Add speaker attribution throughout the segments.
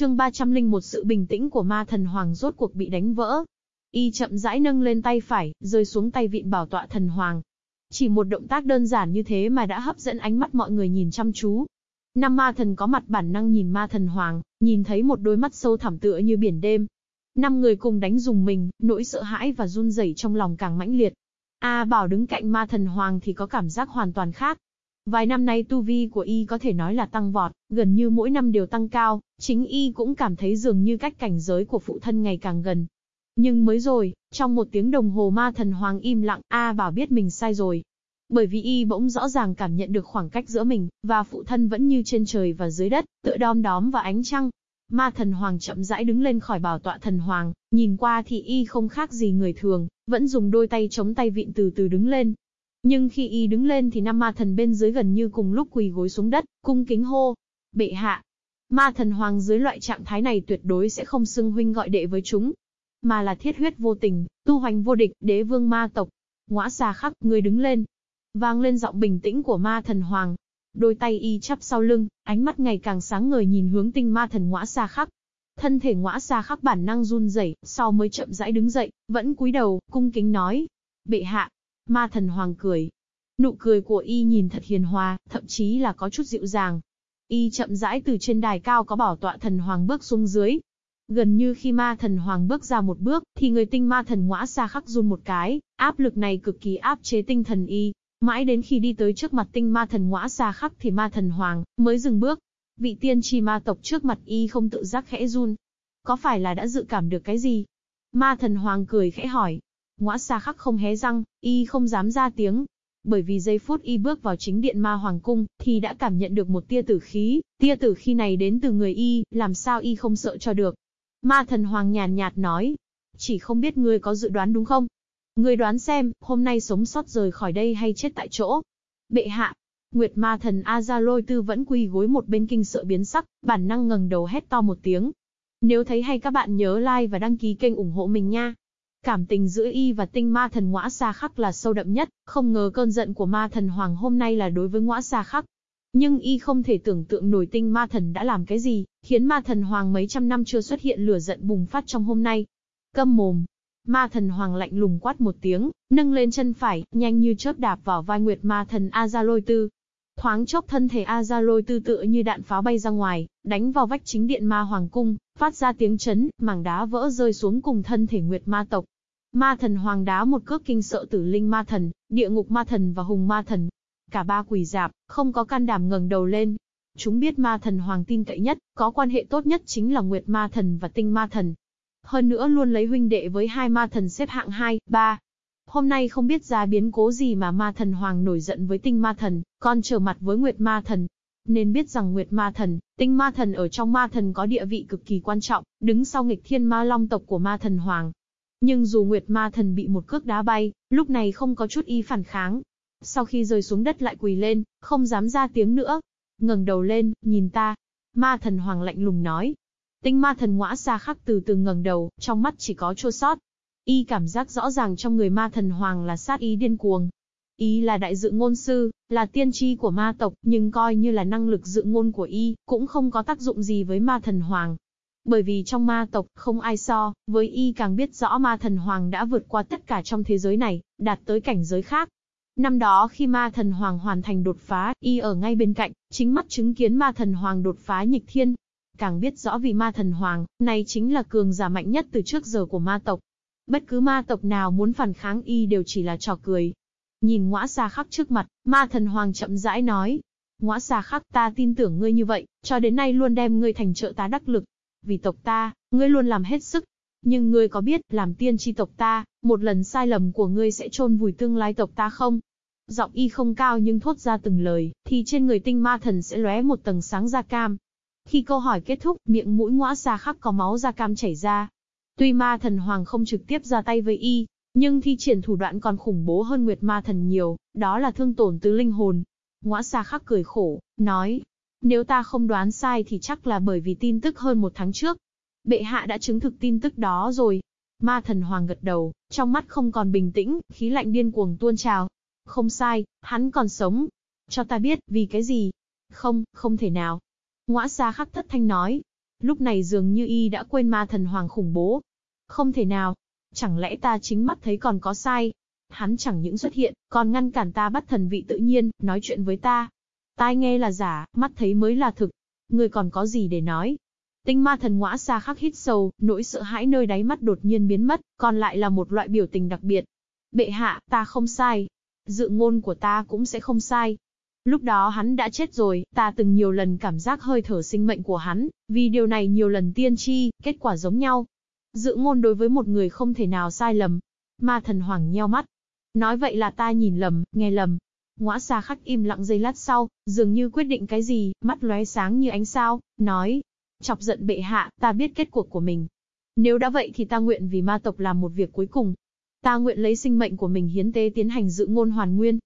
Speaker 1: chương 301 sự bình tĩnh của ma thần hoàng rốt cuộc bị đánh vỡ. Y chậm rãi nâng lên tay phải, rơi xuống tay vịn bảo tọa thần hoàng. Chỉ một động tác đơn giản như thế mà đã hấp dẫn ánh mắt mọi người nhìn chăm chú. Năm ma thần có mặt bản năng nhìn ma thần hoàng, nhìn thấy một đôi mắt sâu thẳm tựa như biển đêm. Năm người cùng đánh dùng mình, nỗi sợ hãi và run rẩy trong lòng càng mãnh liệt. A Bảo đứng cạnh ma thần hoàng thì có cảm giác hoàn toàn khác. Vài năm nay tu vi của y có thể nói là tăng vọt, gần như mỗi năm đều tăng cao, chính y cũng cảm thấy dường như cách cảnh giới của phụ thân ngày càng gần. Nhưng mới rồi, trong một tiếng đồng hồ ma thần hoàng im lặng, A Bảo biết mình sai rồi. Bởi vì y bỗng rõ ràng cảm nhận được khoảng cách giữa mình, và phụ thân vẫn như trên trời và dưới đất, tựa đom đóm và ánh trăng. Ma thần hoàng chậm rãi đứng lên khỏi bảo tọa thần hoàng, nhìn qua thì y không khác gì người thường, vẫn dùng đôi tay chống tay vịn từ từ đứng lên. Nhưng khi y đứng lên thì năm ma thần bên dưới gần như cùng lúc quỳ gối xuống đất, cung kính hô. Bệ hạ. Ma thần hoàng dưới loại trạng thái này tuyệt đối sẽ không xưng huynh gọi đệ với chúng, mà là thiết huyết vô tình, tu hoành vô địch, đế vương ma tộc. Ngõa xa khắc, người đứng lên. Vang lên giọng bình tĩnh của ma thần hoàng. Đôi tay y chắp sau lưng, ánh mắt ngày càng sáng ngời nhìn hướng tinh ma thần ngõa xa khắc. Thân thể ngõa xa khắc bản năng run rẩy, sau mới chậm rãi đứng dậy, vẫn cúi đầu, cung kính nói. Bệ hạ. Ma thần hoàng cười. Nụ cười của y nhìn thật hiền hòa, thậm chí là có chút dịu dàng. Y chậm rãi từ trên đài cao có bảo tọa thần hoàng bước xuống dưới, Gần như khi ma thần hoàng bước ra một bước, thì người tinh ma thần ngõa xa khắc run một cái, áp lực này cực kỳ áp chế tinh thần y. Mãi đến khi đi tới trước mặt tinh ma thần ngõa xa khắc thì ma thần hoàng mới dừng bước. Vị tiên tri ma tộc trước mặt y không tự giác khẽ run. Có phải là đã dự cảm được cái gì? Ma thần hoàng cười khẽ hỏi. Ngõa xa khắc không hé răng, y không dám ra tiếng, bởi vì giây phút y bước vào chính điện ma hoàng cung, thì đã cảm nhận được một tia tử khí, tia tử khí này đến từ người y, làm sao y không sợ cho được. Ma thần hoàng nhàn nhạt nói. Chỉ không biết ngươi có dự đoán đúng không? Ngươi đoán xem, hôm nay sống sót rời khỏi đây hay chết tại chỗ? Bệ hạ. Nguyệt ma thần Azaloi tư vẫn quỳ gối một bên kinh sợ biến sắc, bản năng ngẩng đầu hét to một tiếng. Nếu thấy hay các bạn nhớ like và đăng ký kênh ủng hộ mình nha. Cảm tình giữa y và tinh ma thần ngõa xa khắc là sâu đậm nhất, không ngờ cơn giận của ma thần hoàng hôm nay là đối với ngõa xa khắc. Nhưng y không thể tưởng tượng nổi tinh ma thần đã làm cái gì, khiến ma thần hoàng mấy trăm năm chưa xuất hiện lửa giận bùng phát trong hôm nay. Câm mồm. Ma thần hoàng lạnh lùng quát một tiếng, nâng lên chân phải, nhanh như chớp đạp vào vai nguyệt ma thần Azaloi Tư. Thoáng chốc thân thể Azaloi Tư tựa như đạn pháo bay ra ngoài, đánh vào vách chính điện ma hoàng cung, phát ra tiếng chấn, mảng đá vỡ rơi xuống cùng thân thể nguyệt ma tộc. Ma thần hoàng đá một cước kinh sợ tử linh ma thần, địa ngục ma thần và hùng ma thần, Cả ba quỳ dạp, không có can đảm ngẩng đầu lên. Chúng biết ma thần hoàng tin cậy nhất, có quan hệ tốt nhất chính là Nguyệt ma thần và Tinh ma thần. Hơn nữa luôn lấy huynh đệ với hai ma thần xếp hạng 2, 3. Hôm nay không biết ra biến cố gì mà ma thần hoàng nổi giận với tinh ma thần, còn trở mặt với Nguyệt ma thần. Nên biết rằng Nguyệt ma thần, tinh ma thần ở trong ma thần có địa vị cực kỳ quan trọng, đứng sau nghịch thiên ma long tộc của ma thần hoàng. Nhưng dù Nguyệt ma thần bị một cước đá bay, lúc này không có chút y phản kháng, sau khi rơi xuống đất lại quỳ lên, không dám ra tiếng nữa. ngẩng đầu lên, nhìn ta. Ma thần hoàng lạnh lùng nói. Tinh ma thần ngõa xa khắc từ từ ngẩng đầu, trong mắt chỉ có chua sót. Y cảm giác rõ ràng trong người ma thần hoàng là sát ý điên cuồng. Y là đại dự ngôn sư, là tiên tri của ma tộc, nhưng coi như là năng lực dự ngôn của Y, cũng không có tác dụng gì với ma thần hoàng. Bởi vì trong ma tộc, không ai so, với Y càng biết rõ ma thần hoàng đã vượt qua tất cả trong thế giới này, đạt tới cảnh giới khác. Năm đó khi ma thần hoàng hoàn thành đột phá, y ở ngay bên cạnh, chính mắt chứng kiến ma thần hoàng đột phá nhịch thiên. Càng biết rõ vì ma thần hoàng, này chính là cường giả mạnh nhất từ trước giờ của ma tộc. Bất cứ ma tộc nào muốn phản kháng y đều chỉ là trò cười. Nhìn ngõa xa khắc trước mặt, ma thần hoàng chậm rãi nói. Ngõa xa khắc ta tin tưởng ngươi như vậy, cho đến nay luôn đem ngươi thành trợ tá đắc lực. Vì tộc ta, ngươi luôn làm hết sức. Nhưng ngươi có biết, làm tiên tri tộc ta, một lần sai lầm của ngươi sẽ chôn vùi tương lai tộc ta không? Giọng y không cao nhưng thốt ra từng lời, thì trên người tinh ma thần sẽ lóe một tầng sáng da cam. Khi câu hỏi kết thúc, miệng mũi ngõa xa khắc có máu da cam chảy ra. Tuy ma thần hoàng không trực tiếp ra tay với y, nhưng thi triển thủ đoạn còn khủng bố hơn Nguyệt ma thần nhiều, đó là thương tổn từ linh hồn. Ngõa xa khắc cười khổ, nói, nếu ta không đoán sai thì chắc là bởi vì tin tức hơn một tháng trước. Bệ hạ đã chứng thực tin tức đó rồi. Ma thần hoàng gật đầu, trong mắt không còn bình tĩnh, khí lạnh điên cuồng tuôn trào. Không sai, hắn còn sống. Cho ta biết, vì cái gì? Không, không thể nào. Ngõa xa khắc thất thanh nói. Lúc này dường như y đã quên ma thần hoàng khủng bố. Không thể nào. Chẳng lẽ ta chính mắt thấy còn có sai? Hắn chẳng những xuất hiện, còn ngăn cản ta bắt thần vị tự nhiên, nói chuyện với ta. Tai nghe là giả, mắt thấy mới là thực. Người còn có gì để nói? Tinh ma thần ngõa xa khắc hít sâu, nỗi sợ hãi nơi đáy mắt đột nhiên biến mất, còn lại là một loại biểu tình đặc biệt. Bệ hạ, ta không sai. Dự ngôn của ta cũng sẽ không sai. Lúc đó hắn đã chết rồi, ta từng nhiều lần cảm giác hơi thở sinh mệnh của hắn, vì điều này nhiều lần tiên tri, kết quả giống nhau. Dự ngôn đối với một người không thể nào sai lầm. Ma thần hoàng nheo mắt. Nói vậy là ta nhìn lầm, nghe lầm. Ngõa xa khắc im lặng giây lát sau, dường như quyết định cái gì, mắt lóe sáng như ánh sao, nói. Chọc giận bệ hạ, ta biết kết cuộc của mình. Nếu đã vậy thì ta nguyện vì ma tộc làm một việc cuối cùng. Ta nguyện lấy sinh mệnh của mình hiến tế tiến hành dự ngôn hoàn nguyên,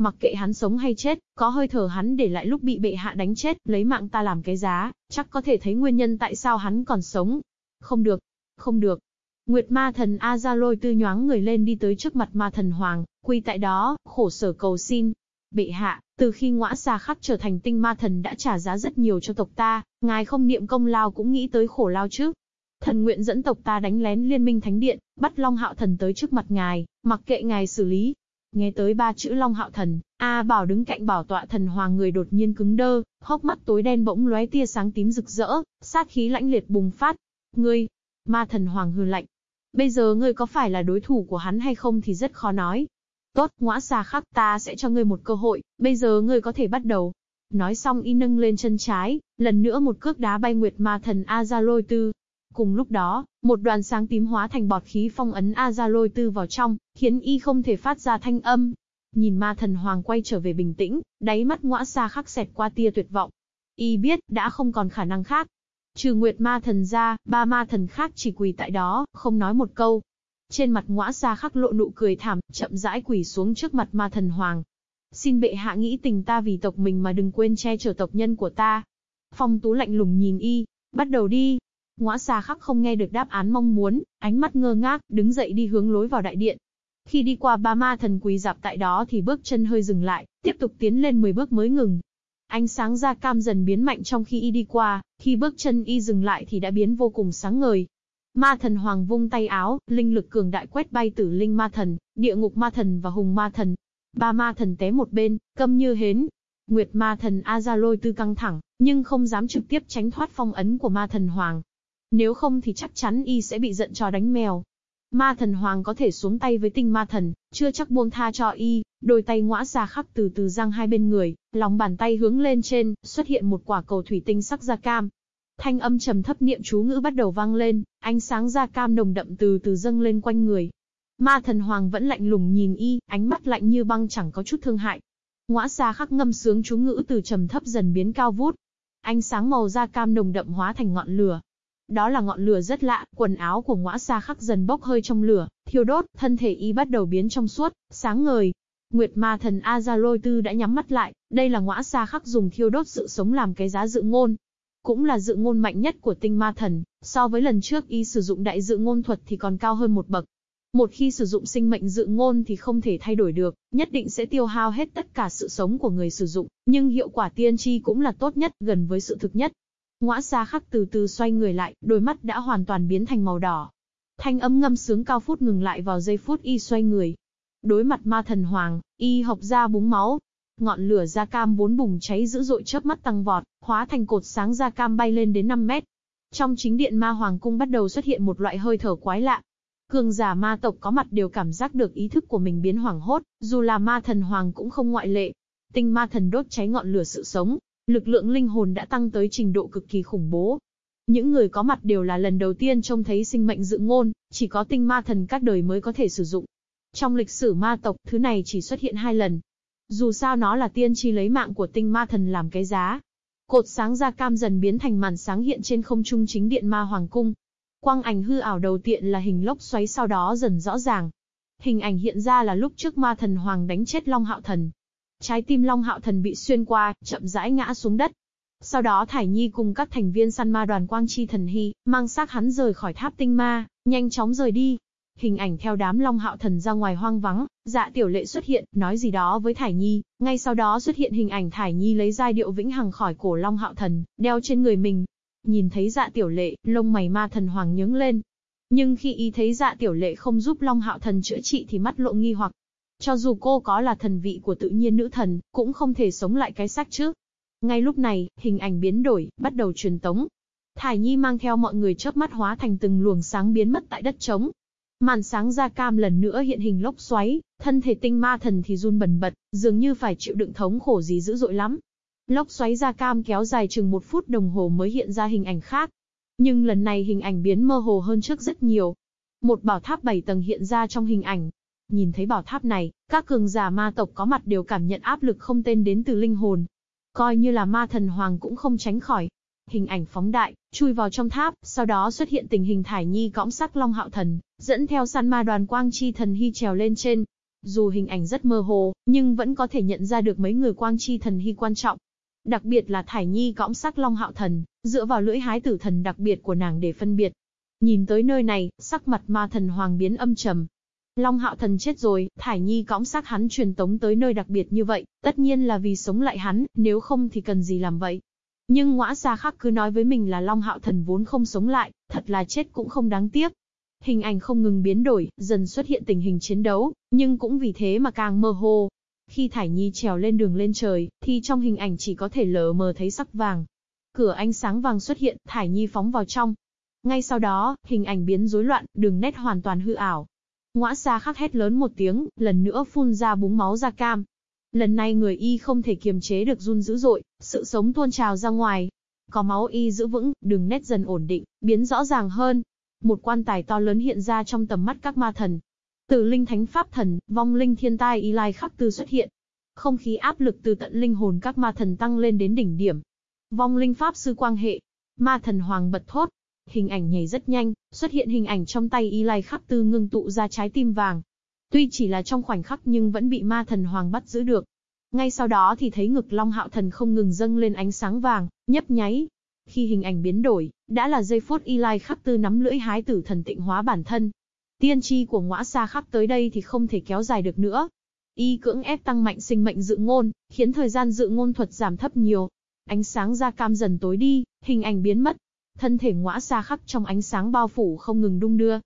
Speaker 1: Mặc kệ hắn sống hay chết, có hơi thở hắn để lại lúc bị bệ hạ đánh chết, lấy mạng ta làm cái giá, chắc có thể thấy nguyên nhân tại sao hắn còn sống. Không được, không được. Nguyệt ma thần Azaloi tư nhoáng người lên đi tới trước mặt ma thần hoàng, quy tại đó, khổ sở cầu xin. Bệ hạ, từ khi ngõa xa khắc trở thành tinh ma thần đã trả giá rất nhiều cho tộc ta, ngài không niệm công lao cũng nghĩ tới khổ lao chứ. Thần nguyện dẫn tộc ta đánh lén liên minh thánh điện, bắt Long Hạo Thần tới trước mặt ngài, mặc kệ ngài xử lý, Nghe tới ba chữ Long Hạo Thần, A Bảo đứng cạnh bảo tọa thần hoàng người đột nhiên cứng đơ, hốc mắt tối đen bỗng lóe tia sáng tím rực rỡ, sát khí lãnh liệt bùng phát. Ngươi, ma thần hoàng hừ lạnh. Bây giờ ngươi có phải là đối thủ của hắn hay không thì rất khó nói. Tốt, ngõa xa khắc ta sẽ cho ngươi một cơ hội, bây giờ ngươi có thể bắt đầu. Nói xong y nâng lên chân trái, lần nữa một cước đá bay nguyệt ma thần Azaloi Tư. Cùng lúc đó, một đoàn sáng tím hóa thành bọt khí phong ấn Azaloi Tư vào trong, khiến y không thể phát ra thanh âm. Nhìn ma thần hoàng quay trở về bình tĩnh, đáy mắt ngõa xa khắc xẹt qua tia tuyệt vọng. Y biết, đã không còn khả năng khác. Trừ nguyệt ma thần ra, ba ma thần khác chỉ quỳ tại đó, không nói một câu. Trên mặt ngõa xa khắc lộ nụ cười thảm, chậm rãi quỳ xuống trước mặt ma thần hoàng. Xin bệ hạ nghĩ tình ta vì tộc mình mà đừng quên che chở tộc nhân của ta. Phong tú lạnh lùng nhìn y, bắt đầu đi, Ngõa xa khắc không nghe được đáp án mong muốn, ánh mắt ngơ ngác, đứng dậy đi hướng lối vào đại điện. Khi đi qua ba ma thần quỳ dạp tại đó thì bước chân hơi dừng lại, tiếp tục tiến lên 10 bước mới ngừng. Ánh sáng da cam dần biến mạnh trong khi y đi qua, khi bước chân y dừng lại thì đã biến vô cùng sáng ngời. Ma thần hoàng vung tay áo, linh lực cường đại quét bay tử linh ma thần, địa ngục ma thần và hùng ma thần. Ba ma thần té một bên, câm như hến. Nguyệt ma thần Azaloi tư căng thẳng, nhưng không dám trực tiếp tránh thoát phong ấn của ma thần hoàng. Nếu không thì chắc chắn y sẽ bị giận cho đánh mèo. Ma thần hoàng có thể xuống tay với tinh ma thần, chưa chắc buông tha cho y, đôi tay ngõa ra khắc từ từ răng hai bên người, lòng bàn tay hướng lên trên, xuất hiện một quả cầu thủy tinh sắc da cam. Thanh âm trầm thấp niệm chú ngữ bắt đầu vang lên, ánh sáng da cam nồng đậm từ từ dâng lên quanh người. Ma thần hoàng vẫn lạnh lùng nhìn y, ánh mắt lạnh như băng chẳng có chút thương hại. Ngõa xa khắc ngâm sướng chú ngữ từ trầm thấp dần biến cao vút. Ánh sáng màu da cam nồng đậm hóa thành ngọn lửa, đó là ngọn lửa rất lạ, quần áo của ngõa xa khắc dần bốc hơi trong lửa, thiêu đốt, thân thể y bắt đầu biến trong suốt, sáng ngời. Nguyệt ma thần Azaloi Tư đã nhắm mắt lại, đây là ngõa xa khắc dùng thiêu đốt sự sống làm cái giá dự ngôn. Cũng là dự ngôn mạnh nhất của tinh ma thần, so với lần trước y sử dụng đại dự ngôn thuật thì còn cao hơn một bậc. Một khi sử dụng sinh mệnh dự ngôn thì không thể thay đổi được, nhất định sẽ tiêu hao hết tất cả sự sống của người sử dụng, nhưng hiệu quả tiên tri cũng là tốt nhất, gần với sự thực nhất. Ngõa xa khắc từ từ xoay người lại, đôi mắt đã hoàn toàn biến thành màu đỏ. Thanh âm ngâm sướng cao phút ngừng lại vào giây phút y xoay người. Đối mặt ma thần hoàng, y học ra búng máu. Ngọn lửa da cam vốn bùng cháy dữ dội chớp mắt tăng vọt, hóa thành cột sáng da cam bay lên đến 5 mét. Trong chính điện ma hoàng cung bắt đầu xuất hiện một loại hơi thở quái lạ. Cường giả ma tộc có mặt đều cảm giác được ý thức của mình biến hoảng hốt, dù là ma thần hoàng cũng không ngoại lệ. Tinh ma thần đốt cháy ngọn lửa sự sống, Lực lượng linh hồn đã tăng tới trình độ cực kỳ khủng bố. Những người có mặt đều là lần đầu tiên trông thấy sinh mệnh dự ngôn, chỉ có tinh ma thần các đời mới có thể sử dụng. Trong lịch sử ma tộc, thứ này chỉ xuất hiện hai lần. Dù sao nó là tiên tri lấy mạng của tinh ma thần làm cái giá. Cột sáng da cam dần biến thành màn sáng hiện trên không trung chính điện ma hoàng cung. Quang ảnh hư ảo đầu tiên là hình lốc xoáy sau đó dần rõ ràng. Hình ảnh hiện ra là lúc trước ma thần hoàng đánh chết Long Hạo Thần. Trái tim Long Hạo Thần bị xuyên qua, chậm rãi ngã xuống đất. Sau đó Thải Nhi cùng các thành viên săn ma đoàn Quang Chi Thần Hy, mang xác hắn rời khỏi tháp tinh ma, nhanh chóng rời đi. Hình ảnh theo đám Long Hạo Thần ra ngoài hoang vắng, dạ tiểu lệ xuất hiện, nói gì đó với Thải Nhi, ngay sau đó xuất hiện hình ảnh Thải Nhi lấy giai điệu vĩnh hằng khỏi cổ Long Hạo Thần, đeo trên người mình. Nhìn thấy dạ tiểu lệ, lông mày ma thần hoàng nhướng lên. Nhưng khi y thấy dạ tiểu lệ không giúp Long Hạo Thần chữa trị thì mắt lộ nghi hoặc. Cho dù cô có là thần vị của tự nhiên nữ thần, cũng không thể sống lại cái xác trước. Ngay lúc này, hình ảnh biến đổi, bắt đầu truyền tống. Thải Nhi mang theo mọi người chớp mắt hóa thành từng luồng sáng biến mất tại đất trống. Màn sáng da cam lần nữa hiện hình lốc xoáy, thân thể tinh ma thần thì run bần bật, dường như phải chịu đựng thống khổ gì dữ dội lắm. Lốc xoáy da cam kéo dài chừng một phút đồng hồ mới hiện ra hình ảnh khác. Nhưng lần này hình ảnh biến mơ hồ hơn trước rất nhiều. Một bảo tháp 7 tầng hiện ra trong hình ảnh. Nhìn thấy bảo tháp này, các cường giả ma tộc có mặt đều cảm nhận áp lực không tên đến từ linh hồn. Coi như là ma thần hoàng cũng không tránh khỏi. Hình ảnh phóng đại, chui vào trong tháp, sau đó xuất hiện tình hình thải nhi cõng sắc long hạo thần, dẫn theo săn ma đoàn quang chi thần hy trèo lên trên. Dù hình ảnh rất mơ hồ, nhưng vẫn có thể nhận ra được mấy người quang chi thần hy quan trọng. Đặc biệt là Thải Nhi cõng sắc Long Hạo Thần, dựa vào lưỡi hái tử thần đặc biệt của nàng để phân biệt. Nhìn tới nơi này, sắc mặt ma thần hoàng biến âm trầm. Long Hạo Thần chết rồi, Thải Nhi cõng xác hắn truyền tống tới nơi đặc biệt như vậy, tất nhiên là vì sống lại hắn, nếu không thì cần gì làm vậy. Nhưng ngõa xa khắc cứ nói với mình là Long Hạo Thần vốn không sống lại, thật là chết cũng không đáng tiếc. Hình ảnh không ngừng biến đổi, dần xuất hiện tình hình chiến đấu, nhưng cũng vì thế mà càng mơ hồ. Khi Thải Nhi trèo lên đường lên trời, thì trong hình ảnh chỉ có thể lờ mờ thấy sắc vàng. Cửa ánh sáng vàng xuất hiện, Thải Nhi phóng vào trong. Ngay sau đó, hình ảnh biến rối loạn, đường nét hoàn toàn hư ảo. Ngõa xa khắc hét lớn một tiếng, lần nữa phun ra búng máu da cam. Lần này người y không thể kiềm chế được run dữ dội, sự sống tuôn trào ra ngoài. Có máu y giữ vững, đường nét dần ổn định, biến rõ ràng hơn. Một quan tài to lớn hiện ra trong tầm mắt các ma thần. Từ linh thánh pháp thần, vong linh thiên tai y lai khắc tư xuất hiện. Không khí áp lực từ tận linh hồn các ma thần tăng lên đến đỉnh điểm. Vong linh pháp sư quang hệ. Ma thần hoàng bật thốt. Hình ảnh nhảy rất nhanh, xuất hiện hình ảnh trong tay y lai khắc tư ngưng tụ ra trái tim vàng. Tuy chỉ là trong khoảnh khắc nhưng vẫn bị ma thần hoàng bắt giữ được. Ngay sau đó thì thấy ngực Long Hạo Thần không ngừng dâng lên ánh sáng vàng, nhấp nháy. Khi hình ảnh biến đổi, đã là giây phút Y Lai Khắc Tư nắm lưỡi hái tử thần tịnh hóa bản thân. Tiên tri của ngõa xa khắc tới đây thì không thể kéo dài được nữa. Y cưỡng ép tăng mạnh sinh mệnh dự ngôn, khiến thời gian dự ngôn thuật giảm thấp nhiều. Ánh sáng da cam dần tối đi, hình ảnh biến mất. Thân thể ngõa xa khắc trong ánh sáng bao phủ không ngừng đung đưa.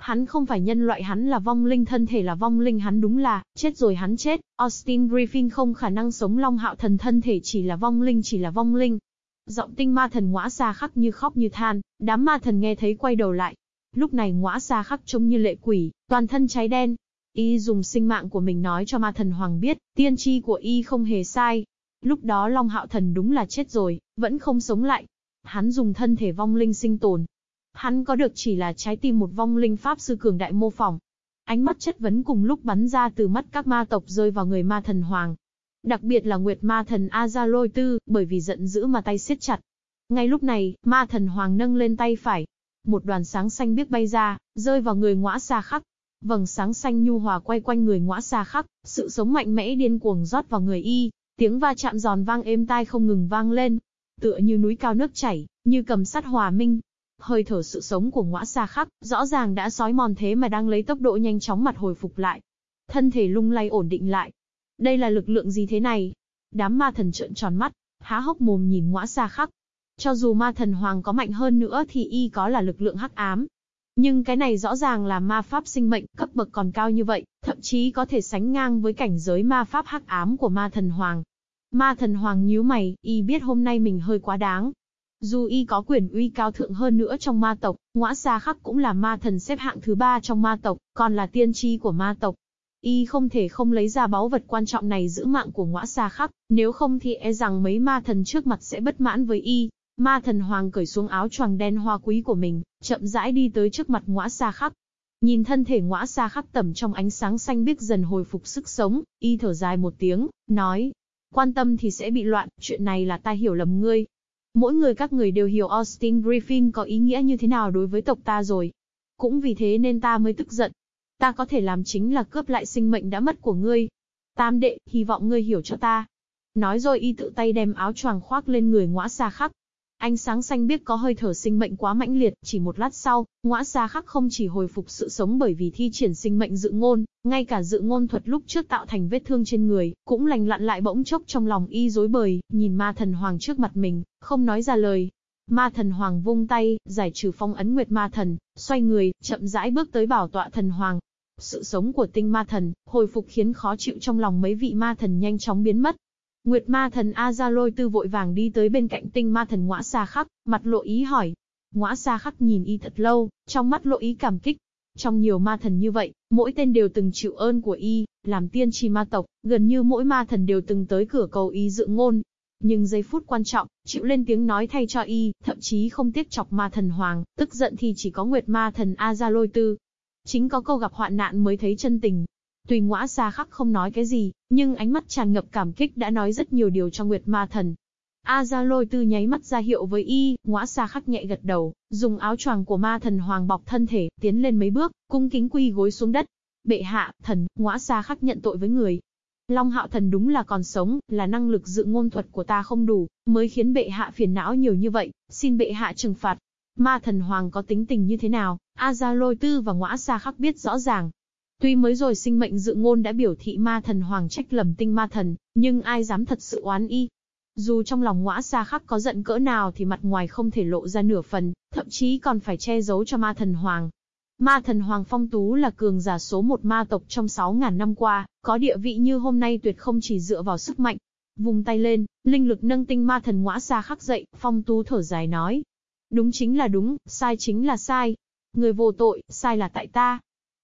Speaker 1: Hắn không phải nhân loại hắn là vong linh thân thể là vong linh hắn đúng là, chết rồi hắn chết, Austin Griffin không khả năng sống long hạo thần thân thể chỉ là vong linh chỉ là vong linh. Giọng tinh ma thần ngõa xa khắc như khóc như than, đám ma thần nghe thấy quay đầu lại. Lúc này ngõa xa khắc trông như lệ quỷ, toàn thân cháy đen. Y dùng sinh mạng của mình nói cho ma thần hoàng biết, tiên tri của Y không hề sai. Lúc đó Long Hạo Thần đúng là chết rồi, vẫn không sống lại. Hắn dùng thân thể vong linh sinh tồn, Hắn có được chỉ là trái tim một vong linh pháp sư cường đại mô phỏng. Ánh mắt chất vấn cùng lúc bắn ra từ mắt các ma tộc rơi vào người ma thần hoàng. Đặc biệt là Nguyệt ma thần Azaloi Tư, bởi vì giận dữ mà tay siết chặt. Ngay lúc này, ma thần hoàng nâng lên tay phải. Một đoàn sáng xanh biếc bay ra, rơi vào người ngõa xa khắc. Vầng sáng xanh nhu hòa quay quanh người ngõa xa khắc, sự sống mạnh mẽ điên cuồng rót vào người y, tiếng va chạm giòn vang êm tai không ngừng vang lên. Tựa như núi cao nước chảy, như cầm sắt hòa minh, Hơi thở sự sống của ngõa xa khắc, rõ ràng đã sói mòn thế mà đang lấy tốc độ nhanh chóng mặt hồi phục lại. Thân thể lung lay ổn định lại. Đây là lực lượng gì thế này? Đám ma thần trợn tròn mắt, há hốc mồm nhìn ngõa xa khắc. Cho dù ma thần hoàng có mạnh hơn nữa thì y có là lực lượng hắc ám. Nhưng cái này rõ ràng là ma pháp sinh mệnh, cấp bậc còn cao như vậy, thậm chí có thể sánh ngang với cảnh giới ma pháp hắc ám của ma thần hoàng. Ma thần hoàng nhíu mày, y biết hôm nay mình hơi quá đáng, dù y có quyền uy cao thượng hơn nữa trong ma tộc, ngõa xa khắc cũng là ma thần xếp hạng thứ ba trong ma tộc, còn là tiên tri của ma tộc. Y không thể không lấy ra báu vật quan trọng này giữ mạng của ngõa xa khắc, nếu không thì e rằng mấy ma thần trước mặt sẽ bất mãn với y. Ma thần hoàng cởi xuống áo choàng đen hoa quý của mình, chậm rãi đi tới trước mặt ngõa xa khắc. Nhìn thân thể ngõa xa khắc tẩm trong ánh sáng xanh biếc dần hồi phục sức sống, y thở dài một tiếng, nói. Quan tâm thì sẽ bị loạn, chuyện này là ta hiểu lầm ngươi, Mỗi người các người đều hiểu Austin Griffin có ý nghĩa như thế nào đối với tộc ta rồi. Cũng vì thế nên ta mới tức giận. Ta có thể làm chính là cướp lại sinh mệnh đã mất của ngươi. Tam đệ, hy vọng ngươi hiểu cho ta. Nói rồi y tự tay đem áo choàng khoác lên người ngõa xa khắc. Ánh sáng xanh biếc có hơi thở sinh mệnh quá mãnh liệt, chỉ một lát sau, ngõa xa khắc không chỉ hồi phục sự sống bởi vì thi triển sinh mệnh dự ngôn, ngay cả dự ngôn thuật lúc trước tạo thành vết thương trên người, cũng lành lặn lại bỗng chốc trong lòng y rối bời, nhìn ma thần hoàng trước mặt mình, không nói ra lời. Ma thần hoàng vung tay, giải trừ phong ấn nguyệt ma thần, xoay người, chậm rãi bước tới bảo tọa thần hoàng. Sự sống của tinh ma thần, hồi phục khiến khó chịu trong lòng mấy vị ma thần nhanh chóng biến mất. Nguyệt ma thần A Lôi Tư vội vàng đi tới bên cạnh tinh ma thần ngõa xa khắc, mặt lộ ý hỏi. Ngõa xa khắc nhìn y thật lâu, trong mắt lộ ý cảm kích. Trong nhiều ma thần như vậy, mỗi tên đều từng chịu ơn của y, làm tiên tri ma tộc, gần như mỗi ma thần đều từng tới cửa cầu y dự ngôn, nhưng giây phút quan trọng, chịu lên tiếng nói thay cho y, thậm chí không tiếc chọc ma thần hoàng, tức giận thì chỉ có nguyệt ma thần A Gia Lôi Tư. Chính có câu gặp hoạn nạn mới thấy chân tình. Tùy ngõa xa khắc không nói cái gì, nhưng ánh mắt tràn ngập cảm kích đã nói rất nhiều điều cho nguyệt ma thần. A Gia Lôi Tư nháy mắt ra hiệu với y, ngõa xa khắc nhẹ gật đầu, dùng áo choàng của ma thần hoàng bọc thân thể, tiến lên mấy bước, cung kính quy gối xuống đất. Bệ hạ, thần, ngõa xa khắc nhận tội với người, Long hạo thần đúng là còn sống, là năng lực dự ngôn thuật của ta không đủ, mới khiến bệ hạ phiền não nhiều như vậy, xin bệ hạ trừng phạt. Ma thần hoàng có tính tình như thế nào, A Gia Lôi Tư và Ngõa Sa Khắc biết rõ ràng. Tuy mới rồi sinh mệnh dự ngôn đã biểu thị ma thần hoàng trách lầm tinh ma thần, nhưng ai dám thật sự oán y. Dù trong lòng Ngõa xa Khắc có giận cỡ nào thì mặt ngoài không thể lộ ra nửa phần, thậm chí còn phải che giấu cho ma thần hoàng. Ma thần Hoàng Phong Tú là cường giả số một ma tộc trong 6.000 năm qua, có địa vị như hôm nay tuyệt không chỉ dựa vào sức mạnh. Vùng tay lên, linh lực nâng tinh ma thần ngõa xa khắc dậy, Phong Tú thở dài nói. Đúng chính là đúng, sai chính là sai. Người vô tội, sai là tại ta.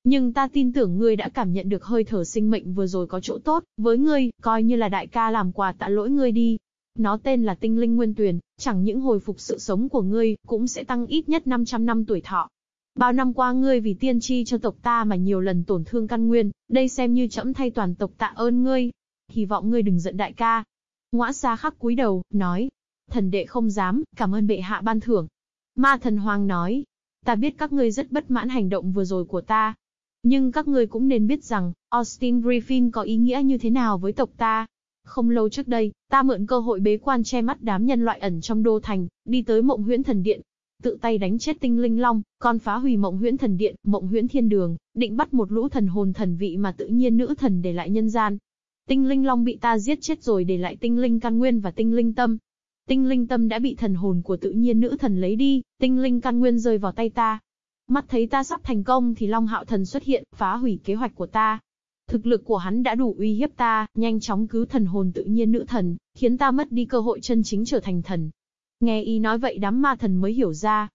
Speaker 1: Nhưng ta tin tưởng ngươi đã cảm nhận được hơi thở sinh mệnh vừa rồi có chỗ tốt, với ngươi, coi như là đại ca làm quà tạ lỗi ngươi đi. Nó tên là tinh linh nguyên tuyền, chẳng những hồi phục sự sống của ngươi, cũng sẽ tăng ít nhất 500 năm tuổi thọ. Bao năm qua ngươi vì tiên tri cho tộc ta mà nhiều lần tổn thương căn nguyên, đây xem như trẫm thay toàn tộc tạ ơn ngươi. Hy vọng ngươi đừng giận đại ca. Ngõa xa khắc cúi đầu, nói. Thần đệ không dám, cảm ơn bệ hạ ban thưởng. Ma thần hoàng nói. Ta biết các ngươi rất bất mãn hành động vừa rồi của ta. Nhưng các ngươi cũng nên biết rằng, Austin Griffin có ý nghĩa như thế nào với tộc ta. Không lâu trước đây, ta mượn cơ hội bế quan che mắt đám nhân loại ẩn trong đô thành, đi tới mộng huyễn thần điện, tự tay đánh chết tinh linh long, còn phá hủy mộng huyễn thần điện, mộng huyễn thiên đường, định bắt một lũ thần hồn thần vị mà tự nhiên nữ thần để lại nhân gian. Tinh linh long bị ta giết chết rồi để lại tinh linh căn nguyên và tinh linh tâm. Tinh linh tâm đã bị thần hồn của tự nhiên nữ thần lấy đi, tinh linh căn nguyên rơi vào tay ta. Mắt thấy ta sắp thành công thì Long Hạo Thần xuất hiện, phá hủy kế hoạch của ta. Thực lực của hắn đã đủ uy hiếp ta, nhanh chóng cứu thần hồn tự nhiên nữ thần, khiến ta mất đi cơ hội chân chính trở thành thần. Nghe y nói vậy đám ma thần mới hiểu ra.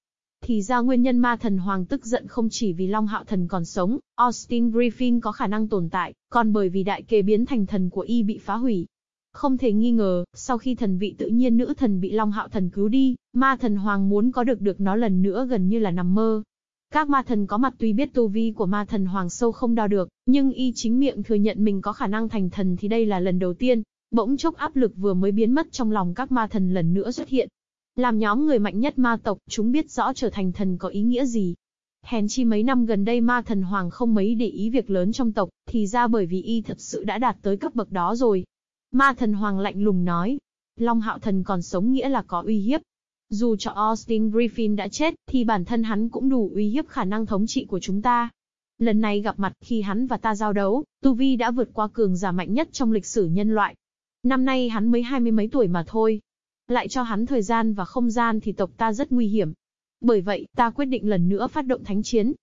Speaker 1: Thì ra nguyên nhân ma thần hoàng tức giận không chỉ vì Long Hạo Thần còn sống, Austin Griffin có khả năng tồn tại, còn bởi vì đại kế biến thành thần của y bị phá hủy. Không thể nghi ngờ, sau khi thần vị tự nhiên nữ thần bị Long Hạo Thần cứu đi, ma thần hoàng muốn có được được nó lần nữa gần như là nằm mơ. Các ma thần có mặt tuy biết tu vi của ma thần hoàng sâu không đo được, nhưng y chính miệng thừa nhận mình có khả năng thành thần thì đây là lần đầu tiên. Bỗng chốc áp lực vừa mới biến mất trong lòng các ma thần lần nữa xuất hiện, làm nhóm người mạnh nhất ma tộc, chúng biết rõ trở thành thần có ý nghĩa gì. Hèn chi mấy năm gần đây ma thần hoàng không mấy để ý việc lớn trong tộc, thì ra bởi vì y thật sự đã đạt tới cấp bậc đó rồi. Ma thần hoàng lạnh lùng nói, Long hạo thần còn sống nghĩa là có uy hiếp. Dù cho Austin Griffin đã chết, thì bản thân hắn cũng đủ uy hiếp khả năng thống trị của chúng ta. Lần này gặp mặt khi hắn và ta giao đấu, Tu Vi đã vượt qua cường giả mạnh nhất trong lịch sử nhân loại. Năm nay hắn mới hai mươi mấy tuổi mà thôi, lại cho hắn thời gian và không gian thì tộc ta rất nguy hiểm. Bởi vậy, ta quyết định lần nữa phát động thánh chiến.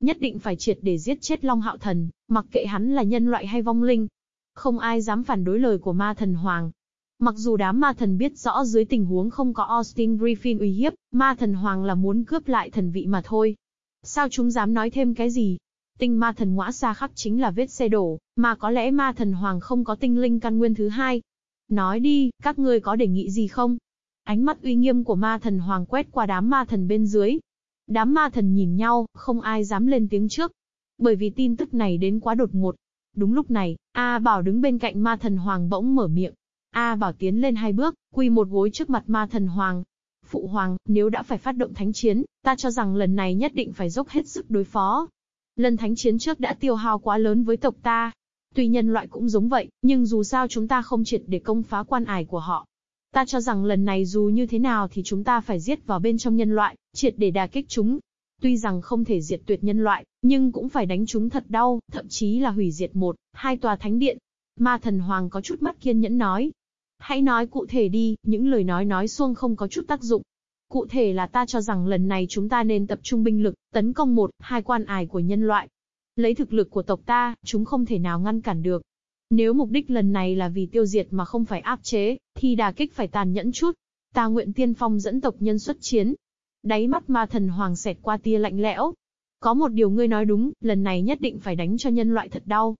Speaker 1: Nhất định phải triệt để giết chết Long Hạo Thần, mặc kệ hắn là nhân loại hay vong linh. Không ai dám phản đối lời của ma thần Hoàng. Mặc dù đám ma thần biết rõ dưới tình huống không có Austin Griffin uy hiếp, ma thần Hoàng là muốn cướp lại thần vị mà thôi. Sao chúng dám nói thêm cái gì? Tinh ma thần ngõa xa khắc chính là vết xe đổ, mà có lẽ ma thần Hoàng không có tinh linh căn nguyên thứ hai, Nói đi, các ngươi có đề nghị gì không? Ánh mắt uy nghiêm của ma thần hoàng quét qua đám ma thần bên dưới. Đám ma thần nhìn nhau, không ai dám lên tiếng trước. Bởi vì tin tức này đến quá đột ngột. Đúng lúc này, A Bảo đứng bên cạnh ma thần hoàng bỗng mở miệng. A Bảo tiến lên hai bước, quỳ một gối trước mặt ma thần hoàng. Phụ hoàng, nếu đã phải phát động thánh chiến, ta cho rằng lần này nhất định phải dốc hết sức đối phó. Lần thánh chiến trước đã tiêu hao quá lớn với tộc ta, Tuy nhân loại cũng giống vậy, nhưng dù sao chúng ta không triệt để công phá quan ải của họ. Ta cho rằng lần này dù như thế nào thì chúng ta phải giết vào bên trong nhân loại, triệt để đà kích chúng. Tuy rằng không thể diệt tuyệt nhân loại, nhưng cũng phải đánh chúng thật đau, thậm chí là hủy diệt một, hai tòa thánh điện. Ma thần hoàng có chút mắt kiên nhẫn nói. Hãy nói cụ thể đi, những lời nói nói xuông không có chút tác dụng. Cụ thể là ta cho rằng lần này chúng ta nên tập trung binh lực, tấn công một, hai quan ải của nhân loại. Lấy thực lực của tộc ta, chúng không thể nào ngăn cản được. Nếu mục đích lần này là vì tiêu diệt mà không phải áp chế, thì đà kích phải tàn nhẫn chút. Ta nguyện tiên phong dẫn tộc nhân xuất chiến. Đáy mắt ma thần hoàng xẹt qua tia lạnh lẽo. Có một điều ngươi nói đúng, lần này nhất định phải đánh cho nhân loại thật đau.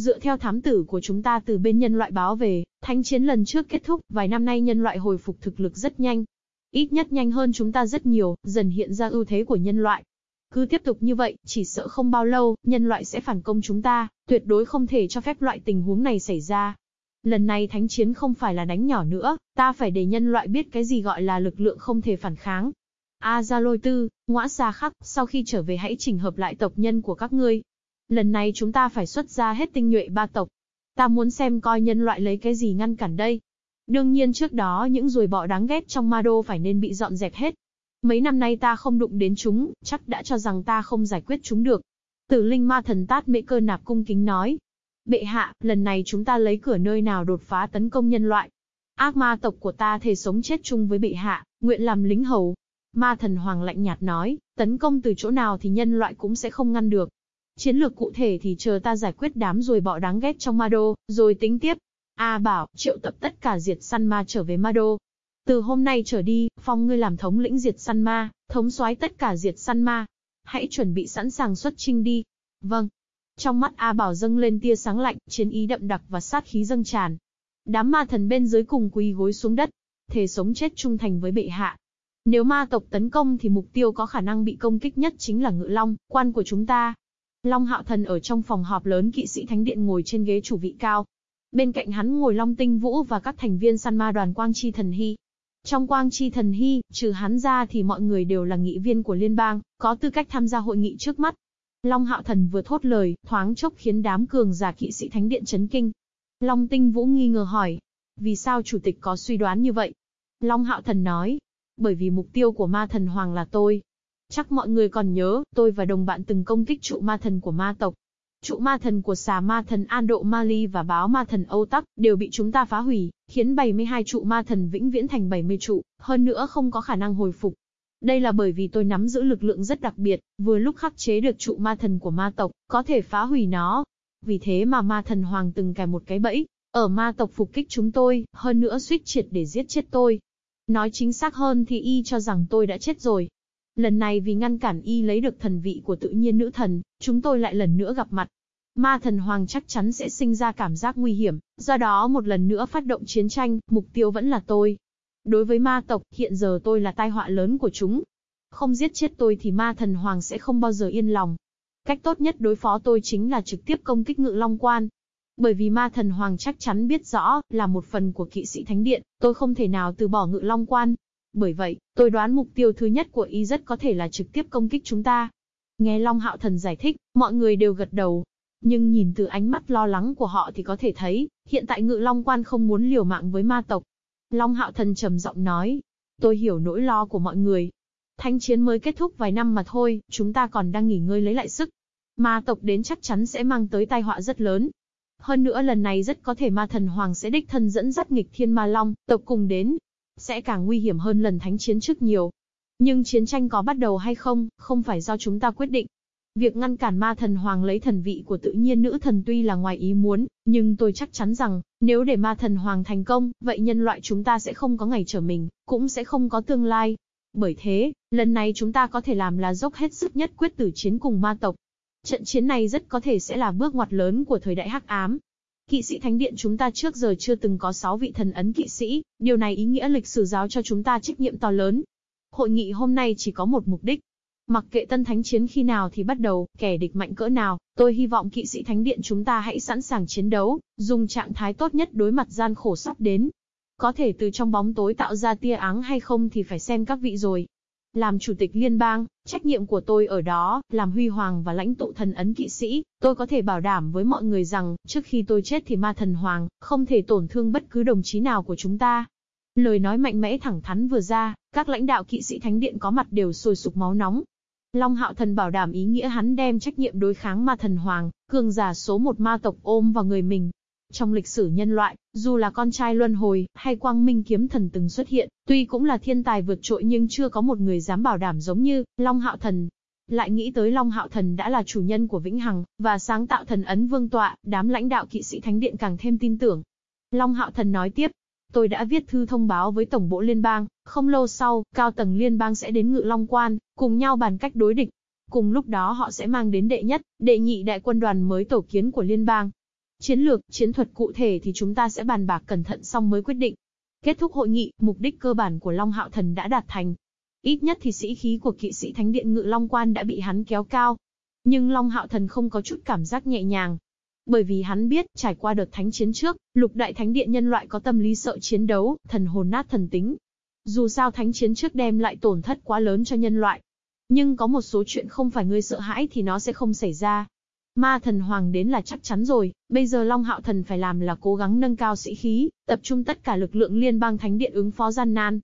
Speaker 1: Dựa theo thám tử của chúng ta từ bên nhân loại báo về, thánh chiến lần trước kết thúc, vài năm nay nhân loại hồi phục thực lực rất nhanh. Ít nhất nhanh hơn chúng ta rất nhiều, dần hiện ra ưu thế của nhân loại. Cứ tiếp tục như vậy, chỉ sợ không bao lâu, nhân loại sẽ phản công chúng ta, tuyệt đối không thể cho phép loại tình huống này xảy ra. Lần này thánh chiến không phải là đánh nhỏ nữa, ta phải để nhân loại biết cái gì gọi là lực lượng không thể phản kháng. A Gia Lôi Tư, Ngõa Sa Khắc, sau khi trở về hãy chỉnh hợp lại tộc nhân của các ngươi. Lần này chúng ta phải xuất ra hết tinh nhuệ ba tộc. Ta muốn xem coi nhân loại lấy cái gì ngăn cản đây. Đương nhiên trước đó những ruồi bọ đáng ghét trong ma đô phải nên bị dọn dẹp hết. Mấy năm nay ta không đụng đến chúng, chắc đã cho rằng ta không giải quyết chúng được. Tử linh ma thần tát mễ cơ nạp cung kính nói. Bệ hạ, lần này chúng ta lấy cửa nơi nào đột phá tấn công nhân loại. Ác ma tộc của ta thề sống chết chung với bệ hạ, nguyện làm lính hầu. Ma thần hoàng lạnh nhạt nói, tấn công từ chỗ nào thì nhân loại cũng sẽ không ngăn được. Chiến lược cụ thể thì chờ ta giải quyết đám rồi bọ đáng ghét trong ma đô, rồi tính tiếp. A bảo, triệu tập tất cả diệt săn ma trở về ma đô. Từ hôm nay trở đi, phong ngươi làm thống lĩnh diệt săn ma, thống soái tất cả diệt săn ma. Hãy chuẩn bị sẵn sàng xuất chinh đi. Vâng. Trong mắt A Bảo dâng lên tia sáng lạnh, chiến ý đậm đặc và sát khí dâng tràn. Đám ma thần bên dưới cùng quỳ gối xuống đất, thề sống chết trung thành với bệ hạ. Nếu ma tộc tấn công thì mục tiêu có khả năng bị công kích nhất chính là ngự long, quan của chúng ta. Long hạo thần ở trong phòng họp lớn kỵ sĩ thánh điện ngồi trên ghế chủ vị cao. Bên cạnh hắn ngồi Long Tinh Vũ và các thành viên săn ma đoàn Quang Chi Thần Hy. Trong Quang Chi Thần Hy, trừ hắn ra thì mọi người đều là nghị viên của liên bang, có tư cách tham gia hội nghị trước mắt. Long Hạo Thần vừa thốt lời, thoáng chốc khiến đám cường giả kỵ sĩ thánh điện chấn kinh. Long Tinh Vũ nghi ngờ hỏi, vì sao chủ tịch có suy đoán như vậy? Long Hạo Thần nói, bởi vì mục tiêu của ma thần hoàng là tôi. Chắc mọi người còn nhớ, tôi và đồng bạn từng công kích trụ ma thần của ma tộc. Trụ ma thần của xà ma thần An Độ Mali và báo ma thần Âu Tắc đều bị chúng ta phá hủy, khiến 72 trụ ma thần vĩnh viễn thành 70 trụ, hơn nữa không có khả năng hồi phục. Đây là bởi vì tôi nắm giữ lực lượng rất đặc biệt, vừa lúc khắc chế được trụ ma thần của ma tộc, có thể phá hủy nó. Vì thế mà ma thần hoàng từng cài một cái bẫy, ở ma tộc phục kích chúng tôi, hơn nữa suýt triệt để giết chết tôi. Nói chính xác hơn thì y cho rằng tôi đã chết rồi. Lần này vì ngăn cản y lấy được thần vị của tự nhiên nữ thần, chúng tôi lại lần nữa gặp mặt. Ma thần hoàng chắc chắn sẽ sinh ra cảm giác nguy hiểm, do đó một lần nữa phát động chiến tranh, mục tiêu vẫn là tôi. Đối với ma tộc, hiện giờ tôi là tai họa lớn của chúng. Không giết chết tôi thì ma thần hoàng sẽ không bao giờ yên lòng. Cách tốt nhất đối phó tôi chính là trực tiếp công kích ngự long quan. Bởi vì ma thần hoàng chắc chắn biết rõ, là một phần của kỵ sĩ thánh điện, tôi không thể nào từ bỏ ngự long quan. Bởi vậy, tôi đoán mục tiêu thứ nhất của y rất có thể là trực tiếp công kích chúng ta. Nghe Long Hạo Thần giải thích, mọi người đều gật đầu. Nhưng nhìn từ ánh mắt lo lắng của họ thì có thể thấy, hiện tại ngự Long Quan không muốn liều mạng với ma tộc. Long Hạo Thần trầm giọng nói, tôi hiểu nỗi lo của mọi người. Thanh chiến mới kết thúc vài năm mà thôi, chúng ta còn đang nghỉ ngơi lấy lại sức. Ma tộc đến chắc chắn sẽ mang tới tai họa rất lớn. Hơn nữa lần này rất có thể ma thần hoàng sẽ đích thân dẫn dắt nghịch thiên ma long, tộc cùng đến. Sẽ càng nguy hiểm hơn lần thánh chiến trước nhiều. Nhưng chiến tranh có bắt đầu hay không, không phải do chúng ta quyết định. Việc ngăn cản ma thần hoàng lấy thần vị của tự nhiên nữ thần tuy là ngoài ý muốn, nhưng tôi chắc chắn rằng, nếu để ma thần hoàng thành công, vậy nhân loại chúng ta sẽ không có ngày trở mình, cũng sẽ không có tương lai. Bởi thế, lần này chúng ta có thể làm là dốc hết sức nhất quyết tử chiến cùng ma tộc. Trận chiến này rất có thể sẽ là bước ngoặt lớn của thời đại hắc ám. Kỵ sĩ thánh điện chúng ta trước giờ chưa từng có 6 vị thần ấn kỵ sĩ, điều này ý nghĩa lịch sử giáo cho chúng ta trách nhiệm to lớn. Hội nghị hôm nay chỉ có một mục đích, Mặc kệ tân thánh chiến khi nào thì bắt đầu, kẻ địch mạnh cỡ nào, tôi hy vọng kỵ sĩ thánh điện chúng ta hãy sẵn sàng chiến đấu, dùng trạng thái tốt nhất đối mặt gian khổ sắp đến. Có thể từ trong bóng tối tạo ra tia áng hay không thì phải xem các vị rồi. Làm chủ tịch liên bang, trách nhiệm của tôi ở đó, làm huy hoàng và lãnh tụ thần ấn kỵ sĩ, tôi có thể bảo đảm với mọi người rằng, trước khi tôi chết thì ma thần hoàng, không thể tổn thương bất cứ đồng chí nào của chúng ta. Lời nói mạnh mẽ thẳng thắn vừa ra, các lãnh đạo kỵ sĩ thánh điện có mặt đều sôi sục máu nóng, Long Hạo Thần bảo đảm ý nghĩa hắn đem trách nhiệm đối kháng ma thần hoàng, cường giả số một ma tộc ôm vào người mình. Trong lịch sử nhân loại, dù là con trai luân hồi, hay quang minh kiếm thần từng xuất hiện, tuy cũng là thiên tài vượt trội nhưng chưa có một người dám bảo đảm giống như Long Hạo Thần. Lại nghĩ tới Long Hạo Thần đã là chủ nhân của Vĩnh Hằng, và sáng tạo thần ấn vương tọa, đám lãnh đạo kỵ sĩ thánh điện càng thêm tin tưởng. Long Hạo Thần nói tiếp, tôi đã viết thư thông báo với Tổng bộ Liên bang, không lâu sau, cao tầng Liên bang sẽ đến Ngự Long Quan, cùng nhau bàn cách đối địch. Cùng lúc đó họ sẽ mang đến đệ nhất, đệ nhị đại quân đoàn mới tổ kiến của Liên bang. Chiến lược, chiến thuật cụ thể thì chúng ta sẽ bàn bạc cẩn thận xong mới quyết định. Kết thúc hội nghị, mục đích cơ bản của Long Hạo Thần đã đạt thành. Ít nhất thì sĩ khí của kỵ sĩ Thánh Điện Ngự Long Quan đã bị hắn kéo cao. Nhưng Long Hạo Thần không có chút cảm giác nhẹ nhàng, bởi vì hắn biết, trải qua đợt thánh chiến trước, lục đại thánh điện nhân loại có tâm lý sợ chiến đấu, thần hồn nát thần tính. Dù sao thánh chiến trước đem lại tổn thất quá lớn cho nhân loại. Nhưng có một số chuyện không phải ngươi sợ hãi thì nó sẽ không xảy ra. Ma thần hoàng đến là chắc chắn rồi, bây giờ Long Hạo thần phải làm là cố gắng nâng cao sĩ khí, tập trung tất cả lực lượng liên bang thánh điện ứng phó gian nan.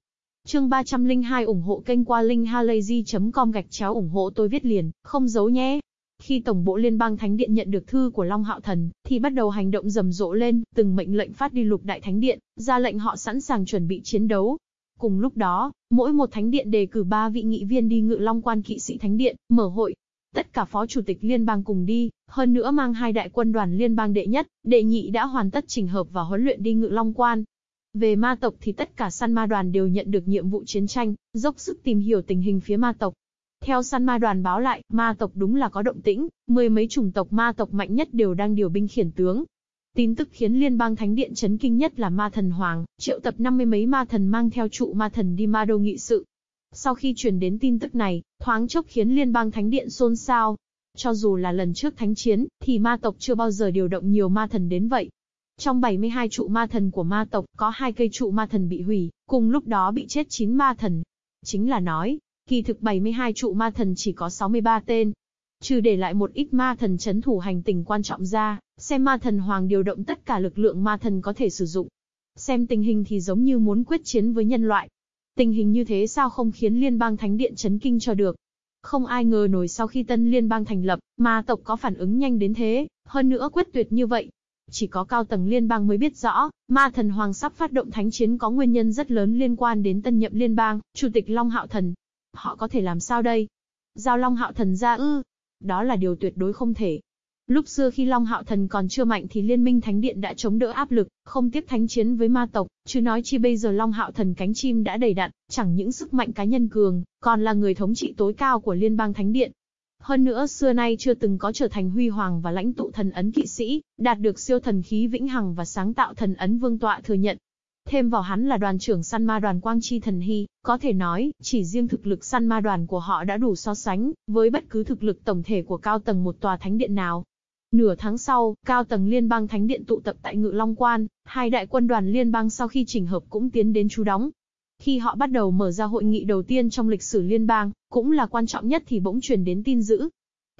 Speaker 1: Chương 302 ủng hộ kênh qua linkhalazy.com gạch chéo ủng hộ tôi viết liền, không giấu nhé. Khi Tổng bộ Liên bang Thánh Điện nhận được thư của Long Hạo Thần, thì bắt đầu hành động rầm rộ lên, từng mệnh lệnh phát đi lục đại Thánh Điện, ra lệnh họ sẵn sàng chuẩn bị chiến đấu. Cùng lúc đó, mỗi một Thánh Điện đề cử ba vị nghị viên đi ngự Long quan kỵ sĩ Thánh Điện, mở hội. Tất cả phó chủ tịch liên bang cùng đi, hơn nữa mang hai đại quân đoàn liên bang đệ nhất, đệ nhị đã hoàn tất trình hợp và huấn luyện đi ngự Long quan, về ma tộc thì tất cả săn ma đoàn đều nhận được nhiệm vụ chiến tranh, dốc sức tìm hiểu tình hình phía ma tộc. Theo săn ma đoàn báo lại, ma tộc đúng là có động tĩnh, mười mấy chủng tộc ma tộc mạnh nhất đều đang điều binh khiển tướng. Tin tức khiến liên bang thánh điện chấn kinh nhất là ma thần hoàng, triệu tập năm mươi mấy ma thần mang theo trụ ma thần đi ma đô nghị sự. Sau khi truyền đến tin tức này, thoáng chốc khiến liên bang thánh điện xôn xao. Cho dù là lần trước thánh chiến, thì ma tộc chưa bao giờ điều động nhiều ma thần đến vậy. Trong 72 trụ ma thần của ma tộc, có hai cây trụ ma thần bị hủy, cùng lúc đó bị chết 9 ma thần. Chính là nói, Kỳ thực 72 trụ ma thần chỉ có 63 tên. Trừ để lại một ít ma thần chấn thủ hành tình quan trọng ra, xem ma thần hoàng điều động tất cả lực lượng ma thần có thể sử dụng. Xem tình hình thì giống như muốn quyết chiến với nhân loại. Tình hình như thế sao không khiến liên bang thánh điện chấn kinh cho được. Không ai ngờ nổi sau khi tân liên bang thành lập, ma tộc có phản ứng nhanh đến thế, hơn nữa quyết tuyệt như vậy. Chỉ có cao tầng liên bang mới biết rõ, ma thần hoàng sắp phát động thánh chiến có nguyên nhân rất lớn liên quan đến tân nhậm liên bang, chủ tịch Long Hạo Thần, Họ có thể làm sao đây? Giao Long Hạo Thần ra ư? Đó là điều tuyệt đối không thể. Lúc xưa khi Long Hạo Thần còn chưa mạnh thì Liên minh Thánh Điện đã chống đỡ áp lực, không tiếc thánh chiến với ma tộc, chứ nói chi bây giờ Long Hạo Thần cánh chim đã đầy đặn, chẳng những sức mạnh cá nhân cường, còn là người thống trị tối cao của Liên bang Thánh Điện. Hơn nữa xưa nay chưa từng có trở thành huy hoàng và lãnh tụ thần ấn kỵ sĩ, đạt được siêu thần khí vĩnh hằng và sáng tạo thần ấn vương tọa thừa nhận, Thêm vào hắn là đoàn trưởng săn ma đoàn Quang Chi Thần Hy, có thể nói, chỉ riêng thực lực săn ma đoàn của họ đã đủ so sánh với bất cứ thực lực tổng thể của cao tầng một tòa thánh điện nào. Nửa tháng sau, cao tầng liên bang thánh điện tụ tập tại Ngự Long Quan, hai đại quân đoàn liên bang sau khi chỉnh hợp cũng tiến đến trú đóng. Khi họ bắt đầu mở ra hội nghị đầu tiên trong lịch sử liên bang, cũng là quan trọng nhất thì bỗng truyền đến tin dữ.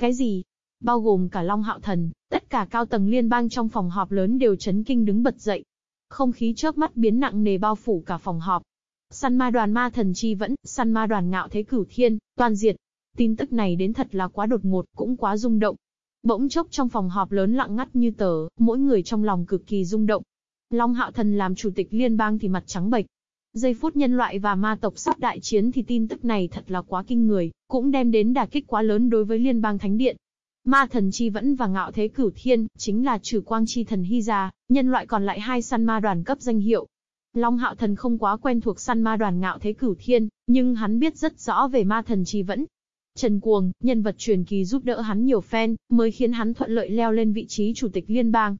Speaker 1: Cái gì? Bao gồm cả Long Hạo Thần, tất cả cao tầng liên bang trong phòng họp lớn đều chấn kinh đứng bật dậy, không khí chớp mắt biến nặng nề bao phủ cả phòng họp. Săn ma đoàn ma thần chi vẫn, săn ma đoàn ngạo thế cửu thiên, toàn diệt. Tin tức này đến thật là quá đột ngột, cũng quá rung động. Bỗng chốc trong phòng họp lớn lặng ngắt như tờ, mỗi người trong lòng cực kỳ rung động. Long Hạo Thần làm chủ tịch liên bang thì mặt trắng bệch. Giây phút nhân loại và ma tộc sắp đại chiến thì tin tức này thật là quá kinh người, cũng đem đến đả kích quá lớn đối với liên bang thánh điện. Ma thần chi vẫn và ngạo thế cửu thiên, chính là trừ quang chi thần hy ra, nhân loại còn lại hai săn ma đoàn cấp danh hiệu. Long hạo thần không quá quen thuộc săn ma đoàn ngạo thế cửu thiên, nhưng hắn biết rất rõ về ma thần chi vẫn. Trần Cuồng, nhân vật truyền kỳ giúp đỡ hắn nhiều fan, mới khiến hắn thuận lợi leo lên vị trí chủ tịch liên bang.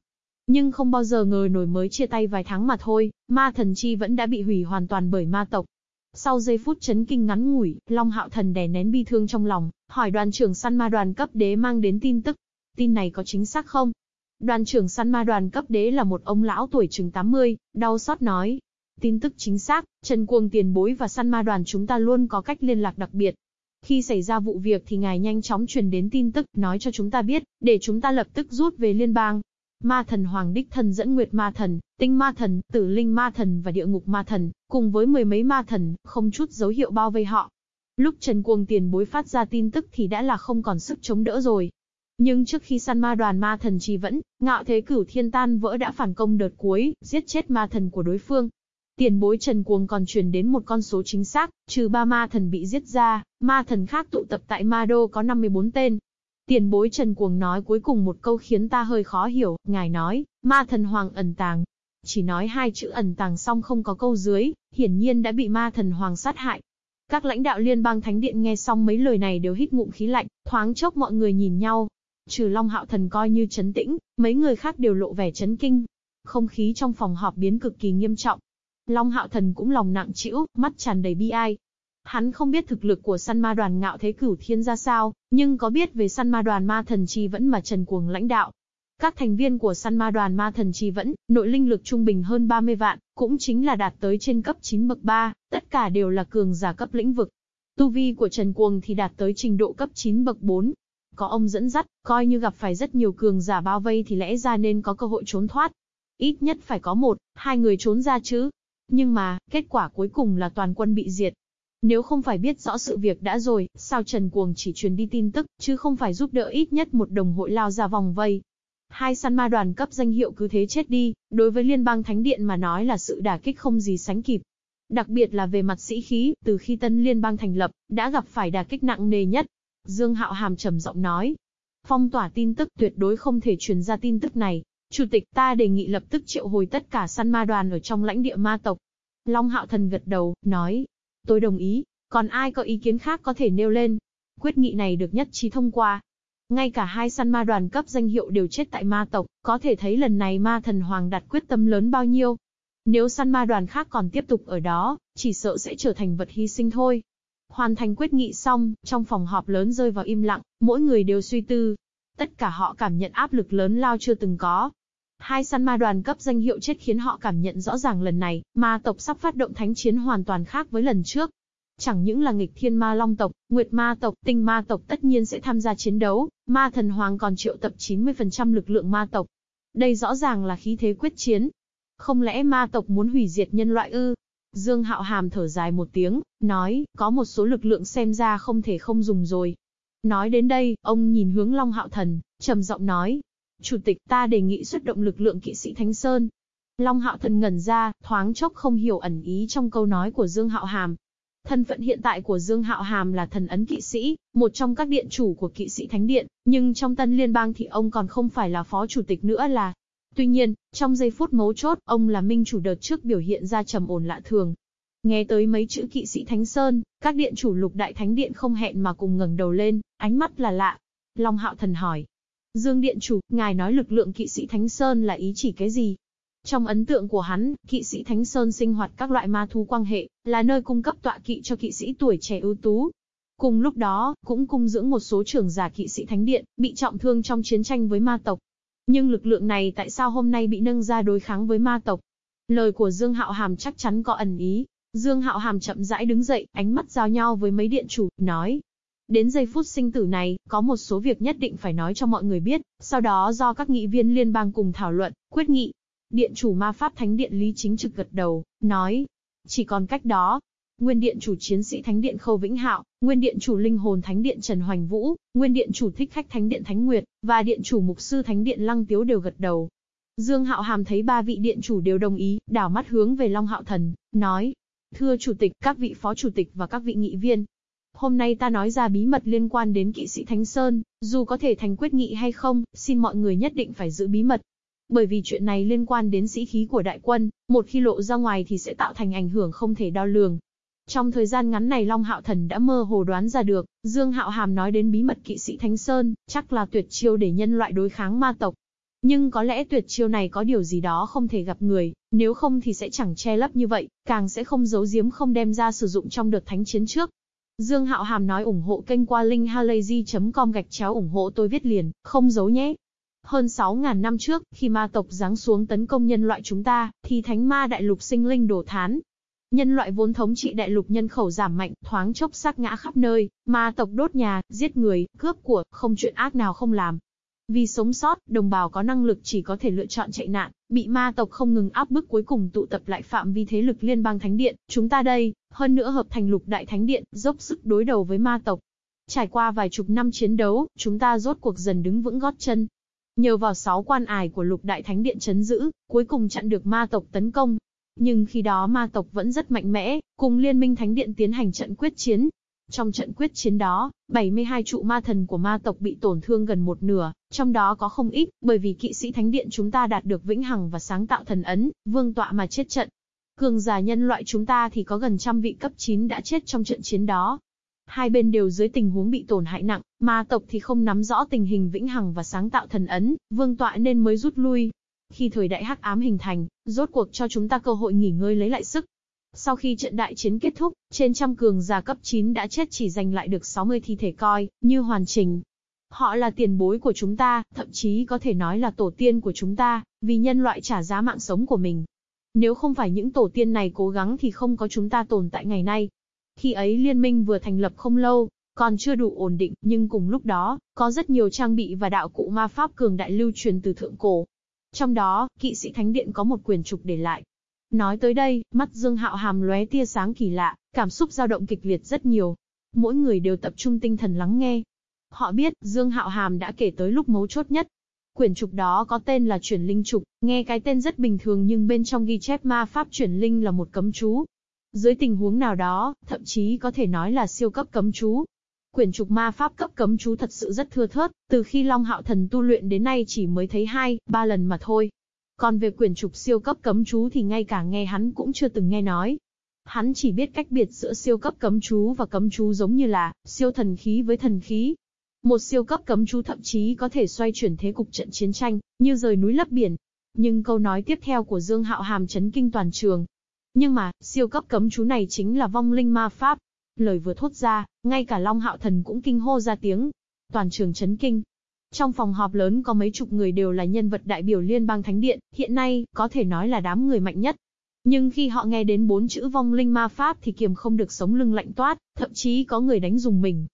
Speaker 1: Nhưng không bao giờ ngờ nổi mới chia tay vài tháng mà thôi, ma thần chi vẫn đã bị hủy hoàn toàn bởi ma tộc. Sau giây phút chấn kinh ngắn ngủi, Long Hạo Thần đè nén bi thương trong lòng, hỏi đoàn trưởng săn ma đoàn cấp đế mang đến tin tức. Tin này có chính xác không? Đoàn trưởng săn ma đoàn cấp đế là một ông lão tuổi chừng 80, đau xót nói. Tin tức chính xác, Trần Cuồng tiền bối và săn ma đoàn chúng ta luôn có cách liên lạc đặc biệt. Khi xảy ra vụ việc thì ngài nhanh chóng truyền đến tin tức, nói cho chúng ta biết, để chúng ta lập tức rút về liên bang. Ma thần Hoàng Đích Thần dẫn Nguyệt Ma Thần, Tinh Ma Thần, Tử Linh Ma Thần và Địa Ngục Ma Thần, cùng với mười mấy ma thần, không chút dấu hiệu bao vây họ. Lúc Trần Cuồng tiền bối phát ra tin tức thì đã là không còn sức chống đỡ rồi. Nhưng trước khi săn ma đoàn ma thần trì vẫn, ngạo thế cửu thiên tan vỡ đã phản công đợt cuối, giết chết ma thần của đối phương. Tiền bối Trần Cuồng còn truyền đến một con số chính xác, trừ ba ma thần bị giết ra, ma thần khác tụ tập tại ma đô có 54 tên. Tiền bối Trần Cuồng nói cuối cùng một câu khiến ta hơi khó hiểu, ngài nói, ma thần hoàng ẩn tàng. Chỉ nói hai chữ ẩn tàng xong không có câu dưới, hiển nhiên đã bị ma thần hoàng sát hại. Các lãnh đạo liên bang thánh điện nghe xong mấy lời này đều hít ngụm khí lạnh, thoáng chốc mọi người nhìn nhau. Trừ Long Hạo Thần coi như chấn tĩnh, mấy người khác đều lộ vẻ chấn kinh. Không khí trong phòng họp biến cực kỳ nghiêm trọng. Long Hạo Thần cũng lòng nặng trĩu, mắt tràn đầy bi ai. Hắn không biết thực lực của săn ma đoàn ngạo thế cửu thiên ra sao, nhưng có biết về săn ma đoàn ma thần chi vẫn mà Trần Cuồng lãnh đạo. Các thành viên của săn ma đoàn ma thần chi vẫn, nội linh lực trung bình hơn 30 vạn, cũng chính là đạt tới trên cấp 9 bậc 3, tất cả đều là cường giả cấp lĩnh vực. Tu vi của Trần Cuồng thì đạt tới trình độ cấp 9 bậc 4. Có ông dẫn dắt, coi như gặp phải rất nhiều cường giả bao vây thì lẽ ra nên có cơ hội trốn thoát. Ít nhất phải có một, hai người trốn ra chứ. Nhưng mà, kết quả cuối cùng là toàn quân bị diệt. Nếu không phải biết rõ sự việc đã rồi, sao Trần Cuồng chỉ truyền đi tin tức, chứ không phải giúp đỡ ít nhất một đồng hội lao ra vòng vây. Hai săn ma đoàn cấp danh hiệu cứ thế chết đi, đối với liên bang thánh điện mà nói là sự đả kích không gì sánh kịp. Đặc biệt là về mặt sĩ khí, từ khi tân liên bang thành lập, đã gặp phải đả kích nặng nề nhất. Dương Hạo Hàm trầm giọng nói. Phong tỏa tin tức tuyệt đối không thể truyền ra tin tức này. Chủ tịch ta đề nghị lập tức triệu hồi tất cả săn ma đoàn ở trong lãnh địa ma tộc. Long Hạo Thần gật đầu, nói. Tôi đồng ý, còn ai có ý kiến khác có thể nêu lên. Quyết nghị này được nhất trí thông qua. Ngay cả hai săn ma đoàn cấp danh hiệu đều chết tại ma tộc, có thể thấy lần này ma thần hoàng đặt quyết tâm lớn bao nhiêu. Nếu săn ma đoàn khác còn tiếp tục ở đó, chỉ sợ sẽ trở thành vật hy sinh thôi. Hoàn thành quyết nghị xong, trong phòng họp lớn rơi vào im lặng, mỗi người đều suy tư. Tất cả họ cảm nhận áp lực lớn lao chưa từng có. Hai săn ma đoàn cấp danh hiệu chết khiến họ cảm nhận rõ ràng lần này, ma tộc sắp phát động thánh chiến hoàn toàn khác với lần trước. Chẳng những là nghịch thiên ma long tộc, nguyệt ma tộc, tinh ma tộc tất nhiên sẽ tham gia chiến đấu, ma thần hoàng còn triệu tập 90% lực lượng ma tộc. Đây rõ ràng là khí thế quyết chiến. Không lẽ ma tộc muốn hủy diệt nhân loại ư? Dương Hạo Hàm thở dài một tiếng, nói, có một số lực lượng xem ra không thể không dùng rồi. Nói đến đây, ông nhìn hướng Long Hạo Thần, trầm giọng nói, Chủ tịch ta đề nghị xuất động lực lượng kỵ sĩ Thánh Sơn. Long Hạo Thần ngẩn ra, thoáng chốc không hiểu ẩn ý trong câu nói của Dương Hạo Hàm. Thân phận hiện tại của Dương Hạo Hàm là thần ấn kỵ sĩ, một trong các điện chủ của kỵ sĩ Thánh Điện, nhưng trong tân liên bang thì ông còn không phải là phó chủ tịch nữa là. Tuy nhiên, trong giây phút mấu chốt, ông là minh chủ đợt trước biểu hiện ra trầm ổn lạ thường. Nghe tới mấy chữ kỵ sĩ Thánh Sơn, các điện chủ lục đại thánh điện không hẹn mà cùng ngẩng đầu lên, ánh mắt là lạ. Long Hạo Thần hỏi, Dương Điện Chủ, ngài nói lực lượng kỵ sĩ Thánh Sơn là ý chỉ cái gì? Trong ấn tượng của hắn, kỵ sĩ Thánh Sơn sinh hoạt các loại ma thú quang hệ, là nơi cung cấp tọa kỵ cho kỵ sĩ tuổi trẻ ưu tú. Cùng lúc đó, cũng cung dưỡng một số trưởng giả kỵ sĩ Thánh Điện, bị trọng thương trong chiến tranh với ma tộc. Nhưng lực lượng này tại sao hôm nay bị nâng ra đối kháng với ma tộc? Lời của Dương Hạo Hàm chắc chắn có ẩn ý. Dương Hạo Hàm chậm rãi đứng dậy, ánh mắt giao nhau với mấy điện chủ, nói, Đến giây phút sinh tử này, có một số việc nhất định phải nói cho mọi người biết, sau đó do các nghị viên liên bang cùng thảo luận, quyết nghị. Điện chủ ma pháp thánh điện Lý Chính Trực gật đầu, nói, chỉ còn cách đó. Nguyên điện chủ chiến sĩ thánh điện Khâu Vĩnh Hạo, nguyên điện chủ linh hồn thánh điện Trần Hoành Vũ, nguyên điện chủ thích khách thánh điện Thánh Nguyệt, và điện chủ mục sư thánh điện Lăng Tiếu đều gật đầu. Dương Hạo Hàm thấy ba vị điện chủ đều đồng ý, đảo mắt hướng về Long Hạo Thần, nói, Thưa Chủ tịch, các vị Phó Chủ tịch và các vị nghị viên, Hôm nay ta nói ra bí mật liên quan đến kỵ sĩ Thánh Sơn, dù có thể thành quyết nghị hay không, xin mọi người nhất định phải giữ bí mật. Bởi vì chuyện này liên quan đến sĩ khí của đại quân, một khi lộ ra ngoài thì sẽ tạo thành ảnh hưởng không thể đo lường. Trong thời gian ngắn này Long Hạo Thần đã mơ hồ đoán ra được, Dương Hạo Hàm nói đến bí mật kỵ sĩ Thánh Sơn, chắc là tuyệt chiêu để nhân loại đối kháng ma tộc. Nhưng có lẽ tuyệt chiêu này có điều gì đó không thể gặp người, nếu không thì sẽ chẳng che lấp như vậy, càng sẽ không giấu giếm không đem ra sử dụng trong đợt thánh chiến trước. Dương Hạo Hàm nói ủng hộ kênh qua linkhalazy.com gạch chéo ủng hộ tôi viết liền, không giấu nhé. Hơn 6.000 năm trước, khi ma tộc giáng xuống tấn công nhân loại chúng ta, thì thánh ma đại lục sinh linh đổ thán. Nhân loại vốn thống trị đại lục nhân khẩu giảm mạnh, thoáng chốc xác ngã khắp nơi, ma tộc đốt nhà, giết người, cướp của, không chuyện ác nào không làm. Vì sống sót, đồng bào có năng lực chỉ có thể lựa chọn chạy nạn, bị ma tộc không ngừng áp bức cuối cùng tụ tập lại phạm vi thế lực liên bang thánh điện, chúng ta đây, hơn nữa hợp thành lục đại thánh điện, dốc sức đối đầu với ma tộc. Trải qua vài chục năm chiến đấu, chúng ta rốt cuộc dần đứng vững gót chân. Nhờ vào sáu quan ải của lục đại thánh điện chấn giữ, cuối cùng chặn được ma tộc tấn công. Nhưng khi đó ma tộc vẫn rất mạnh mẽ, cùng liên minh thánh điện tiến hành trận quyết chiến. Trong trận quyết chiến đó, 72 trụ ma thần của ma tộc bị tổn thương gần một nửa, trong đó có không ít, bởi vì kỵ sĩ thánh điện chúng ta đạt được vĩnh hằng và sáng tạo thần ấn, vương tọa mà chết trận. Cường giả nhân loại chúng ta thì có gần trăm vị cấp 9 đã chết trong trận chiến đó. Hai bên đều dưới tình huống bị tổn hại nặng, ma tộc thì không nắm rõ tình hình vĩnh hằng và sáng tạo thần ấn, vương tọa nên mới rút lui. Khi thời đại hắc ám hình thành, rốt cuộc cho chúng ta cơ hội nghỉ ngơi lấy lại sức. Sau khi trận đại chiến kết thúc, trên trăm cường giả cấp 9 đã chết chỉ giành lại được 60 thi thể coi, như hoàn chỉnh. Họ là tiền bối của chúng ta, thậm chí có thể nói là tổ tiên của chúng ta, vì nhân loại trả giá mạng sống của mình. Nếu không phải những tổ tiên này cố gắng thì không có chúng ta tồn tại ngày nay. Khi ấy liên minh vừa thành lập không lâu, còn chưa đủ ổn định, nhưng cùng lúc đó, có rất nhiều trang bị và đạo cụ ma pháp cường đại lưu truyền từ thượng cổ. Trong đó, kỵ sĩ thánh điện có một quyền trục để lại. Nói tới đây, mắt Dương Hạo Hàm lóe tia sáng kỳ lạ, cảm xúc dao động kịch liệt rất nhiều. Mỗi người đều tập trung tinh thần lắng nghe. Họ biết, Dương Hạo Hàm đã kể tới lúc mấu chốt nhất. Quyển trục đó có tên là chuyển linh trục, nghe cái tên rất bình thường nhưng bên trong ghi chép ma pháp chuyển linh là một cấm chú. Dưới tình huống nào đó, thậm chí có thể nói là siêu cấp cấm chú. Quyển trục ma pháp cấp cấm chú thật sự rất thưa thớt, từ khi Long Hạo Thần tu luyện đến nay chỉ mới thấy hai, ba lần mà thôi. Còn về quyển trục siêu cấp cấm chú thì ngay cả nghe hắn cũng chưa từng nghe nói. Hắn chỉ biết cách biệt giữa siêu cấp cấm chú và cấm chú giống như là siêu thần khí với thần khí, một siêu cấp cấm chú thậm chí có thể xoay chuyển thế cục trận chiến tranh, như rời núi lấp biển. Nhưng câu nói tiếp theo của Dương Hạo Hàm chấn kinh toàn trường. Nhưng mà, siêu cấp cấm chú này chính là vong linh ma pháp. Lời vừa thốt ra, ngay cả Long Hạo Thần cũng kinh hô ra tiếng. Toàn trường chấn kinh. Trong phòng họp lớn có mấy chục người đều là nhân vật đại biểu liên bang thánh điện, hiện nay, có thể nói là đám người mạnh nhất. Nhưng khi họ nghe đến bốn chữ vong linh ma pháp thì kiềm không được sống lưng lạnh toát, thậm chí có người đánh dùng mình.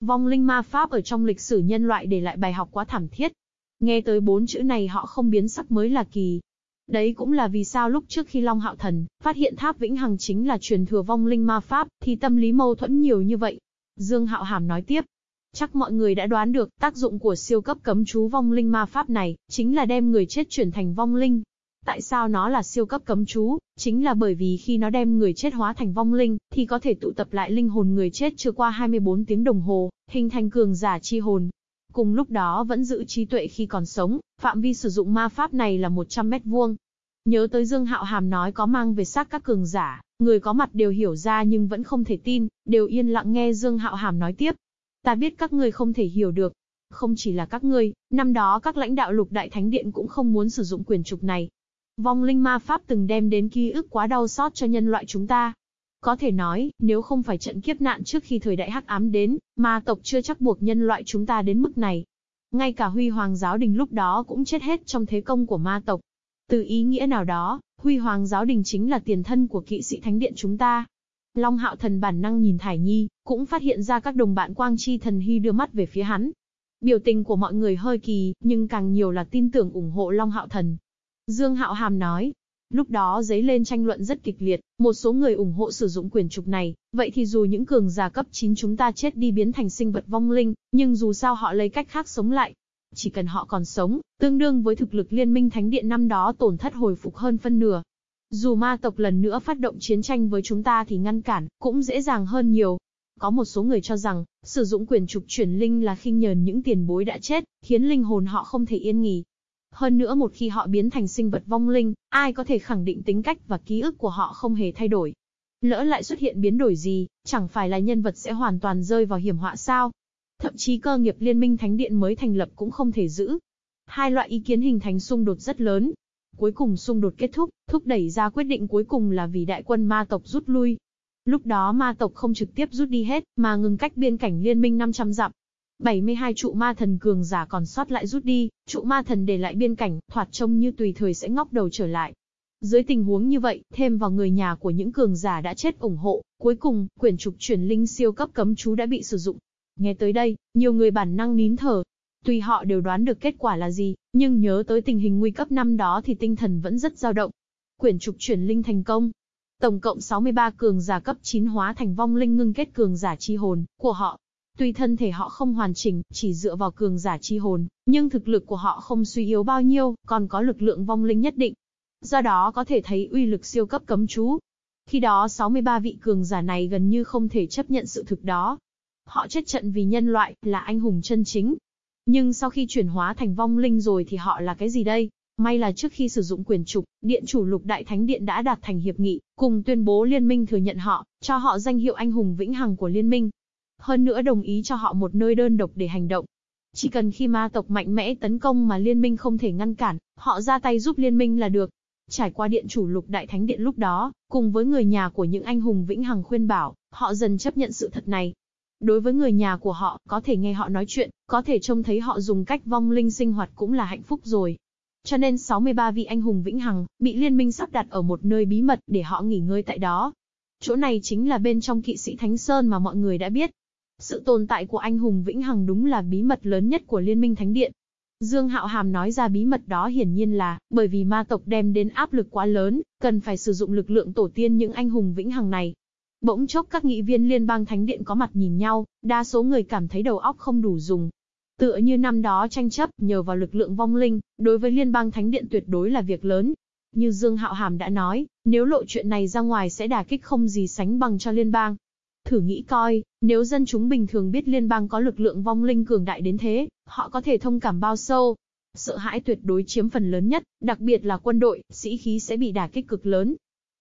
Speaker 1: Vong linh ma pháp ở trong lịch sử nhân loại để lại bài học quá thảm thiết. Nghe tới bốn chữ này họ không biến sắc mới là kỳ. Đấy cũng là vì sao lúc trước khi Long Hạo Thần phát hiện tháp Vĩnh Hằng chính là truyền thừa vong linh ma pháp, thì tâm lý mâu thuẫn nhiều như vậy. Dương Hạo Hàm nói tiếp. Chắc mọi người đã đoán được, tác dụng của siêu cấp cấm chú vong linh ma pháp này, chính là đem người chết chuyển thành vong linh. Tại sao nó là siêu cấp cấm chú? Chính là bởi vì khi nó đem người chết hóa thành vong linh, thì có thể tụ tập lại linh hồn người chết chưa qua 24 tiếng đồng hồ, hình thành cường giả chi hồn. Cùng lúc đó vẫn giữ trí tuệ khi còn sống, phạm vi sử dụng ma pháp này là 100 mét vuông. Nhớ tới Dương Hạo Hàm nói có mang về xác các cường giả, người có mặt đều hiểu ra nhưng vẫn không thể tin, đều yên lặng nghe Dương Hạo Hàm nói tiếp. Ta biết các ngươi không thể hiểu được. Không chỉ là các ngươi, năm đó các lãnh đạo lục đại thánh điện cũng không muốn sử dụng quyền trục này, Vong linh ma pháp từng đem đến ký ức quá đau xót cho nhân loại chúng ta. Có thể nói, nếu không phải trận kiếp nạn trước khi thời đại hắc ám đến, ma tộc chưa chắc buộc nhân loại chúng ta đến mức này. Ngay cả Huy Hoàng Giáo Đình lúc đó cũng chết hết trong thế công của ma tộc. Từ ý nghĩa nào đó, Huy Hoàng Giáo Đình chính là tiền thân của kỵ sĩ thánh điện chúng ta. Long Hạo Thần bản năng nhìn Thải Nhi, cũng phát hiện ra các đồng bạn Quang Chi Thần Hy đưa mắt về phía hắn. Biểu tình của mọi người hơi kỳ, nhưng càng nhiều là tin tưởng ủng hộ Long Hạo Thần. Dương Hạo Hàm nói. Lúc đó giấy lên tranh luận rất kịch liệt, một số người ủng hộ sử dụng quyền trục này, vậy thì dù những cường giả cấp 9 chúng ta chết đi biến thành sinh vật vong linh, nhưng dù sao họ lấy cách khác sống lại. Chỉ cần họ còn sống, tương đương với thực lực liên minh thánh điện năm đó tổn thất hồi phục hơn phân nửa. Dù ma tộc lần nữa phát động chiến tranh với chúng ta thì ngăn cản, cũng dễ dàng hơn nhiều. Có một số người cho rằng, sử dụng quyền trục chuyển linh là khinh nhờn những tiền bối đã chết, khiến linh hồn họ không thể yên nghỉ. Hơn nữa một khi họ biến thành sinh vật vong linh, ai có thể khẳng định tính cách và ký ức của họ không hề thay đổi. Lỡ lại xuất hiện biến đổi gì, chẳng phải là nhân vật sẽ hoàn toàn rơi vào hiểm họa sao? Thậm chí cơ nghiệp liên minh thánh điện mới thành lập cũng không thể giữ. Hai loại ý kiến hình thành xung đột rất lớn. Cuối cùng xung đột kết thúc, thúc đẩy ra quyết định cuối cùng là vì đại quân ma tộc rút lui. Lúc đó ma tộc không trực tiếp rút đi hết, mà ngừng cách biên cảnh liên minh 500 dặm, 72 trụ ma thần cường giả còn sót lại rút đi, trụ ma thần để lại biên cảnh, thoạt trông như tùy thời sẽ ngóc đầu trở lại. Dưới tình huống như vậy, thêm vào người nhà của những cường giả đã chết ủng hộ, cuối cùng, quyển trục chuyển linh siêu cấp cấm chú đã bị sử dụng. Nghe tới đây, nhiều người bản năng nín thở. Tuy họ đều đoán được kết quả là gì, nhưng nhớ tới tình hình nguy cấp năm đó thì tinh thần vẫn rất dao động. Quyển trục chuyển linh thành công. Tổng cộng 63 cường giả cấp 9 hóa thành vong linh ngưng kết cường giả chi hồn của họ, Tuy thân thể họ không hoàn chỉnh, chỉ dựa vào cường giả chi hồn, nhưng thực lực của họ không suy yếu bao nhiêu, còn có lực lượng vong linh nhất định. Do đó có thể thấy uy lực siêu cấp cấm chú. Khi đó 63 vị cường giả này gần như không thể chấp nhận sự thực đó. Họ chết trận vì nhân loại, là anh hùng chân chính. Nhưng sau khi chuyển hóa thành vong linh rồi thì họ là cái gì đây? May là trước khi sử dụng quyền trục, Điện chủ Lục Đại Thánh Điện đã đạt thành hiệp nghị, cùng tuyên bố liên minh thừa nhận họ, cho họ danh hiệu anh hùng vĩnh hằng của liên minh. Hơn nữa đồng ý cho họ một nơi đơn độc để hành động. Chỉ cần khi ma tộc mạnh mẽ tấn công mà liên minh không thể ngăn cản, họ ra tay giúp liên minh là được. Trải qua điện chủ Lục Đại Thánh Điện lúc đó, cùng với người nhà của những anh hùng vĩnh hằng khuyên bảo, họ dần chấp nhận sự thật này. Đối với người nhà của họ, có thể nghe họ nói chuyện, có thể trông thấy họ dùng cách vong linh sinh hoạt cũng là hạnh phúc rồi. Cho nên 63 vị anh hùng vĩnh hằng, bị liên minh sắp đặt ở một nơi bí mật để họ nghỉ ngơi tại đó. Chỗ này chính là bên trong kỵ sĩ Thánh Sơn mà mọi người đã biết. Sự tồn tại của anh hùng vĩnh hằng đúng là bí mật lớn nhất của Liên minh Thánh Điện. Dương Hạo Hàm nói ra bí mật đó hiển nhiên là, bởi vì ma tộc đem đến áp lực quá lớn, cần phải sử dụng lực lượng tổ tiên những anh hùng vĩnh hằng này. Bỗng chốc các nghị viên liên bang thánh điện có mặt nhìn nhau, đa số người cảm thấy đầu óc không đủ dùng, Tựa như năm đó tranh chấp, nhờ vào lực lượng vong linh, đối với liên bang thánh điện tuyệt đối là việc lớn. Như Dương Hạo Hàm đã nói, nếu lộ chuyện này ra ngoài sẽ đả kích không gì sánh bằng cho liên bang. Thử nghĩ coi, nếu dân chúng bình thường biết liên bang có lực lượng vong linh cường đại đến thế, họ có thể thông cảm bao sâu. Sợ hãi tuyệt đối chiếm phần lớn nhất, đặc biệt là quân đội, sĩ khí sẽ bị đả kích cực lớn.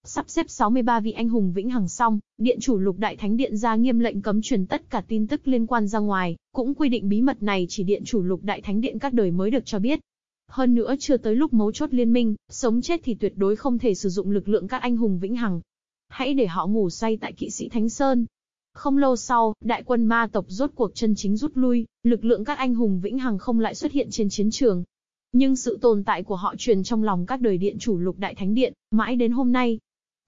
Speaker 1: Sắp xếp 63 vị anh hùng vĩnh hằng xong, điện chủ lục đại thánh điện ra nghiêm lệnh cấm truyền tất cả tin tức liên quan ra ngoài, cũng quy định bí mật này chỉ điện chủ lục đại thánh điện các đời mới được cho biết. Hơn nữa chưa tới lúc mấu chốt liên minh, sống chết thì tuyệt đối không thể sử dụng lực lượng các anh hùng vĩnh hằng. Hãy để họ ngủ say tại kỵ sĩ Thánh Sơn. Không lâu sau, đại quân ma tộc rốt cuộc chân chính rút lui, lực lượng các anh hùng vĩnh hằng không lại xuất hiện trên chiến trường. Nhưng sự tồn tại của họ truyền trong lòng các đời điện chủ lục đại thánh điện, mãi đến hôm nay,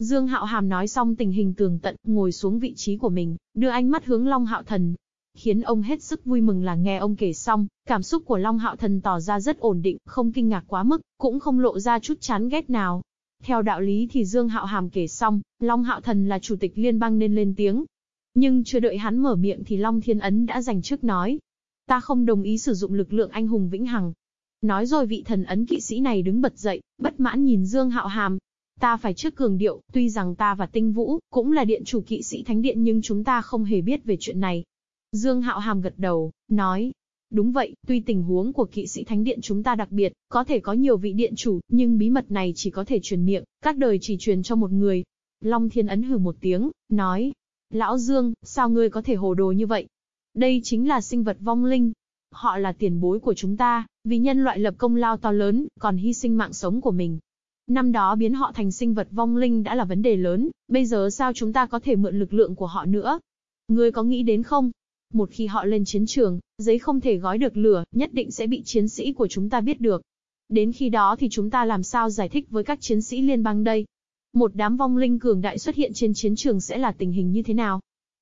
Speaker 1: Dương Hạo Hàm nói xong tình hình tường tận, ngồi xuống vị trí của mình, đưa ánh mắt hướng Long Hạo Thần. Khiến ông hết sức vui mừng là nghe ông kể xong, cảm xúc của Long Hạo Thần tỏ ra rất ổn định, không kinh ngạc quá mức, cũng không lộ ra chút chán ghét nào. Theo đạo lý thì Dương Hạo Hàm kể xong, Long Hạo Thần là chủ tịch liên bang nên lên tiếng. Nhưng chưa đợi hắn mở miệng thì Long Thiên Ấn đã giành trước nói. Ta không đồng ý sử dụng lực lượng anh hùng vĩnh hằng. Nói rồi vị thần ấn kỵ sĩ này đứng bật dậy, bất mãn nhìn Dương Hạo Hàm, Ta phải trước cường điệu, tuy rằng ta và Tinh Vũ cũng là điện chủ kỵ sĩ thánh điện nhưng chúng ta không hề biết về chuyện này. Dương Hạo Hàm gật đầu, nói, Đúng vậy, tuy tình huống của kỵ sĩ thánh điện chúng ta đặc biệt, có thể có nhiều vị điện chủ, nhưng bí mật này chỉ có thể truyền miệng, các đời chỉ truyền cho một người. Long Thiên Ấn hừ một tiếng, nói, Lão Dương, sao ngươi có thể hồ đồ như vậy? Đây chính là sinh vật vong linh. Họ là tiền bối của chúng ta, vì nhân loại lập công lao to lớn, còn hy sinh mạng sống của mình, Năm đó biến họ thành sinh vật vong linh đã là vấn đề lớn, bây giờ sao chúng ta có thể mượn lực lượng của họ nữa? Ngươi có nghĩ đến không? Một khi họ lên chiến trường, giấy không thể gói được lửa, nhất định sẽ bị chiến sĩ của chúng ta biết được. Đến khi đó thì chúng ta làm sao giải thích với các chiến sĩ liên bang đây? Một đám vong linh cường đại xuất hiện trên chiến trường sẽ là tình hình như thế nào?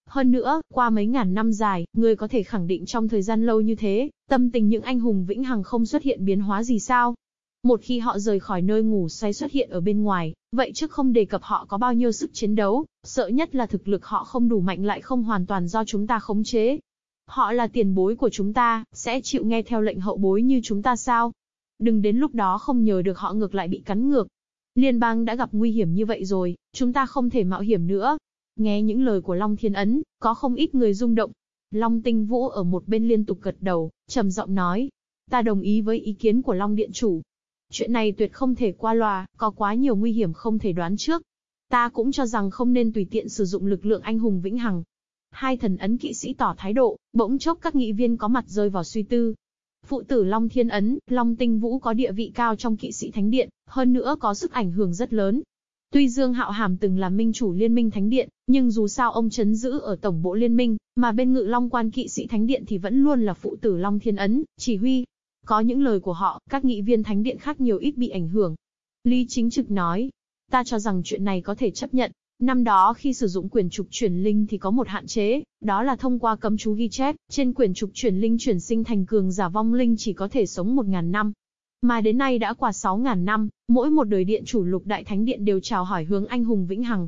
Speaker 1: Hơn nữa, qua mấy ngàn năm dài, ngươi có thể khẳng định trong thời gian lâu như thế, tâm tình những anh hùng vĩnh hằng không xuất hiện biến hóa gì sao? Một khi họ rời khỏi nơi ngủ say xuất hiện ở bên ngoài, vậy trước không đề cập họ có bao nhiêu sức chiến đấu, sợ nhất là thực lực họ không đủ mạnh lại không hoàn toàn do chúng ta khống chế. Họ là tiền bối của chúng ta, sẽ chịu nghe theo lệnh hậu bối như chúng ta sao? Đừng đến lúc đó không nhờ được họ ngược lại bị cắn ngược. Liên bang đã gặp nguy hiểm như vậy rồi, chúng ta không thể mạo hiểm nữa. Nghe những lời của Long Thiên Ấn, có không ít người rung động. Long Tinh Vũ ở một bên liên tục gật đầu, trầm giọng nói. Ta đồng ý với ý kiến của Long Điện Chủ, Chuyện này tuyệt không thể qua loa, có quá nhiều nguy hiểm không thể đoán trước. Ta cũng cho rằng không nên tùy tiện sử dụng lực lượng anh hùng vĩnh hằng. Hai thần ấn kỵ sĩ tỏ thái độ, bỗng chốc các nghị viên có mặt rơi vào suy tư. Phụ tử Long Thiên Ấn, Long Tinh Vũ có địa vị cao trong kỵ sĩ thánh điện, hơn nữa có sức ảnh hưởng rất lớn. Tuy Dương Hạo Hàm từng là minh chủ liên minh thánh điện, nhưng dù sao ông chấn giữ ở tổng bộ liên minh, mà bên ngự Long quan kỵ sĩ thánh điện thì vẫn luôn là phụ tử Long Thiên Ấn, chỉ huy, có những lời của họ, các nghị viên thánh điện khác nhiều ít bị ảnh hưởng. Lý Chính Trực nói, ta cho rằng chuyện này có thể chấp nhận. Năm đó khi sử dụng quyền trục chuyển linh thì có một hạn chế, đó là thông qua cấm chú ghi chép, trên quyền trục chuyển linh chuyển sinh thành cường giả vong linh chỉ có thể sống một ngàn năm. Mà đến nay đã qua sáu ngàn năm, mỗi một đời điện chủ lục đại thánh điện đều chào hỏi hướng anh hùng vĩnh hằng.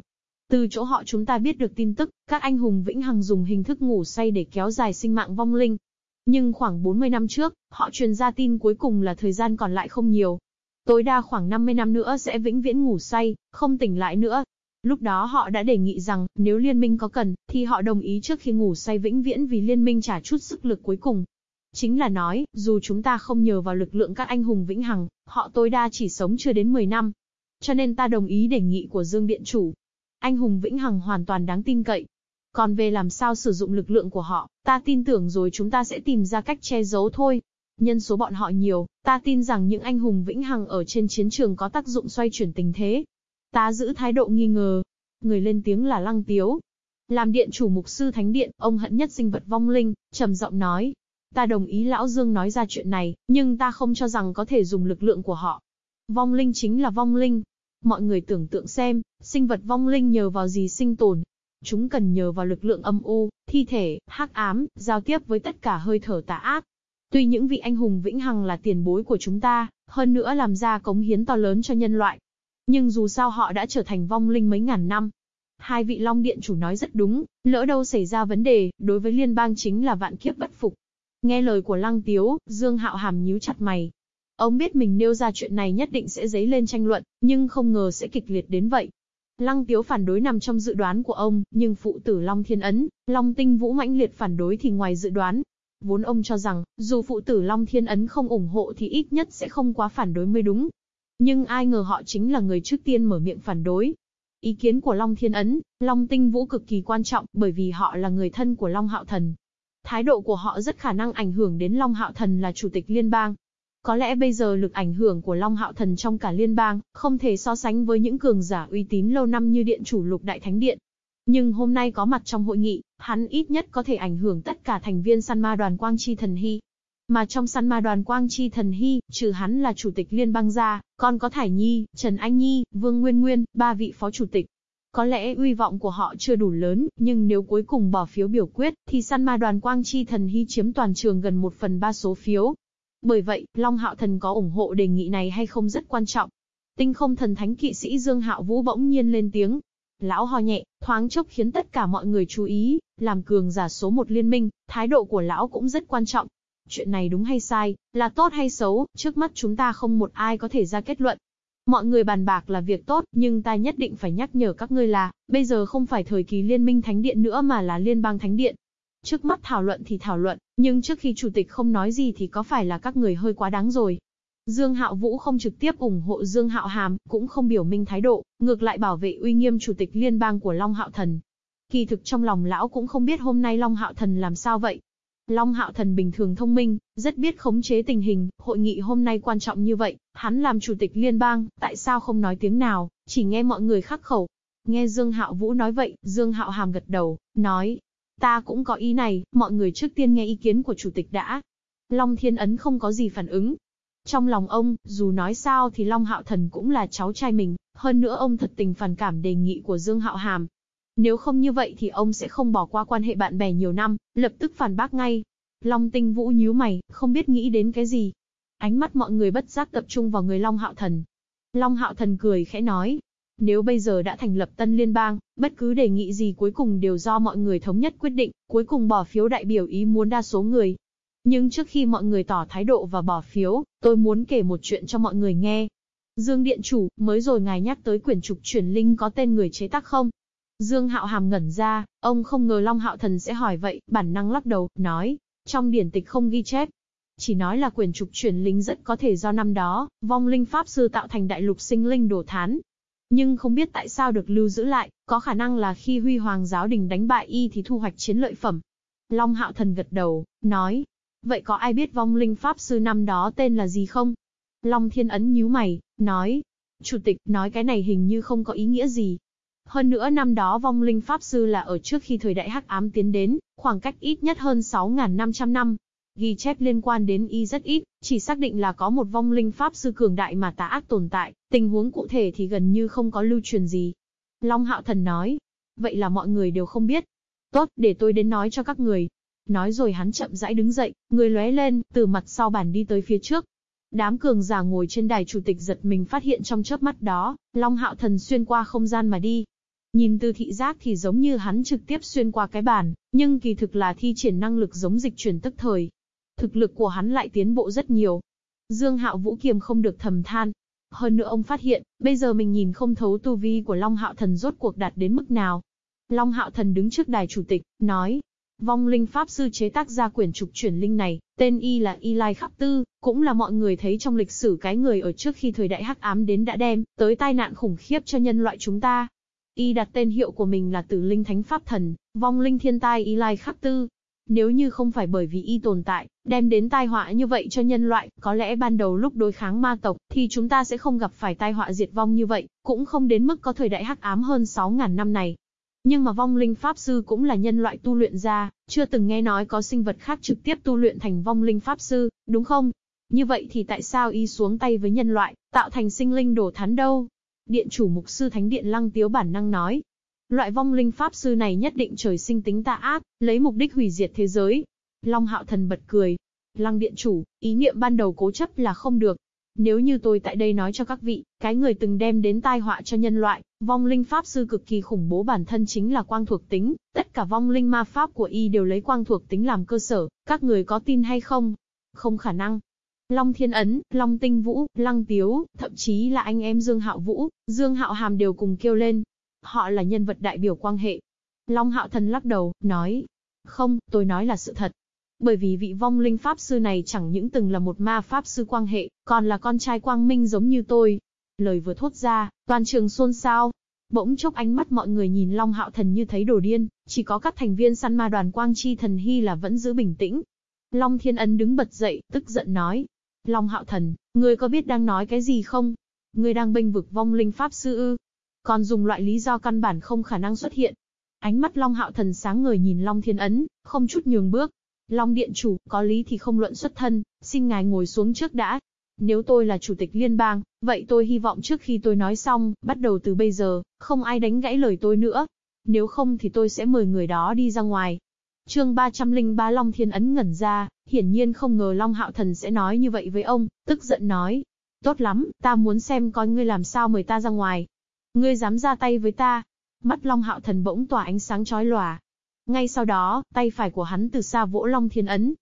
Speaker 1: Từ chỗ họ chúng ta biết được tin tức, các anh hùng vĩnh hằng dùng hình thức ngủ say để kéo dài sinh mạng vong linh. Nhưng khoảng 40 năm trước, họ truyền ra tin cuối cùng là thời gian còn lại không nhiều. Tối đa khoảng 50 năm nữa sẽ vĩnh viễn ngủ say, không tỉnh lại nữa. Lúc đó họ đã đề nghị rằng, nếu liên minh có cần, thì họ đồng ý trước khi ngủ say vĩnh viễn vì liên minh trả chút sức lực cuối cùng. Chính là nói, dù chúng ta không nhờ vào lực lượng các anh hùng vĩnh hằng, họ tối đa chỉ sống chưa đến 10 năm. Cho nên ta đồng ý đề nghị của Dương Điện Chủ. Anh hùng vĩnh hằng hoàn toàn đáng tin cậy. Còn về làm sao sử dụng lực lượng của họ, ta tin tưởng rồi chúng ta sẽ tìm ra cách che giấu thôi. Nhân số bọn họ nhiều, ta tin rằng những anh hùng vĩnh hằng ở trên chiến trường có tác dụng xoay chuyển tình thế. Ta giữ thái độ nghi ngờ. Người lên tiếng là Lăng Tiếu. Làm điện chủ mục sư thánh điện, ông hận nhất sinh vật vong linh, trầm giọng nói. Ta đồng ý Lão Dương nói ra chuyện này, nhưng ta không cho rằng có thể dùng lực lượng của họ. Vong linh chính là vong linh. Mọi người tưởng tượng xem, sinh vật vong linh nhờ vào gì sinh tồn. Chúng cần nhờ vào lực lượng âm u, thi thể, hắc ám, giao tiếp với tất cả hơi thở tà ác. Tuy những vị anh hùng vĩnh hằng là tiền bối của chúng ta, hơn nữa làm ra cống hiến to lớn cho nhân loại, nhưng dù sao họ đã trở thành vong linh mấy ngàn năm. Hai vị Long Điện chủ nói rất đúng, lỡ đâu xảy ra vấn đề, đối với liên bang chính là vạn kiếp bất phục. Nghe lời của Lăng Tiếu, Dương Hạo Hàm nhíu chặt mày. Ông biết mình nêu ra chuyện này nhất định sẽ dấy lên tranh luận, nhưng không ngờ sẽ kịch liệt đến vậy. Lăng Tiếu phản đối nằm trong dự đoán của ông, nhưng phụ tử Long Thiên Ấn, Long Tinh Vũ mãnh liệt phản đối thì ngoài dự đoán. Vốn ông cho rằng, dù phụ tử Long Thiên Ấn không ủng hộ thì ít nhất sẽ không quá phản đối mới đúng, nhưng ai ngờ họ chính là người trước tiên mở miệng phản đối. Ý kiến của Long Thiên Ấn, Long Tinh Vũ cực kỳ quan trọng bởi vì họ là người thân của Long Hạo Thần. Thái độ của họ rất khả năng ảnh hưởng đến Long Hạo Thần là chủ tịch liên bang. Có lẽ bây giờ lực ảnh hưởng của Long Hạo Thần trong cả liên bang, không thể so sánh với những cường giả uy tín lâu năm như điện chủ lục đại thánh điện. Nhưng hôm nay có mặt trong hội nghị, hắn ít nhất có thể ảnh hưởng tất cả thành viên săn ma đoàn Quang Chi Thần Hy, mà trong săn ma đoàn Quang Chi Thần Hy, trừ hắn là chủ tịch liên bang ra, còn có Thải Nhi, Trần Anh Nhi, Vương Nguyên Nguyên, ba vị phó chủ tịch. Có lẽ uy vọng của họ chưa đủ lớn, nhưng nếu cuối cùng bỏ phiếu biểu quyết, thì săn ma đoàn Quang Chi Thần Hy chiếm toàn trường gần một phần ba số phiếu. Bởi vậy, Long Hạo Thần có ủng hộ đề nghị này hay không rất quan trọng. Tinh không thần thánh kỵ sĩ Dương Hạo Vũ bỗng nhiên lên tiếng. Lão ho nhẹ, thoáng chốc khiến tất cả mọi người chú ý, làm cường giả số một liên minh, thái độ của lão cũng rất quan trọng, Chuyện này đúng hay sai, là tốt hay xấu, trước mắt chúng ta không một ai có thể ra kết luận. Mọi người bàn bạc là việc tốt, nhưng ta nhất định phải nhắc nhở các ngươi là, bây giờ không phải thời kỳ liên minh thánh điện nữa mà là liên bang thánh điện. Trước mắt thảo luận thì thảo luận, nhưng trước khi chủ tịch không nói gì thì có phải là các người hơi quá đáng rồi. Dương Hạo Vũ không trực tiếp ủng hộ Dương Hạo Hàm, cũng không biểu minh thái độ, ngược lại bảo vệ uy nghiêm chủ tịch liên bang của Long Hạo Thần. Kỳ thực trong lòng lão cũng không biết hôm nay Long Hạo Thần làm sao vậy, Long Hạo Thần bình thường thông minh, rất biết khống chế tình hình, hội nghị hôm nay quan trọng như vậy, hắn làm chủ tịch liên bang, tại sao không nói tiếng nào, chỉ nghe mọi người khắc khẩu. Nghe Dương Hạo Vũ nói vậy, Dương Hạo Hàm gật đầu, nói, ta cũng có ý này, mọi người trước tiên nghe ý kiến của chủ tịch đã. Long Thiên Ấn không có gì phản ứng. Trong lòng ông, dù nói sao thì Long Hạo Thần cũng là cháu trai mình, hơn nữa ông thật tình phản cảm đề nghị của Dương Hạo Hàm, nếu không như vậy thì ông sẽ không bỏ qua quan hệ bạn bè nhiều năm, lập tức phản bác ngay. Long tinh vũ nhíu mày, không biết nghĩ đến cái gì. Ánh mắt mọi người bất giác tập trung vào người Long Hạo Thần. Long Hạo Thần cười khẽ nói. Nếu bây giờ đã thành lập tân liên bang, bất cứ đề nghị gì cuối cùng đều do mọi người thống nhất quyết định, cuối cùng bỏ phiếu đại biểu ý muốn đa số người. Nhưng trước khi mọi người tỏ thái độ và bỏ phiếu, tôi muốn kể một chuyện cho mọi người nghe. Dương Điện Chủ, mới rồi ngài nhắc tới quyển trục truyền linh có tên người chế tác không? Dương Hạo Hàm ngẩn ra, ông không ngờ Long Hạo Thần sẽ hỏi vậy, bản năng lắc đầu, nói, trong điển tịch không ghi chép. Chỉ nói là quyền trục truyền linh rất có thể do năm đó, vong linh pháp sư tạo thành đại lục sinh linh đổ thán. Nhưng không biết tại sao được lưu giữ lại, có khả năng là khi huy hoàng giáo đình đánh bại y thì thu hoạch chiến lợi phẩm. Long Hạo Thần gật đầu, nói, vậy có ai biết vong linh pháp sư năm đó tên là gì không? Long Thiên Ấn nhíu mày, nói, Chủ tịch, nói cái này hình như không có ý nghĩa gì, hơn nữa năm đó vong linh pháp sư là ở trước khi thời đại hắc ám tiến đến, khoảng cách ít nhất hơn 6.500 năm. Ghi chép liên quan đến y rất ít, chỉ xác định là có một vong linh pháp sư cường đại mà tà ác tồn tại, tình huống cụ thể thì gần như không có lưu truyền gì. Long Hạo Thần nói, vậy là mọi người đều không biết. Tốt, để tôi đến nói cho các người. Nói rồi hắn chậm rãi đứng dậy, người lóe lên, từ mặt sau bàn đi tới phía trước. Đám cường giả ngồi trên đài chủ tịch giật mình phát hiện trong chớp mắt đó, Long Hạo Thần xuyên qua không gian mà đi, Nhìn từ thị giác thì giống như hắn trực tiếp xuyên qua cái bàn, nhưng kỳ thực là thi triển năng lực giống dịch chuyển tức thời. Thực lực của hắn lại tiến bộ rất nhiều. Dương Hạo Vũ kiềm không được thầm than. Hơn nữa ông phát hiện, bây giờ mình nhìn không thấu tu vi của Long Hạo Thần rốt cuộc đạt đến mức nào. Long Hạo Thần đứng trước đài chủ tịch, nói, Vong linh pháp sư chế tác ra quyển trục chuyển linh này, tên y là Y Lai Khắc Tư, cũng là mọi người thấy trong lịch sử cái người ở trước khi thời đại hắc ám đến đã đem tới tai nạn khủng khiếp cho nhân loại chúng ta. Y đặt tên hiệu của mình là Tử Linh Thánh Pháp Thần, Vong Linh Thiên Tai Y Lai Khắc Tư. Nếu như không phải bởi vì y tồn tại, đem đến tai họa như vậy cho nhân loại, có lẽ ban đầu lúc đối kháng ma tộc, thì chúng ta sẽ không gặp phải tai họa diệt vong như vậy, cũng không đến mức có thời đại hắc ám hơn 6.000 năm này. Nhưng mà vong linh pháp sư cũng là nhân loại tu luyện ra, chưa từng nghe nói có sinh vật khác trực tiếp tu luyện thành vong linh pháp sư, đúng không? Như vậy thì tại sao y xuống tay với nhân loại, tạo thành sinh linh đổ thán đâu? Điện chủ mục sư thánh điện lăng tiếu bản năng nói. Loại vong linh pháp sư này nhất định trời sinh tính tà ác, lấy mục đích hủy diệt thế giới. Long hạo thần bật cười. Lăng điện chủ, ý niệm ban đầu cố chấp là không được, nếu như tôi tại đây nói cho các vị, cái người từng đem đến tai họa cho nhân loại, vong linh pháp sư cực kỳ khủng bố bản thân chính là quang thuộc tính, tất cả vong linh ma pháp của y đều lấy quang thuộc tính làm cơ sở, các người có tin hay không? Không khả năng. Long Thiên Ấn, Long Tinh Vũ, Lăng Tiếu, thậm chí là anh em Dương Hạo Vũ, Dương Hạo Hàm đều cùng kêu lên. Họ là nhân vật đại biểu quan hệ. Long Hạo Thần lắc đầu, nói. Không, tôi nói là sự thật. Bởi vì vị vong linh pháp sư này chẳng những từng là một ma pháp sư quan hệ, còn là con trai quang minh giống như tôi. Lời vừa thốt ra, toàn trường xôn xao. Bỗng chốc ánh mắt mọi người nhìn Long Hạo Thần như thấy đồ điên, chỉ có các thành viên săn ma đoàn quang chi thần hy là vẫn giữ bình tĩnh. Long Thiên Ấn đứng bật dậy, tức giận nói. Long Hạo Thần, ngươi có biết đang nói cái gì không? Ngươi đang bênh vực vong linh pháp sư ư? Còn dùng loại lý do căn bản không khả năng xuất hiện. Ánh mắt Long Hạo Thần sáng ngời nhìn Long Thiên Ấn, không chút nhường bước, Long Điện Chủ, có lý thì không luận xuất thân, xin ngài ngồi xuống trước đã. Nếu tôi là chủ tịch liên bang, vậy tôi hy vọng trước khi tôi nói xong, bắt đầu từ bây giờ, không ai đánh gãy lời tôi nữa. Nếu không thì tôi sẽ mời người đó đi ra ngoài. chương 303 Long Thiên Ấn ngẩn ra, hiển nhiên không ngờ Long Hạo Thần sẽ nói như vậy với ông, tức giận nói. Tốt lắm, ta muốn xem coi ngươi làm sao mời ta ra ngoài. Ngươi dám ra tay với ta. Mắt Long Hạo Thần bỗng tỏa ánh sáng chói lòa, ngay sau đó, tay phải của hắn từ xa vỗ Long Thiên Ấn.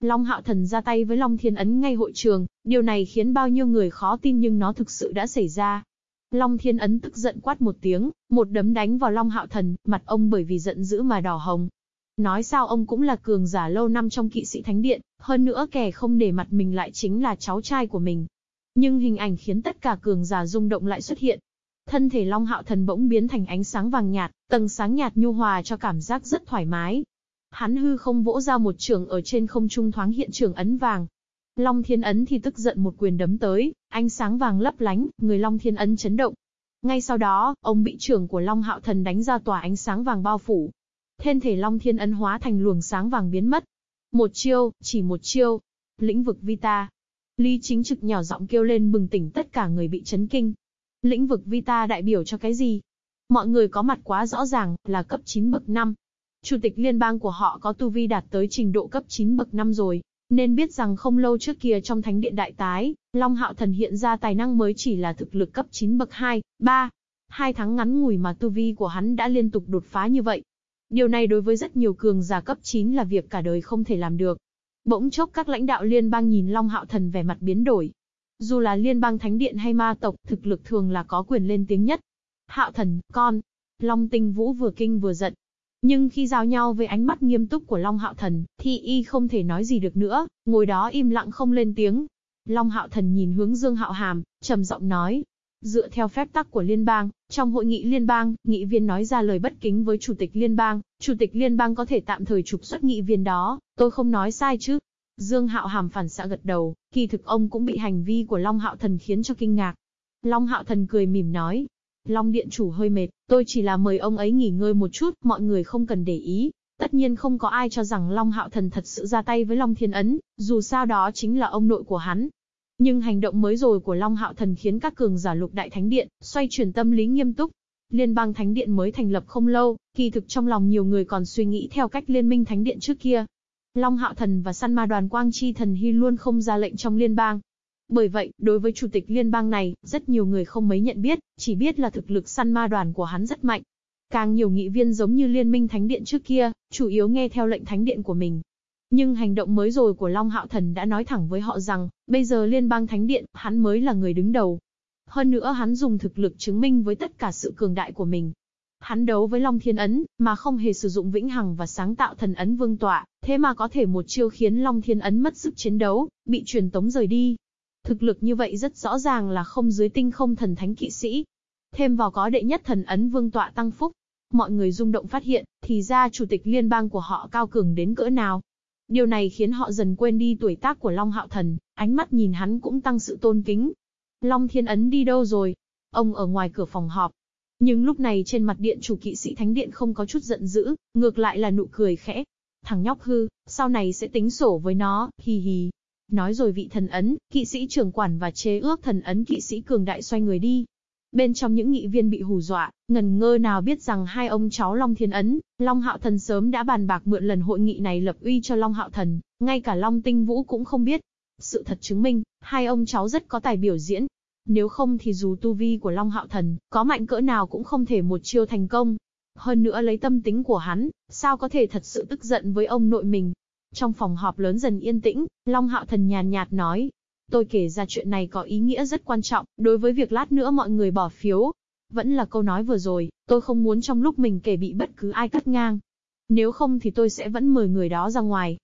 Speaker 1: Long Hạo Thần ra tay với Long Thiên Ấn ngay hội trường, điều này khiến bao nhiêu người khó tin nhưng nó thực sự đã xảy ra. Long Thiên Ấn tức giận quát một tiếng, một đấm đánh vào Long Hạo Thần, mặt ông bởi vì giận dữ mà đỏ hồng. Nói sao ông cũng là cường giả lâu năm trong kỵ sĩ thánh điện, hơn nữa kẻ không để mặt mình lại chính là cháu trai của mình. Nhưng hình ảnh khiến tất cả cường giả rung động lại xuất hiện. Thân thể Long Hạo Thần bỗng biến thành ánh sáng vàng nhạt, tầng sáng nhạt nhu hòa cho cảm giác rất thoải mái. Hắn hư không vỗ ra một trường ở trên không trung thoáng hiện trường ấn vàng. Long Thiên Ấn thì tức giận một quyền đấm tới, ánh sáng vàng lấp lánh, người Long Thiên Ấn chấn động. Ngay sau đó, ông bị trưởng của Long Hạo Thần đánh ra tỏa ánh sáng vàng bao phủ. Thiên thể Long Thiên Ấn hóa thành luồng sáng vàng biến mất. Một chiêu, chỉ một chiêu. Lĩnh vực Vita. Lý chính trực nhỏ giọng kêu lên bừng tỉnh tất cả người bị chấn kinh. Lĩnh vực Vita đại biểu cho cái gì? Mọi người có mặt quá rõ ràng, là cấp 9 bậc 5. Chủ tịch liên bang của họ có tu vi đạt tới trình độ cấp 9 bậc 5 rồi, nên biết rằng không lâu trước kia trong thánh điện đại tái, Long Hạo Thần hiện ra tài năng mới chỉ là thực lực cấp 9 bậc 2, 3. Hai tháng ngắn ngủi mà tu vi của hắn đã liên tục đột phá như vậy. Điều này đối với rất nhiều cường giả cấp 9 là việc cả đời không thể làm được. Bỗng chốc các lãnh đạo liên bang nhìn Long Hạo Thần vẻ mặt biến đổi, dù là liên bang thánh điện hay ma tộc, thực lực thường là có quyền lên tiếng nhất. Hạo thần, con. Long tinh vũ vừa kinh vừa giận. Nhưng khi giao nhau với ánh mắt nghiêm túc của Long Hạo Thần, thì y không thể nói gì được nữa, ngồi đó im lặng không lên tiếng. Long Hạo Thần nhìn hướng Dương Hạo Hàm, trầm giọng nói. Dựa theo phép tắc của liên bang, trong hội nghị liên bang, nghị viên nói ra lời bất kính với chủ tịch liên bang, chủ tịch liên bang có thể tạm thời trục xuất nghị viên đó, tôi không nói sai chứ. Dương Hạo Hàm phản xạ gật đầu, kỳ thực ông cũng bị hành vi của Long Hạo Thần khiến cho kinh ngạc. Long Hạo Thần cười mỉm nói, Long Điện Chủ hơi mệt, tôi chỉ là mời ông ấy nghỉ ngơi một chút, mọi người không cần để ý. Tất nhiên không có ai cho rằng Long Hạo Thần thật sự ra tay với Long Thiên Ấn, dù sao đó chính là ông nội của hắn. Nhưng hành động mới rồi của Long Hạo Thần khiến các cường giả lục đại thánh điện, xoay chuyển tâm lý nghiêm túc. Liên bang thánh điện mới thành lập không lâu, kỳ thực trong lòng nhiều người còn suy nghĩ theo cách liên minh thánh điện trước kia, Long Hạo Thần và săn ma đoàn Quang Chi Thần Hy luôn không ra lệnh trong liên bang. Bởi vậy, đối với chủ tịch liên bang này, rất nhiều người không mấy nhận biết, chỉ biết là thực lực săn ma đoàn của hắn rất mạnh. Càng nhiều nghị viên giống như liên minh thánh điện trước kia, chủ yếu nghe theo lệnh thánh điện của mình. Nhưng hành động mới rồi của Long Hạo Thần đã nói thẳng với họ rằng, bây giờ liên bang thánh điện, hắn mới là người đứng đầu. Hơn nữa hắn dùng thực lực chứng minh với tất cả sự cường đại của mình. Hắn đấu với Long Thiên Ấn, mà không hề sử dụng vĩnh hằng và sáng tạo thần ấn vương tọa, thế mà có thể một chiêu khiến Long Thiên Ấn mất sức chiến đấu, bị truyền tống rời đi. Thực lực như vậy rất rõ ràng là không dưới tinh không thần thánh kỵ sĩ. Thêm vào có đệ nhất thần ấn vương tọa tăng phúc. Mọi người rung động phát hiện, thì ra chủ tịch liên bang của họ cao cường đến cỡ nào. Điều này khiến họ dần quên đi tuổi tác của Long Hạo Thần, ánh mắt nhìn hắn cũng tăng sự tôn kính. Long Thiên Ấn đi đâu rồi? Ông ở ngoài cửa phòng họp. Nhưng lúc này trên mặt điện chủ kỵ sĩ thánh điện không có chút giận dữ, ngược lại là nụ cười khẽ. Thằng nhóc hư, sau này sẽ tính sổ với nó, hì hì. Nói rồi vị thần ấn, kỵ sĩ trưởng quản và chế ước thần ấn kỵ sĩ cường đại xoay người đi. Bên trong những nghị viên bị hù dọa, ngần ngơ nào biết rằng hai ông cháu Long Thiên Ấn, Long Hạo Thần sớm đã bàn bạc mượn lần hội nghị này lập uy cho Long Hạo Thần, ngay cả Long Tinh Vũ cũng không biết. Sự thật chứng minh, hai ông cháu rất có tài biểu diễn. Nếu không thì dù tu vi của Long Hạo Thần, có mạnh cỡ nào cũng không thể một chiêu thành công. Hơn nữa lấy tâm tính của hắn, sao có thể thật sự tức giận với ông nội mình. Trong phòng họp lớn dần yên tĩnh, Long Hạo Thần nhàn nhạt nói, Tôi kể ra chuyện này có ý nghĩa rất quan trọng, đối với việc lát nữa mọi người bỏ phiếu. Vẫn là câu nói vừa rồi, tôi không muốn trong lúc mình kể bị bất cứ ai cắt ngang. Nếu không thì tôi sẽ vẫn mời người đó ra ngoài.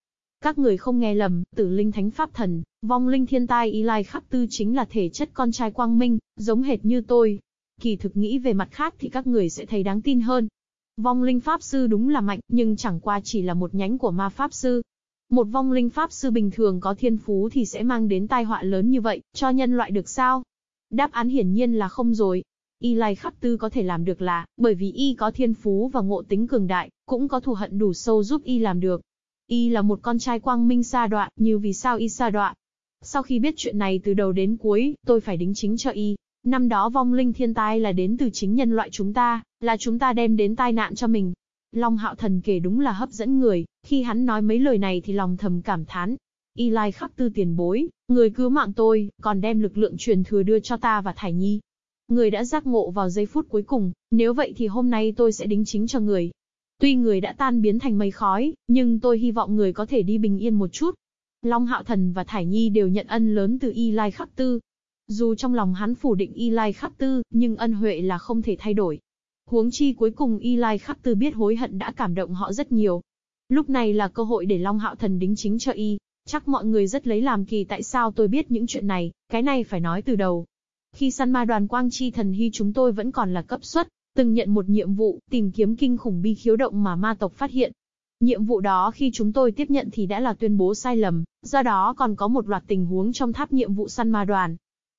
Speaker 1: Các người không nghe lầm, tử linh thánh pháp thần, vong linh thiên tai y lai khắc tư chính là thể chất con trai quang minh, giống hệt như tôi. Kỳ thực nghĩ về mặt khác thì các người sẽ thấy đáng tin hơn. Vong linh pháp sư đúng là mạnh, nhưng chẳng qua chỉ là một nhánh của ma pháp sư, một vong linh pháp sư bình thường có thiên phú thì sẽ mang đến tai họa lớn như vậy, cho nhân loại được sao? Đáp án hiển nhiên là không rồi. Y Lai Khắc Tư có thể làm được là, bởi vì Y có thiên phú và ngộ tính cường đại, cũng có thù hận đủ sâu giúp Y làm được. Y là một con trai quang minh xa đoạn, như vì sao Y xa đoạn. Sau khi biết chuyện này từ đầu đến cuối, tôi phải đính chính cho Y. Năm đó vong linh thiên tai là đến từ chính nhân loại chúng ta, là chúng ta đem đến tai nạn cho mình, Long hạo thần kể đúng là hấp dẫn người, khi hắn nói mấy lời này thì lòng thầm cảm thán. Y Lai khắc tư tiền bối, người cứu mạng tôi, còn đem lực lượng truyền thừa đưa cho ta và Thải Nhi. Người đã giác ngộ vào giây phút cuối cùng, nếu vậy thì hôm nay tôi sẽ đính chính cho người. Tuy người đã tan biến thành mây khói, nhưng tôi hy vọng người có thể đi bình yên một chút. Long Hạo Thần và Thải Nhi đều nhận ân lớn từ Y Lai Khắc Tư. Dù trong lòng hắn phủ định Y Lai Khắc Tư, nhưng ân huệ là không thể thay đổi. Huống chi cuối cùng Y Lai Khắc Tư biết hối hận đã cảm động họ rất nhiều. Lúc này là cơ hội để Long Hạo Thần đính chính cho Y. Chắc mọi người rất lấy làm kỳ tại sao tôi biết những chuyện này, cái này phải nói từ đầu. Khi săn ma đoàn Quang Chi Thần Hy chúng tôi vẫn còn là cấp suất, từng nhận một nhiệm vụ, tìm kiếm kinh khủng bi khiếu động mà ma tộc phát hiện. Nhiệm vụ đó khi chúng tôi tiếp nhận thì đã là tuyên bố sai lầm, do đó còn có một loạt tình huống trong tháp nhiệm vụ săn ma đoàn.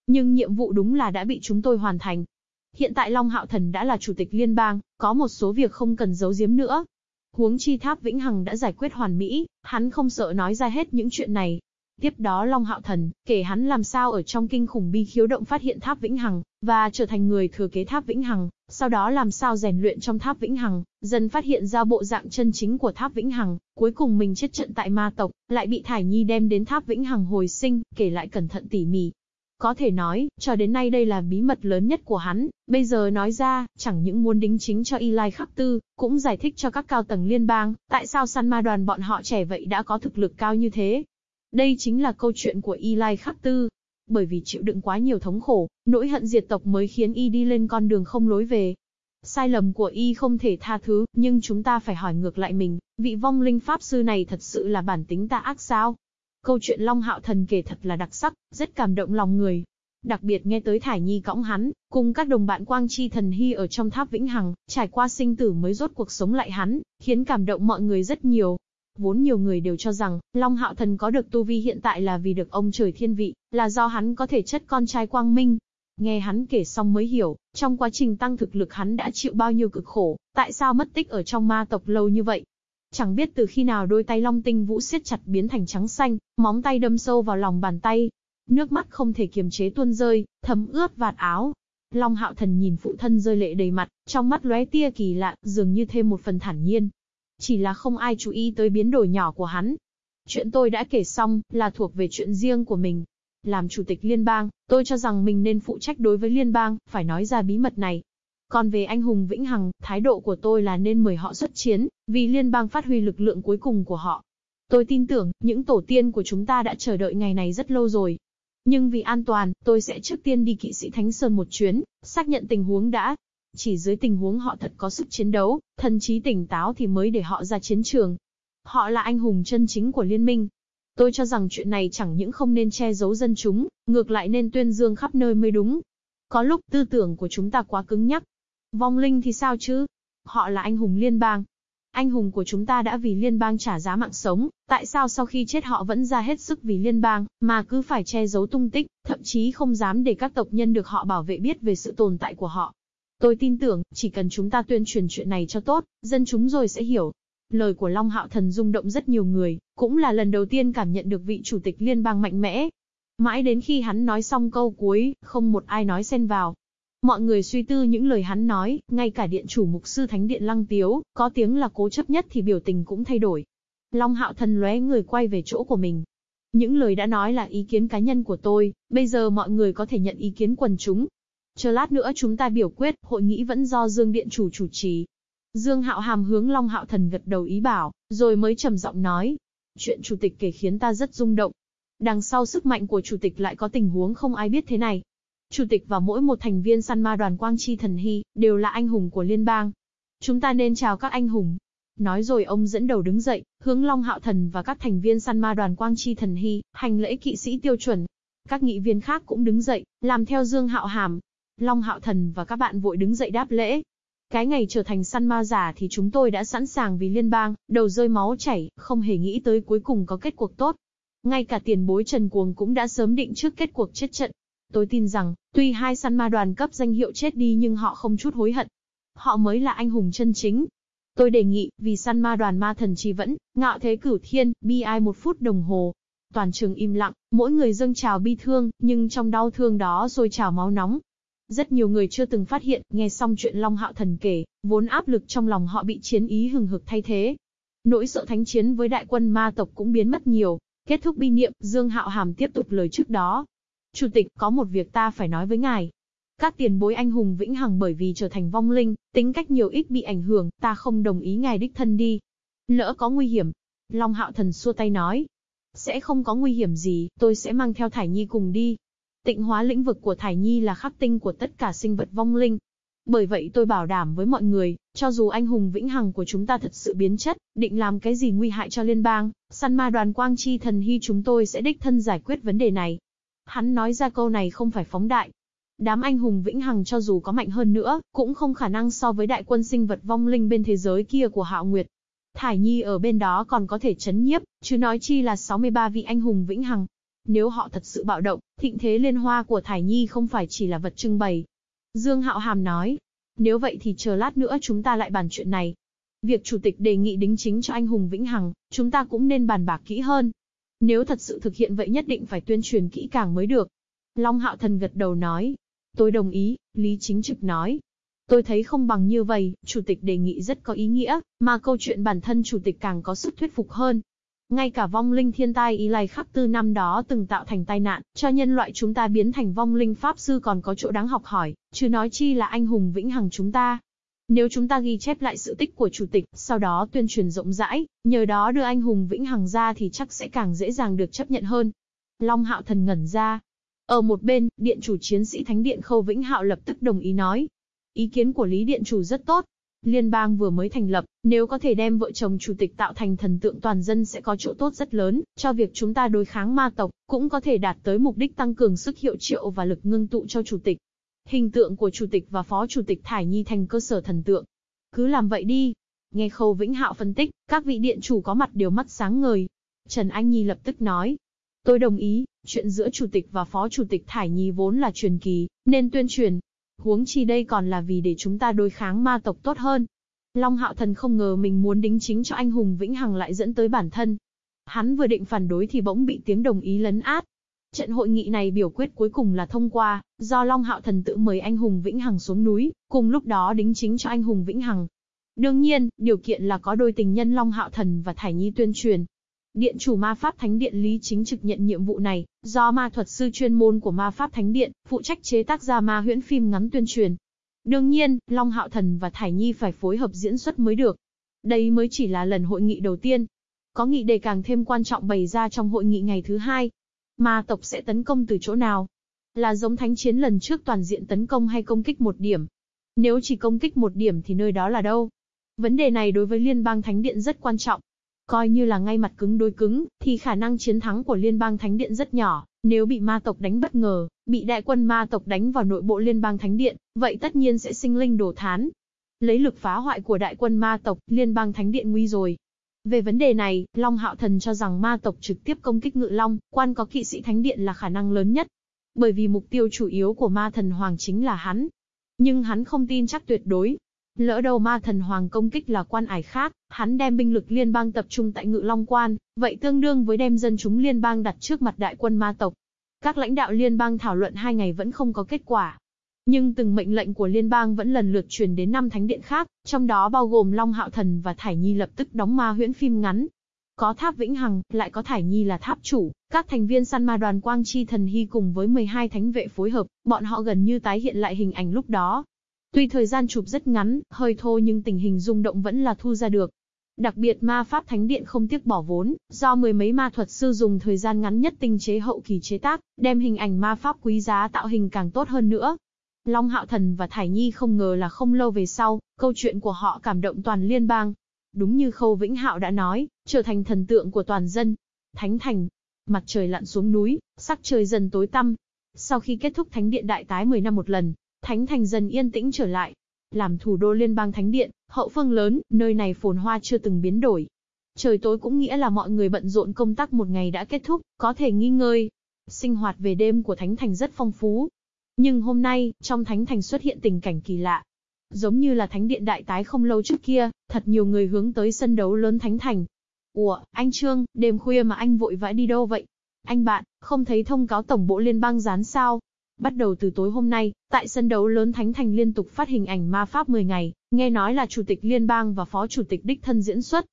Speaker 1: Nhưng nhiệm vụ đúng là đã bị chúng tôi hoàn thành, Hiện tại Long Hạo Thần đã là chủ tịch liên bang, có một số việc không cần giấu giếm nữa. Huống chi tháp Vĩnh Hằng đã giải quyết hoàn mỹ, hắn không sợ nói ra hết những chuyện này. Tiếp đó Long Hạo Thần, kể hắn làm sao ở trong kinh khủng bi khiếu động phát hiện tháp Vĩnh Hằng, và trở thành người thừa kế tháp Vĩnh Hằng, sau đó làm sao rèn luyện trong tháp Vĩnh Hằng, dần phát hiện ra bộ dạng chân chính của tháp Vĩnh Hằng, cuối cùng mình chết trận tại ma tộc, lại bị Thải Nhi đem đến tháp Vĩnh Hằng hồi sinh, kể lại cẩn thận tỉ mỉ, có thể nói, cho đến nay đây là bí mật lớn nhất của hắn, bây giờ nói ra, chẳng những muốn đính chính cho Eli Khắc Tư, cũng giải thích cho các cao tầng liên bang, tại sao săn ma đoàn bọn họ trẻ vậy đã có thực lực cao như thế. Đây chính là câu chuyện của Y Lai Khắc Tư. Bởi vì chịu đựng quá nhiều thống khổ, nỗi hận diệt tộc mới khiến y đi lên con đường không lối về. Sai lầm của y không thể tha thứ, nhưng chúng ta phải hỏi ngược lại mình, vị vong linh pháp sư này thật sự là bản tính ta ác sao? Câu chuyện Long Hạo Thần kể thật là đặc sắc, rất cảm động lòng người. Đặc biệt nghe tới Thải Nhi cõng hắn, cùng các đồng bạn Quang Chi Thần Hy ở trong tháp Vĩnh Hằng, trải qua sinh tử mới rốt cuộc sống lại hắn, khiến cảm động mọi người rất nhiều. Vốn nhiều người đều cho rằng, Long Hạo Thần có được tu vi hiện tại là vì được ông trời thiên vị, là do hắn có thể chất con trai quang minh. Nghe hắn kể xong mới hiểu, trong quá trình tăng thực lực hắn đã chịu bao nhiêu cực khổ, tại sao mất tích ở trong ma tộc lâu như vậy, Chẳng biết từ khi nào đôi tay Long Tinh Vũ siết chặt biến thành trắng xanh, móng tay đâm sâu vào lòng bàn tay. Nước mắt không thể kiềm chế tuôn rơi, thấm ướt vạt áo. Long Hạo Thần nhìn phụ thân rơi lệ đầy mặt, trong mắt lóe tia kỳ lạ, dường như thêm một phần thản nhiên. Chỉ là không ai chú ý tới biến đổi nhỏ của hắn. Chuyện tôi đã kể xong, là thuộc về chuyện riêng của mình. Làm chủ tịch liên bang, tôi cho rằng mình nên phụ trách đối với liên bang, phải nói ra bí mật này. Còn về anh hùng Vĩnh Hằng, thái độ của tôi là nên mời họ xuất chiến, vì liên bang phát huy lực lượng cuối cùng của họ. Tôi tin tưởng, những tổ tiên của chúng ta đã chờ đợi ngày này rất lâu rồi. Nhưng vì an toàn, tôi sẽ trước tiên đi kỵ sĩ Thánh Sơn một chuyến, xác nhận tình huống đã. Chỉ dưới tình huống họ thật có sức chiến đấu, thần trí tỉnh táo thì mới để họ ra chiến trường. Họ là anh hùng chân chính của liên minh. Tôi cho rằng chuyện này chẳng những không nên che giấu dân chúng, ngược lại nên tuyên dương khắp nơi mới đúng. Có lúc tư tưởng của chúng ta quá cứng nhắc. Vong linh thì sao chứ? Họ là anh hùng liên bang, anh hùng của chúng ta đã vì liên bang trả giá mạng sống, tại sao sau khi chết họ vẫn ra hết sức vì liên bang, mà cứ phải che giấu tung tích, thậm chí không dám để các tộc nhân được họ bảo vệ biết về sự tồn tại của họ. Tôi tin tưởng, chỉ cần chúng ta tuyên truyền chuyện này cho tốt, dân chúng rồi sẽ hiểu. Lời của Long Hạo Thần rung động rất nhiều người, cũng là lần đầu tiên cảm nhận được vị chủ tịch liên bang mạnh mẽ. Mãi đến khi hắn nói xong câu cuối, không một ai nói xen vào, Mọi người suy tư những lời hắn nói, ngay cả điện chủ mục sư thánh điện lăng tiếu, có tiếng là cố chấp nhất thì biểu tình cũng thay đổi. Long hạo thần lóe người quay về chỗ của mình. Những lời đã nói là ý kiến cá nhân của tôi, bây giờ mọi người có thể nhận ý kiến quần chúng. Chờ lát nữa chúng ta biểu quyết, hội nghị vẫn do Dương Điện chủ chủ trì. Dương Hạo Hàm hướng Long Hạo Thần gật đầu ý bảo, rồi mới trầm giọng nói. Chuyện chủ tịch kể khiến ta rất rung động. Đằng sau sức mạnh của chủ tịch lại có tình huống không ai biết thế này. Chủ tịch và mỗi một thành viên săn ma đoàn Quang Chi Thần Hy, đều là anh hùng của liên bang. Chúng ta nên chào các anh hùng. Nói rồi ông dẫn đầu đứng dậy, hướng Long Hạo Thần và các thành viên săn ma đoàn Quang Chi Thần Hy, hành lễ kỵ sĩ tiêu chuẩn. Các nghị viên khác cũng đứng dậy, làm theo Dương Hạo Hàm. Long Hạo Thần và các bạn vội đứng dậy đáp lễ. Cái ngày trở thành săn ma giả thì chúng tôi đã sẵn sàng vì liên bang, đầu rơi máu chảy, không hề nghĩ tới cuối cùng có kết cuộc tốt. Ngay cả tiền bối Trần Cuồng cũng đã sớm định trước kết cuộc chết trận, Tôi tin rằng, tuy hai săn ma đoàn cấp danh hiệu chết đi nhưng họ không chút hối hận. Họ mới là anh hùng chân chính. Tôi đề nghị, vì săn ma đoàn ma thần trì vẫn, ngạo thế cửu thiên, bi ai một phút đồng hồ. Toàn trường im lặng, mỗi người dâng trào bi thương, nhưng trong đau thương đó rồi trào máu nóng. Rất nhiều người chưa từng phát hiện, nghe xong chuyện Long Hạo Thần kể, vốn áp lực trong lòng họ bị chiến ý hừng hực thay thế. Nỗi sợ thánh chiến với đại quân ma tộc cũng biến mất nhiều. Kết thúc bi niệm, Dương Hạo Hàm tiếp tục lời trước đó, Chủ tịch, có một việc ta phải nói với ngài. Các tiền bối anh hùng vĩnh hằng bởi vì trở thành vong linh, tính cách nhiều ít bị ảnh hưởng, ta không đồng ý ngài đích thân đi. Lỡ có nguy hiểm. Long hạo thần xua tay nói. Sẽ không có nguy hiểm gì, tôi sẽ mang theo Thải Nhi cùng đi. Tịnh hóa lĩnh vực của Thải Nhi là khắc tinh của tất cả sinh vật vong linh. Bởi vậy tôi bảo đảm với mọi người, cho dù anh hùng vĩnh hằng của chúng ta thật sự biến chất, định làm cái gì nguy hại cho liên bang, săn ma đoàn quang chi thần hy chúng tôi sẽ đích thân giải quyết vấn đề này. Hắn nói ra câu này không phải phóng đại. Đám anh hùng vĩnh hằng cho dù có mạnh hơn nữa, cũng không khả năng so với đại quân sinh vật vong linh bên thế giới kia của Hạo Nguyệt. Thải Nhi ở bên đó còn có thể chấn nhiếp, chứ nói chi là 63 vị anh hùng vĩnh hằng. Nếu họ thật sự bạo động, thịnh thế liên hoa của Thải Nhi không phải chỉ là vật trưng bày. Dương Hạo Hàm nói, nếu vậy thì chờ lát nữa chúng ta lại bàn chuyện này. Việc chủ tịch đề nghị đính chính cho anh hùng vĩnh hằng, chúng ta cũng nên bàn bạc kỹ hơn. Nếu thật sự thực hiện vậy nhất định phải tuyên truyền kỹ càng mới được. Long Hạo Thần gật đầu nói. Tôi đồng ý, Lý Chính Trực nói. Tôi thấy không bằng như vậy, Chủ tịch đề nghị rất có ý nghĩa, mà câu chuyện bản thân Chủ tịch càng có sức thuyết phục hơn. Ngay cả vong linh thiên tai y lai khắc tư năm đó từng tạo thành tai nạn, cho nhân loại chúng ta biến thành vong linh pháp sư còn có chỗ đáng học hỏi, chứ nói chi là anh hùng vĩnh hằng chúng ta. Nếu chúng ta ghi chép lại sự tích của chủ tịch, sau đó tuyên truyền rộng rãi, nhờ đó đưa anh hùng Vĩnh Hằng ra thì chắc sẽ càng dễ dàng được chấp nhận hơn. Long Hạo Thần ngẩn ra. Ở một bên, điện chủ chiến sĩ Thánh Điện Khâu Vĩnh Hạo lập tức đồng ý nói. Ý kiến của Lý Điện chủ rất tốt. Liên bang vừa mới thành lập, nếu có thể đem vợ chồng chủ tịch tạo thành thần tượng toàn dân sẽ có chỗ tốt rất lớn, cho việc chúng ta đối kháng ma tộc, cũng có thể đạt tới mục đích tăng cường sức hiệu triệu và lực ngưng tụ cho chủ tịch. Hình tượng của chủ tịch và phó chủ tịch Thải Nhi thành cơ sở thần tượng. Cứ làm vậy đi. Nghe Khâu Vĩnh Hạo phân tích, các vị điện chủ có mặt đều mắt sáng ngời. Trần Anh Nhi lập tức nói. Tôi đồng ý, chuyện giữa chủ tịch và phó chủ tịch Thải Nhi vốn là truyền kỳ, nên tuyên truyền. Huống chi đây còn là vì để chúng ta đối kháng ma tộc tốt hơn. Long Hạo Thần không ngờ mình muốn đính chính cho anh hùng Vĩnh Hằng lại dẫn tới bản thân. Hắn vừa định phản đối thì bỗng bị tiếng đồng ý lấn át, Trận hội nghị này biểu quyết cuối cùng là thông qua, do Long Hạo Thần tự mời anh hùng Vĩnh Hằng xuống núi, cùng lúc đó đính chính cho anh hùng Vĩnh Hằng. Đương nhiên, điều kiện là có đôi tình nhân Long Hạo Thần và Thải Nhi tuyên truyền. Điện chủ ma pháp thánh điện Lý Chính trực nhận nhiệm vụ này, do ma thuật sư chuyên môn của ma pháp thánh điện, phụ trách chế tác ra ma huyễn phim ngắn tuyên truyền. Đương nhiên, Long Hạo Thần và Thải Nhi phải phối hợp diễn xuất mới được. Đây mới chỉ là lần hội nghị đầu tiên. Có nghị đề càng thêm quan trọng bày ra trong hội nghị ngày thứ hai. Ma tộc sẽ tấn công từ chỗ nào? Là giống thánh chiến lần trước toàn diện tấn công hay công kích một điểm? Nếu chỉ công kích một điểm thì nơi đó là đâu? Vấn đề này đối với Liên bang Thánh Điện rất quan trọng. Coi như là ngay mặt cứng đối cứng, thì khả năng chiến thắng của Liên bang Thánh Điện rất nhỏ. Nếu bị ma tộc đánh bất ngờ, bị đại quân ma tộc đánh vào nội bộ Liên bang Thánh Điện, vậy tất nhiên sẽ sinh linh đổ thán. Lấy lực phá hoại của đại quân ma tộc, Liên bang Thánh Điện nguy rồi. Về vấn đề này, Long Hạo Thần cho rằng ma tộc trực tiếp công kích Ngự Long, quan có kỵ sĩ Thánh Điện là khả năng lớn nhất. Bởi vì mục tiêu chủ yếu của ma thần hoàng chính là hắn. Nhưng hắn không tin chắc tuyệt đối, Lỡ đầu ma thần hoàng công kích là quan ải khác, hắn đem binh lực liên bang tập trung tại ngự long quan, vậy tương đương với đem dân chúng liên bang đặt trước mặt đại quân ma tộc. Các lãnh đạo liên bang thảo luận hai ngày vẫn không có kết quả. Nhưng từng mệnh lệnh của liên bang vẫn lần lượt truyền đến năm thánh điện khác, trong đó bao gồm Long Hạo Thần và Thải Nhi lập tức đóng ma huyễn phim ngắn. Có tháp Vĩnh Hằng, lại có Thải Nhi là tháp chủ, các thành viên săn ma đoàn Quang Chi Thần Hy cùng với 12 thánh vệ phối hợp, bọn họ gần như tái hiện lại hình ảnh lúc đó, Tuy thời gian chụp rất ngắn, hơi thô nhưng tình hình rung động vẫn là thu ra được. Đặc biệt ma pháp thánh điện không tiếc bỏ vốn, do mười mấy ma thuật sư dùng thời gian ngắn nhất tinh chế hậu kỳ chế tác, đem hình ảnh ma pháp quý giá tạo hình càng tốt hơn nữa. Long Hạo Thần và Thải Nhi không ngờ là không lâu về sau, câu chuyện của họ cảm động toàn liên bang. Đúng như Khâu Vĩnh Hạo đã nói, trở thành thần tượng của toàn dân. Thánh thành, mặt trời lặn xuống núi, sắc trời dần tối tăm. Sau khi kết thúc thánh điện đại tái 10 năm một lần, Thánh thành dần yên tĩnh trở lại. Làm thủ đô liên bang thánh điện, hậu phương lớn, nơi này phồn hoa chưa từng biến đổi. Trời tối cũng nghĩa là mọi người bận rộn công tác một ngày đã kết thúc, có thể nghi ngơi. Sinh hoạt về đêm của thánh thành rất phong phú. Nhưng hôm nay, trong thánh thành xuất hiện tình cảnh kỳ lạ. Giống như là thánh điện đại tái không lâu trước kia, thật nhiều người hướng tới sân đấu lớn thánh thành. Ủa, anh Trương, đêm khuya mà anh vội vã đi đâu vậy? Anh bạn, không thấy thông cáo tổng bộ liên bang dán sao? Bắt đầu từ tối hôm nay, tại sân đấu lớn Thánh Thành liên tục phát hình ảnh ma pháp 10 ngày, nghe nói là Chủ tịch Liên bang và Phó Chủ tịch đích thân diễn xuất.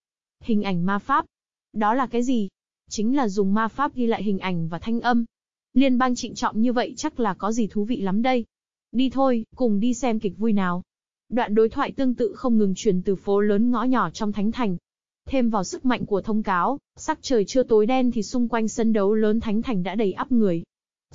Speaker 1: Hình ảnh ma pháp. Đó là cái gì? Chính là dùng ma pháp ghi lại hình ảnh và thanh âm. Liên bang trịnh trọng như vậy chắc là có gì thú vị lắm đây. Đi thôi, cùng đi xem kịch vui nào. Đoạn đối thoại tương tự không ngừng truyền từ phố lớn ngõ nhỏ trong Thánh Thành. Thêm vào sức mạnh của thông cáo, sắc trời chưa tối đen thì xung quanh sân đấu lớn Thánh Thành đã đầy ắp người.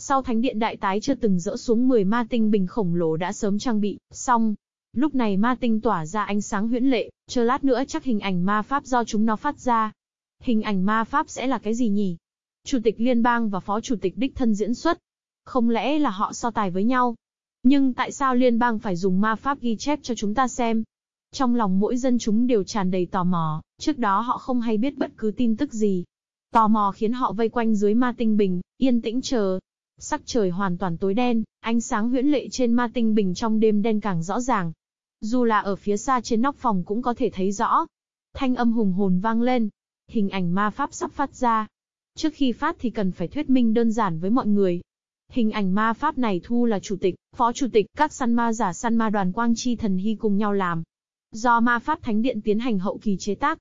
Speaker 1: Sau thánh điện đại tái chưa từng dỡ xuống 10 ma tinh bình khổng lồ đã sớm trang bị, xong. Lúc này ma tinh tỏa ra ánh sáng huyễn lệ, chờ lát nữa chắc hình ảnh ma pháp do chúng nó phát ra. Hình ảnh ma pháp sẽ là cái gì nhỉ? Chủ tịch liên bang và phó chủ tịch đích thân diễn xuất. Không lẽ là họ so tài với nhau? Nhưng tại sao liên bang phải dùng ma pháp ghi chép cho chúng ta xem? Trong lòng mỗi dân chúng đều tràn đầy tò mò, trước đó họ không hay biết bất cứ tin tức gì. Tò mò khiến họ vây quanh dưới ma tinh bình, yên tĩnh chờ, Sắc trời hoàn toàn tối đen, ánh sáng huyễn lệ trên ma tinh bình trong đêm đen càng rõ ràng. Dù là ở phía xa trên nóc phòng cũng có thể thấy rõ. Thanh âm hùng hồn vang lên. Hình ảnh ma pháp sắp phát ra. Trước khi phát thì cần phải thuyết minh đơn giản với mọi người. Hình ảnh ma pháp này thu là chủ tịch, phó chủ tịch, các săn ma giả săn ma đoàn quang chi thần hy cùng nhau làm. Do ma pháp thánh điện tiến hành hậu kỳ chế tác,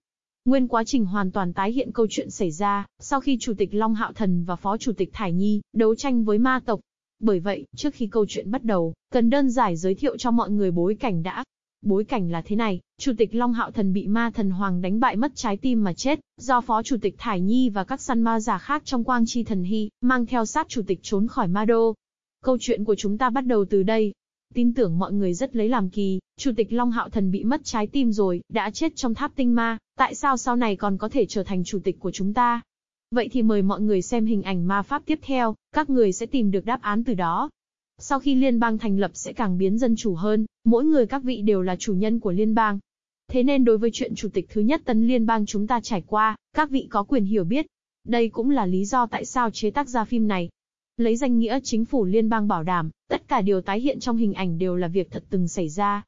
Speaker 1: Nguyên quá trình hoàn toàn tái hiện câu chuyện xảy ra, sau khi Chủ tịch Long Hạo Thần và Phó Chủ tịch Thải Nhi đấu tranh với ma tộc. Bởi vậy, trước khi câu chuyện bắt đầu, cần đơn giải giới thiệu cho mọi người bối cảnh đã. Bối cảnh là thế này, Chủ tịch Long Hạo Thần bị ma thần Hoàng đánh bại mất trái tim mà chết, do Phó Chủ tịch Thải Nhi và các săn ma giả khác trong quang chi thần hy, mang theo sát Chủ tịch trốn khỏi ma đô. Câu chuyện của chúng ta bắt đầu từ đây, Tin tưởng mọi người rất lấy làm kỳ, Chủ tịch Long Hạo Thần bị mất trái tim rồi, đã chết trong tháp tinh ma, tại sao sau này còn có thể trở thành chủ tịch của chúng ta? Vậy thì mời mọi người xem hình ảnh ma pháp tiếp theo, các người sẽ tìm được đáp án từ đó. Sau khi liên bang thành lập sẽ càng biến dân chủ hơn, mỗi người các vị đều là chủ nhân của liên bang. Thế nên đối với chuyện chủ tịch thứ nhất Tân liên bang chúng ta trải qua, các vị có quyền hiểu biết. Đây cũng là lý do tại sao chế tác ra phim này, Lấy danh nghĩa chính phủ liên bang bảo đảm, tất cả điều tái hiện trong hình ảnh đều là việc thật từng xảy ra.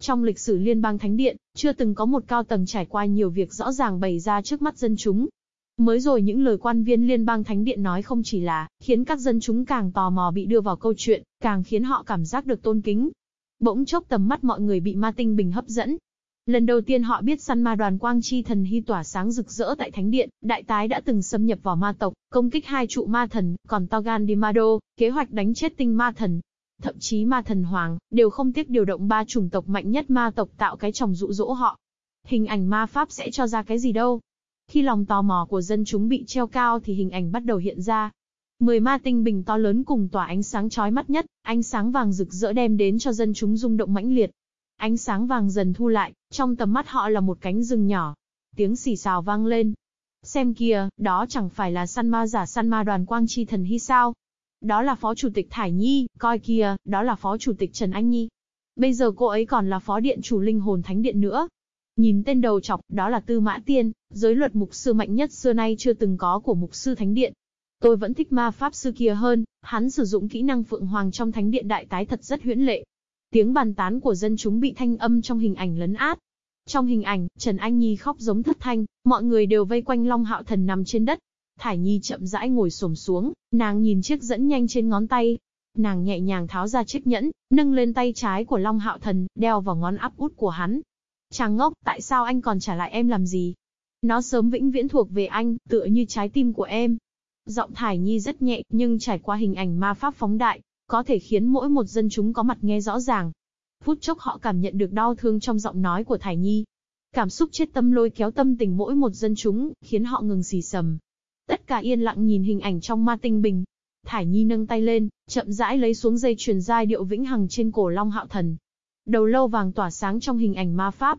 Speaker 1: Trong lịch sử liên bang thánh điện, chưa từng có một cao tầng trải qua nhiều việc rõ ràng bày ra trước mắt dân chúng. Mới rồi những lời quan viên liên bang thánh điện nói không chỉ là khiến các dân chúng càng tò mò bị đưa vào câu chuyện, càng khiến họ cảm giác được tôn kính. Bỗng chốc tầm mắt mọi người bị ma tinh bình hấp dẫn, Lần đầu tiên họ biết săn ma đoàn quang chi thần hy tỏa sáng rực rỡ tại Thánh Điện, đại tái đã từng xâm nhập vào ma tộc, công kích hai trụ ma thần, còn Togan Dimado, kế hoạch đánh chết tinh ma thần. thậm chí ma thần hoàng, đều không tiếc điều động ba chủng tộc mạnh nhất ma tộc tạo cái chồng dụ dỗ họ. Hình ảnh ma pháp sẽ cho ra cái gì đâu? Khi lòng tò mò của dân chúng bị treo cao thì hình ảnh bắt đầu hiện ra. Mười ma tinh bình to lớn cùng tỏa ánh sáng chói mắt nhất, ánh sáng vàng rực rỡ đem đến cho dân chúng rung động mãnh liệt. Ánh sáng vàng dần thu lại, trong tầm mắt họ là một cánh rừng nhỏ. Tiếng xì xào vang lên. Xem kìa, đó chẳng phải là săn ma giả săn ma đoàn quang chi thần hy sao? Đó là phó chủ tịch Thải Nhi, coi kìa, đó là phó chủ tịch Trần Anh Nhi. Bây giờ cô ấy còn là phó điện chủ linh hồn thánh điện nữa. Nhìn tên đầu chọc, đó là Tư Mã Tiên, giới luật mục sư mạnh nhất xưa nay chưa từng có của mục sư thánh điện. Tôi vẫn thích ma pháp sư kia hơn, hắn sử dụng kỹ năng phượng hoàng trong thánh điện đại tái thật rất huyễn lệ. Tiếng bàn tán của dân chúng bị thanh âm trong hình ảnh lấn át. Trong hình ảnh, Trần Anh Nhi khóc giống thất thanh, mọi người đều vây quanh Long Hạo Thần nằm trên đất. Thải Nhi chậm rãi ngồi xổm xuống, nàng nhìn chiếc dẫn nhanh trên ngón tay. Nàng nhẹ nhàng tháo ra chiếc nhẫn, nâng lên tay trái của Long Hạo Thần, đeo vào ngón áp út của hắn. Chàng ngốc, tại sao anh còn trả lại em làm gì? Nó sớm vĩnh viễn thuộc về anh, tựa như trái tim của em. Giọng Thải Nhi rất nhẹ, nhưng trải qua hình ảnh ma pháp phóng đại, có thể khiến mỗi một dân chúng có mặt nghe rõ ràng. Phút chốc họ cảm nhận được đau thương trong giọng nói của Thải Nhi. Cảm xúc chết tâm lôi kéo tâm tình mỗi một dân chúng, khiến họ ngừng xì sầm. Tất cả yên lặng nhìn hình ảnh trong ma tinh bình. Thải Nhi nâng tay lên, chậm rãi lấy xuống dây truyền giai điệu vĩnh hằng trên cổ Long Hạo Thần. Đầu lâu vàng tỏa sáng trong hình ảnh ma pháp.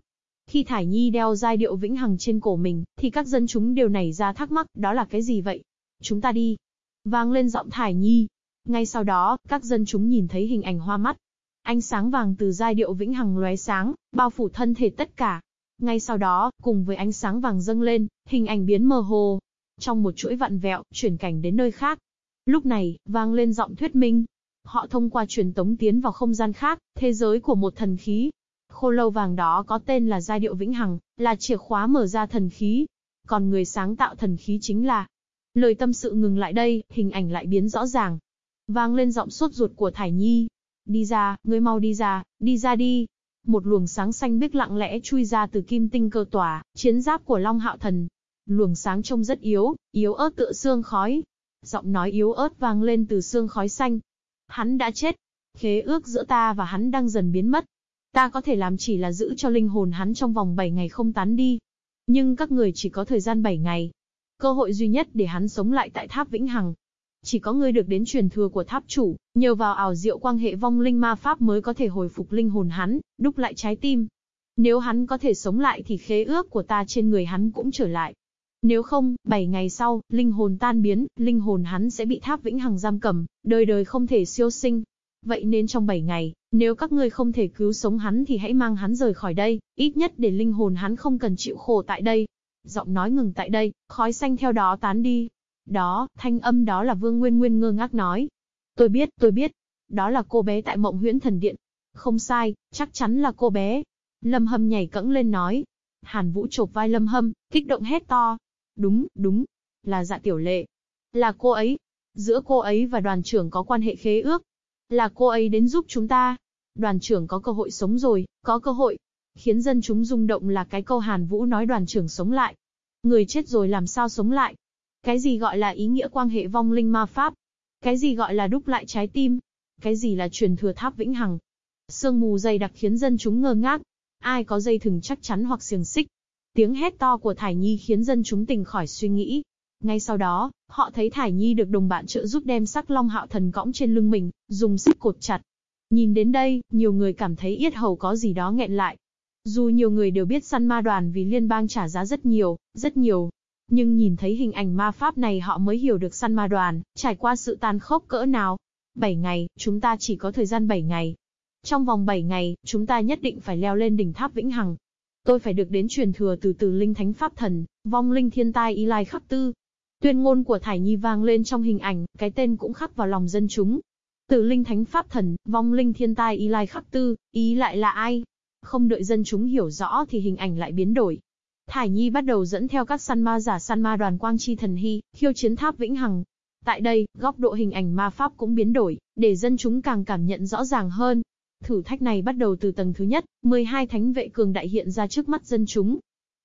Speaker 1: Khi Thải Nhi đeo giai điệu vĩnh hằng trên cổ mình, thì các dân chúng đều nảy ra thắc mắc, đó là cái gì vậy? Chúng ta đi. Vang lên giọng Thải Nhi. Ngay sau đó, các dân chúng nhìn thấy hình ảnh hoa mắt. Ánh sáng vàng từ giai điệu vĩnh hằng lóe sáng, bao phủ thân thể tất cả. Ngay sau đó, cùng với ánh sáng vàng dâng lên, hình ảnh biến mờ hồ. Trong một chuỗi vặn vẹo, chuyển cảnh đến nơi khác. Lúc này, vang lên giọng thuyết minh. Họ thông qua truyền tống tiến vào không gian khác, thế giới của một thần khí. Khô lâu vàng đó có tên là giai điệu vĩnh hằng, là chìa khóa mở ra thần khí. Còn người sáng tạo thần khí chính là Lời tâm sự ngừng lại đây, hình ảnh lại biến rõ ràng. Vang lên giọng suốt ruột của Thải Nhi. Đi ra, ngươi mau đi ra, đi ra đi. Một luồng sáng xanh biếc lặng lẽ chui ra từ kim tinh cơ tỏa, chiến giáp của Long Hạo Thần. Luồng sáng trông rất yếu, yếu ớt tựa xương khói. Giọng nói yếu ớt vang lên từ xương khói xanh. Hắn đã chết. Khế ước giữa ta và hắn đang dần biến mất. Ta có thể làm chỉ là giữ cho linh hồn hắn trong vòng 7 ngày không tán đi. Nhưng các người chỉ có thời gian 7 ngày, Cơ hội duy nhất để hắn sống lại tại tháp Vĩnh Hằng. Chỉ có ngươi được đến truyền thừa của tháp chủ, nhờ vào ảo diệu quang hệ vong linh ma pháp mới có thể hồi phục linh hồn hắn, đúc lại trái tim. Nếu hắn có thể sống lại thì khế ước của ta trên người hắn cũng trở lại. Nếu không, 7 ngày sau, linh hồn tan biến, linh hồn hắn sẽ bị tháp vĩnh hằng giam cầm, đời đời không thể siêu sinh. Vậy nên trong 7 ngày, nếu các ngươi không thể cứu sống hắn thì hãy mang hắn rời khỏi đây, ít nhất để linh hồn hắn không cần chịu khổ tại đây. Giọng nói ngừng tại đây, khói xanh theo đó tán đi. Đó, thanh âm đó là Vương Nguyên Nguyên ngơ ngác nói. Tôi biết, tôi biết. Đó là cô bé tại mộng huyễn thần điện. Không sai, chắc chắn là cô bé. Lâm Hâm nhảy cẫng lên nói. Hàn Vũ chộp vai Lâm Hâm, kích động hét to. Đúng, đúng. Là dạ tiểu lệ. Là cô ấy. Giữa cô ấy và đoàn trưởng có quan hệ khế ước. Là cô ấy đến giúp chúng ta. Đoàn trưởng có cơ hội sống rồi, có cơ hội. Khiến dân chúng rung động là cái câu Hàn Vũ nói đoàn trưởng sống lại. Người chết rồi làm sao sống lại? Cái gì gọi là ý nghĩa quan hệ vong linh ma pháp? Cái gì gọi là đúc lại trái tim? Cái gì là truyền thừa tháp vĩnh hằng? Sương mù dày đặc khiến dân chúng ngơ ngác. Ai có dây thừng chắc chắn hoặc xiềng xích? Tiếng hét to của Thải Nhi khiến dân chúng tỉnh khỏi suy nghĩ. Ngay sau đó, họ thấy Thải Nhi được đồng bạn trợ giúp đem sắc long hạo thần cõng trên lưng mình, dùng xích cột chặt. Nhìn đến đây, nhiều người cảm thấy yết hầu có gì đó nghẹn lại. Dù nhiều người đều biết săn ma đoàn vì liên bang trả giá rất nhiều, rất nhiều. Nhưng nhìn thấy hình ảnh ma pháp này họ mới hiểu được săn ma đoàn, trải qua sự tàn khốc cỡ nào. 7 ngày, chúng ta chỉ có thời gian 7 ngày. Trong vòng 7 ngày, chúng ta nhất định phải leo lên đỉnh tháp vĩnh hằng. Tôi phải được đến truyền thừa từ từ linh thánh pháp thần, vong linh thiên tai y lai khắc tư. Tuyên ngôn của Thải Nhi vang lên trong hình ảnh, cái tên cũng khắc vào lòng dân chúng. Từ linh thánh pháp thần, vong linh thiên tai y lai khắc tư, ý lại là ai? Không đợi dân chúng hiểu rõ thì hình ảnh lại biến đổi. Thải Nhi bắt đầu dẫn theo các săn ma giả săn ma đoàn quang chi thần hy, khiêu chiến tháp vĩnh hằng. Tại đây, góc độ hình ảnh ma pháp cũng biến đổi, để dân chúng càng cảm nhận rõ ràng hơn. Thử thách này bắt đầu từ tầng thứ nhất, 12 thánh vệ cường đại hiện ra trước mắt dân chúng.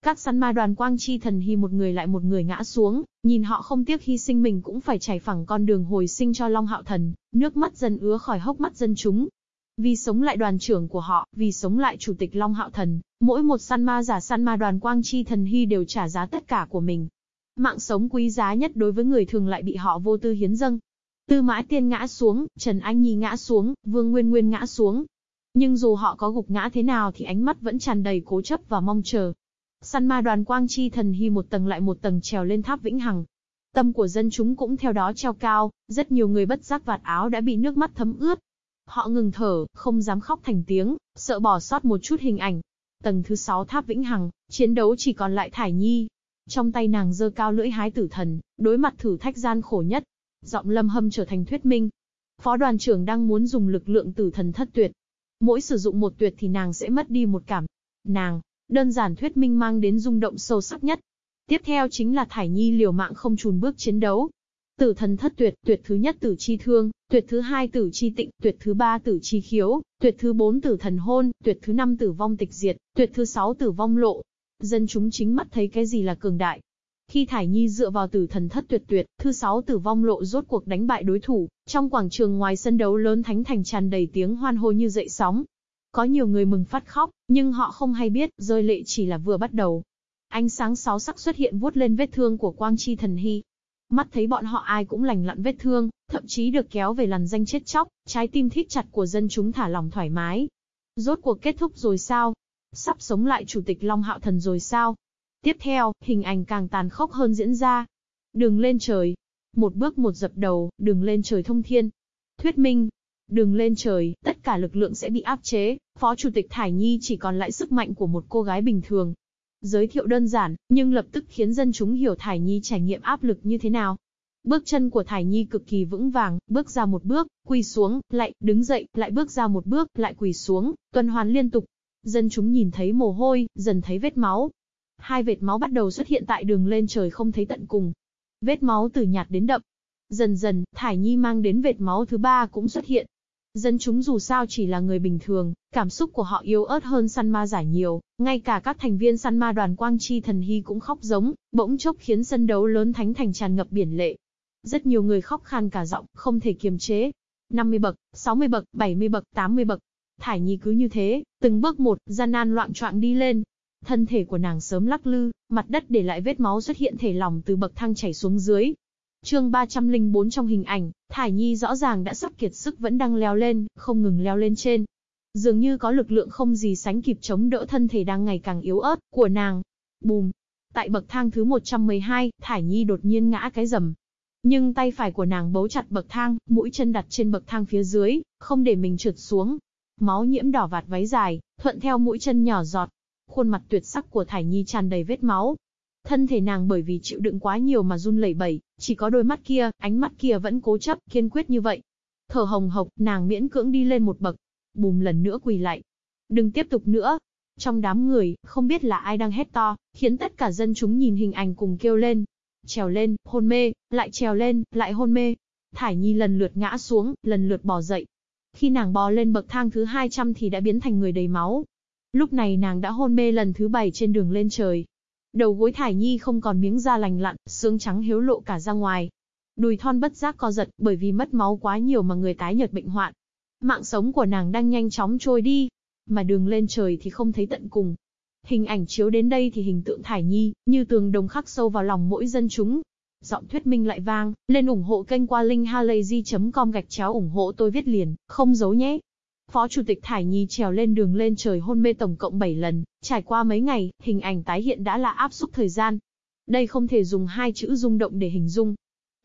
Speaker 1: Các săn ma đoàn quang chi thần hy một người lại một người ngã xuống, nhìn họ không tiếc hy sinh mình cũng phải trải phẳng con đường hồi sinh cho Long Hạo Thần, nước mắt dần ứa khỏi hốc mắt dân chúng. Vì sống lại đoàn trưởng của họ, vì sống lại chủ tịch Long Hạo Thần, mỗi một săn ma giả săn ma đoàn quang chi thần hy đều trả giá tất cả của mình. Mạng sống quý giá nhất đối với người thường lại bị họ vô tư hiến dâng. Tư Mã Tiên ngã xuống, Trần Anh Nhi ngã xuống, Vương Nguyên Nguyên ngã xuống. Nhưng dù họ có gục ngã thế nào thì ánh mắt vẫn tràn đầy cố chấp và mong chờ. Săn ma đoàn quang chi thần hy một tầng lại một tầng trèo lên tháp vĩnh hằng. Tâm của dân chúng cũng theo đó treo cao, rất nhiều người bất giác vạt áo đã bị nước mắt thấm ướt. Họ ngừng thở, không dám khóc thành tiếng, sợ bỏ sót một chút hình ảnh. Tầng thứ sáu tháp vĩnh hằng, chiến đấu chỉ còn lại Thải Nhi. Trong tay nàng giơ cao lưỡi hái tử thần, đối mặt thử thách gian khổ nhất. Giọng lâm hâm trở thành thuyết minh. Phó đoàn trưởng đang muốn dùng lực lượng tử thần thất tuyệt. Mỗi sử dụng một tuyệt thì nàng sẽ mất đi một cảm. Nàng, Đơn giản thuyết minh mang đến rung động sâu sắc nhất. Tiếp theo chính là Thải Nhi liều mạng không chùn bước chiến đấu. Tử thần thất tuyệt, tuyệt thứ nhất tử chi thương, tuyệt thứ hai tử chi tịnh, tuyệt thứ ba tử chi khiếu, tuyệt thứ bốn tử thần hôn, tuyệt thứ năm tử vong tịch diệt, tuyệt thứ sáu tử vong lộ. Dân chúng chính mắt thấy cái gì là cường đại. Khi Thải Nhi dựa vào tử thần thất tuyệt tuyệt, thứ sáu tử vong lộ rốt cuộc đánh bại đối thủ, trong quảng trường ngoài sân đấu lớn thánh thành tràn đầy tiếng hoan hô như dậy sóng. Có nhiều người mừng phát khóc, nhưng họ không hay biết, rơi lệ chỉ là vừa bắt đầu. Ánh sáng sáu sắc xuất hiện vuốt lên vết thương của Quang Chi Thần Hy. Mắt thấy bọn họ ai cũng lành lặn vết thương, thậm chí được kéo về lằn danh chết chóc, trái tim thít chặt của dân chúng thả lòng thoải mái. Rốt cuộc kết thúc rồi sao? Sắp sống lại Chủ tịch Long Hạo Thần rồi sao? Tiếp theo, hình ảnh càng tàn khốc hơn diễn ra. Đường lên trời. Một bước một dập đầu, đường lên trời thông thiên. Thuyết minh, Đường lên trời, tất cả lực lượng sẽ bị áp chế, Phó Chủ tịch Thải Nhi chỉ còn lại sức mạnh của một cô gái bình thường. Giới thiệu đơn giản, nhưng lập tức khiến dân chúng hiểu Thải Nhi trải nghiệm áp lực như thế nào. Bước chân của Thải Nhi cực kỳ vững vàng, bước ra một bước, quỳ xuống, lại, đứng dậy, lại bước ra một bước, lại quỳ xuống, tuần hoàn liên tục. Dân chúng nhìn thấy mồ hôi, dần thấy vết máu. Hai vệt máu bắt đầu xuất hiện tại đường lên trời không thấy tận cùng. Vết máu từ nhạt đến đậm. Dần dần, Thải Nhi mang đến vệt máu thứ ba cũng xuất hiện. Dân chúng dù sao chỉ là người bình thường, cảm xúc của họ yếu ớt hơn săn ma giải nhiều, ngay cả các thành viên săn ma đoàn Quang Chi Thần Hy cũng khóc giống, bỗng chốc khiến sân đấu lớn thánh thành tràn ngập biển lệ. Rất nhiều người khóc khan cả giọng, không thể kiềm chế. 50 bậc, 60 bậc, 70 bậc, 80 bậc. Thải Nhi cứ như thế, từng bước một, gian nan loạn trọng đi lên. Thân thể của nàng sớm lắc lư, mặt đất để lại vết máu xuất hiện thể lòng từ bậc thang chảy xuống dưới, Chương 304 trong hình ảnh, Thải Nhi rõ ràng đã sắp kiệt sức vẫn đang leo lên, không ngừng leo lên trên. Dường như có lực lượng không gì sánh kịp chống đỡ thân thể đang ngày càng yếu ớt của nàng. Bùm. Tại bậc thang thứ 112, Thải Nhi đột nhiên ngã cái rầm. Nhưng tay phải của nàng bấu chặt bậc thang, mũi chân đặt trên bậc thang phía dưới, không để mình trượt xuống. Máu nhiễm đỏ vạt váy dài, thuận theo mũi chân nhỏ giọt. Khuôn mặt tuyệt sắc của Thải Nhi tràn đầy vết máu, Thân thể nàng bởi vì chịu đựng quá nhiều mà run lẩy bẩy, chỉ có đôi mắt kia, ánh mắt kia vẫn cố chấp, kiên quyết như vậy. Thở hồng hộc, nàng miễn cưỡng đi lên một bậc. Bùm lần nữa quỳ lại. Đừng tiếp tục nữa. Trong đám người, không biết là ai đang hét to, khiến tất cả dân chúng nhìn hình ảnh cùng kêu lên. Trèo lên, hôn mê, lại trèo lên, lại hôn mê. Thải Nhi lần lượt ngã xuống, lần lượt bò dậy. Khi nàng bò lên bậc thang thứ 200 thì đã biến thành người đầy máu. Lúc này nàng đã hôn mê lần thứ bảy trên đường lên trời. Đầu gối Thải Nhi không còn miếng da lành lặn, xương trắng hiếu lộ cả ra ngoài. Đùi thon bất giác co giật, bởi vì mất máu quá nhiều mà người tái nhợt bệnh hoạn. Mạng sống của nàng đang nhanh chóng trôi đi, mà đường lên trời thì không thấy tận cùng. Hình ảnh chiếu đến đây thì hình tượng Thải Nhi, như tường đồng khắc sâu vào lòng mỗi dân chúng. Giọng thuyết minh lại vang, lên ủng hộ kênh qua linkhalazy.com gạch chéo ủng hộ tôi viết liền, không giấu nhé. Phó Chủ tịch Thải Nhi trèo lên đường lên trời hôn mê tổng cộng 7 lần, trải qua mấy ngày, hình ảnh tái hiện đã là áp xúc thời gian. Đây không thể dùng hai chữ rung động để hình dung.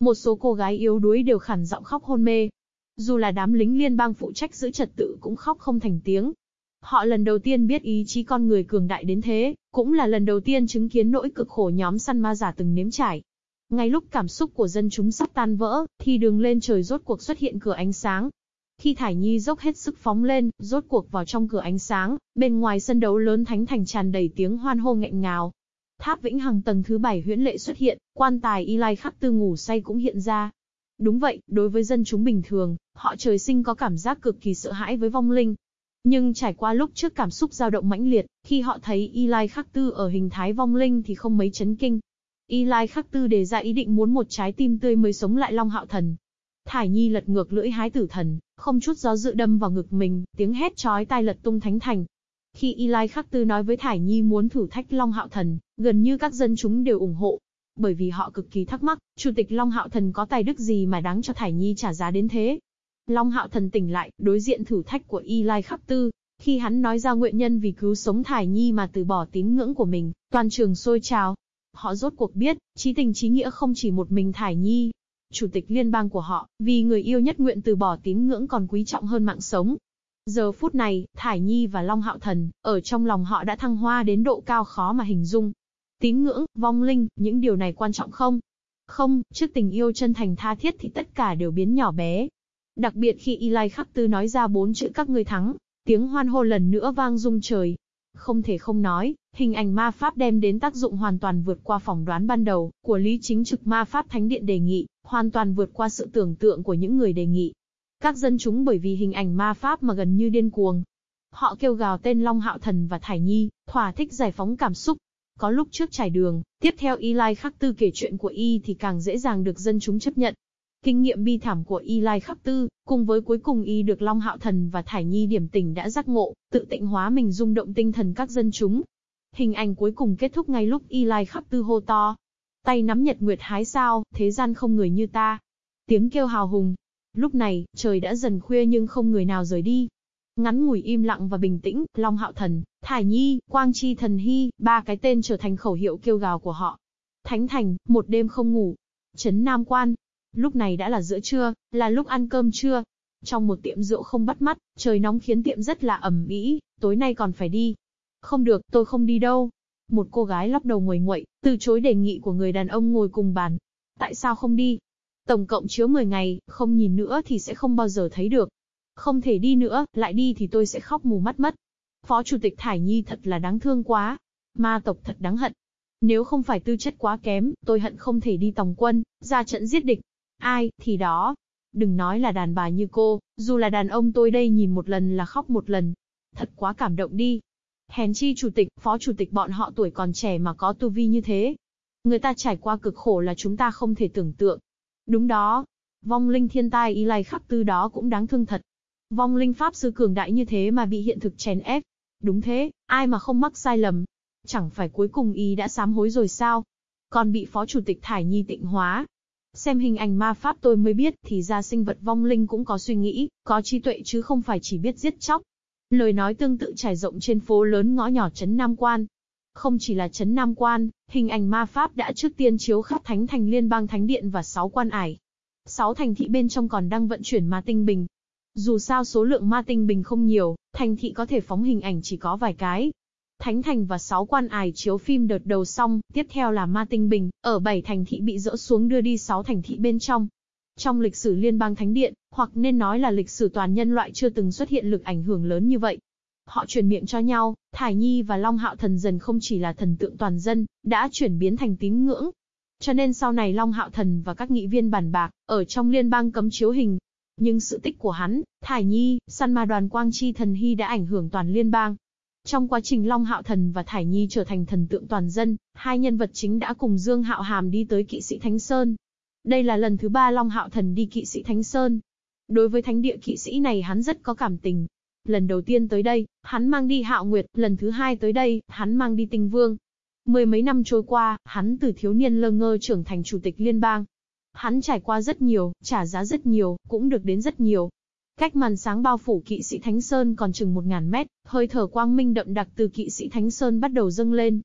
Speaker 1: Một số cô gái yếu đuối đều khản giọng khóc hôn mê. Dù là đám lính liên bang phụ trách giữ trật tự cũng khóc không thành tiếng. Họ lần đầu tiên biết ý chí con người cường đại đến thế, cũng là lần đầu tiên chứng kiến nỗi cực khổ nhóm săn ma giả từng nếm trải. Ngay lúc cảm xúc của dân chúng sắp tan vỡ, thì đường lên trời rốt cuộc xuất hiện cửa ánh sáng, khi Thải Nhi dốc hết sức phóng lên, rốt cuộc vào trong cửa ánh sáng, bên ngoài sân đấu lớn thánh thành tràn đầy tiếng hoan hô nghẹn ngào. Tháp Vĩnh Hằng tầng thứ bảy huyễn lệ xuất hiện, quan tài Y Lai khắc tư ngủ say cũng hiện ra. Đúng vậy, đối với dân chúng bình thường, họ trời sinh có cảm giác cực kỳ sợ hãi với vong linh. Nhưng trải qua lúc trước cảm xúc dao động mãnh liệt, khi họ thấy Y Lai Khắc Tư ở hình thái vong linh thì không mấy chấn kinh. Y Lai Khắc Tư đề ra ý định muốn một trái tim tươi mới sống lại Long Hạo Thần. Thải Nhi lật ngược lưỡi hái tử thần, không chút do dự đâm vào ngực mình, tiếng hét chói tai lật tung thánh thành. Khi Y Lai Khắc Tư nói với Thải Nhi muốn thử thách Long Hạo Thần, gần như các dân chúng đều ủng hộ. Bởi vì họ cực kỳ thắc mắc, Chủ tịch Long Hạo Thần có tài đức gì mà đáng cho Thải Nhi trả giá đến thế. Long Hạo Thần tỉnh lại, đối diện thử thách của Y Lai Khắc Tư. Khi hắn nói ra nguyện nhân vì cứu sống Thải Nhi mà từ bỏ tín ngưỡng của mình, toàn trường sôi trào. Họ rốt cuộc biết, trí tình trí nghĩa không chỉ một mình Thải Nhi. Chủ tịch liên bang của họ, vì người yêu nhất nguyện từ bỏ tín ngưỡng còn quý trọng hơn mạng sống. Giờ phút này, Thải Nhi và Long Hạo Thần, ở trong lòng họ đã thăng hoa đến độ cao khó mà hình dung. Tín ngưỡng, vong linh, những điều này quan trọng không? Không, trước tình yêu chân thành tha thiết thì tất cả đều biến nhỏ bé. Đặc biệt khi Eli Khắc Tư nói ra bốn chữ các ngươi thắng, tiếng hoan hô lần nữa vang rung trời. Không thể không nói, hình ảnh ma pháp đem đến tác dụng hoàn toàn vượt qua phỏng đoán ban đầu của Lý Chính Trực Ma Pháp Thánh Điện đề nghị, hoàn toàn vượt qua sự tưởng tượng của những người đề nghị. Các dân chúng bởi vì hình ảnh ma pháp mà gần như điên cuồng. Họ kêu gào tên Long Hạo Thần và Thải Nhi, thỏa thích giải phóng cảm xúc. Có lúc trước trải đường, tiếp theo Eli Khắc Tư kể chuyện của Y thì càng dễ dàng được dân chúng chấp nhận. Kinh nghiệm bi thảm của Eli Khắc Tư, cùng với cuối cùng Y được Long Hạo Thần và Thải Nhi điểm tình đã giác ngộ, tự tịnh hóa mình rung động tinh thần các dân chúng. Hình ảnh cuối cùng kết thúc ngay lúc Eli Khắc Tư hô to. Tay nắm nhật nguyệt hái sao, thế gian không người như ta. Tiếng kêu hào hùng. Lúc này, trời đã dần khuya nhưng không người nào rời đi. Ngắn ngủi im lặng và bình tĩnh, Long Hạo Thần, Thải Nhi, Quang Chi Thần Hy, ba cái tên trở thành khẩu hiệu kêu gào của họ. Thánh Thành, một đêm không ngủ. Trấn Nam Quan, Lúc này đã là giữa trưa, là lúc ăn cơm trưa. Trong một tiệm rượu không bắt mắt, trời nóng khiến tiệm rất là ẩm ý, tối nay còn phải đi. Không được, tôi không đi đâu. Một cô gái lóc đầu ngồi nguậy, từ chối đề nghị của người đàn ông ngồi cùng bàn. Tại sao không đi? Tổng cộng chứa 10 ngày, không nhìn nữa thì sẽ không bao giờ thấy được. Không thể đi nữa, lại đi thì tôi sẽ khóc mù mắt mất. Phó Chủ tịch Thải Nhi thật là đáng thương quá. Ma tộc thật đáng hận. Nếu không phải tư chất quá kém, tôi hận không thể đi tòng quân, ra trận giết địch. Ai, thì đó. Đừng nói là đàn bà như cô, dù là đàn ông tôi đây nhìn một lần là khóc một lần. Thật quá cảm động đi. Hèn chi chủ tịch, phó chủ tịch bọn họ tuổi còn trẻ mà có tu vi như thế. Người ta trải qua cực khổ là chúng ta không thể tưởng tượng. Đúng đó. Vong linh thiên tai y lai khắc tư đó cũng đáng thương thật. Vong linh pháp sư cường đại như thế mà bị hiện thực chèn ép. Đúng thế, ai mà không mắc sai lầm. Chẳng phải cuối cùng y đã sám hối rồi sao? Còn bị phó chủ tịch Thải Nhi tịnh hóa, Xem hình ảnh ma pháp tôi mới biết, thì ra sinh vật vong linh cũng có suy nghĩ, có trí tuệ chứ không phải chỉ biết giết chóc. Lời nói tương tự trải rộng trên phố lớn ngõ nhỏ Trấn Nam Quan. Không chỉ là Trấn Nam Quan, hình ảnh ma pháp đã trước tiên chiếu khắp Thánh Thành Liên bang Thánh Điện và 6 quan ải. 6 thành thị bên trong còn đang vận chuyển ma tinh bình. Dù sao số lượng ma tinh bình không nhiều, thành thị có thể phóng hình ảnh chỉ có vài cái, Thánh Thành và 6 quan ải chiếu phim đợt đầu xong, tiếp theo là Ma Tinh Bình, ở 7 thành thị bị dỡ xuống đưa đi 6 thành thị bên trong. Trong lịch sử Liên bang Thánh Điện, hoặc nên nói là lịch sử toàn nhân loại chưa từng xuất hiện lực ảnh hưởng lớn như vậy. Họ truyền miệng cho nhau, Thải Nhi và Long Hạo Thần dần không chỉ là thần tượng toàn dân, đã chuyển biến thành tín ngưỡng. Cho nên sau này Long Hạo Thần và các nghị viên bàn bạc, ở trong liên bang cấm chiếu hình. Nhưng sự tích của hắn, Thải Nhi, săn ma đoàn Quang Chi Thần Hy đã ảnh hưởng toàn liên bang, trong quá trình Long Hạo Thần và Thải Nhi trở thành thần tượng toàn dân, hai nhân vật chính đã cùng Dương Hạo Hàm đi tới kỵ sĩ Thánh Sơn. Đây là lần thứ ba Long Hạo Thần đi kỵ sĩ Thánh Sơn. Đối với thánh địa kỵ sĩ này hắn rất có cảm tình. Lần đầu tiên tới đây, hắn mang đi Hạo Nguyệt, lần thứ hai tới đây, hắn mang đi Tinh Vương. Mười mấy năm trôi qua, hắn từ thiếu niên lơ ngơ trưởng thành chủ tịch liên bang. Hắn trải qua rất nhiều, trả giá rất nhiều, cũng được đến rất nhiều. Cách màn sáng bao phủ kỵ sĩ Thánh Sơn còn chừng một ngàn mét, hơi thở quang minh đậm đặc từ kỵ sĩ Thánh Sơn bắt đầu dâng lên.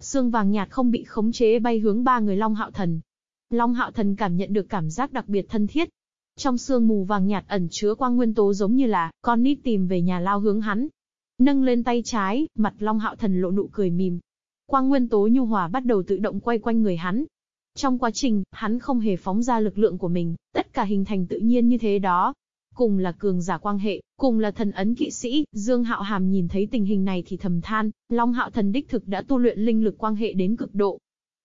Speaker 1: Sương vàng nhạt không bị khống chế bay hướng ba người Long Hạo Thần. Long Hạo Thần cảm nhận được cảm giác đặc biệt thân thiết. Trong sương mù vàng nhạt ẩn chứa quang nguyên tố giống như là con nít tìm về nhà lao hướng hắn. Nâng lên tay trái, mặt Long Hạo Thần lộ nụ cười mỉm. Quang nguyên tố nhu hòa bắt đầu tự động quay quanh người hắn. Trong quá trình, hắn không hề phóng ra lực lượng của mình, tất cả hình thành tự nhiên như thế đó, cùng là cường giả quang hệ, cùng là thần ấn kỵ sĩ, Dương Hạo Hàm nhìn thấy tình hình này thì thầm than, Long Hạo thần đích thực đã tu luyện linh lực quang hệ đến cực độ.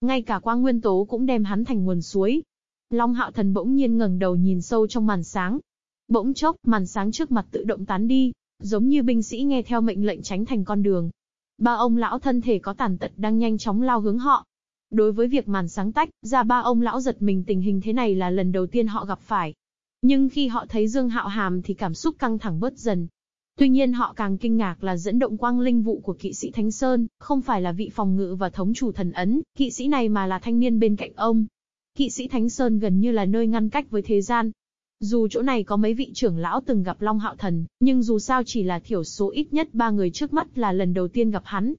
Speaker 1: Ngay cả quang nguyên tố cũng đem hắn thành nguồn suối. Long Hạo thần bỗng nhiên ngẩng đầu nhìn sâu trong màn sáng. Bỗng chốc, màn sáng trước mặt tự động tán đi, giống như binh sĩ nghe theo mệnh lệnh tránh thành con đường. Ba ông lão thân thể có tàn tật đang nhanh chóng lao hướng họ. Đối với việc màn sáng tách, ra ba ông lão giật mình tình hình thế này là lần đầu tiên họ gặp phải. Nhưng khi họ thấy Dương Hạo Hàm thì cảm xúc căng thẳng bớt dần. Tuy nhiên họ càng kinh ngạc là dẫn động quang linh vụ của kỵ sĩ Thánh Sơn, không phải là vị phòng ngự và thống chủ thần ấn, kỵ sĩ này mà là thanh niên bên cạnh ông. Kỵ sĩ Thánh Sơn gần như là nơi ngăn cách với thế gian. Dù chỗ này có mấy vị trưởng lão từng gặp Long Hạo Thần, nhưng dù sao chỉ là thiểu số ít nhất ba người trước mắt là lần đầu tiên gặp hắn.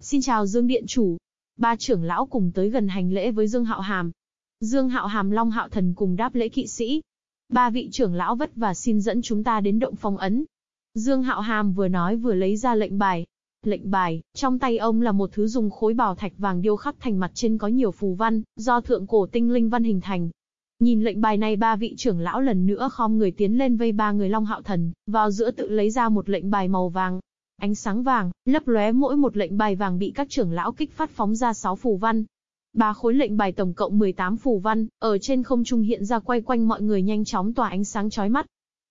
Speaker 1: Xin chào Dương Điện Chủ. Ba trưởng lão cùng tới gần hành lễ với Dương Hạo Hàm. Dương Hạo Hàm Long Hạo Thần cùng đáp lễ kỵ sĩ. Ba vị trưởng lão vất và xin dẫn chúng ta đến động phong ấn. Dương Hạo Hàm vừa nói vừa lấy ra lệnh bài. Lệnh bài, trong tay ông là một thứ dùng khối bảo thạch vàng điêu khắc thành mặt trên có nhiều phù văn, do thượng cổ tinh linh văn hình thành. Nhìn lệnh bài này ba vị trưởng lão lần nữa khom người tiến lên vây ba người Long Hạo Thần, vào giữa tự lấy ra một lệnh bài màu vàng. Ánh sáng vàng, lấp lóe mỗi một lệnh bài vàng bị các trưởng lão kích phát phóng ra sáu phù văn, Ba khối lệnh bài tổng cộng 18 phù văn, ở trên không trung hiện ra quay quanh mọi người nhanh chóng tỏa ánh sáng chói mắt.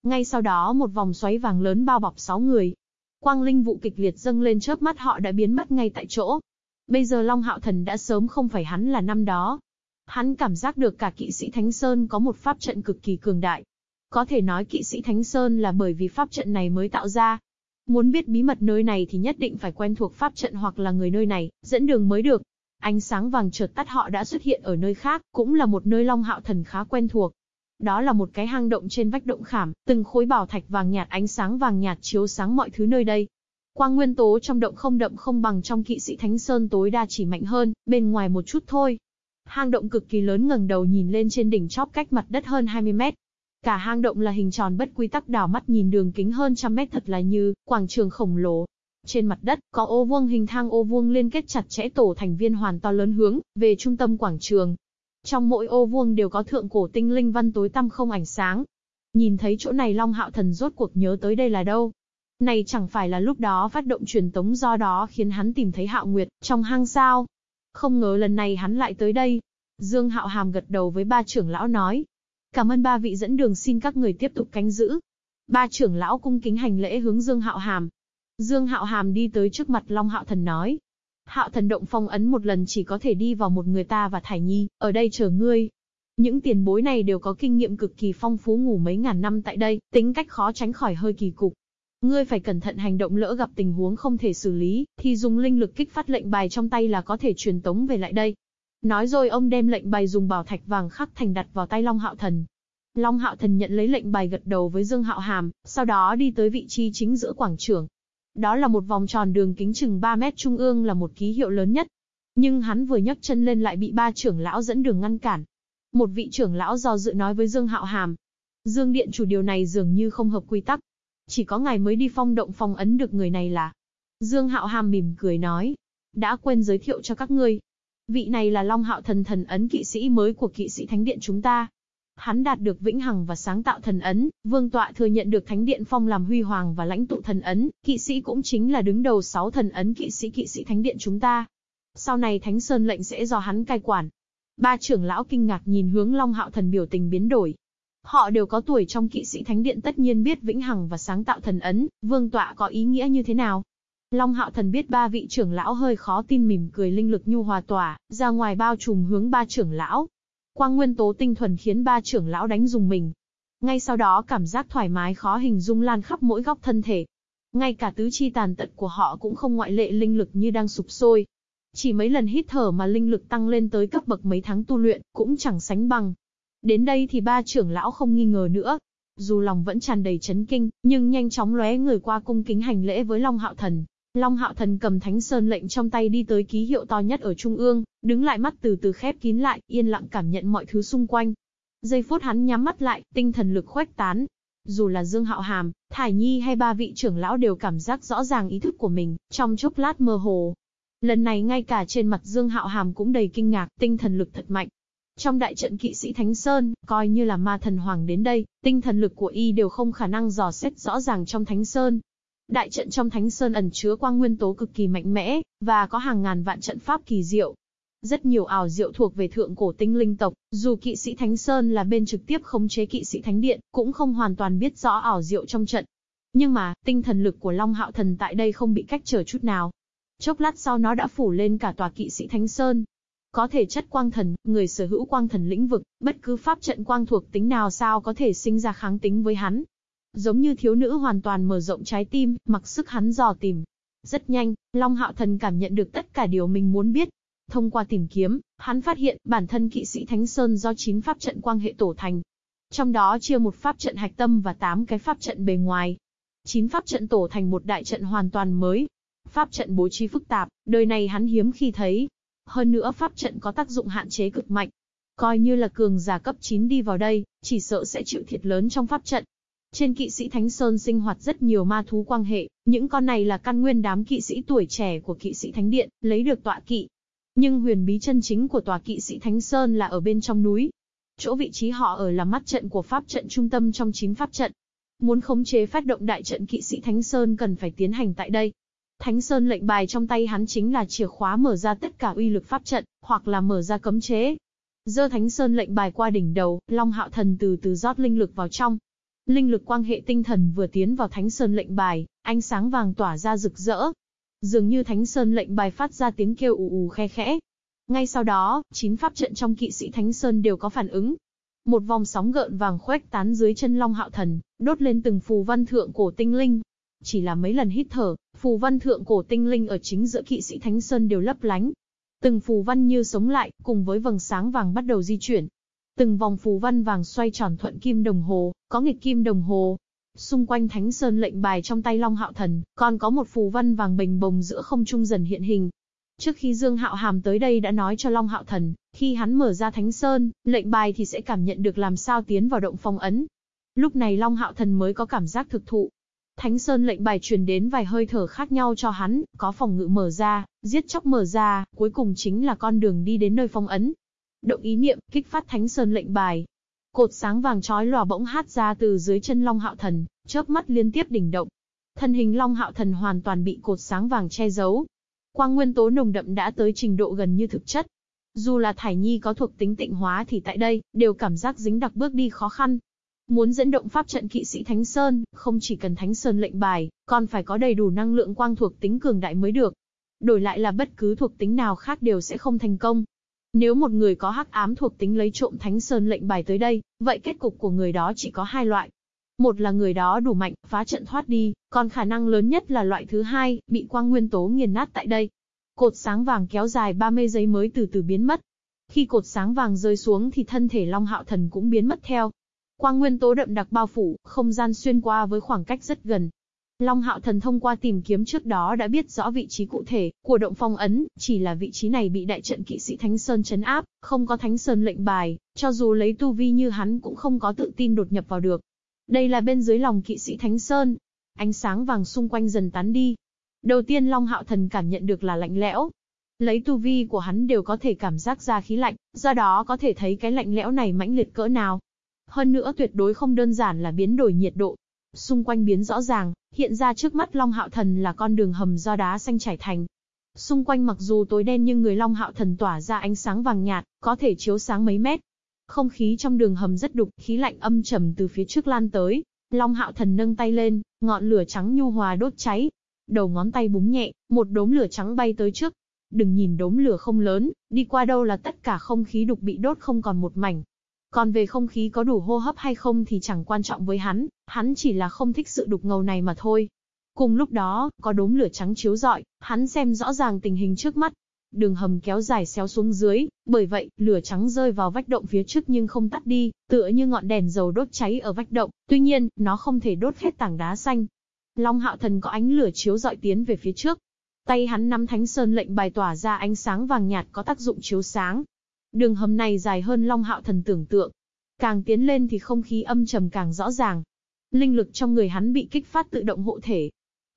Speaker 1: Ngay sau đó một vòng xoáy vàng lớn bao bọc sáu người. Quang linh vụ kịch liệt dâng lên chớp mắt họ đã biến mất ngay tại chỗ. Bây giờ Long Hạo Thần đã sớm không phải hắn là năm đó. Hắn cảm giác được cả kỵ sĩ Thánh Sơn có một pháp trận cực kỳ cường đại. Có thể nói kỵ sĩ Thánh Sơn là bởi vì pháp trận này mới tạo ra. Muốn biết bí mật nơi này thì nhất định phải quen thuộc pháp trận hoặc là người nơi này, dẫn đường mới được. Ánh sáng vàng chợt tắt họ đã xuất hiện ở nơi khác, cũng là một nơi Long Hạo Thần khá quen thuộc. Đó là một cái hang động trên vách động khảm, từng khối bảo thạch vàng nhạt ánh sáng vàng nhạt chiếu sáng mọi thứ nơi đây. Quang nguyên tố trong động không đậm không bằng trong kỵ sĩ Thánh Sơn tối đa chỉ mạnh hơn, bên ngoài một chút thôi. Hang động cực kỳ lớn ngẩng đầu nhìn lên trên đỉnh chóp cách mặt đất hơn 20 mét. Cả hang động là hình tròn bất quy tắc đảo mắt nhìn đường kính hơn trăm mét thật là như quảng trường khổng lồ, trên mặt đất, có ô vuông hình thang ô vuông liên kết chặt chẽ tổ thành viên hoàn to lớn hướng, về trung tâm quảng trường. Trong mỗi ô vuông đều có thượng cổ tinh linh văn tối tăm không ánh sáng. Nhìn thấy chỗ này Long Hạo Thần rốt cuộc nhớ tới đây là đâu. Này chẳng phải là lúc đó phát động truyền tống do đó khiến hắn tìm thấy Hạo Nguyệt, trong hang sao. Không ngờ lần này hắn lại tới đây. Dương Hạo Hàm gật đầu với ba trưởng lão nói. Cảm ơn ba vị dẫn đường xin các người tiếp tục canh giữ. Ba trưởng lão cung kính hành lễ hướng Dương Hạo Hàm, Dương Hạo Hàm đi tới trước mặt Long Hạo Thần nói. Hạo Thần động phong ấn một lần chỉ có thể đi vào một người ta và Thải Nhi, ở đây chờ ngươi. Những tiền bối này đều có kinh nghiệm cực kỳ phong phú ngủ mấy ngàn năm tại đây, tính cách khó tránh khỏi hơi kỳ cục. Ngươi phải cẩn thận hành động lỡ gặp tình huống không thể xử lý, thì dùng linh lực kích phát lệnh bài trong tay là có thể truyền tống về lại đây. Nói rồi ông đem lệnh bài dùng bảo thạch vàng khắc thành đặt vào tay Long Hạo Thần. Long Hạo Thần nhận lấy lệnh bài gật đầu với Dương Hạo Hàm, sau đó đi tới vị trí chính giữa quảng trường. Đó là một vòng tròn đường kính chừng 3 mét trung ương là một ký hiệu lớn nhất. Nhưng hắn vừa nhấc chân lên lại bị ba trưởng lão dẫn đường ngăn cản. Một vị trưởng lão do dự nói với Dương Hạo Hàm. Dương Điện chủ điều này dường như không hợp quy tắc. Chỉ có ngài mới đi phong động phong ấn được người này là. Dương Hạo Hàm mỉm cười nói. Đã quên giới thiệu cho các ngươi. Vị này là Long Hạo thần thần ấn kỵ sĩ mới của kỵ sĩ Thánh Điện chúng ta. Hắn đạt được vĩnh hằng và sáng tạo thần ấn, vương tọa thừa nhận được thánh điện phong làm huy hoàng và lãnh tụ thần ấn, kỵ sĩ cũng chính là đứng đầu sáu thần ấn kỵ sĩ kỵ sĩ thánh điện chúng ta. Sau này thánh sơn lệnh sẽ do hắn cai quản. Ba trưởng lão kinh ngạc nhìn hướng Long Hạo thần biểu tình biến đổi. Họ đều có tuổi trong kỵ sĩ thánh điện tất nhiên biết vĩnh hằng và sáng tạo thần ấn, vương tọa có ý nghĩa như thế nào. Long Hạo Thần biết ba vị trưởng lão hơi khó tin mỉm cười linh lực nhu hòa tỏa, ra ngoài bao trùm hướng ba trưởng lão. Quang nguyên tố tinh thuần khiến ba trưởng lão đánh dùng mình. Ngay sau đó cảm giác thoải mái khó hình dung lan khắp mỗi góc thân thể. Ngay cả tứ chi tàn tật của họ cũng không ngoại lệ linh lực như đang sụp sôi. Chỉ mấy lần hít thở mà linh lực tăng lên tới cấp bậc mấy tháng tu luyện, cũng chẳng sánh bằng. Đến đây thì ba trưởng lão không nghi ngờ nữa. Dù lòng vẫn tràn đầy chấn kinh, nhưng nhanh chóng lóe người qua cung kính hành lễ với Long Hạo Thần, Long Hạo Thần cầm Thánh Sơn lệnh trong tay đi tới ký hiệu to nhất ở trung ương, đứng lại mắt từ từ khép kín lại, yên lặng cảm nhận mọi thứ xung quanh. Giây phút hắn nhắm mắt lại, tinh thần lực khuếch tán. Dù là Dương Hạo Hàm, Thải Nhi hay ba vị trưởng lão đều cảm giác rõ ràng ý thức của mình, trong chốc lát mơ hồ. Lần này ngay cả trên mặt Dương Hạo Hàm cũng đầy kinh ngạc, tinh thần lực thật mạnh. Trong đại trận kỵ sĩ Thánh Sơn, coi như là ma thần hoàng đến đây, tinh thần lực của y đều không khả năng dò xét rõ ràng trong Thánh Sơn, Đại trận trong Thánh Sơn ẩn chứa quang nguyên tố cực kỳ mạnh mẽ, và có hàng ngàn vạn trận pháp kỳ diệu. Rất nhiều ảo diệu thuộc về thượng cổ tinh linh tộc, dù kỵ sĩ Thánh Sơn là bên trực tiếp khống chế kỵ sĩ Thánh Điện, cũng không hoàn toàn biết rõ ảo diệu trong trận. Nhưng mà, tinh thần lực của Long Hạo Thần tại đây không bị cách trở chút nào. Chốc lát sau nó đã phủ lên cả tòa kỵ sĩ Thánh Sơn. Có thể chất quang thần, người sở hữu quang thần lĩnh vực, bất cứ pháp trận quang thuộc tính nào sao có thể sinh ra kháng tính với hắn. Giống như thiếu nữ hoàn toàn mở rộng trái tim, mặc sức hắn dò tìm. Rất nhanh, Long Hạo Thần cảm nhận được tất cả điều mình muốn biết. Thông qua tìm kiếm, hắn phát hiện bản thân kỵ sĩ Thánh Sơn do 9 pháp trận quang hệ tổ thành. Trong đó chia một pháp trận hạch tâm và 8 cái pháp trận bề ngoài. 9 pháp trận tổ thành một đại trận hoàn toàn mới. Pháp trận bố trí phức tạp, đời này hắn hiếm khi thấy. Hơn nữa pháp trận có tác dụng hạn chế cực mạnh. Coi như là cường giả cấp 9 đi vào đây, chỉ sợ sẽ chịu thiệt lớn trong pháp trận. Trên kỵ sĩ Thánh Sơn sinh hoạt rất nhiều ma thú quang hệ, những con này là căn nguyên đám kỵ sĩ tuổi trẻ của kỵ sĩ Thánh Điện, lấy được tọa kỵ. Nhưng huyền bí chân chính của tòa kỵ sĩ Thánh Sơn là ở bên trong núi. Chỗ vị trí họ ở là mắt trận của pháp trận trung tâm trong chín pháp trận. Muốn khống chế phát động đại trận kỵ sĩ Thánh Sơn cần phải tiến hành tại đây. Thánh Sơn lệnh bài trong tay hắn chính là chìa khóa mở ra tất cả uy lực pháp trận, hoặc là mở ra cấm chế. Dơ Thánh Sơn lệnh bài qua đỉnh đầu, Long Hạo Thần từ từ rót linh lực vào trong. Linh lực quang hệ tinh thần vừa tiến vào Thánh Sơn lệnh bài, ánh sáng vàng tỏa ra rực rỡ. Dường như Thánh Sơn lệnh bài phát ra tiếng kêu ù ù khe khẽ. Ngay sau đó, chín pháp trận trong kỵ sĩ Thánh Sơn đều có phản ứng. Một vòng sóng gợn vàng khuếch tán dưới chân Long Hạo Thần, đốt lên từng phù văn thượng cổ tinh linh. Chỉ là mấy lần hít thở, phù văn thượng cổ tinh linh ở chính giữa kỵ sĩ Thánh Sơn đều lấp lánh. Từng phù văn như sống lại, cùng với vầng sáng vàng bắt đầu di chuyển. Từng vòng phù văn vàng xoay tròn thuận kim đồng hồ, có nghịch kim đồng hồ. Xung quanh Thánh Sơn lệnh bài trong tay Long Hạo Thần, còn có một phù văn vàng bình bồng giữa không trung dần hiện hình. Trước khi Dương Hạo Hàm tới đây đã nói cho Long Hạo Thần, khi hắn mở ra Thánh Sơn, lệnh bài thì sẽ cảm nhận được làm sao tiến vào động phong ấn. Lúc này Long Hạo Thần mới có cảm giác thực thụ. Thánh Sơn lệnh bài truyền đến vài hơi thở khác nhau cho hắn, có phòng ngự mở ra, giết chóc mở ra, cuối cùng chính là con đường đi đến nơi phong ấn. Động ý niệm, kích phát Thánh Sơn lệnh bài. Cột sáng vàng chói lòa bỗng hát ra từ dưới chân Long Hạo Thần, chớp mắt liên tiếp đỉnh động. Thân hình Long Hạo Thần hoàn toàn bị cột sáng vàng che giấu. Quang nguyên tố nồng đậm đã tới trình độ gần như thực chất. Dù là Thải Nhi có thuộc tính tịnh hóa thì tại đây, đều cảm giác dính đặc bước đi khó khăn. Muốn dẫn động pháp trận kỵ sĩ Thánh Sơn, không chỉ cần Thánh Sơn lệnh bài, còn phải có đầy đủ năng lượng quang thuộc tính cường đại mới được. Đổi lại là bất cứ thuộc tính nào khác đều sẽ không thành công. Nếu một người có hắc ám thuộc tính lấy trộm Thánh Sơn lệnh bài tới đây, vậy kết cục của người đó chỉ có hai loại. Một là người đó đủ mạnh, phá trận thoát đi, còn khả năng lớn nhất là loại thứ hai, bị quang nguyên tố nghiền nát tại đây. Cột sáng vàng kéo dài 30 giây mới từ từ biến mất. Khi cột sáng vàng rơi xuống thì thân thể Long Hạo Thần cũng biến mất theo. Quang nguyên tố đậm đặc bao phủ, không gian xuyên qua với khoảng cách rất gần. Long Hạo Thần thông qua tìm kiếm trước đó đã biết rõ vị trí cụ thể của động phong ấn, chỉ là vị trí này bị đại trận kỵ sĩ Thánh Sơn chấn áp, không có Thánh Sơn lệnh bài, cho dù lấy tu vi như hắn cũng không có tự tin đột nhập vào được. Đây là bên dưới lòng kỵ sĩ Thánh Sơn. Ánh sáng vàng xung quanh dần tán đi. Đầu tiên Long Hạo Thần cảm nhận được là lạnh lẽo. Lấy tu vi của hắn đều có thể cảm giác ra khí lạnh, do đó có thể thấy cái lạnh lẽo này mãnh liệt cỡ nào. Hơn nữa tuyệt đối không đơn giản là biến đổi nhiệt độ. Xung quanh biến rõ ràng, hiện ra trước mắt Long Hạo Thần là con đường hầm do đá xanh trải thành. Xung quanh mặc dù tối đen nhưng người Long Hạo Thần tỏa ra ánh sáng vàng nhạt, có thể chiếu sáng mấy mét. Không khí trong đường hầm rất đục, khí lạnh âm trầm từ phía trước lan tới. Long Hạo Thần nâng tay lên, ngọn lửa trắng nhu hòa đốt cháy. Đầu ngón tay búng nhẹ, một đốm lửa trắng bay tới trước. Đừng nhìn đốm lửa không lớn, đi qua đâu là tất cả không khí đục bị đốt không còn một mảnh. Còn về không khí có đủ hô hấp hay không thì chẳng quan trọng với hắn, hắn chỉ là không thích sự đục ngầu này mà thôi. Cùng lúc đó, có đốm lửa trắng chiếu rọi, hắn xem rõ ràng tình hình trước mắt, đường hầm kéo dài xéo xuống dưới, bởi vậy, lửa trắng rơi vào vách động phía trước nhưng không tắt đi, tựa như ngọn đèn dầu đốt cháy ở vách động, tuy nhiên, nó không thể đốt hết tảng đá xanh. Long hạo thần có ánh lửa chiếu dọi tiến về phía trước. Tay hắn nắm thánh sơn lệnh bài tỏa ra ánh sáng vàng nhạt có tác dụng chiếu sáng. Đường hầm này dài hơn Long hạo thần tưởng tượng. Càng tiến lên thì không khí âm trầm càng rõ ràng. Linh lực trong người hắn bị kích phát tự động hộ thể,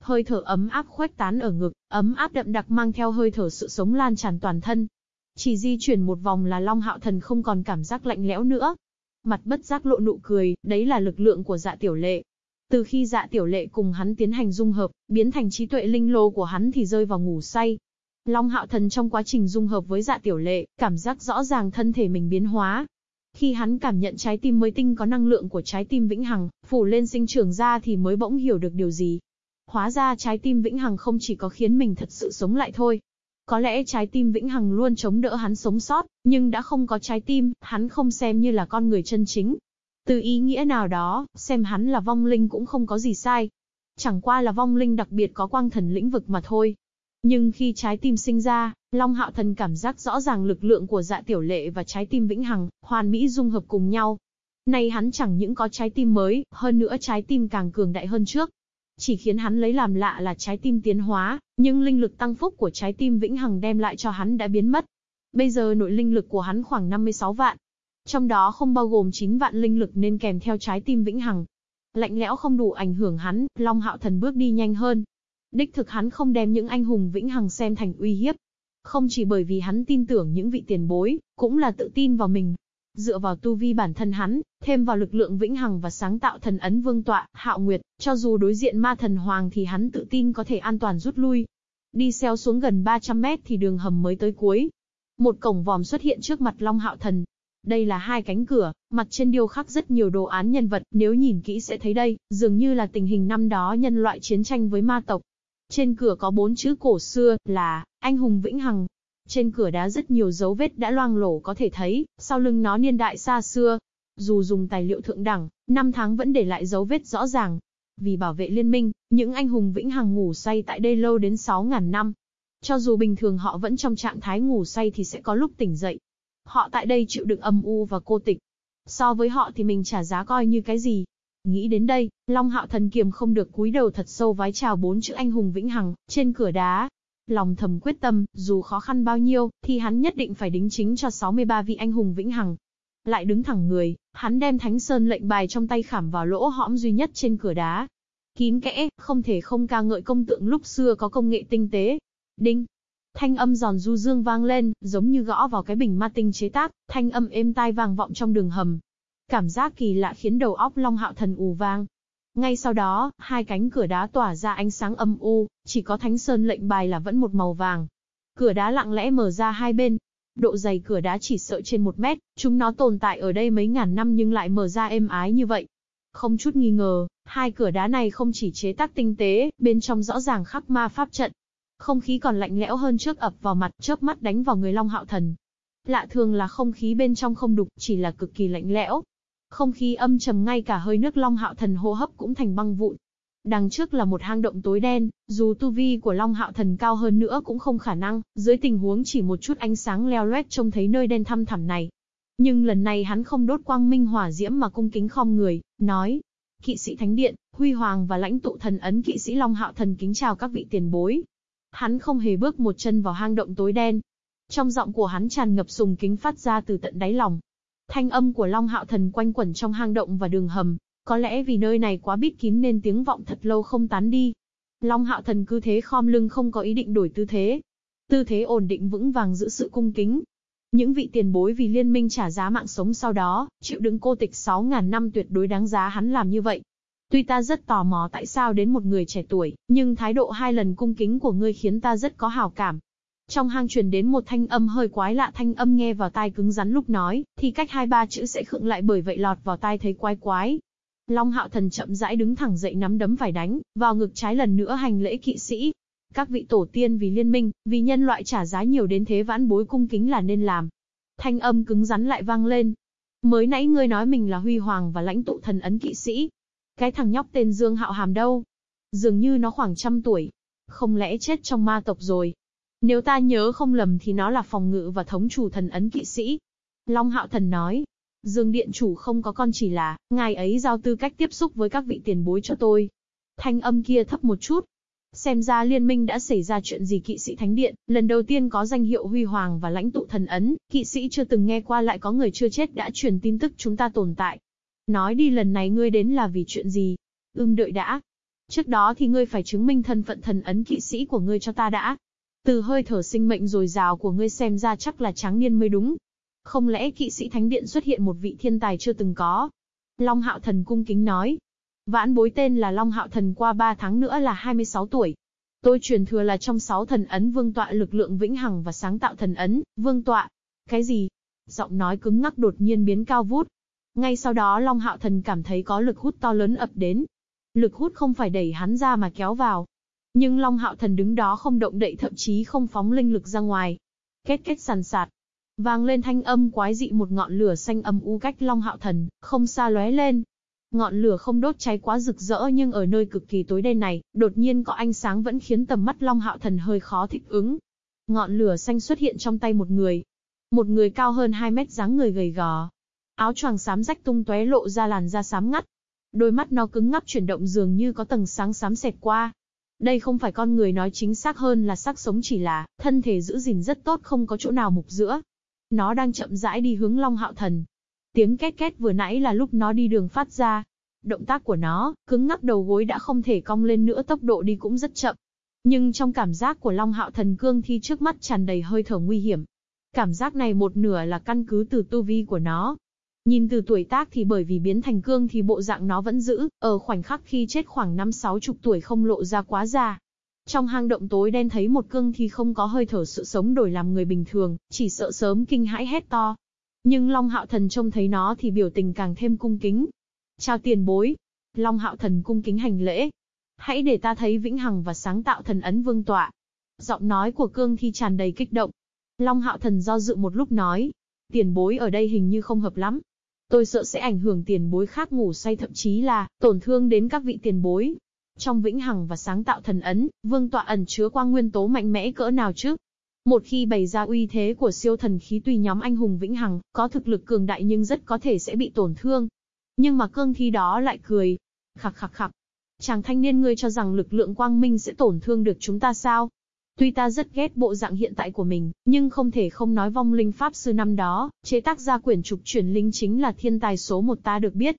Speaker 1: Hơi thở ấm áp khuếch tán ở ngực, ấm áp đậm đặc mang theo hơi thở sự sống lan tràn toàn thân. Chỉ di chuyển một vòng là Long Hạo Thần không còn cảm giác lạnh lẽo nữa. Mặt bất giác lộ nụ cười, đấy là lực lượng của dạ tiểu lệ. Từ khi dạ tiểu lệ cùng hắn tiến hành dung hợp, biến thành trí tuệ linh lô của hắn thì rơi vào ngủ say. Long Hạo Thần trong quá trình dung hợp với dạ tiểu lệ, cảm giác rõ ràng thân thể mình biến hóa. Khi hắn cảm nhận trái tim mới tinh có năng lượng của trái tim vĩnh hằng, phủ lên sinh trưởng ra thì mới bỗng hiểu được điều gì. Hóa ra trái tim vĩnh hằng không chỉ có khiến mình thật sự sống lại thôi. Có lẽ trái tim vĩnh hằng luôn chống đỡ hắn sống sót, nhưng đã không có trái tim, hắn không xem như là con người chân chính. Từ ý nghĩa nào đó, xem hắn là vong linh cũng không có gì sai. Chẳng qua là vong linh đặc biệt có quang thần lĩnh vực mà thôi. Nhưng khi trái tim sinh ra, Long Hạo Thần cảm giác rõ ràng lực lượng của dạ tiểu lệ và trái tim vĩnh hằng, hoàn mỹ dung hợp cùng nhau. Nay hắn chẳng những có trái tim mới, hơn nữa trái tim càng cường đại hơn trước. Chỉ khiến hắn lấy làm lạ là trái tim tiến hóa, nhưng linh lực tăng phúc của trái tim vĩnh hằng đem lại cho hắn đã biến mất. Bây giờ nội linh lực của hắn khoảng 56 vạn. Trong đó không bao gồm 9 vạn linh lực nên kèm theo trái tim vĩnh hằng. Lạnh lẽo không đủ ảnh hưởng hắn, Long Hạo Thần bước đi nhanh hơn, Đích thực hắn không đem những anh hùng vĩnh hằng xem thành uy hiếp. Không chỉ bởi vì hắn tin tưởng những vị tiền bối, cũng là tự tin vào mình. Dựa vào tu vi bản thân hắn, thêm vào lực lượng vĩnh hằng và sáng tạo thần ấn vương tọa, hạo nguyệt, cho dù đối diện ma thần hoàng thì hắn tự tin có thể an toàn rút lui. Đi xeo xuống gần 300 mét thì đường hầm mới tới cuối. Một cổng vòm xuất hiện trước mặt Long Hạo Thần, đây là hai cánh cửa, mặt trên điêu khắc rất nhiều đồ án nhân vật, nếu nhìn kỹ sẽ thấy đây, dường như là tình hình năm đó nhân loại chiến tranh với ma tộc. Trên cửa có bốn chữ cổ xưa, là, anh hùng vĩnh hằng. Trên cửa đá rất nhiều dấu vết đã loang lổ có thể thấy, sau lưng nó niên đại xa xưa. Dù dùng tài liệu thượng đẳng, năm tháng vẫn để lại dấu vết rõ ràng. Vì bảo vệ liên minh, những anh hùng vĩnh hằng ngủ say tại đây lâu đến 6.000 năm. Cho dù bình thường họ vẫn trong trạng thái ngủ say thì sẽ có lúc tỉnh dậy. Họ tại đây chịu đựng âm u và cô tịch. So với họ thì mình trả giá coi như cái gì. Nghĩ đến đây, Long Hạo Thần kiềm không được cúi đầu thật sâu vái chào bốn chữ anh hùng vĩnh hằng, trên cửa đá. Lòng thầm quyết tâm, dù khó khăn bao nhiêu, thì hắn nhất định phải đính chính cho 63 vị anh hùng vĩnh hằng. Lại đứng thẳng người, hắn đem thánh sơn lệnh bài trong tay khảm vào lỗ hõm duy nhất trên cửa đá. Kín kẽ, không thể không ca ngợi công tượng lúc xưa có công nghệ tinh tế. Đinh, Thanh âm giòn du dương vang lên, giống như gõ vào cái bình ma tinh chế tác, thanh âm êm tai vang vọng trong đường hầm, Cảm giác kỳ lạ khiến đầu óc Long Hạo Thần ù vang. Ngay sau đó, hai cánh cửa đá tỏa ra ánh sáng âm u, chỉ có thánh sơn lệnh bài là vẫn một màu vàng. Cửa đá lặng lẽ mở ra hai bên. Độ dày cửa đá chỉ sợ trên một mét, chúng nó tồn tại ở đây mấy ngàn năm nhưng lại mở ra êm ái như vậy. Không chút nghi ngờ, hai cửa đá này không chỉ chế tác tinh tế, bên trong rõ ràng khắc ma pháp trận. Không khí còn lạnh lẽo hơn trước ập vào mặt, chớp mắt đánh vào người Long Hạo Thần. Lạ thường là không khí bên trong không đục, chỉ là cực kỳ lạnh lẽo, không khí âm trầm ngay cả hơi nước Long Hạo Thần hô hấp cũng thành băng vụn. Đằng trước là một hang động tối đen, dù tu vi của Long Hạo Thần cao hơn nữa cũng không khả năng, dưới tình huống chỉ một chút ánh sáng leo loét trông thấy nơi đen thăm thẳm này. Nhưng lần này hắn không đốt quang minh hỏa diễm mà cung kính khom người, nói. Kỵ sĩ Thánh Điện, Huy Hoàng và lãnh tụ thần ấn kỵ sĩ Long Hạo Thần kính chào các vị tiền bối. Hắn không hề bước một chân vào hang động tối đen. Trong giọng của hắn tràn ngập sùng kính phát ra từ tận đáy lòng. Thanh âm của Long Hạo Thần quanh quẩn trong hang động và đường hầm, có lẽ vì nơi này quá bít kín nên tiếng vọng thật lâu không tán đi. Long Hạo Thần cứ thế khom lưng không có ý định đổi tư thế. Tư thế ổn định vững vàng giữ sự cung kính. Những vị tiền bối vì liên minh trả giá mạng sống sau đó, chịu đựng cô tịch 6.000 năm tuyệt đối đáng giá hắn làm như vậy. Tuy ta rất tò mò tại sao đến một người trẻ tuổi, nhưng thái độ hai lần cung kính của ngươi khiến ta rất có hào cảm. Trong hang truyền đến một thanh âm hơi quái lạ thanh âm nghe vào tai cứng rắn lúc nói, thì cách hai ba chữ sẽ khựng lại bởi vậy lọt vào tai thấy quái quái. Long hạo thần chậm rãi đứng thẳng dậy nắm đấm phải đánh, vào ngực trái lần nữa hành lễ kỵ sĩ. Các vị tổ tiên vì liên minh, vì nhân loại trả giá nhiều đến thế vãn bối cung kính là nên làm. Thanh âm cứng rắn lại vang lên. Mới nãy ngươi nói mình là huy hoàng và lãnh tụ thần ấn kỵ sĩ. Cái thằng nhóc tên Dương Hạo Hàm đâu? Dường như nó khoảng trăm tuổi. Không lẽ chết trong ma tộc rồi? Nếu ta nhớ không lầm thì nó là phòng ngự và thống chủ thần ấn kỵ sĩ. Long Hạo Thần nói, Dương Điện chủ không có con chỉ là, ngài ấy giao tư cách tiếp xúc với các vị tiền bối cho tôi. Thanh âm kia thấp một chút. Xem ra liên minh đã xảy ra chuyện gì kỵ sĩ thánh điện, lần đầu tiên có danh hiệu huy hoàng và lãnh tụ thần ấn, kỵ sĩ chưa từng nghe qua lại có người chưa chết đã truyền tin tức chúng ta tồn tại. Nói đi lần này ngươi đến là vì chuyện gì? Ưm đợi đã. Trước đó thì ngươi phải chứng minh thân phận thần ấn kỵ sĩ của ngươi cho ta đã. Từ hơi thở sinh mệnh dồi dào của ngươi xem ra chắc là tráng niên mới đúng. Không lẽ kỵ sĩ thánh điện xuất hiện một vị thiên tài chưa từng có? Long Hạo Thần cung kính nói. Vãn bối tên là Long Hạo Thần qua 3 tháng nữa là 26 tuổi. Tôi truyền thừa là trong 6 thần ấn vương tọa lực lượng vĩnh hằng và sáng tạo thần ấn, vương tọa. Cái gì? giọng nói cứng ngắc đột nhiên biến cao vút. Ngay sau đó Long Hạo Thần cảm thấy có lực hút to lớn ập đến. Lực hút không phải đẩy hắn ra mà kéo vào. Nhưng Long Hạo Thần đứng đó không động đậy thậm chí không phóng linh lực ra ngoài. Kết kết sàn sạt. Vang lên thanh âm quái dị một ngọn lửa xanh âm u cách Long Hạo Thần, không xa lóe lên. Ngọn lửa không đốt cháy quá rực rỡ nhưng ở nơi cực kỳ tối đen này, đột nhiên có ánh sáng vẫn khiến tầm mắt Long Hạo Thần hơi khó thích ứng. Ngọn lửa xanh xuất hiện trong tay một người. Một người cao hơn 2 mét dáng người gầy gò. Áo choàng xám rách tung tóe lộ ra làn da xám ngắt. Đôi mắt nó cứng ngắc chuyển động dường như có tầng sáng xám xẹt qua. Đây không phải con người nói chính xác hơn là xác sống chỉ là, thân thể giữ gìn rất tốt không có chỗ nào mục giữa. Nó đang chậm rãi đi hướng Long Hạo Thần. Tiếng két két vừa nãy là lúc nó đi đường phát ra. Động tác của nó, cứng ngắc đầu gối đã không thể cong lên nữa tốc độ đi cũng rất chậm. Nhưng trong cảm giác của Long Hạo Thần cương thi trước mắt tràn đầy hơi thở nguy hiểm. Cảm giác này một nửa là căn cứ từ tu vi của nó. Nhìn từ tuổi tác thì bởi vì biến thành cương thì bộ dạng nó vẫn giữ, ở khoảnh khắc khi chết khoảng năm sáu chục tuổi không lộ ra quá già. Trong hang động tối đen thấy một cương thì không có hơi thở sự sống đổi làm người bình thường, chỉ sợ sớm kinh hãi hét to. Nhưng Long Hạo Thần trông thấy nó thì biểu tình càng thêm cung kính. Chào tiền bối. Long Hạo Thần cung kính hành lễ. Hãy để ta thấy vĩnh hằng và sáng tạo thần ấn vương tọa. Giọng nói của cương thi tràn đầy kích động. Long Hạo Thần do dự một lúc nói. Tiền bối ở đây hình như không hợp lắm. Tôi sợ sẽ ảnh hưởng tiền bối khác ngủ say thậm chí là tổn thương đến các vị tiền bối. Trong vĩnh hằng và sáng tạo thần ấn, vương tọa ẩn chứa quang nguyên tố mạnh mẽ cỡ nào chứ? Một khi bày ra uy thế của siêu thần khí tùy nhóm anh hùng vĩnh hằng, có thực lực cường đại nhưng rất có thể sẽ bị tổn thương. Nhưng mà cương thi đó lại cười. Khặc khặc khặc. Chàng thanh niên ngươi cho rằng lực lượng quang minh sẽ tổn thương được chúng ta sao? Tuy ta rất ghét bộ dạng hiện tại của mình, nhưng không thể không nói vong linh pháp sư năm đó, chế tác ra quyển trục chuyển linh chính là thiên tài số một ta được biết.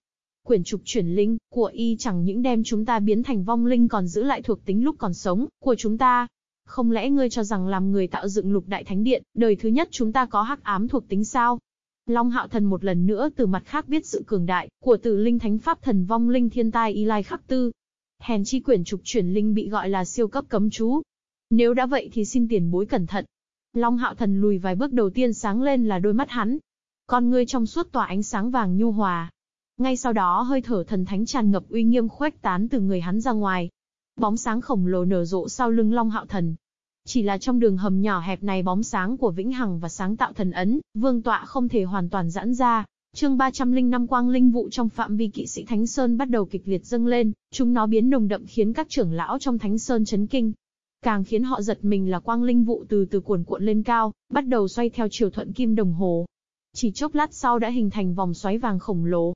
Speaker 1: Quyển trục chuyển linh của y chẳng những đem chúng ta biến thành vong linh còn giữ lại thuộc tính lúc còn sống của chúng ta. Không lẽ ngươi cho rằng làm người tạo dựng lục đại thánh điện, đời thứ nhất chúng ta có hắc ám thuộc tính sao? Long Hạo Thần một lần nữa từ mặt khác biết sự cường đại của Tử Linh Thánh Pháp Thần Vong Linh Thiên Tai Y Lai Khắc Tư. Hèn chi quyển trục chuyển linh bị gọi là siêu cấp cấm chú, nếu đã vậy thì xin tiền bối cẩn thận. Long hạo thần lùi vài bước đầu tiên sáng lên là đôi mắt hắn. Con ngươi trong suốt tỏa ánh sáng vàng nhu hòa. Ngay sau đó hơi thở thần thánh tràn ngập uy nghiêm khuếch tán từ người hắn ra ngoài. Bóng sáng khổng lồ nở rộ sau lưng Long hạo thần. Chỉ là trong đường hầm nhỏ hẹp này bóng sáng của Vĩnh Hằng và sáng tạo thần ấn, vương tọa không thể hoàn toàn giãn ra, Chương 305 quang linh vụ trong phạm vi kỵ sĩ Thánh Sơn bắt đầu kịch liệt dâng lên, chúng nó biến nồng đậm khiến các trưởng lão trong Thánh Sơn chấn kinh. Càng khiến họ giật mình là quang linh vụ từ từ cuồn cuộn lên cao, bắt đầu xoay theo chiều thuận kim đồng hồ. Chỉ chốc lát sau đã hình thành vòng xoáy vàng khổng lồ.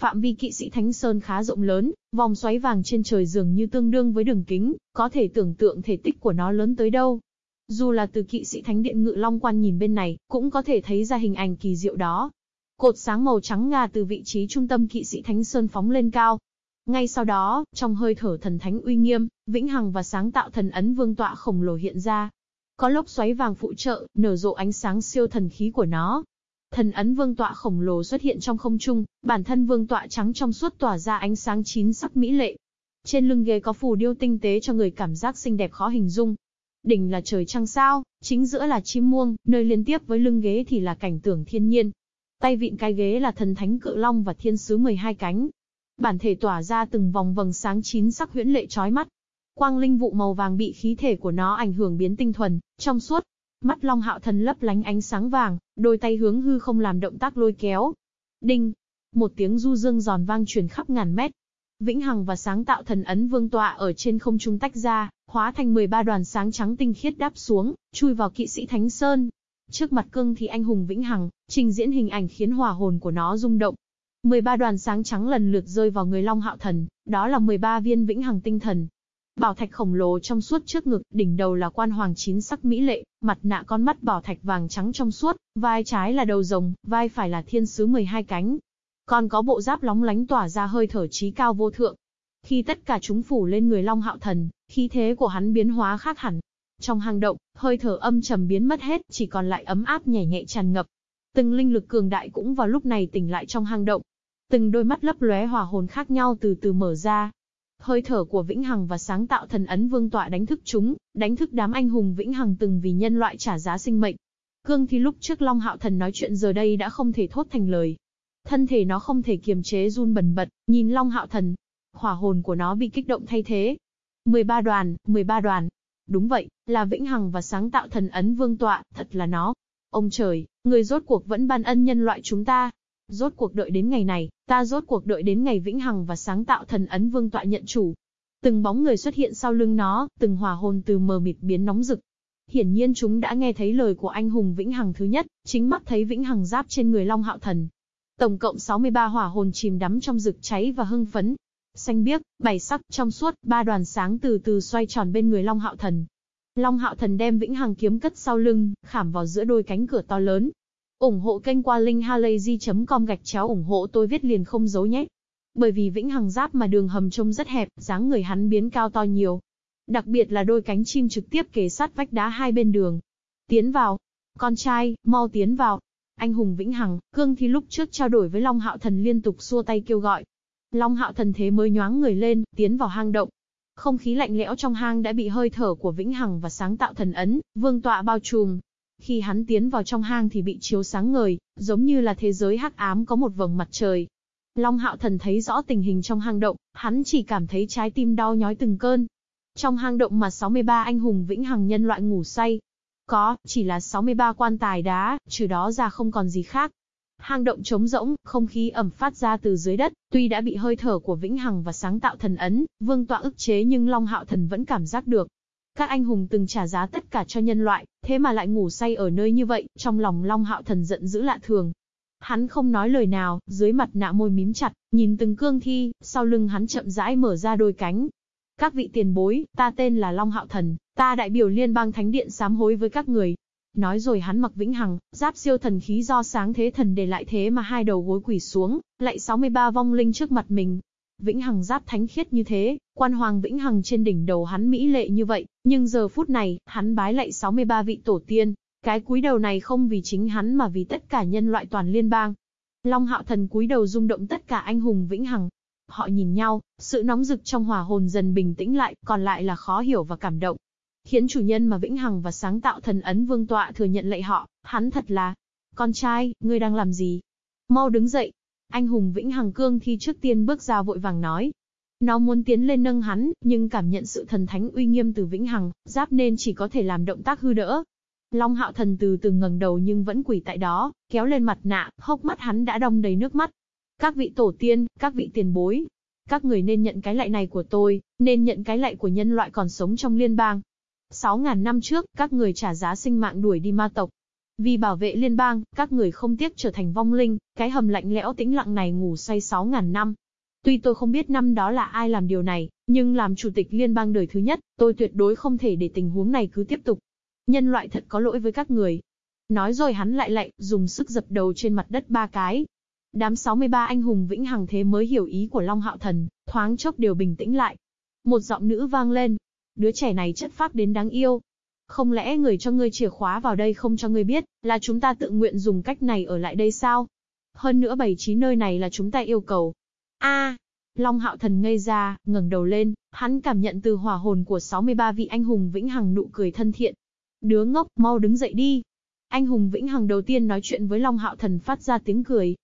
Speaker 1: Phạm vi kỵ sĩ Thánh Sơn khá rộng lớn, vòng xoáy vàng trên trời dường như tương đương với đường kính, có thể tưởng tượng thể tích của nó lớn tới đâu. Dù là từ kỵ sĩ Thánh Điện Ngự Long Quan nhìn bên này, cũng có thể thấy ra hình ảnh kỳ diệu đó. Cột sáng màu trắng ngà từ vị trí trung tâm kỵ sĩ Thánh Sơn phóng lên cao, ngay sau đó, trong hơi thở thần thánh uy nghiêm, vĩnh hằng và sáng tạo thần ấn vương tọa khổng lồ hiện ra. Có lốc xoáy vàng phụ trợ, nở rộ ánh sáng siêu thần khí của nó. Thần ấn vương tọa khổng lồ xuất hiện trong không trung, bản thân vương tọa trắng trong suốt tỏa ra ánh sáng chín sắc mỹ lệ. Trên lưng ghế có phù điêu tinh tế cho người cảm giác xinh đẹp khó hình dung. Đỉnh là trời trăng sao, chính giữa là chim muông, nơi liên tiếp với lưng ghế thì là cảnh tượng thiên nhiên. Tay vịn cái ghế là thần thánh cự long và thiên sứ 12 cánh, Bản thể tỏa ra từng vòng vầng sáng chín sắc huyễn lệ chói mắt. Quang linh vụ màu vàng bị khí thể của nó ảnh hưởng biến tinh thuần, trong suốt. Mắt Long Hạo Thần lấp lánh ánh sáng vàng, đôi tay hướng hư không làm động tác lôi kéo. Đinh! Một tiếng du dương giòn vang truyền khắp ngàn mét. Vĩnh Hằng và sáng tạo thần ấn vương tọa ở trên không trung tách ra, hóa thành 13 đoàn sáng trắng tinh khiết đáp xuống, chui vào kỵ sĩ Thánh Sơn. Trước mặt cương thì anh hùng Vĩnh Hằng, trình diễn hình ảnh khiến hòa hồn của nó rung động, 13 đoàn sáng trắng lần lượt rơi vào người Long Hạo Thần, đó là 13 viên vĩnh hằng tinh thần. Bảo thạch khổng lồ trong suốt trước ngực, đỉnh đầu là quan hoàng chín sắc mỹ lệ, mặt nạ con mắt bảo thạch vàng trắng trong suốt, vai trái là đầu rồng, vai phải là thiên sứ 12 cánh. Còn có bộ giáp lóng lánh tỏa ra hơi thở trí cao vô thượng. Khi tất cả chúng phủ lên người Long Hạo Thần, khí thế của hắn biến hóa khác hẳn. Trong hang động, hơi thở âm trầm biến mất hết, chỉ còn lại ấm áp nhẹ nhẹ tràn ngập. Từng linh lực cường đại cũng vào lúc này tỉnh lại trong hang động, Từng đôi mắt lấp lóe hòa hồn khác nhau từ từ mở ra. Hơi thở của Vĩnh Hằng và sáng tạo thần ấn vương tọa đánh thức chúng, đánh thức đám anh hùng Vĩnh Hằng từng vì nhân loại trả giá sinh mệnh. Cương thi lúc trước Long Hạo Thần nói chuyện giờ đây đã không thể thốt thành lời. Thân thể nó không thể kiềm chế run bần bật, nhìn Long Hạo Thần. Hỏa hồn của nó bị kích động thay thế. 13 đoàn, 13 đoàn. Đúng vậy, là vĩnh hằng và sáng tạo thần ấn vương tọa, thật là nó. Ông trời, người rốt cuộc vẫn ban ân nhân loại chúng ta. Rốt cuộc đợi đến ngày này, ta rốt cuộc đợi đến ngày vĩnh hằng và sáng tạo thần ấn vương tọa nhận chủ. Từng bóng người xuất hiện sau lưng nó, từng hòa hồn từ mờ mịt biến nóng rực. Hiển nhiên chúng đã nghe thấy lời của anh hùng vĩnh hằng thứ nhất, chính mắt thấy vĩnh hằng giáp trên người Long Hạo Thần. Tổng cộng 63 hỏa hồn chìm đắm trong rực cháy và hưng phấn. Xanh biếc, bảy sắc, trong suốt, ba đoàn sáng từ từ xoay tròn bên người Long Hạo Thần. Long Hạo Thần đem vĩnh hằng kiếm cất sau lưng, khảm vào giữa đôi cánh cửa to lớn. ủng hộ kênh qua linkhalazy.com gạch chéo ủng hộ tôi viết liền không giấu nhé. Bởi vì vĩnh hằng giáp mà đường hầm trông rất hẹp, dáng người hắn biến cao to nhiều. Đặc biệt là đôi cánh chim trực tiếp kề sát vách đá hai bên đường. Tiến vào. Con trai, mau tiến vào. Anh hùng vĩnh hằng, cương thi lúc trước trao đổi với Long Hạo Thần liên tục xua tay kêu gọi. Long Hạo Thần thế mới nhoáng người lên, tiến vào hang động. Không khí lạnh lẽo trong hang đã bị hơi thở của vĩnh hằng và sáng tạo thần ấn, vương tọa bao trùm. Khi hắn tiến vào trong hang thì bị chiếu sáng ngời, giống như là thế giới hắc ám có một vầng mặt trời. Long Hạo Thần thấy rõ tình hình trong hang động, hắn chỉ cảm thấy trái tim đau nhói từng cơn. Trong hang động mà 63 anh hùng vĩnh hằng nhân loại ngủ say. Có, chỉ là 63 quan tài đá, trừ đó ra không còn gì khác. Hang động trống rỗng, không khí ẩm phát ra từ dưới đất, tuy đã bị hơi thở của vĩnh hằng và sáng tạo thần ấn, vương tọa ức chế nhưng Long Hạo Thần vẫn cảm giác được. Các anh hùng từng trả giá tất cả cho nhân loại, thế mà lại ngủ say ở nơi như vậy, trong lòng Long Hạo Thần giận dữ lạ thường, Hắn không nói lời nào, dưới mặt nạ môi mím chặt, nhìn từng cương thi, sau lưng hắn chậm rãi mở ra đôi cánh. Các vị tiền bối, ta tên là Long Hạo Thần, ta đại biểu liên bang thánh điện sám hối với các người. Nói rồi hắn mặc vĩnh hằng, giáp siêu thần khí do sáng thế thần để lại thế mà hai đầu gối quỳ xuống, lại 63 vong linh trước mặt mình. Vĩnh hằng giáp thánh khiết như thế, quan hoàng vĩnh hằng trên đỉnh đầu hắn mỹ lệ như vậy, nhưng giờ phút này, hắn bái lạy 63 vị tổ tiên, cái cúi đầu này không vì chính hắn mà vì tất cả nhân loại toàn liên bang. Long hạo thần cúi đầu rung động tất cả anh hùng vĩnh hằng. Họ nhìn nhau, sự nóng rực trong hòa hồn dần bình tĩnh lại, còn lại là khó hiểu và cảm động. Khiến chủ nhân mà vĩnh hằng và sáng tạo thần ấn vương tọa thừa nhận lệ họ, hắn thật là. Con trai, ngươi đang làm gì? Mau đứng dậy. Anh hùng vĩnh hằng cương thi trước tiên bước ra vội vàng nói, nó muốn tiến lên nâng hắn, nhưng cảm nhận sự thần thánh uy nghiêm từ Vĩnh Hằng, giáp nên chỉ có thể làm động tác hư đỡ. Long hạo thần từ từ ngẩng đầu nhưng vẫn quỷ tại đó, kéo lên mặt nạ, hốc mắt hắn đã đong đầy nước mắt. Các vị tổ tiên, các vị tiền bối, các người nên nhận cái lạy này của tôi, nên nhận cái lạy của nhân loại còn sống trong liên bang. 6.000 năm trước, các người trả giá sinh mạng đuổi đi ma tộc. Vì bảo vệ liên bang, các người không tiếc trở thành vong linh, cái hầm lạnh lẽo tĩnh lặng này ngủ say 6.000 năm. Tuy tôi không biết năm đó là ai làm điều này, nhưng làm chủ tịch liên bang đời thứ nhất, tôi tuyệt đối không thể để tình huống này cứ tiếp tục. Nhân loại thật có lỗi với các người. Nói rồi hắn lại lạy, dùng sức dập đầu trên mặt đất ba cái. Đám 63 anh hùng vĩnh hằng thế mới hiểu ý của Long Hạo Thần, thoáng chốc đều bình tĩnh lại. Một giọng nữ vang lên. Đứa trẻ này chất phác đến đáng yêu. Không lẽ người cho ngươi chìa khóa vào đây không cho ngươi biết, là chúng ta tự nguyện dùng cách này ở lại đây sao? Hơn nữa bày trí nơi này là chúng ta yêu cầu. a Long Hạo Thần ngây ra, ngẩng đầu lên, hắn cảm nhận từ hỏa hồn của 63 vị anh hùng vĩnh hằng nụ cười thân thiện, Đứa ngốc, mau đứng dậy đi. Anh hùng vĩnh hằng đầu tiên nói chuyện với Long Hạo Thần phát ra tiếng cười.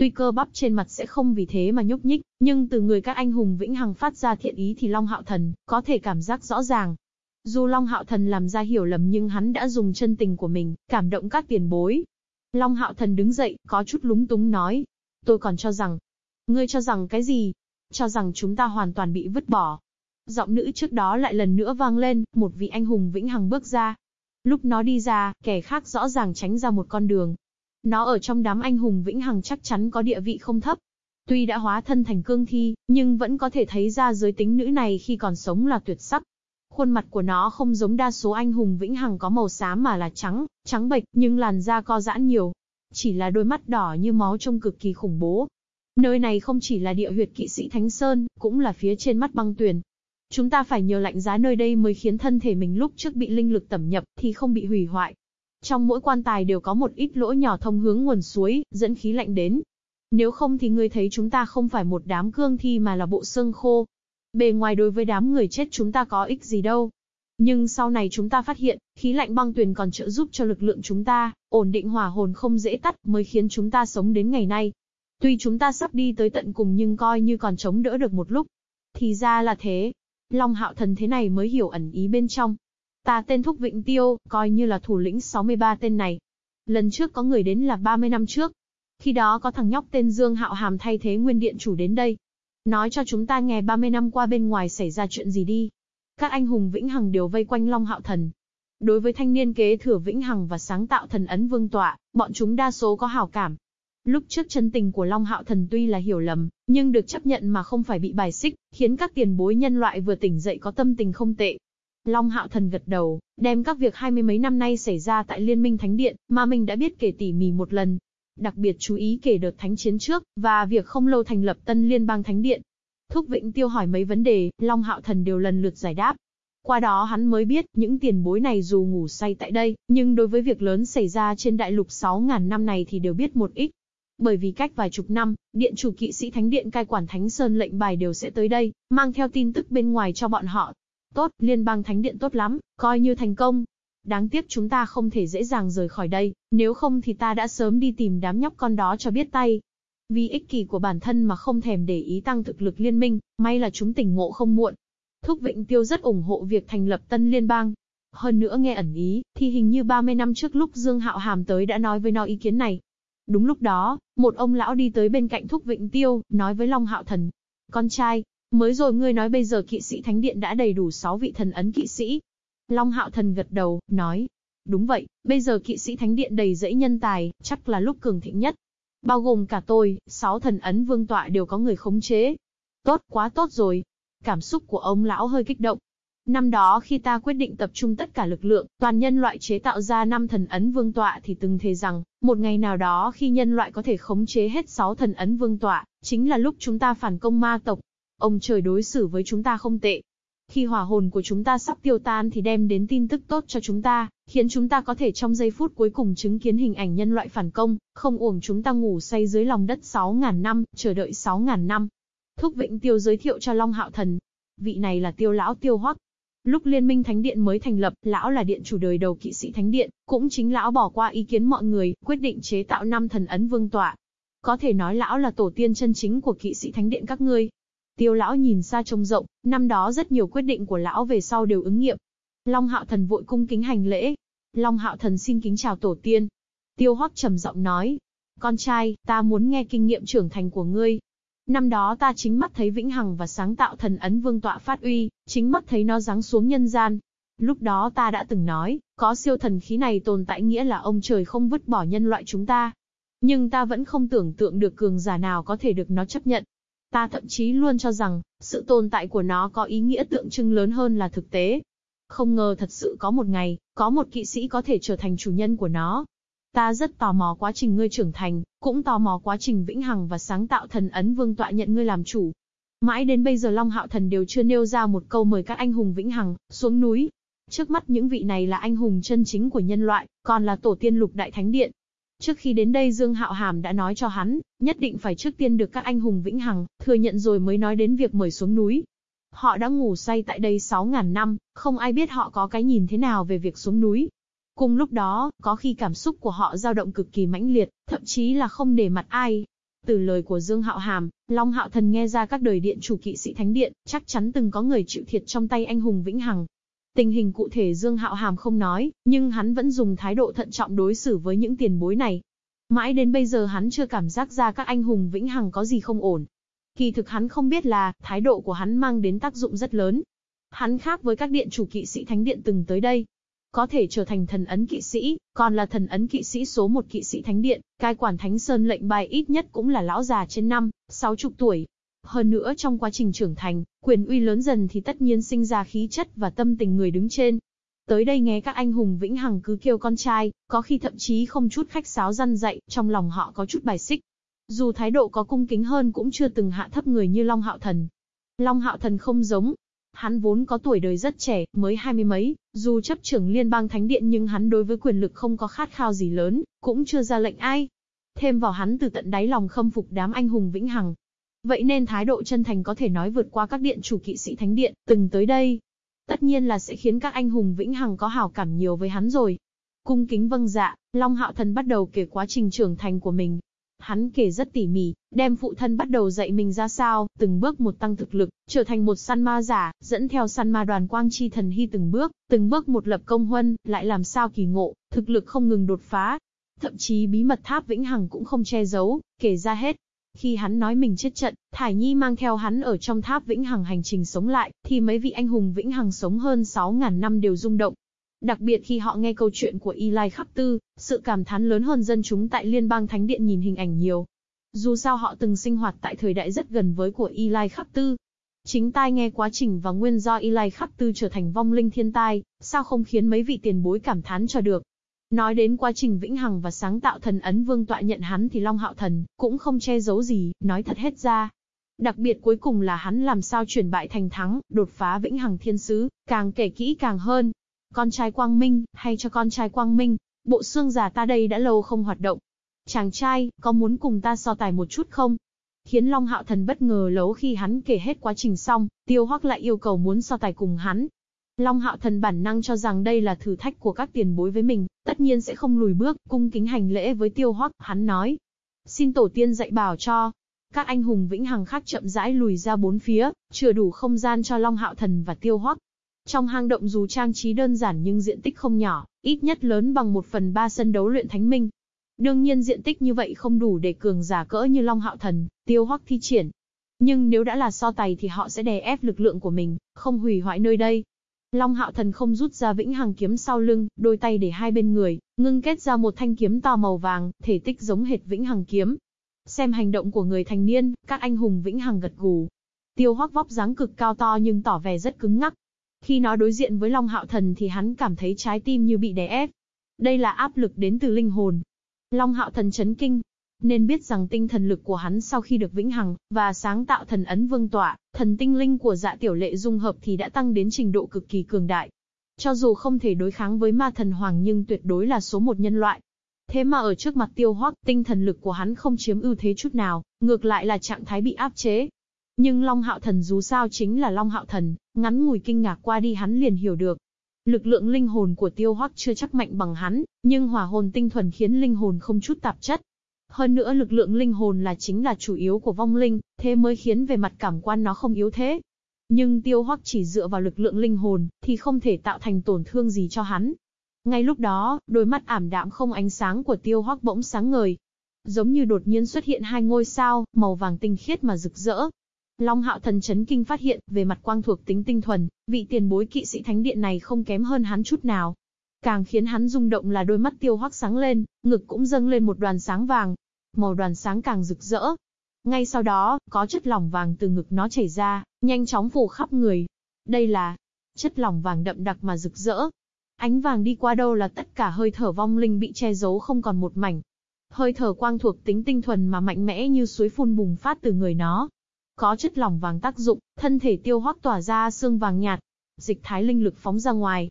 Speaker 1: Tuy cơ bắp trên mặt sẽ không vì thế mà nhúc nhích, nhưng từ người các anh hùng vĩnh hằng phát ra thiện ý thì Long Hạo Thần có thể cảm giác rõ ràng. Dù Long Hạo Thần làm ra hiểu lầm nhưng hắn đã dùng chân tình của mình, cảm động các tiền bối. Long Hạo Thần đứng dậy, có chút lúng túng nói. Tôi còn cho rằng. Ngươi cho rằng cái gì? Cho rằng chúng ta hoàn toàn bị vứt bỏ. Giọng nữ trước đó lại lần nữa vang lên, một vị anh hùng vĩnh hằng bước ra, Lúc nó đi ra, kẻ khác rõ ràng tránh ra một con đường. Nó ở trong đám anh hùng vĩnh hằng chắc chắn có địa vị không thấp. Tuy đã hóa thân thành cương thi, nhưng vẫn có thể thấy ra giới tính nữ này khi còn sống là tuyệt sắc. Khuôn mặt của nó không giống đa số anh hùng vĩnh hằng có màu xám mà là trắng, trắng bệch, nhưng làn da co giãn nhiều. Chỉ là đôi mắt đỏ như máu trông cực kỳ khủng bố. Nơi này không chỉ là địa huyệt kỵ sĩ Thánh Sơn, cũng là phía trên mắt băng tuyền. Chúng ta phải nhờ lạnh giá nơi đây mới khiến thân thể mình lúc trước bị linh lực tẩm nhập thì không bị hủy hoại. Trong mỗi quan tài đều có một ít lỗ nhỏ thông hướng nguồn suối, dẫn khí lạnh đến. Nếu không thì ngươi thấy chúng ta không phải một đám cương thi mà là bộ xương khô. Bề ngoài đối với đám người chết chúng ta có ích gì đâu. Nhưng sau này chúng ta phát hiện, khí lạnh băng tuyền còn trợ giúp cho lực lượng chúng ta, ổn định hỏa hồn không dễ tắt mới khiến chúng ta sống đến ngày nay. Tuy chúng ta sắp đi tới tận cùng nhưng coi như còn chống đỡ được một lúc. Thì ra là thế. Long hạo thần thế này mới hiểu ẩn ý bên trong. Ta tên Thúc Vịnh Tiêu, coi như là thủ lĩnh 63 tên này. Lần trước có người đến là 30 năm trước. Khi đó có thằng nhóc tên Dương Hạo Hàm thay thế nguyên điện chủ đến đây. Nói cho chúng ta nghe 30 năm qua bên ngoài xảy ra chuyện gì đi. Các anh hùng Vĩnh Hằng đều vây quanh Long Hạo Thần. Đối với thanh niên kế thừa Vĩnh Hằng và sáng tạo thần ấn vương tọa, bọn chúng đa số có hảo cảm. Lúc trước chân tình của Long Hạo Thần tuy là hiểu lầm, nhưng được chấp nhận mà không phải bị bài xích, khiến các tiền bối nhân loại vừa tỉnh dậy có tâm tình không tệ. Long Hạo Thần gật đầu, đem các việc hai mươi mấy năm nay xảy ra tại Liên minh Thánh Điện, mà mình đã biết kể tỉ mỉ một lần. Đặc biệt chú ý kể đợt thánh chiến trước, và việc không lâu thành lập tân liên bang Thánh Điện. Thúc Vĩnh Tiêu hỏi mấy vấn đề, Long Hạo Thần đều lần lượt giải đáp. Qua đó hắn mới biết, những tiền bối này dù ngủ say tại đây, nhưng đối với việc lớn xảy ra trên đại lục 6.000 năm này thì đều biết một ít. Bởi vì cách vài chục năm, điện chủ kỵ sĩ Thánh Điện cai quản Thánh Sơn lệnh bài đều sẽ tới đây, mang theo tin tức bên ngoài cho bọn họ. Tốt, liên bang Thánh Điện tốt lắm, coi như thành công. Đáng tiếc chúng ta không thể dễ dàng rời khỏi đây, nếu không thì ta đã sớm đi tìm đám nhóc con đó cho biết tay. Vì ích kỷ của bản thân mà không thèm để ý tăng thực lực liên minh, may là chúng tỉnh ngộ không muộn. Thúc Vịnh Tiêu rất ủng hộ việc thành lập tân liên bang. Hơn nữa nghe ẩn ý, thì hình như 30 năm trước lúc Dương Hạo Hàm tới đã nói với nó ý kiến này. Đúng lúc đó, một ông lão đi tới bên cạnh Thúc Vịnh Tiêu, nói với Long Hạo Thần. Con trai, mới rồi ngươi nói bây giờ kỵ sĩ thánh điện đã đầy đủ 6 vị thần ấn kỵ sĩ. Long Hạo Thần gật đầu, nói. Đúng vậy, bây giờ kỵ sĩ thánh điện đầy dẫy nhân tài, chắc là lúc cường thịnh nhất. Bao gồm cả tôi, sáu thần ấn vương tọa đều có người khống chế. Tốt, quá tốt rồi. Cảm xúc của ông lão hơi kích động. Năm đó khi ta quyết định tập trung tất cả lực lượng, toàn nhân loại chế tạo ra năm thần ấn vương tọa thì từng thề rằng, một ngày nào đó khi nhân loại có thể khống chế hết sáu thần ấn vương tọa, chính là lúc chúng ta phản công ma tộc. Ông trời đối xử với chúng ta không tệ. Khi hỏa hồn của chúng ta sắp tiêu tan thì đem đến tin tức tốt cho chúng ta, khiến chúng ta có thể trong giây phút cuối cùng chứng kiến hình ảnh nhân loại phản công, không uổng chúng ta ngủ say dưới lòng đất 6.000 năm, chờ đợi 6.000 năm. Thúc Vịnh Tiêu giới thiệu cho Long Hạo Thần. Vị này là tiêu lão tiêu hoắc. Lúc Liên minh Thánh Điện mới thành lập, lão là điện chủ đời đầu kỵ sĩ Thánh Điện, cũng chính lão bỏ qua ý kiến mọi người, quyết định chế tạo năm thần ấn vương tọa. Có thể nói lão là tổ tiên chân chính của kỵ sĩ Thánh Điện các ngươi. Tiêu lão nhìn xa trông rộng, năm đó rất nhiều quyết định của lão về sau đều ứng nghiệm. Long Hạo Thần vội cung kính hành lễ. Long Hạo Thần xin kính chào tổ tiên. Tiêu Hoắc trầm giọng nói, con trai, ta muốn nghe kinh nghiệm trưởng thành của ngươi. Năm đó ta chính mắt thấy Vĩnh Hằng và sáng tạo thần ấn vương tọa phát uy, chính mắt thấy nó giáng xuống nhân gian. Lúc đó ta đã từng nói, có siêu thần khí này tồn tại nghĩa là ông trời không vứt bỏ nhân loại chúng ta. Nhưng ta vẫn không tưởng tượng được cường giả nào có thể được nó chấp nhận. Ta thậm chí luôn cho rằng, sự tồn tại của nó có ý nghĩa tượng trưng lớn hơn là thực tế. Không ngờ thật sự có một ngày, có một kỵ sĩ có thể trở thành chủ nhân của nó. Ta rất tò mò quá trình ngươi trưởng thành, cũng tò mò quá trình vĩnh hằng và sáng tạo thần ấn vương tọa nhận ngươi làm chủ. Mãi đến bây giờ Long Hạo Thần đều chưa nêu ra một câu mời các anh hùng vĩnh hằng, xuống núi. Trước mắt những vị này là anh hùng chân chính của nhân loại, còn là tổ tiên lục đại thánh điện. Trước khi đến đây Dương Hạo Hàm đã nói cho hắn, nhất định phải trước tiên được các anh hùng vĩnh hằng, thừa nhận rồi mới nói đến việc mời xuống núi. Họ đã ngủ say tại đây 6.000 năm, không ai biết họ có cái nhìn thế nào về việc xuống núi. Cùng lúc đó, có khi cảm xúc của họ dao động cực kỳ mãnh liệt, thậm chí là không để mặt ai. Từ lời của Dương Hạo Hàm, Long Hạo Thần nghe ra các đời điện chủ kỵ sĩ thánh điện, chắc chắn từng có người chịu thiệt trong tay anh hùng vĩnh hằng. Tình hình cụ thể Dương Hạo Hàm không nói, nhưng hắn vẫn dùng thái độ thận trọng đối xử với những tiền bối này. Mãi đến bây giờ hắn chưa cảm giác ra các anh hùng vĩnh hằng có gì không ổn. Kỳ thực hắn không biết là, thái độ của hắn mang đến tác dụng rất lớn. Hắn khác với các điện chủ kỵ sĩ thánh điện từng tới đây. Có thể trở thành thần ấn kỵ sĩ, còn là thần ấn kỵ sĩ số một kỵ sĩ thánh điện, cai quản thánh sơn lệnh bài ít nhất cũng là lão già trên năm, sáu chục tuổi. Hơn nữa trong quá trình trưởng thành, quyền uy lớn dần thì tất nhiên sinh ra khí chất và tâm tình người đứng trên. Tới đây nghe các anh hùng vĩnh hằng cứ kêu con trai, có khi thậm chí không chút khách sáo răn dạy, trong lòng họ có chút bài xích. Dù thái độ có cung kính hơn cũng chưa từng hạ thấp người như Long Hạo Thần. Long Hạo Thần không giống. Hắn vốn có tuổi đời rất trẻ, mới hai mươi mấy, dù chấp trưởng liên bang thánh điện nhưng hắn đối với quyền lực không có khát khao gì lớn, cũng chưa ra lệnh ai. Thêm vào hắn từ tận đáy lòng khâm phục đám anh hùng vĩnh hằng. Vậy nên thái độ chân thành có thể nói vượt qua các điện chủ kỵ sĩ thánh điện, từng tới đây. tất nhiên là sẽ khiến các anh hùng vĩnh hằng có hảo cảm nhiều với hắn rồi. Cung kính vâng dạ, Long Hạo Thần bắt đầu kể quá trình trưởng thành của mình. Hắn kể rất tỉ mỉ, đem phụ thân bắt đầu dạy mình ra sao, từng bước một tăng thực lực, trở thành một săn ma giả, dẫn theo săn ma đoàn quang chi thần hy từng bước, từng bước một lập công huân, lại làm sao kỳ ngộ, thực lực không ngừng đột phá. Thậm chí bí mật tháp vĩnh hằng cũng không che giấu, kể ra hết, khi hắn nói mình chết trận, Thải Nhi mang theo hắn ở trong tháp vĩnh hằng hành trình sống lại, thì mấy vị anh hùng vĩnh hằng sống hơn 6.000 năm đều rung động. Đặc biệt khi họ nghe câu chuyện của Eli Khắc Tư, sự cảm thán lớn hơn dân chúng tại Liên bang Thánh Điện nhìn hình ảnh nhiều. Dù sao họ từng sinh hoạt tại thời đại rất gần với của Eli Khắc Tư. Chính tai nghe quá trình và nguyên do Eli Khắc Tư trở thành vong linh thiên tai, sao không khiến mấy vị tiền bối cảm thán cho được. Nói đến quá trình vĩnh hằng và sáng tạo thần ấn vương tọa nhận hắn thì Long Hạo Thần cũng không che giấu gì, nói thật hết ra. Đặc biệt cuối cùng là hắn làm sao chuyển bại thành thắng, đột phá vĩnh hằng thiên sứ, càng kể kỹ càng hơn. Con trai Quang Minh, hay cho con trai Quang Minh, bộ xương già ta đây đã lâu không hoạt động. Chàng trai, có muốn cùng ta so tài một chút không? Khiến Long Hạo Thần bất ngờ lấu khi hắn kể hết quá trình xong, Tiêu Hoắc lại yêu cầu muốn so tài cùng hắn, Long Hạo Thần bản năng cho rằng đây là thử thách của các tiền bối với mình, tất nhiên sẽ không lùi bước, cung kính hành lễ với Tiêu Hoắc, hắn nói. Xin tổ tiên dạy bảo cho. Các anh hùng vĩnh hằng khác chậm rãi lùi ra bốn phía, chừa đủ không gian cho Long Hạo Thần và Tiêu Hoắc. Trong hang động dù trang trí đơn giản nhưng diện tích không nhỏ, ít nhất lớn bằng một phần ba sân đấu luyện thánh minh. Đương nhiên diện tích như vậy không đủ để cường giả cỡ như Long Hạo Thần, Tiêu Hoắc thi triển. Nhưng nếu đã là so tài thì họ sẽ đè ép lực lượng của mình, không hủy hoại nơi đây. Long Hạo Thần không rút ra vĩnh hằng kiếm sau lưng, đôi tay để hai bên người, ngưng kết ra một thanh kiếm to màu vàng, thể tích giống hệt vĩnh hằng kiếm. Xem hành động của người thành niên, các anh hùng vĩnh hằng gật gù. Tiêu Hoắc vóc dáng cực cao to nhưng tỏ vẻ rất cứng ngắc. Khi nó đối diện với Long Hạo Thần thì hắn cảm thấy trái tim như bị đè ép. Đây là áp lực đến từ linh hồn. Long Hạo Thần chấn kinh, nên biết rằng tinh thần lực của hắn sau khi được vĩnh hằng, và sáng tạo thần ấn vương tọa, thần tinh linh của dạ tiểu lệ dung hợp thì đã tăng đến trình độ cực kỳ cường đại. Cho dù không thể đối kháng với ma thần hoàng nhưng tuyệt đối là số một nhân loại. Thế mà ở trước mặt tiêu hoắc, tinh thần lực của hắn không chiếm ưu thế chút nào, ngược lại là trạng thái bị áp chế. Nhưng Long Hạo Thần dù sao chính là Long Hạo Thần, ngắn ngủi kinh ngạc qua đi hắn liền hiểu được. Lực lượng linh hồn của tiêu hoắc chưa chắc mạnh bằng hắn, nhưng hỏa hồn tinh thuần khiến linh hồn không chút tạp chất, hơn nữa lực lượng linh hồn là chính là chủ yếu của vong linh, thế mới khiến về mặt cảm quan nó không yếu thế. Nhưng tiêu hoắc chỉ dựa vào lực lượng linh hồn, thì không thể tạo thành tổn thương gì cho hắn. Ngay lúc đó, đôi mắt ảm đạm không ánh sáng của tiêu hoắc bỗng sáng ngời. Giống như đột nhiên xuất hiện hai ngôi sao, màu vàng tinh khiết mà rực rỡ. Long hạo thần chấn kinh phát hiện, về mặt quang thuộc tính tinh thuần, vị tiền bối kỵ sĩ thánh điện này không kém hơn hắn chút nào. Càng khiến hắn rung động là đôi mắt tiêu hoắc sáng lên, ngực cũng dâng lên một đoàn sáng vàng. Màu đoàn sáng càng rực rỡ. Ngay sau đó, có chất lỏng vàng từ ngực nó chảy ra, nhanh chóng phủ khắp người. Đây là chất lỏng vàng đậm đặc mà rực rỡ. Ánh vàng đi qua đâu là tất cả hơi thở vong linh bị che giấu không còn một mảnh. Hơi thở quang thuộc tính tinh thuần mà mạnh mẽ như suối phun bùng phát từ người nó. Có chất lỏng vàng tác dụng, thân thể tiêu hoắc tỏa ra xương vàng nhạt. Dịch thái linh lực phóng ra ngoài,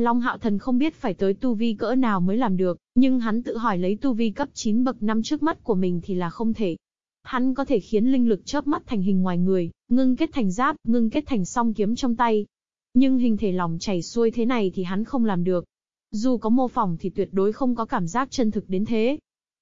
Speaker 1: Long Hạo Thần không biết phải tới tu vi cỡ nào mới làm được, nhưng hắn tự hỏi lấy tu vi cấp 9 bậc 5 trước mắt của mình thì là không thể. Hắn có thể khiến linh lực chớp mắt thành hình ngoài người, ngưng kết thành giáp, ngưng kết thành song kiếm trong tay. Nhưng hình thể lòng chảy xuôi thế này thì hắn không làm được. Dù có mô phỏng thì tuyệt đối không có cảm giác chân thực đến thế.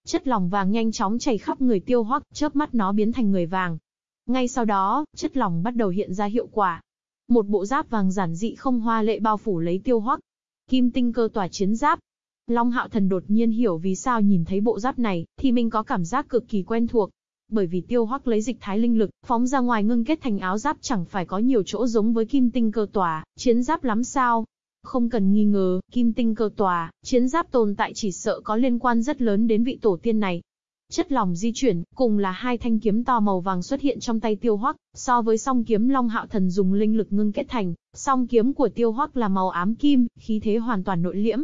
Speaker 1: Chất lòng vàng nhanh chóng chảy khắp người tiêu hoắc, chớp mắt nó biến thành người vàng. Ngay sau đó, chất lòng bắt đầu hiện ra hiệu quả. Một bộ giáp vàng giản dị không hoa lệ bao phủ lấy tiêu hoắc, Kim tinh cơ tỏa chiến giáp. Long hạo thần đột nhiên hiểu vì sao nhìn thấy bộ giáp này, thì mình có cảm giác cực kỳ quen thuộc. Bởi vì tiêu hoắc lấy dịch thái linh lực, phóng ra ngoài ngưng kết thành áo giáp chẳng phải có nhiều chỗ giống với kim tinh cơ tỏa, chiến giáp lắm sao. Không cần nghi ngờ, kim tinh cơ tòa, chiến giáp tồn tại chỉ sợ có liên quan rất lớn đến vị tổ tiên này. Chất lỏng di chuyển, cùng là hai thanh kiếm to màu vàng xuất hiện trong tay tiêu hoắc, so với song kiếm Long Hạo Thần dùng linh lực ngưng kết thành, song kiếm của tiêu hoắc là màu ám kim, khí thế hoàn toàn nội liễm.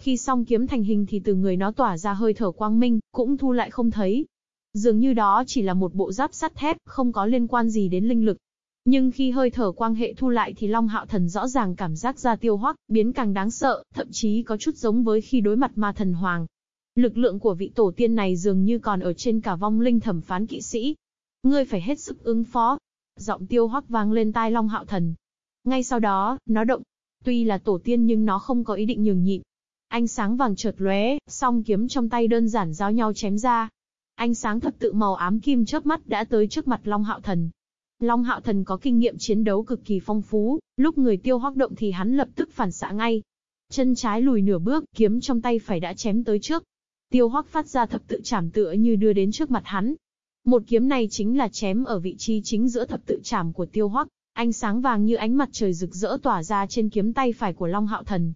Speaker 1: Khi song kiếm thành hình thì từ người nó tỏa ra hơi thở quang minh, cũng thu lại không thấy. Dường như đó chỉ là một bộ giáp sắt thép, không có liên quan gì đến linh lực. Nhưng khi hơi thở quang hệ thu lại thì Long Hạo Thần rõ ràng cảm giác ra tiêu hoắc, biến càng đáng sợ, thậm chí có chút giống với khi đối mặt ma thần hoàng. Lực lượng của vị tổ tiên này dường như còn ở trên cả vong linh thẩm phán kỵ sĩ. Ngươi phải hết sức ứng phó. Giọng tiêu hoắc vang lên tai Long Hạo Thần. Ngay sau đó, nó động. Tuy là tổ tiên nhưng nó không có ý định nhường nhịn. Ánh sáng vàng chợt lóe, song kiếm trong tay đơn giản giao nhau chém ra. Ánh sáng thập tự màu ám kim chớp mắt đã tới trước mặt Long Hạo Thần. Long Hạo Thần có kinh nghiệm chiến đấu cực kỳ phong phú, lúc người tiêu hoác động thì hắn lập tức phản xạ ngay. Chân trái lùi nửa bước, kiếm trong tay phải đã chém tới trước. Tiêu Hoắc phát ra thập tự chảm tựa như đưa đến trước mặt hắn. Một kiếm này chính là chém ở vị trí chính giữa thập tự chảm của tiêu Hoắc. Ánh sáng vàng như ánh mặt trời rực rỡ tỏa ra trên kiếm tay phải của Long Hạo Thần.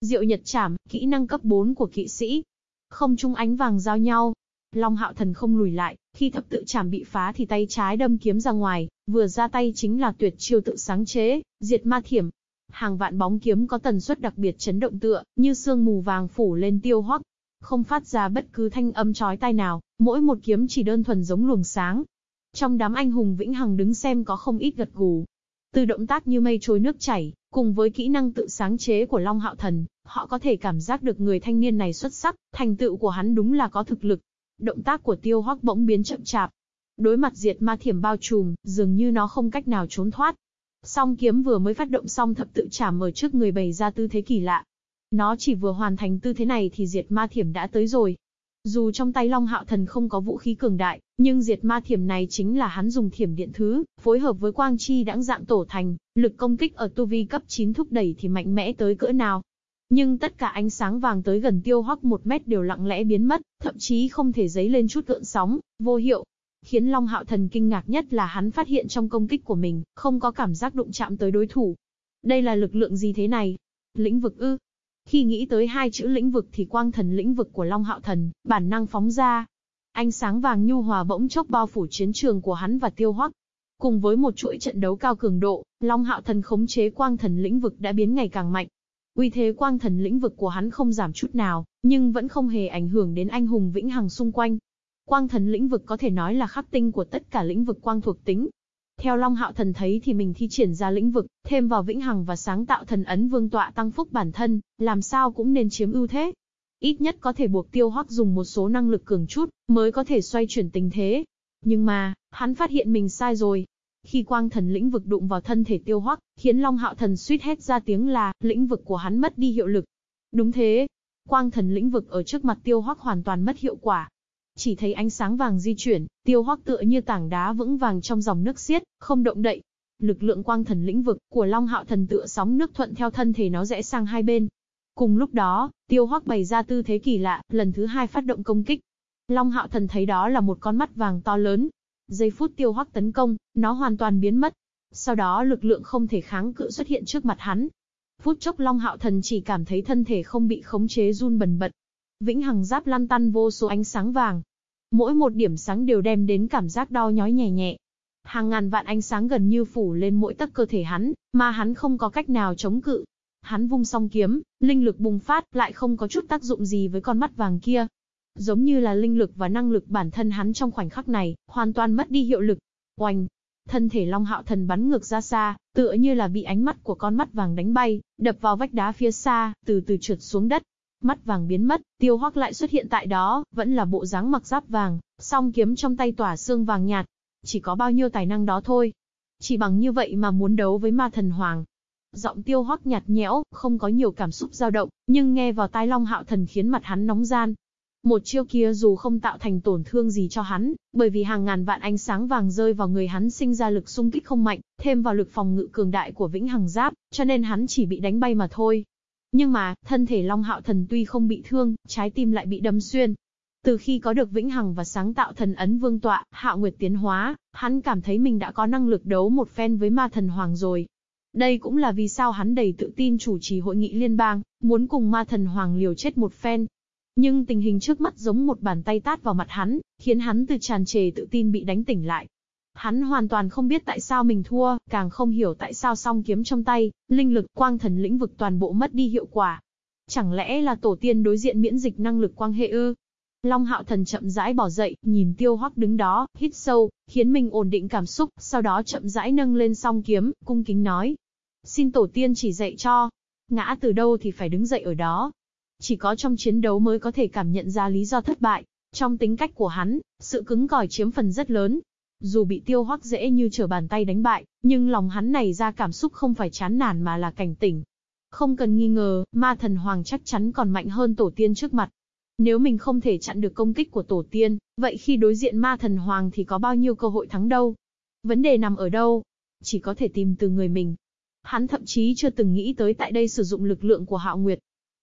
Speaker 1: Diệu Nhật Chảm, kỹ năng cấp 4 của kỵ sĩ. Không trung ánh vàng giao nhau. Long Hạo Thần không lùi lại, khi thập tự chảm bị phá thì tay trái đâm kiếm ra ngoài, vừa ra tay chính là tuyệt chiêu tự sáng chế, diệt ma thiểm. Hàng vạn bóng kiếm có tần suất đặc biệt chấn động tựa, như sương mù vàng phủ lên tiêu hoắc. Không phát ra bất cứ thanh âm chói tai nào, mỗi một kiếm chỉ đơn thuần giống luồng sáng. Trong đám anh hùng vĩnh hằng đứng xem có không ít gật gù, từ động tác như mây trôi nước chảy, cùng với kỹ năng tự sáng chế của Long Hạo Thần, họ có thể cảm giác được người thanh niên này xuất sắc, thành tựu của hắn đúng là có thực lực. Động tác của Tiêu Hoắc bỗng biến chậm chạp. Đối mặt diệt ma thiểm bao trùm, dường như nó không cách nào trốn thoát. Song kiếm vừa mới phát động xong thập tự chảm ở trước người bày ra tư thế kỳ lạ. Nó chỉ vừa hoàn thành tư thế này thì diệt ma thiểm đã tới rồi. Dù trong tay Long Hạo Thần không có vũ khí cường đại, nhưng diệt ma thiểm này chính là hắn dùng thiểm điện thứ, phối hợp với quang chi đãng dạng tổ thành, lực công kích ở tu vi cấp 9 thúc đẩy thì mạnh mẽ tới cỡ nào. Nhưng tất cả ánh sáng vàng tới gần tiêu hoắc một mét đều lặng lẽ biến mất, thậm chí không thể giấy lên chút gợn sóng, vô hiệu. Khiến Long Hạo Thần kinh ngạc nhất là hắn phát hiện trong công kích của mình, không có cảm giác đụng chạm tới đối thủ. Đây là lực lượng gì thế này? Lĩnh vực ư? Khi nghĩ tới hai chữ lĩnh vực thì quang thần lĩnh vực của Long Hạo Thần, bản năng phóng ra. Ánh sáng vàng nhu hòa bỗng chốc bao phủ chiến trường của hắn và tiêu hoắc. Cùng với một chuỗi trận đấu cao cường độ, Long Hạo Thần khống chế quang thần lĩnh vực đã biến ngày càng mạnh. Uy thế quang thần lĩnh vực của hắn không giảm chút nào, nhưng vẫn không hề ảnh hưởng đến anh hùng vĩnh hằng xung quanh. Quang thần lĩnh vực có thể nói là khắc tinh của tất cả lĩnh vực quang thuộc tính, theo Long Hạo Thần thấy thì mình thi triển ra lĩnh vực, thêm vào vĩnh hằng và sáng tạo thần ấn vương tọa tăng phúc bản thân, làm sao cũng nên chiếm ưu thế. Ít nhất có thể buộc tiêu hoắc dùng một số năng lực cường chút, mới có thể xoay chuyển tình thế. Nhưng mà, hắn phát hiện mình sai rồi. Khi quang thần lĩnh vực đụng vào thân thể tiêu hoắc, khiến Long Hạo Thần suýt hét ra tiếng là, lĩnh vực của hắn mất đi hiệu lực. Đúng thế. Quang thần lĩnh vực ở trước mặt tiêu hoắc hoàn toàn mất hiệu quả, chỉ thấy ánh sáng vàng di chuyển, tiêu hoắc tựa như tảng đá vững vàng trong dòng nước xiết, không động đậy. Lực lượng quang thần lĩnh vực của Long Hạo Thần tựa sóng nước thuận theo thân thể nó rẽ sang hai bên. Cùng lúc đó, tiêu hoắc bày ra tư thế kỳ lạ, lần thứ hai phát động công kích. Long Hạo Thần thấy đó là một con mắt vàng to lớn. Giây phút tiêu hoắc tấn công, nó hoàn toàn biến mất. Sau đó lực lượng không thể kháng cự xuất hiện trước mặt hắn. Phút chốc Long Hạo Thần chỉ cảm thấy thân thể không bị khống chế run bần bật. Vĩnh hằng giáp lăn tăn vô số ánh sáng vàng, Mỗi một điểm sáng đều đem đến cảm giác đau nhói nhẹ nhẹ. Hàng ngàn vạn ánh sáng gần như phủ lên mỗi tấc cơ thể hắn, mà hắn không có cách nào chống cự. Hắn vung song kiếm, linh lực bùng phát, lại không có chút tác dụng gì với con mắt vàng kia. Giống như là linh lực và năng lực bản thân hắn trong khoảnh khắc này, hoàn toàn mất đi hiệu lực. Oanh! Thân thể Long Hạo Thần bắn ngược ra xa, tựa như là bị ánh mắt của con mắt vàng đánh bay, đập vào vách đá phía xa, từ từ trượt xuống đất. Mắt vàng biến mất, tiêu hoắc lại xuất hiện tại đó, vẫn là bộ dáng mặc giáp vàng, song kiếm trong tay tỏa xương vàng nhạt. Chỉ có bao nhiêu tài năng đó thôi. Chỉ bằng như vậy mà muốn đấu với ma thần hoàng. Giọng tiêu hoắc nhạt nhẽo, không có nhiều cảm xúc dao động, nhưng nghe vào tai long hạo thần khiến mặt hắn nóng gian. Một chiêu kia dù không tạo thành tổn thương gì cho hắn, bởi vì hàng ngàn vạn ánh sáng vàng rơi vào người hắn sinh ra lực xung kích không mạnh, thêm vào lực phòng ngự cường đại của vĩnh hằng giáp, cho nên hắn chỉ bị đánh bay mà thôi. Nhưng mà, thân thể Long Hạo Thần tuy không bị thương, trái tim lại bị đâm xuyên. Từ khi có được vĩnh hằng và sáng tạo thần ấn vương tọa, Hạo Nguyệt tiến hóa, hắn cảm thấy mình đã có năng lực đấu một phen với ma thần hoàng rồi. Đây cũng là vì sao hắn đầy tự tin chủ trì hội nghị liên bang, muốn cùng ma thần hoàng liều chết một phen. Nhưng tình hình trước mắt giống một bàn tay tát vào mặt hắn, khiến hắn từ tràn trề tự tin bị đánh tỉnh lại. Hắn hoàn toàn không biết tại sao mình thua, càng không hiểu tại sao song kiếm trong tay, linh lực quang thần lĩnh vực toàn bộ mất đi hiệu quả. Chẳng lẽ là tổ tiên đối diện miễn dịch năng lực quang hệ ư? Long hạo thần chậm rãi bỏ dậy, nhìn tiêu hoắc đứng đó, hít sâu, khiến mình ổn định cảm xúc, sau đó chậm rãi nâng lên song kiếm, cung kính nói. Xin tổ tiên chỉ dạy cho. Ngã từ đâu thì phải đứng dậy ở đó. Chỉ có trong chiến đấu mới có thể cảm nhận ra lý do thất bại. Trong tính cách của hắn, sự cứng cỏi chiếm phần rất lớn. Dù bị tiêu hoắc dễ như trở bàn tay đánh bại, nhưng lòng hắn này ra cảm xúc không phải chán nản mà là cảnh tỉnh. Không cần nghi ngờ, ma thần hoàng chắc chắn còn mạnh hơn tổ tiên trước mặt. Nếu mình không thể chặn được công kích của tổ tiên, vậy khi đối diện ma thần hoàng thì có bao nhiêu cơ hội thắng đâu? Vấn đề nằm ở đâu? Chỉ có thể tìm từ người mình. Hắn thậm chí chưa từng nghĩ tới tại đây sử dụng lực lượng của Hạo Nguyệt.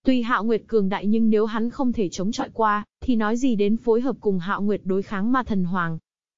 Speaker 1: Tuy Hạo Nguyệt cường đại nhưng nếu hắn không thể chống chọi qua, thì nói gì đến phối hợp cùng Hạo Nguyệt đối kháng ma thần hoàng.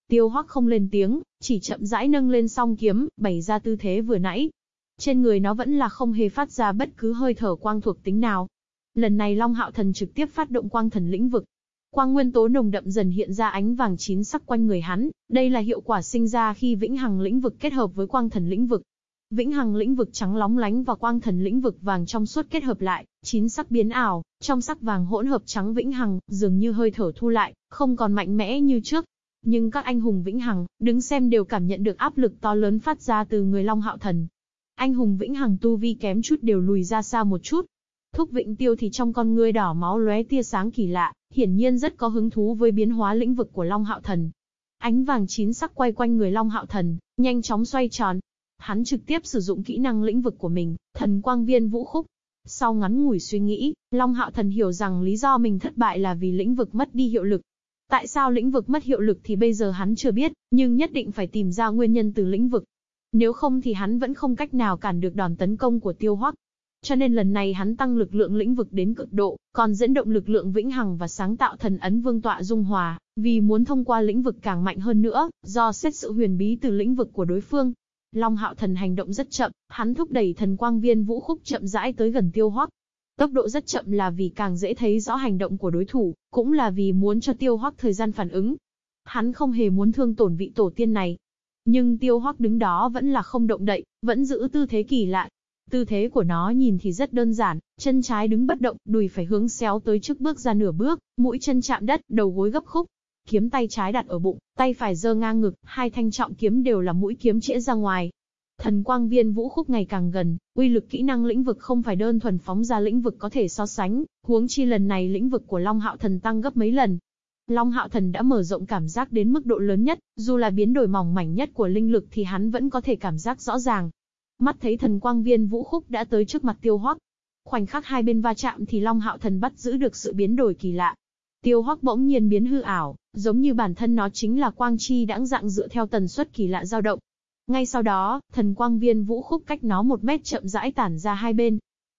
Speaker 1: Tiêu Hoắc không lên tiếng, chỉ chậm rãi nâng lên song kiếm, bày ra tư thế vừa nãy. Trên người nó vẫn là không hề phát ra bất cứ hơi thở quang thuộc tính nào. Lần này Long Hạo Thần trực tiếp phát động quang thần lĩnh vực. Quang nguyên tố nồng đậm dần hiện ra ánh vàng chín sắc quanh người hắn, đây là hiệu quả sinh ra khi vĩnh hằng lĩnh vực kết hợp với quang thần lĩnh vực. Vĩnh hằng lĩnh vực trắng lóng lánh và quang thần lĩnh vực vàng trong suốt kết hợp lại, chín sắc biến ảo, trong sắc vàng hỗn hợp trắng vĩnh hằng, dường như hơi thở thu lại, không còn mạnh mẽ như trước. Nhưng các anh hùng vĩnh hằng, đứng xem đều cảm nhận được áp lực to lớn phát ra từ người Long Hạo Thần. Anh hùng vĩnh hằng tu vi kém chút đều lùi ra xa một chút. Thúc Vĩnh Tiêu thì trong con ngươi đỏ máu lóe tia sáng kỳ lạ, hiển nhiên rất có hứng thú với biến hóa lĩnh vực của Long Hạo Thần. Ánh vàng chín sắc quay quanh người Long Hạo Thần, nhanh chóng xoay tròn, Hắn trực tiếp sử dụng kỹ năng lĩnh vực của mình, thần quang viên vũ khúc. Sau ngắn ngủi suy nghĩ, Long Hạo Thần hiểu rằng lý do mình thất bại là vì lĩnh vực mất đi hiệu lực. Tại sao lĩnh vực mất hiệu lực thì bây giờ hắn chưa biết, nhưng nhất định phải tìm ra nguyên nhân từ lĩnh vực. Nếu không thì hắn vẫn không cách nào cản được đòn tấn công của tiêu hoắc. Cho nên lần này hắn tăng lực lượng lĩnh vực đến cực độ, còn dẫn động lực lượng vĩnh hằng và sáng tạo thần ấn vương tọa dung hòa, vì muốn thông qua lĩnh vực càng mạnh hơn nữa, do xét sự huyền bí từ lĩnh vực của đối phương, Long Hạo Thần hành động rất chậm, hắn thúc đẩy thần quang viên vũ khúc chậm rãi tới gần Tiêu Hoắc. Tốc độ rất chậm là vì càng dễ thấy rõ hành động của đối thủ, cũng là vì muốn cho Tiêu Hoắc thời gian phản ứng. Hắn không hề muốn thương tổn vị tổ tiên này. Nhưng Tiêu Hoắc đứng đó vẫn là không động đậy, vẫn giữ tư thế kỳ lạ. Tư thế của nó nhìn thì rất đơn giản, chân trái đứng bất động, đùi phải hướng xéo tới trước bước ra nửa bước, mũi chân chạm đất, đầu gối gấp khúc, kiếm tay trái đặt ở bụng, tay phải giơ ngang ngực, hai thanh trọng kiếm đều là mũi kiếm chĩa ra ngoài. Thần quang viên vũ khúc ngày càng gần, uy lực kỹ năng lĩnh vực không phải đơn thuần phóng ra lĩnh vực có thể so sánh, huống chi lần này lĩnh vực của Long Hạo Thần tăng gấp mấy lần. Long Hạo Thần đã mở rộng cảm giác đến mức độ lớn nhất, dù là biến đổi mỏng mảnh nhất của linh lực thì hắn vẫn có thể cảm giác rõ ràng. Mắt thấy thần quang viên vũ khúc đã tới trước mặt tiêu hoắc. Khoảnh khắc hai bên va chạm thì Long Hạo Thần bắt giữ được sự biến đổi kỳ lạ, Tiêu Hoắc bỗng nhiên biến hư ảo, giống như bản thân nó chính là quang chi đãng dạng dựa theo tần suất kỳ lạ dao động. Ngay sau đó, thần quang viên vũ khúc cách nó một mét chậm rãi tản ra hai bên.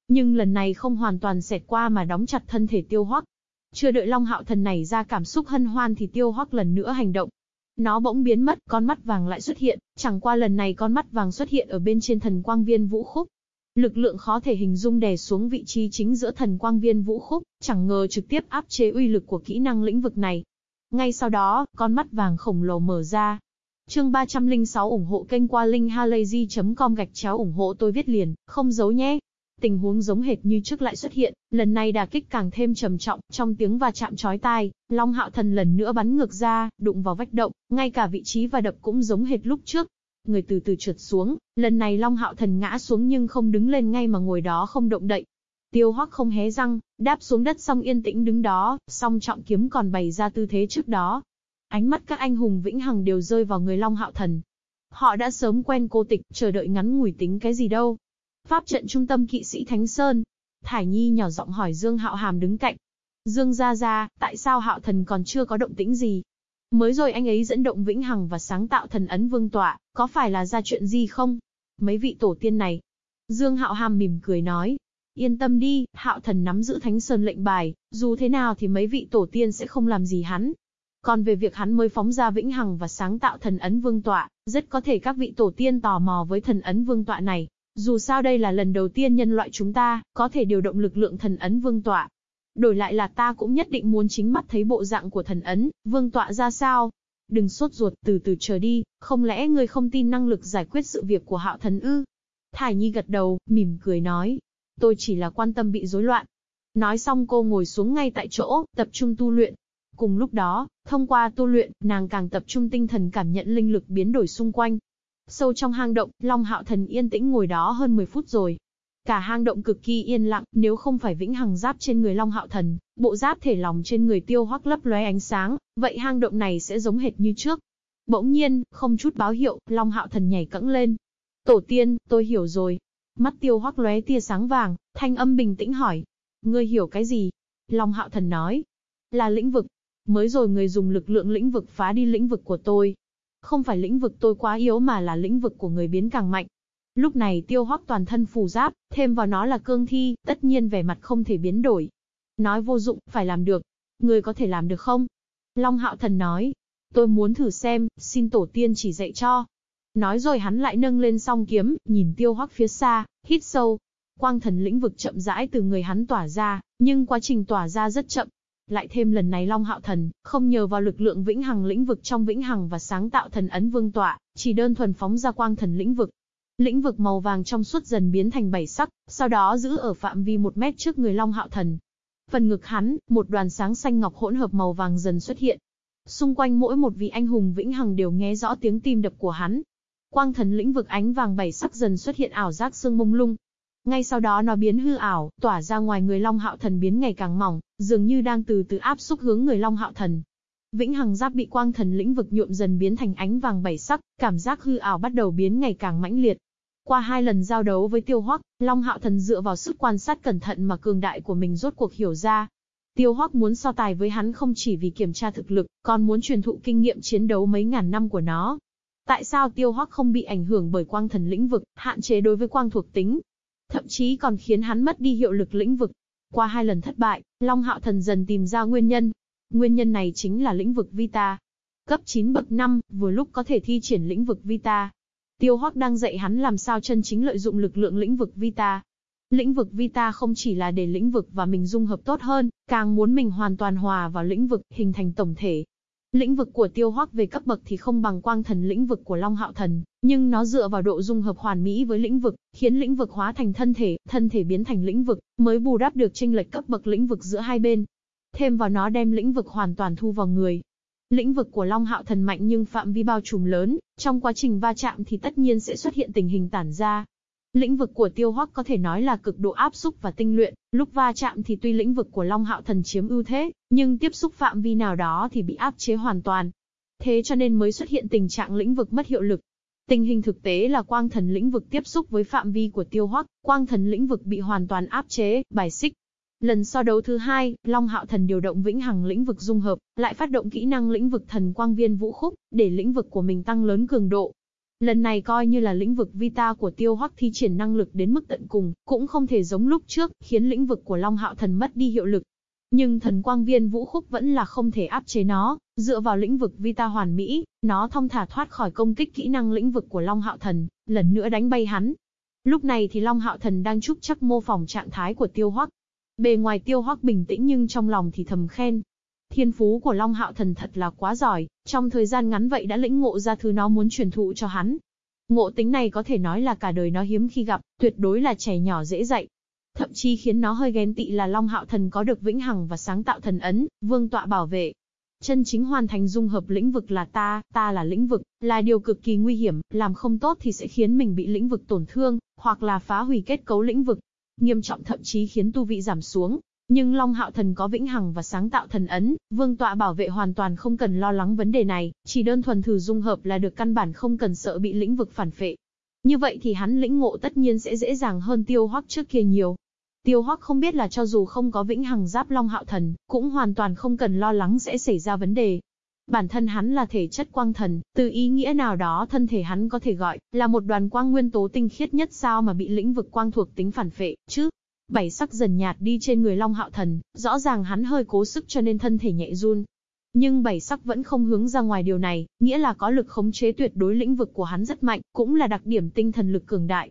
Speaker 1: Nhưng lần này không hoàn toàn xẹt qua mà đóng chặt thân thể Tiêu Hoắc. Chưa đợi Long Hạo Thần này ra cảm xúc hân hoan thì Tiêu Hoắc lần nữa hành động. Nó bỗng biến mất, con mắt vàng lại xuất hiện, chẳng qua lần này con mắt vàng xuất hiện ở bên trên thần quang viên vũ khúc. Lực lượng khó thể hình dung đè xuống vị trí chính giữa thần quang viên vũ khúc, chẳng ngờ trực tiếp áp chế uy lực của kỹ năng lĩnh vực này. Ngay sau đó, con mắt vàng khổng lồ mở ra. Chương 306 ủng hộ kênh qua linkhalazy.com gạch chéo ủng hộ tôi viết liền, không giấu nhé. Tình huống giống hệt như trước lại xuất hiện, lần này đà kích càng thêm trầm trọng, trong tiếng va chạm chói tai, Long Hạo Thần lần nữa bắn ngược ra, đụng vào vách động, ngay cả vị trí và đập cũng giống hệt lúc trước, người từ từ trượt xuống, lần này Long Hạo Thần ngã xuống nhưng không đứng lên ngay mà ngồi đó không động đậy. Tiêu Hoắc không hé răng, đáp xuống đất xong yên tĩnh đứng đó, song trọng kiếm còn bày ra tư thế trước đó. Ánh mắt các anh hùng vĩnh hằng đều rơi vào người Long Hạo Thần. Họ đã sớm quen cô tịch, chờ đợi ngắn ngủi tính cái gì đâu. Pháp trận trung tâm kỵ sĩ Thánh Sơn. Thải Nhi nhỏ giọng hỏi Dương Hạo Hàm đứng cạnh. Dương gia gia, tại sao Hạo Thần còn chưa có động tĩnh gì? Mới rồi anh ấy dẫn động vĩnh hằng và sáng tạo thần ấn vương tọa, có phải là ra chuyện gì không? Mấy vị tổ tiên này. Dương Hạo Hàm mỉm cười nói. Yên tâm đi, Hạo thần nắm giữ thánh sơn lệnh bài, dù thế nào thì mấy vị tổ tiên sẽ không làm gì hắn. Còn về việc hắn mới phóng ra vĩnh hằng và sáng tạo thần ấn vương tọa, rất có thể các vị tổ tiên tò mò với thần ấn vương tọa này. Dù sao đây là lần đầu tiên nhân loại chúng ta, có thể điều động lực lượng thần ấn vương tọa, Đổi lại là ta cũng nhất định muốn chính mắt thấy bộ dạng của thần ấn, vương tọa ra sao. Đừng sốt ruột, từ từ chờ đi, không lẽ ngươi không tin năng lực giải quyết sự việc của hạo thần ư? Thải Nhi gật đầu, mỉm cười nói. Tôi chỉ là quan tâm bị rối loạn. Nói xong cô ngồi xuống ngay tại chỗ, tập trung tu luyện. Cùng lúc đó, thông qua tu luyện, nàng càng tập trung tinh thần cảm nhận linh lực biến đổi xung quanh. Sâu trong hang động, Long Hạo Thần yên tĩnh ngồi đó hơn 10 phút rồi, Cả hang động cực kỳ yên lặng, nếu không phải vĩnh hằng giáp trên người Long Hạo Thần, bộ giáp thể lòng trên người tiêu hoắc lấp lóe ánh sáng, vậy hang động này sẽ giống hệt như trước. Bỗng nhiên, không chút báo hiệu, Long Hạo Thần nhảy cẫng lên. Tổ tiên, tôi hiểu rồi. Mắt tiêu hoắc lóe tia sáng vàng, thanh âm bình tĩnh hỏi. Ngươi hiểu cái gì? Long Hạo Thần nói. Là lĩnh vực. Mới rồi người dùng lực lượng lĩnh vực phá đi lĩnh vực của tôi. Không phải lĩnh vực tôi quá yếu mà là lĩnh vực của người biến càng mạnh. Lúc này tiêu hoắc toàn thân phù giáp, thêm vào nó là cương thi, tất nhiên vẻ mặt không thể biến đổi. Nói vô dụng, phải làm được. Người có thể làm được không? Long Hạo Thần nói. Tôi muốn thử xem, xin tổ tiên chỉ dạy cho. Nói rồi hắn lại nâng lên song kiếm, nhìn tiêu hoắc phía xa, hít sâu. Quang thần lĩnh vực chậm rãi từ người hắn tỏa ra, nhưng quá trình tỏa ra rất chậm. Lại thêm lần này Long Hạo Thần, không nhờ vào lực lượng vĩnh hằng lĩnh vực trong vĩnh hằng và sáng tạo thần ấn vương tọa, chỉ đơn thuần phóng ra quang thần lĩnh vực. Lĩnh vực màu vàng trong suốt dần biến thành bảy sắc, sau đó giữ ở phạm vi một mét trước người Long Hạo Thần. Phần ngực hắn, một đoàn sáng xanh ngọc hỗn hợp màu vàng dần xuất hiện. Xung quanh mỗi một vị anh hùng vĩnh hằng đều nghe rõ tiếng tim đập của hắn, Quang thần lĩnh vực ánh vàng bảy sắc dần xuất hiện ảo giác sương mông lung. Ngay sau đó nó biến hư ảo, tỏa ra ngoài người Long Hạo Thần biến ngày càng mỏng, dường như đang từ từ áp xúc hướng người Long Hạo Thần. Vĩnh Hằng Giáp bị quang thần lĩnh vực nhuộm dần biến thành ánh vàng bảy sắc, cảm giác hư ảo bắt đầu biến ngày càng mãnh liệt. Qua hai lần giao đấu với Tiêu Hoắc, Long Hạo Thần dựa vào sức quan sát cẩn thận mà cường đại của mình rốt cuộc hiểu ra. Tiêu Hoắc muốn so tài với hắn không chỉ vì kiểm tra thực lực, còn muốn truyền thụ kinh nghiệm chiến đấu mấy ngàn năm của nó. Tại sao tiêu hoắc không bị ảnh hưởng bởi quang thần lĩnh vực, hạn chế đối với quang thuộc tính? Thậm chí còn khiến hắn mất đi hiệu lực lĩnh vực. Qua hai lần thất bại, Long Hạo Thần dần tìm ra nguyên nhân. Nguyên nhân này chính là lĩnh vực Vita. Cấp 9 bậc 5, vừa lúc có thể thi triển lĩnh vực Vita. Tiêu Hoắc đang dạy hắn làm sao chân chính lợi dụng lực lượng lĩnh vực Vita. Lĩnh vực Vita không chỉ là để lĩnh vực và mình dung hợp tốt hơn, càng muốn mình hoàn toàn hòa vào lĩnh vực, hình thành tổng thể, Lĩnh vực của tiêu hoắc về cấp bậc thì không bằng quang thần lĩnh vực của Long Hạo Thần, nhưng nó dựa vào độ dung hợp hoàn mỹ với lĩnh vực, khiến lĩnh vực hóa thành thân thể, thân thể biến thành lĩnh vực, mới bù đắp được chênh lệch cấp bậc lĩnh vực giữa hai bên. Thêm vào nó đem lĩnh vực hoàn toàn thu vào người. Lĩnh vực của Long Hạo Thần mạnh nhưng phạm vi bao trùm lớn, trong quá trình va chạm thì tất nhiên sẽ xuất hiện tình hình tản ra, Lĩnh vực của tiêu hoắc có thể nói là cực độ áp xúc và tinh luyện, lúc va chạm thì tuy lĩnh vực của Long Hạo Thần chiếm ưu thế, nhưng tiếp xúc phạm vi nào đó thì bị áp chế hoàn toàn. Thế cho nên mới xuất hiện tình trạng lĩnh vực mất hiệu lực. Tình hình thực tế là quang thần lĩnh vực tiếp xúc với phạm vi của tiêu hoắc, quang thần lĩnh vực bị hoàn toàn áp chế, bài xích. Lần so đấu thứ hai, Long Hạo Thần điều động vĩnh hằng lĩnh vực dung hợp, lại phát động kỹ năng lĩnh vực thần quang viên vũ khúc, để lĩnh vực của mình tăng lớn cường độ, Lần này coi như là lĩnh vực Vita của Tiêu Hoắc thi triển năng lực đến mức tận cùng, cũng không thể giống lúc trước, khiến lĩnh vực của Long Hạo Thần mất đi hiệu lực. Nhưng thần quang viên vũ khúc vẫn là không thể áp chế nó, dựa vào lĩnh vực Vita hoàn mỹ, nó thông thả thoát khỏi công kích kỹ năng lĩnh vực của Long Hạo Thần, lần nữa đánh bay hắn. Lúc này thì Long Hạo Thần đang chúc chắc mô phỏng trạng thái của Tiêu Hoắc. Bề ngoài Tiêu Hoắc bình tĩnh nhưng trong lòng thì thầm khen, Thiên phú của Long Hạo Thần thật là quá giỏi, trong thời gian ngắn vậy đã lĩnh ngộ ra thứ nó muốn truyền thụ cho hắn. Ngộ tính này có thể nói là cả đời nó hiếm khi gặp, tuyệt đối là trẻ nhỏ dễ dạy. Thậm chí khiến nó hơi ghen tị là Long Hạo Thần có được vĩnh hằng và sáng tạo thần ấn, vương tọa bảo vệ. Chân chính hoàn thành dung hợp lĩnh vực là ta, ta là lĩnh vực, là điều cực kỳ nguy hiểm, làm không tốt thì sẽ khiến mình bị lĩnh vực tổn thương, hoặc là phá hủy kết cấu lĩnh vực. Nghiêm trọng thậm chí khiến tu vị giảm xuống, nhưng Long Hạo Thần có vĩnh hằng và sáng tạo thần ấn, vương tọa bảo vệ hoàn toàn không cần lo lắng vấn đề này, chỉ đơn thuần thử dung hợp là được căn bản không cần sợ bị lĩnh vực phản phệ. Như vậy thì hắn lĩnh ngộ tất nhiên sẽ dễ dàng hơn tiêu hoắc trước kia nhiều. Tiêu hoắc không biết là cho dù không có vĩnh hằng giáp Long Hạo Thần, cũng hoàn toàn không cần lo lắng sẽ xảy ra vấn đề. Bản thân hắn là thể chất quang thần, từ ý nghĩa nào đó thân thể hắn có thể gọi là một đoàn quang nguyên tố tinh khiết nhất sao mà bị lĩnh vực quang thuộc tính phản phệ, chứ? Bảy sắc dần nhạt đi trên người Long Hạo Thần, rõ ràng hắn hơi cố sức cho nên thân thể nhẹ run. Nhưng bảy sắc vẫn không hướng ra ngoài điều này, nghĩa là có lực khống chế tuyệt đối lĩnh vực của hắn rất mạnh, cũng là đặc điểm tinh thần lực cường đại.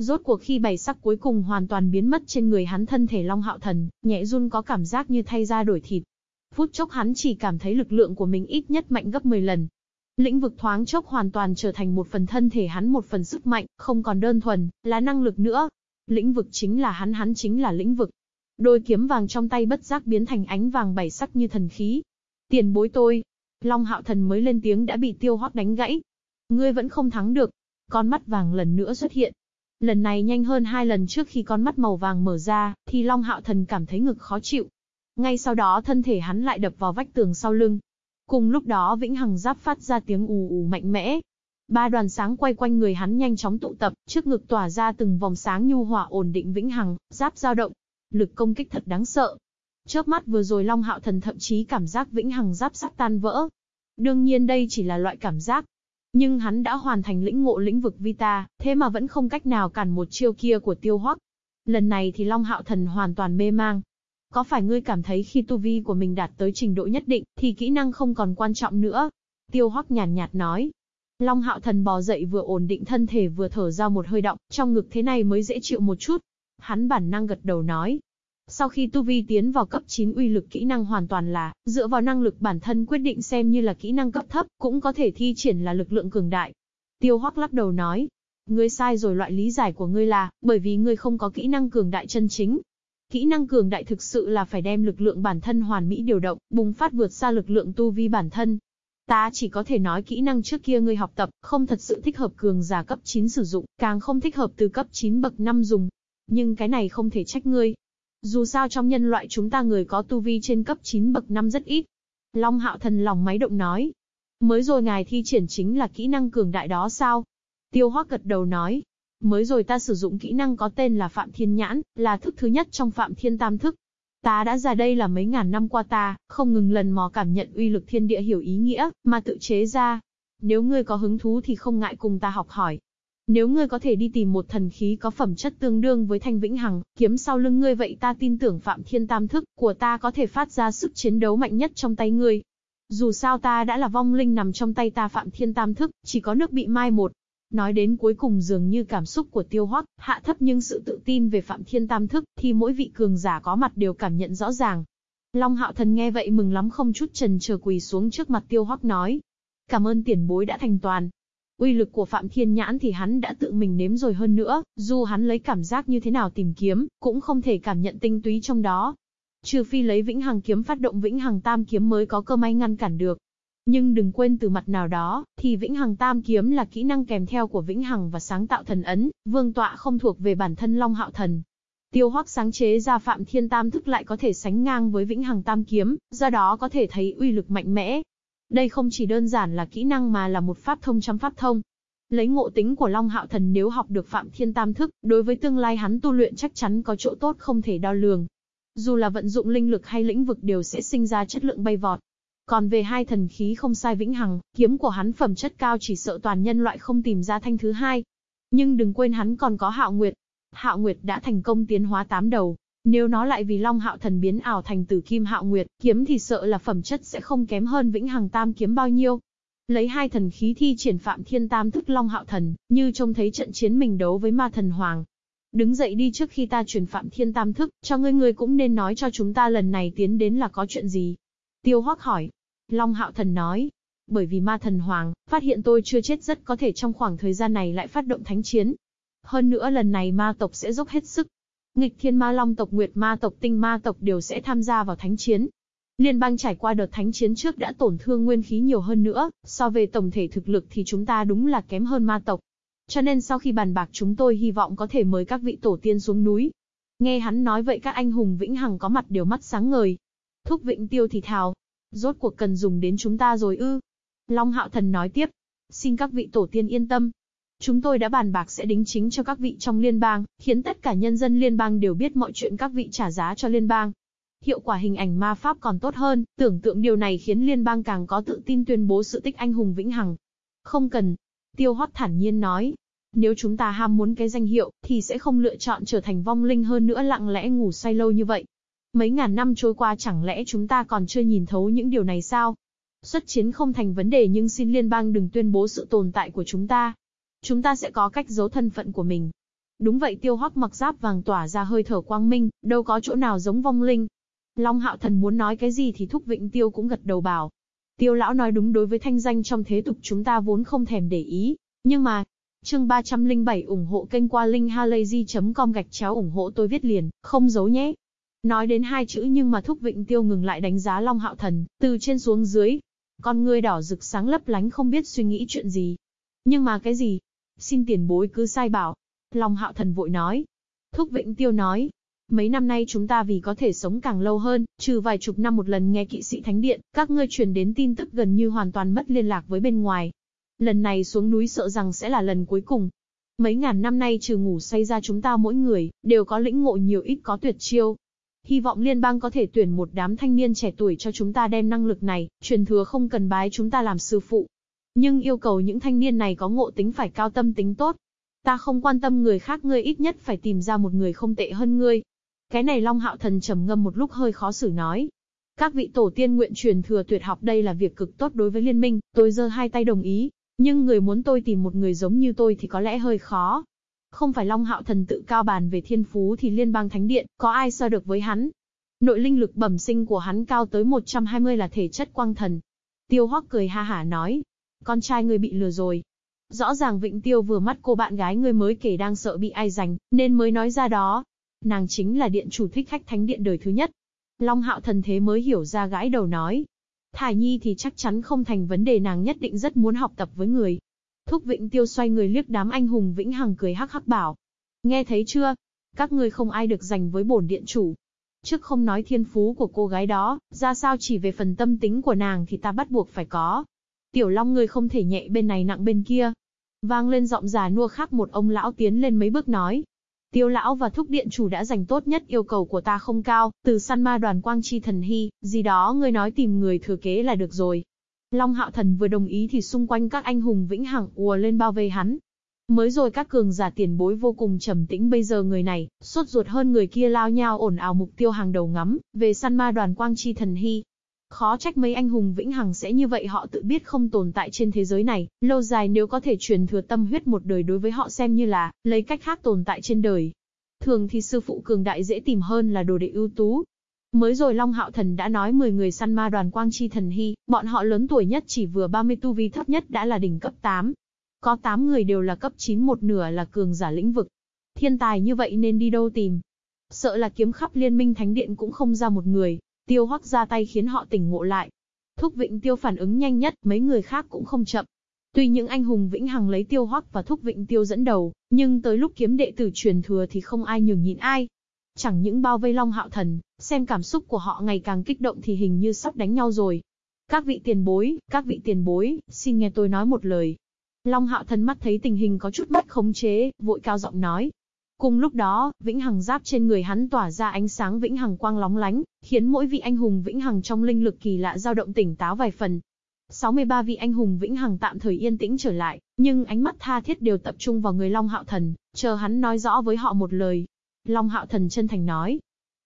Speaker 1: Rốt cuộc khi bảy sắc cuối cùng hoàn toàn biến mất trên người hắn thân thể Long Hạo Thần, nhẹ run có cảm giác như thay da đổi thịt. Phút chốc hắn chỉ cảm thấy lực lượng của mình ít nhất mạnh gấp 10 lần. Lĩnh vực thoáng chốc hoàn toàn trở thành một phần thân thể hắn một phần sức mạnh, không còn đơn thuần, là năng lực nữa, Lĩnh vực chính là hắn hắn chính là lĩnh vực. Đôi kiếm vàng trong tay bất giác biến thành ánh vàng bảy sắc như thần khí. Tiền bối tôi. Long hạo thần mới lên tiếng đã bị tiêu hoắc đánh gãy. Ngươi vẫn không thắng được. Con mắt vàng lần nữa xuất hiện. Lần này nhanh hơn hai lần trước khi con mắt màu vàng mở ra, thì Long hạo thần cảm thấy ngực khó chịu. Ngay sau đó thân thể hắn lại đập vào vách tường sau lưng. Cùng lúc đó Vĩnh Hằng giáp phát ra tiếng ù ù mạnh mẽ. Ba đoàn sáng quay quanh người hắn nhanh chóng tụ tập, trước ngực tỏa ra từng vòng sáng nhu hòa ổn định Vĩnh Hằng, giáp dao động. Lực công kích thật đáng sợ. Chớp mắt vừa rồi Long Hạo Thần thậm chí cảm giác Vĩnh Hằng giáp sắp tan vỡ. Đương nhiên đây chỉ là loại cảm giác, nhưng hắn đã hoàn thành lĩnh ngộ lĩnh vực Vita, thế mà vẫn không cách nào cản một chiêu kia của tiêu hoắc. Lần này thì Long Hạo Thần hoàn toàn mê mang. Có phải ngươi cảm thấy khi tu vi của mình đạt tới trình độ nhất định, thì kỹ năng không còn quan trọng nữa? Tiêu hoắc nhàn nhạt, nhạt nói. Long Hạo Thần bò dậy vừa ổn định thân thể vừa thở ra một hơi động, trong ngực thế này mới dễ chịu một chút. Hắn bản năng gật đầu nói, sau khi tu vi tiến vào cấp 9 uy lực kỹ năng hoàn toàn là, dựa vào năng lực bản thân quyết định xem như là kỹ năng cấp thấp, cũng có thể thi triển là lực lượng cường đại. Tiêu Hoắc lắc đầu nói, ngươi sai rồi loại lý giải của ngươi là, bởi vì ngươi không có kỹ năng cường đại chân chính. Kỹ năng cường đại thực sự là phải đem lực lượng bản thân hoàn mỹ điều động, bùng phát vượt xa lực lượng tu vi bản thân. Ta chỉ có thể nói kỹ năng trước kia ngươi học tập, không thật sự thích hợp cường giả cấp 9 sử dụng, càng không thích hợp từ cấp 9 bậc 5 dùng. Nhưng cái này không thể trách ngươi, dù sao trong nhân loại chúng ta người có tu vi trên cấp 9 bậc 5 rất ít. Long hạo thần lòng máy động nói. Mới rồi ngài thi triển chính là kỹ năng cường đại đó sao? Tiêu Hoa gật đầu nói. Mới rồi ta sử dụng kỹ năng có tên là Phạm Thiên Nhãn, là thức thứ nhất trong Phạm Thiên Tam Thức. Ta đã ra đây là mấy ngàn năm qua ta, không ngừng lần mò cảm nhận uy lực thiên địa hiểu ý nghĩa, mà tự chế ra. Nếu ngươi có hứng thú thì không ngại cùng ta học hỏi. Nếu ngươi có thể đi tìm một thần khí có phẩm chất tương đương với thanh vĩnh hằng, kiếm sau lưng ngươi vậy ta tin tưởng phạm thiên tam thức của ta có thể phát ra sức chiến đấu mạnh nhất trong tay ngươi. Dù sao ta đã là vong linh nằm trong tay ta phạm thiên tam thức, chỉ có nước bị mai một. Nói đến cuối cùng dường như cảm xúc của tiêu hoắc, hạ thấp nhưng sự tự tin về phạm thiên tam thức, thì mỗi vị cường giả có mặt đều cảm nhận rõ ràng. Long hạo thần nghe vậy mừng lắm không chút trần chờ quỳ xuống trước mặt tiêu hoắc nói. Cảm ơn tiền bối đã thành toàn, Uy lực của Phạm Thiên Nhãn thì hắn đã tự mình nếm rồi hơn nữa, dù hắn lấy cảm giác như thế nào tìm kiếm, cũng không thể cảm nhận tinh túy trong đó. Trừ phi lấy Vĩnh Hằng kiếm phát động Vĩnh Hằng Tam kiếm mới có cơ may ngăn cản được. Nhưng đừng quên từ mặt nào đó, thì Vĩnh Hằng Tam kiếm là kỹ năng kèm theo của Vĩnh Hằng và sáng tạo thần ấn, vương tọa không thuộc về bản thân Long Hạo Thần. Tiêu Hoắc sáng chế ra Phạm Thiên Tam thức lại có thể sánh ngang với Vĩnh Hằng Tam kiếm, do đó có thể thấy uy lực mạnh mẽ, đây không chỉ đơn giản là kỹ năng mà là một pháp thông trăm pháp thông. Lấy ngộ tính của Long Hạo Thần nếu học được Phạm Thiên Tam Thức, đối với tương lai hắn tu luyện chắc chắn có chỗ tốt không thể đo lường. Dù là vận dụng linh lực hay lĩnh vực đều sẽ sinh ra chất lượng bay vọt. Còn về hai thần khí không sai vĩnh hằng, kiếm của hắn phẩm chất cao chỉ sợ toàn nhân loại không tìm ra thanh thứ hai. Nhưng đừng quên hắn còn có Hạo Nguyệt. Hạo Nguyệt đã thành công tiến hóa tám đầu, nếu nó lại vì Long Hạo Thần biến ảo thành Tử Kim Hạo Nguyệt, kiếm thì sợ là phẩm chất sẽ không kém hơn Vĩnh Hằng Tam kiếm bao nhiêu. Lấy hai thần khí thi triển Phạm Thiên Tam thức Long Hạo Thần, như trông thấy trận chiến mình đấu với Ma Thần Hoàng. Đứng dậy đi trước khi ta truyền Phạm Thiên Tam thức, cho ngươi ngươi cũng nên nói cho chúng ta lần này tiến đến là có chuyện gì. Tiêu Hoắc hỏi. Long Hạo Thần nói, bởi vì Ma Thần Hoàng, phát hiện tôi chưa chết rất có thể trong khoảng thời gian này lại phát động thánh chiến. Hơn nữa lần này ma tộc sẽ dốc hết sức, nghịch thiên ma long tộc Nguyệt ma tộc tinh ma tộc đều sẽ tham gia vào thánh chiến. Liên bang trải qua đợt thánh chiến trước đã tổn thương nguyên khí nhiều hơn nữa, so về tổng thể thực lực thì chúng ta đúng là kém hơn ma tộc. Cho nên sau khi bàn bạc chúng tôi hy vọng có thể mời các vị tổ tiên xuống núi. Nghe hắn nói vậy các anh hùng vĩnh hằng có mặt đều mắt sáng ngời. Thúc vịnh tiêu thì thào. Rốt cuộc cần dùng đến chúng ta rồi ư. Long hạo thần nói tiếp. Xin các vị tổ tiên yên tâm, Chúng tôi đã bàn bạc sẽ đính chính cho các vị trong liên bang, khiến tất cả nhân dân liên bang đều biết mọi chuyện các vị trả giá cho liên bang. Hiệu quả hình ảnh ma pháp còn tốt hơn, tưởng tượng điều này khiến liên bang càng có tự tin tuyên bố sự tích anh hùng vĩnh hằng. Không cần. Tiêu hót thản nhiên nói. Nếu chúng ta ham muốn cái danh hiệu, thì sẽ không lựa chọn trở thành vong linh hơn nữa lặng lẽ ngủ say lâu như vậy. Mấy ngàn năm trôi qua chẳng lẽ chúng ta còn chưa nhìn thấu những điều này sao? Xuất chiến không thành vấn đề nhưng xin liên bang đừng tuyên bố sự tồn tại của chúng ta. Chúng ta sẽ có cách giấu thân phận của mình. Đúng vậy tiêu hoắc mặc giáp vàng tỏa ra hơi thở quang minh, đâu có chỗ nào giống vong linh. Long hạo thần muốn nói cái gì thì thúc vịnh tiêu cũng gật đầu bảo. Tiêu lão nói đúng đối với thanh danh trong thế tục chúng ta vốn không thèm để ý. Nhưng mà, chương 307 ủng hộ kênh qua linkhalazy.com gạch chéo ủng hộ tôi viết liền, không giấu nhé. Nói đến hai chữ nhưng mà Thúc Vịnh Tiêu ngừng lại đánh giá Long Hạo Thần, từ trên xuống dưới. Con ngươi đỏ rực sáng lấp lánh không biết suy nghĩ chuyện gì. Nhưng mà cái gì? Xin tiền bối cứ sai bảo. Long hạo thần vội nói. Thúc Vĩnh Tiêu nói. Mấy năm nay chúng ta vì có thể sống càng lâu hơn, trừ vài chục năm một lần nghe kỵ sĩ thánh điện, các ngươi truyền đến tin tức gần như hoàn toàn mất liên lạc với bên ngoài. Lần này xuống núi sợ rằng sẽ là lần cuối cùng. Mấy ngàn năm nay trừ ngủ say ra chúng ta mỗi người, đều có lĩnh ngộ nhiều ít có tuyệt chiêu. Hy vọng liên bang có thể tuyển một đám thanh niên trẻ tuổi cho chúng ta đem năng lực này, truyền thừa không cần bái chúng ta làm sư phụ. Nhưng yêu cầu những thanh niên này có ngộ tính phải cao tâm tính tốt. Ta không quan tâm người khác ngươi ít nhất phải tìm ra một người không tệ hơn ngươi. Cái này Long Hạo Thần trầm ngâm một lúc hơi khó xử nói. Các vị tổ tiên nguyện truyền thừa tuyệt học đây là việc cực tốt đối với liên minh, tôi giơ hai tay đồng ý, nhưng người muốn tôi tìm một người giống như tôi thì có lẽ hơi khó. Không phải Long Hạo Thần tự cao bàn về thiên phú thì liên bang thánh điện, có ai so được với hắn. Nội linh lực bẩm sinh của hắn cao tới 120 là thể chất quang thần. Tiêu Hoắc cười ha hả nói. Con trai người bị lừa rồi. Rõ ràng Vịnh Tiêu vừa mắt cô bạn gái người mới kể đang sợ bị ai giành, nên mới nói ra đó. Nàng chính là điện chủ thích khách thánh điện đời thứ nhất. Long Hạo Thần thế mới hiểu ra gãi đầu nói, Thải Nhi thì chắc chắn không thành vấn đề nàng nhất định rất muốn học tập với người. Thúc vịnh Tiêu xoay người liếc đám anh hùng Vĩnh Hằng cười hắc hắc bảo. Nghe thấy chưa? Các ngươi không ai được giành với bổn điện chủ. Trước không nói thiên phú của cô gái đó, ra sao chỉ về phần tâm tính của nàng thì ta bắt buộc phải có. Tiểu Long ngươi không thể nhẹ bên này nặng bên kia. Vang lên giọng già nua khác một ông lão tiến lên mấy bước nói, Tiêu lão và thúc điện chủ đã dành tốt nhất yêu cầu của ta không cao, từ săn ma đoàn quang chi thần hy, gì đó ngươi nói tìm người thừa kế là được rồi. Long hạo thần vừa đồng ý thì xung quanh các anh hùng vĩnh hằng ùa lên bao vây hắn. Mới rồi các cường giả tiền bối vô cùng trầm tĩnh bây giờ người này, suốt ruột hơn người kia lao nhau ổn ào mục tiêu hàng đầu ngắm, về săn ma đoàn quang chi thần hy. Khó trách mấy anh hùng vĩnh hằng sẽ như vậy họ tự biết không tồn tại trên thế giới này, lâu dài nếu có thể truyền thừa tâm huyết một đời đối với họ xem như là, lấy cách khác tồn tại trên đời. Thường thì sư phụ cường đại dễ tìm hơn là đồ đệ ưu tú. Mới rồi Long Hạo Thần đã nói 10 người săn ma đoàn Quang Chi Thần Hy, bọn họ lớn tuổi nhất chỉ vừa 30 tu vi thấp nhất đã là đỉnh cấp 8. Có 8 người đều là cấp 9 một nửa là cường giả lĩnh vực. Thiên tài như vậy nên đi đâu tìm? Sợ là kiếm khắp liên minh thánh điện cũng không ra một người, Tiêu Hoắc ra tay khiến họ tỉnh ngộ lại. Thúc Vịnh Tiêu phản ứng nhanh nhất, mấy người khác cũng không chậm. Tuy những anh hùng vĩnh hằng lấy Tiêu Hoắc và Thúc Vịnh Tiêu dẫn đầu, nhưng tới lúc kiếm đệ tử truyền thừa thì không ai nhường nhịn ai. Chẳng những bao vây Long Hạo Thần, xem cảm xúc của họ ngày càng kích động thì hình như sắp đánh nhau rồi. Các vị tiền bối, các vị tiền bối, xin nghe tôi nói một lời. Long Hạo Thần mắt thấy tình hình có chút mất khống chế, vội cao giọng nói, Cùng lúc đó, vĩnh hằng giáp trên người hắn tỏa ra ánh sáng vĩnh hằng quang lóng lánh, khiến mỗi vị anh hùng vĩnh hằng trong linh lực kỳ lạ dao động tỉnh táo vài phần. 63 vị anh hùng vĩnh hằng tạm thời yên tĩnh trở lại, nhưng ánh mắt tha thiết đều tập trung vào người Long Hạo Thần, chờ hắn nói rõ với họ một lời. Long Hạo Thần chân thành nói: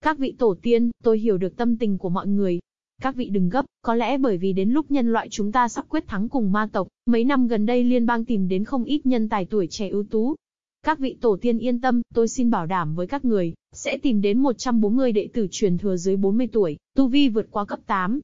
Speaker 1: "Các vị tổ tiên, tôi hiểu được tâm tình của mọi người, các vị đừng gấp, có lẽ bởi vì đến lúc nhân loại chúng ta sắp quyết thắng cùng ma tộc, mấy năm gần đây liên bang tìm đến không ít nhân tài tuổi trẻ ưu tú, các vị tổ tiên yên tâm, tôi xin bảo đảm với các người, sẽ tìm đến 140 đệ tử truyền thừa dưới 40 tuổi, tu vi vượt qua cấp 8.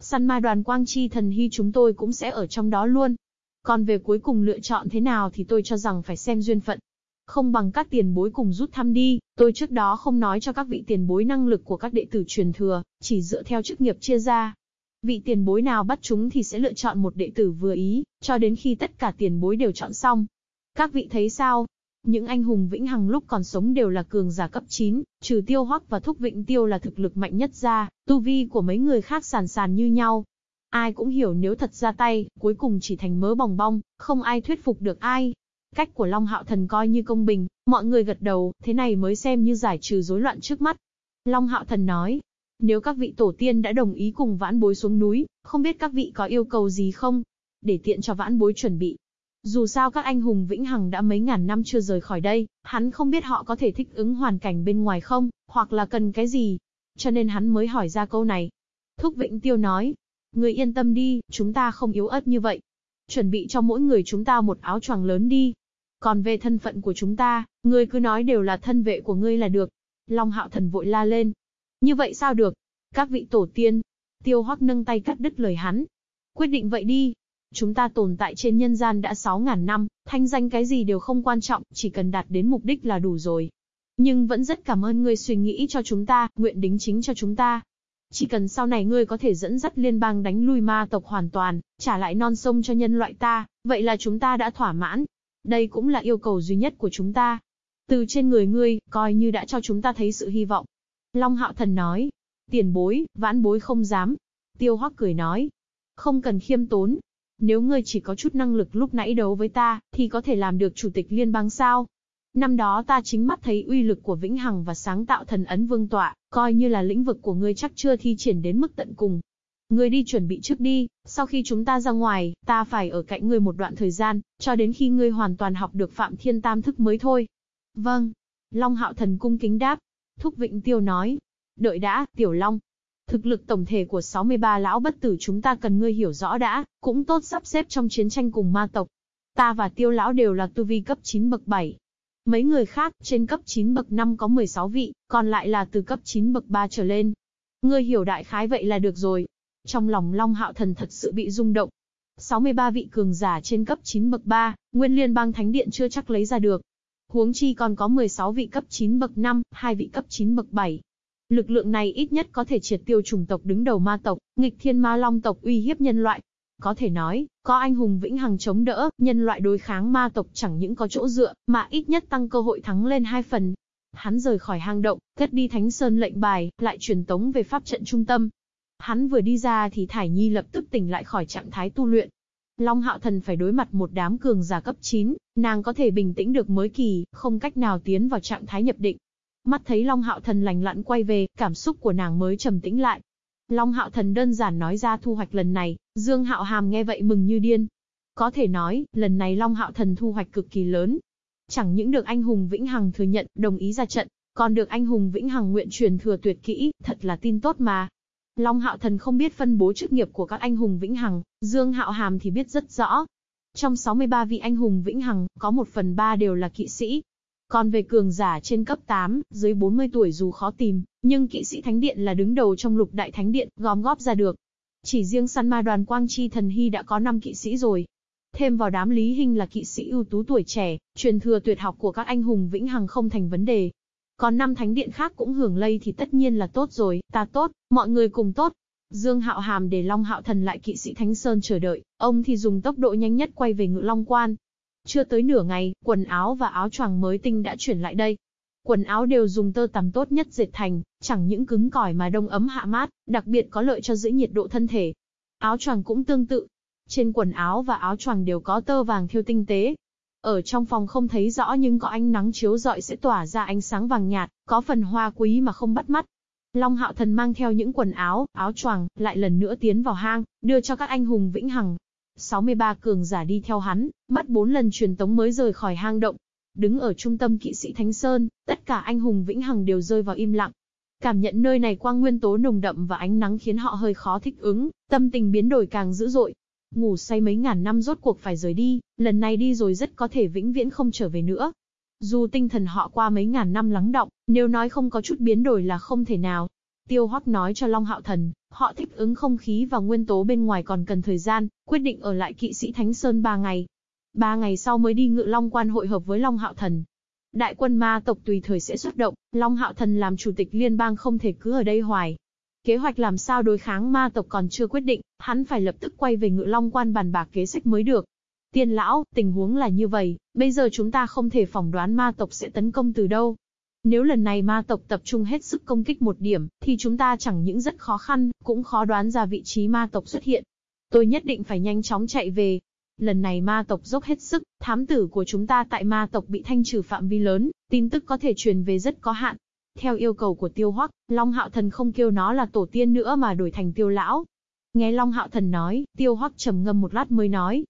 Speaker 1: Săn ma đoàn Quang Chi thần hy chúng tôi cũng sẽ ở trong đó luôn. Còn về cuối cùng lựa chọn thế nào thì tôi cho rằng phải xem duyên phận. Không bằng các tiền bối cùng rút thăm đi, tôi trước đó không nói cho các vị tiền bối năng lực của các đệ tử truyền thừa, chỉ dựa theo chức nghiệp chia ra. Vị tiền bối nào bắt chúng thì sẽ lựa chọn một đệ tử vừa ý, cho đến khi tất cả tiền bối đều chọn xong. Các vị thấy sao? Những anh hùng vĩnh hằng lúc còn sống đều là cường giả cấp 9, trừ tiêu hoắc và thúc vịnh tiêu là thực lực mạnh nhất ra, tu vi của mấy người khác sàn sàn như nhau. Ai cũng hiểu nếu thật ra tay, cuối cùng chỉ thành mớ bòng bong, không ai thuyết phục được ai. Cách của Long Hạo Thần coi như công bình, mọi người gật đầu, thế này mới xem như giải trừ rối loạn trước mắt. Long Hạo Thần nói, nếu các vị tổ tiên đã đồng ý cùng vãn bối xuống núi, không biết các vị có yêu cầu gì không? Để tiện cho vãn bối chuẩn bị. Dù sao các anh hùng vĩnh hằng đã mấy ngàn năm chưa rời khỏi đây, hắn không biết họ có thể thích ứng hoàn cảnh bên ngoài không, hoặc là cần cái gì. Cho nên hắn mới hỏi ra câu này. Thúc Vĩnh Tiêu nói, người yên tâm đi, chúng ta không yếu ớt như vậy. Chuẩn bị cho mỗi người chúng ta một áo choàng lớn đi. Còn về thân phận của chúng ta, ngươi cứ nói đều là thân vệ của ngươi là được. Long hạo thần vội la lên. Như vậy sao được? Các vị tổ tiên. Tiêu hoắc nâng tay cắt đứt lời hắn. Quyết định vậy đi, Chúng ta tồn tại trên nhân gian đã 6.000 năm, thanh danh cái gì đều không quan trọng, chỉ cần đạt đến mục đích là đủ rồi. Nhưng vẫn rất cảm ơn ngươi suy nghĩ cho chúng ta, nguyện đính chính cho chúng ta. Chỉ cần sau này ngươi có thể dẫn dắt liên bang đánh lui ma tộc hoàn toàn, trả lại non sông cho nhân loại ta, vậy là chúng ta đã thỏa mãn. Đây cũng là yêu cầu duy nhất của chúng ta. Từ trên người ngươi, coi như đã cho chúng ta thấy sự hy vọng. Long Hạo Thần nói. Tiền bối, vãn bối không dám. Tiêu Hoắc cười nói. Không cần khiêm tốn. Nếu ngươi chỉ có chút năng lực lúc nãy đấu với ta, thì có thể làm được chủ tịch liên bang sao? Năm đó ta chính mắt thấy uy lực của Vĩnh Hằng và sáng tạo thần ấn vương tọa, coi như là lĩnh vực của ngươi chắc chưa thi triển đến mức tận cùng. Ngươi đi chuẩn bị trước đi, sau khi chúng ta ra ngoài, ta phải ở cạnh ngươi một đoạn thời gian, cho đến khi ngươi hoàn toàn học được Phạm Thiên Tam thức mới thôi. Vâng. Long Hạo Thần cung kính đáp. Thúc Vịnh Tiêu nói. Đợi đã, Tiểu Long. Thực lực tổng thể của 63 lão bất tử chúng ta cần ngươi hiểu rõ đã, cũng tốt sắp xếp trong chiến tranh cùng ma tộc. Ta và Tiêu lão đều là tu vi cấp 9 bậc 7, Mấy người khác, trên cấp 9 bậc 5 có 16 vị, còn lại là từ cấp 9 bậc 3 trở lên. Ngươi hiểu đại khái vậy là được rồi. Trong lòng Long Hạo Thần thật sự bị rung động. 63 vị cường giả trên cấp 9 bậc 3, Nguyên Liên bang Thánh Điện chưa chắc lấy ra được. Huống chi còn có 16 vị cấp 9 bậc 5, 2 vị cấp 9 bậc 7. Lực lượng này ít nhất có thể triệt tiêu chủng tộc đứng đầu ma tộc, nghịch thiên ma long tộc uy hiếp nhân loại, có thể nói, có anh hùng vĩnh hằng chống đỡ, nhân loại đối kháng ma tộc chẳng những có chỗ dựa, mà ít nhất tăng cơ hội thắng lên hai phần. Hắn rời khỏi hang động, cất đi Thánh Sơn lệnh bài, lại truyền tống về pháp trận trung tâm. Hắn vừa đi ra thì Thải Nhi lập tức tỉnh lại khỏi trạng thái tu luyện. Long Hạo Thần phải đối mặt một đám cường giả cấp 9, nàng có thể bình tĩnh được mới kỳ, không cách nào tiến vào trạng thái nhập định. Mắt thấy Long Hạo Thần lành lặn quay về, cảm xúc của nàng mới trầm tĩnh lại, Long Hạo Thần đơn giản nói ra thu hoạch lần này, Dương Hạo Hàm nghe vậy mừng như điên. Có thể nói, lần này Long Hạo Thần thu hoạch cực kỳ lớn. Chẳng những được anh hùng Vĩnh Hằng thừa nhận, đồng ý ra trận, còn được anh hùng Vĩnh Hằng nguyện truyền thừa tuyệt kỹ, thật là tin tốt mà. Long Hạo Thần không biết phân bố chức nghiệp của các anh hùng Vĩnh Hằng, Dương Hạo Hàm thì biết rất rõ. Trong 63 vị anh hùng Vĩnh Hằng, có một phần ba đều là kỵ sĩ, còn về cường giả trên cấp 8, dưới 40 tuổi dù khó tìm, nhưng kỵ sĩ thánh điện là đứng đầu trong lục đại thánh điện, gom góp ra được. Chỉ riêng săn ma đoàn Quang Chi Thần Hy đã có 5 kỵ sĩ rồi. Thêm vào đám Lý hình là kỵ sĩ ưu tú tuổi trẻ, truyền thừa tuyệt học của các anh hùng vĩnh hằng không thành vấn đề. Còn năm thánh điện khác cũng hưởng lây thì tất nhiên là tốt rồi, ta tốt, mọi người cùng tốt. Dương Hạo Hàm để Long Hạo Thần lại kỵ sĩ Thánh Sơn chờ đợi, ông thì dùng tốc độ nhanh nhất quay về Ngự Long Quan. Chưa tới nửa ngày, quần áo và áo choàng mới tinh đã chuyển lại đây. Quần áo đều dùng tơ tằm tốt nhất dệt thành, chẳng những cứng cỏi mà đông ấm hạ mát, đặc biệt có lợi cho giữ nhiệt độ thân thể. Áo choàng cũng tương tự. Trên quần áo và áo choàng đều có tơ vàng thiêu tinh tế. Ở trong phòng không thấy rõ nhưng có ánh nắng chiếu rọi sẽ tỏa ra ánh sáng vàng nhạt, có phần hoa quý mà không bắt mắt. Long Hạo Thần mang theo những quần áo, áo choàng, lại lần nữa tiến vào hang, đưa cho các anh hùng vĩnh hằng. 63 cường giả đi theo hắn, mất 4 lần truyền tống mới rời khỏi hang động. Đứng ở trung tâm kỵ sĩ Thánh Sơn, tất cả anh hùng vĩnh hằng đều rơi vào im lặng. Cảm nhận nơi này quang nguyên tố nồng đậm và ánh nắng khiến họ hơi khó thích ứng, tâm tình biến đổi càng dữ dội. Ngủ say mấy ngàn năm rốt cuộc phải rời đi, lần này đi rồi rất có thể vĩnh viễn không trở về nữa. Dù tinh thần họ qua mấy ngàn năm lắng động, nếu nói không có chút biến đổi là không thể nào. Tiêu Hoắc nói cho Long Hạo Thần, họ thích ứng không khí và nguyên tố bên ngoài còn cần thời gian, quyết định ở lại kỵ sĩ Thánh Sơn 3 ngày. Ba ngày sau mới đi ngự Long Quan hội hợp với Long Hạo Thần. Đại quân ma tộc tùy thời sẽ xuất động, Long Hạo Thần làm chủ tịch liên bang không thể cứ ở đây hoài. Kế hoạch làm sao đối kháng ma tộc còn chưa quyết định, hắn phải lập tức quay về ngự Long Quan bàn bạc kế sách mới được. Tiên lão, tình huống là như vậy, bây giờ chúng ta không thể phỏng đoán ma tộc sẽ tấn công từ đâu. Nếu lần này ma tộc tập trung hết sức công kích một điểm, thì chúng ta chẳng những rất khó khăn, cũng khó đoán ra vị trí ma tộc xuất hiện. Tôi nhất định phải nhanh chóng chạy về. Lần này ma tộc dốc hết sức, thám tử của chúng ta tại ma tộc bị thanh trừ phạm vi lớn, tin tức có thể truyền về rất có hạn. Theo yêu cầu của tiêu hoắc, Long Hạo Thần không kêu nó là tổ tiên nữa mà đổi thành tiêu lão. Nghe Long Hạo Thần nói, tiêu hoắc trầm ngâm một lát mới nói,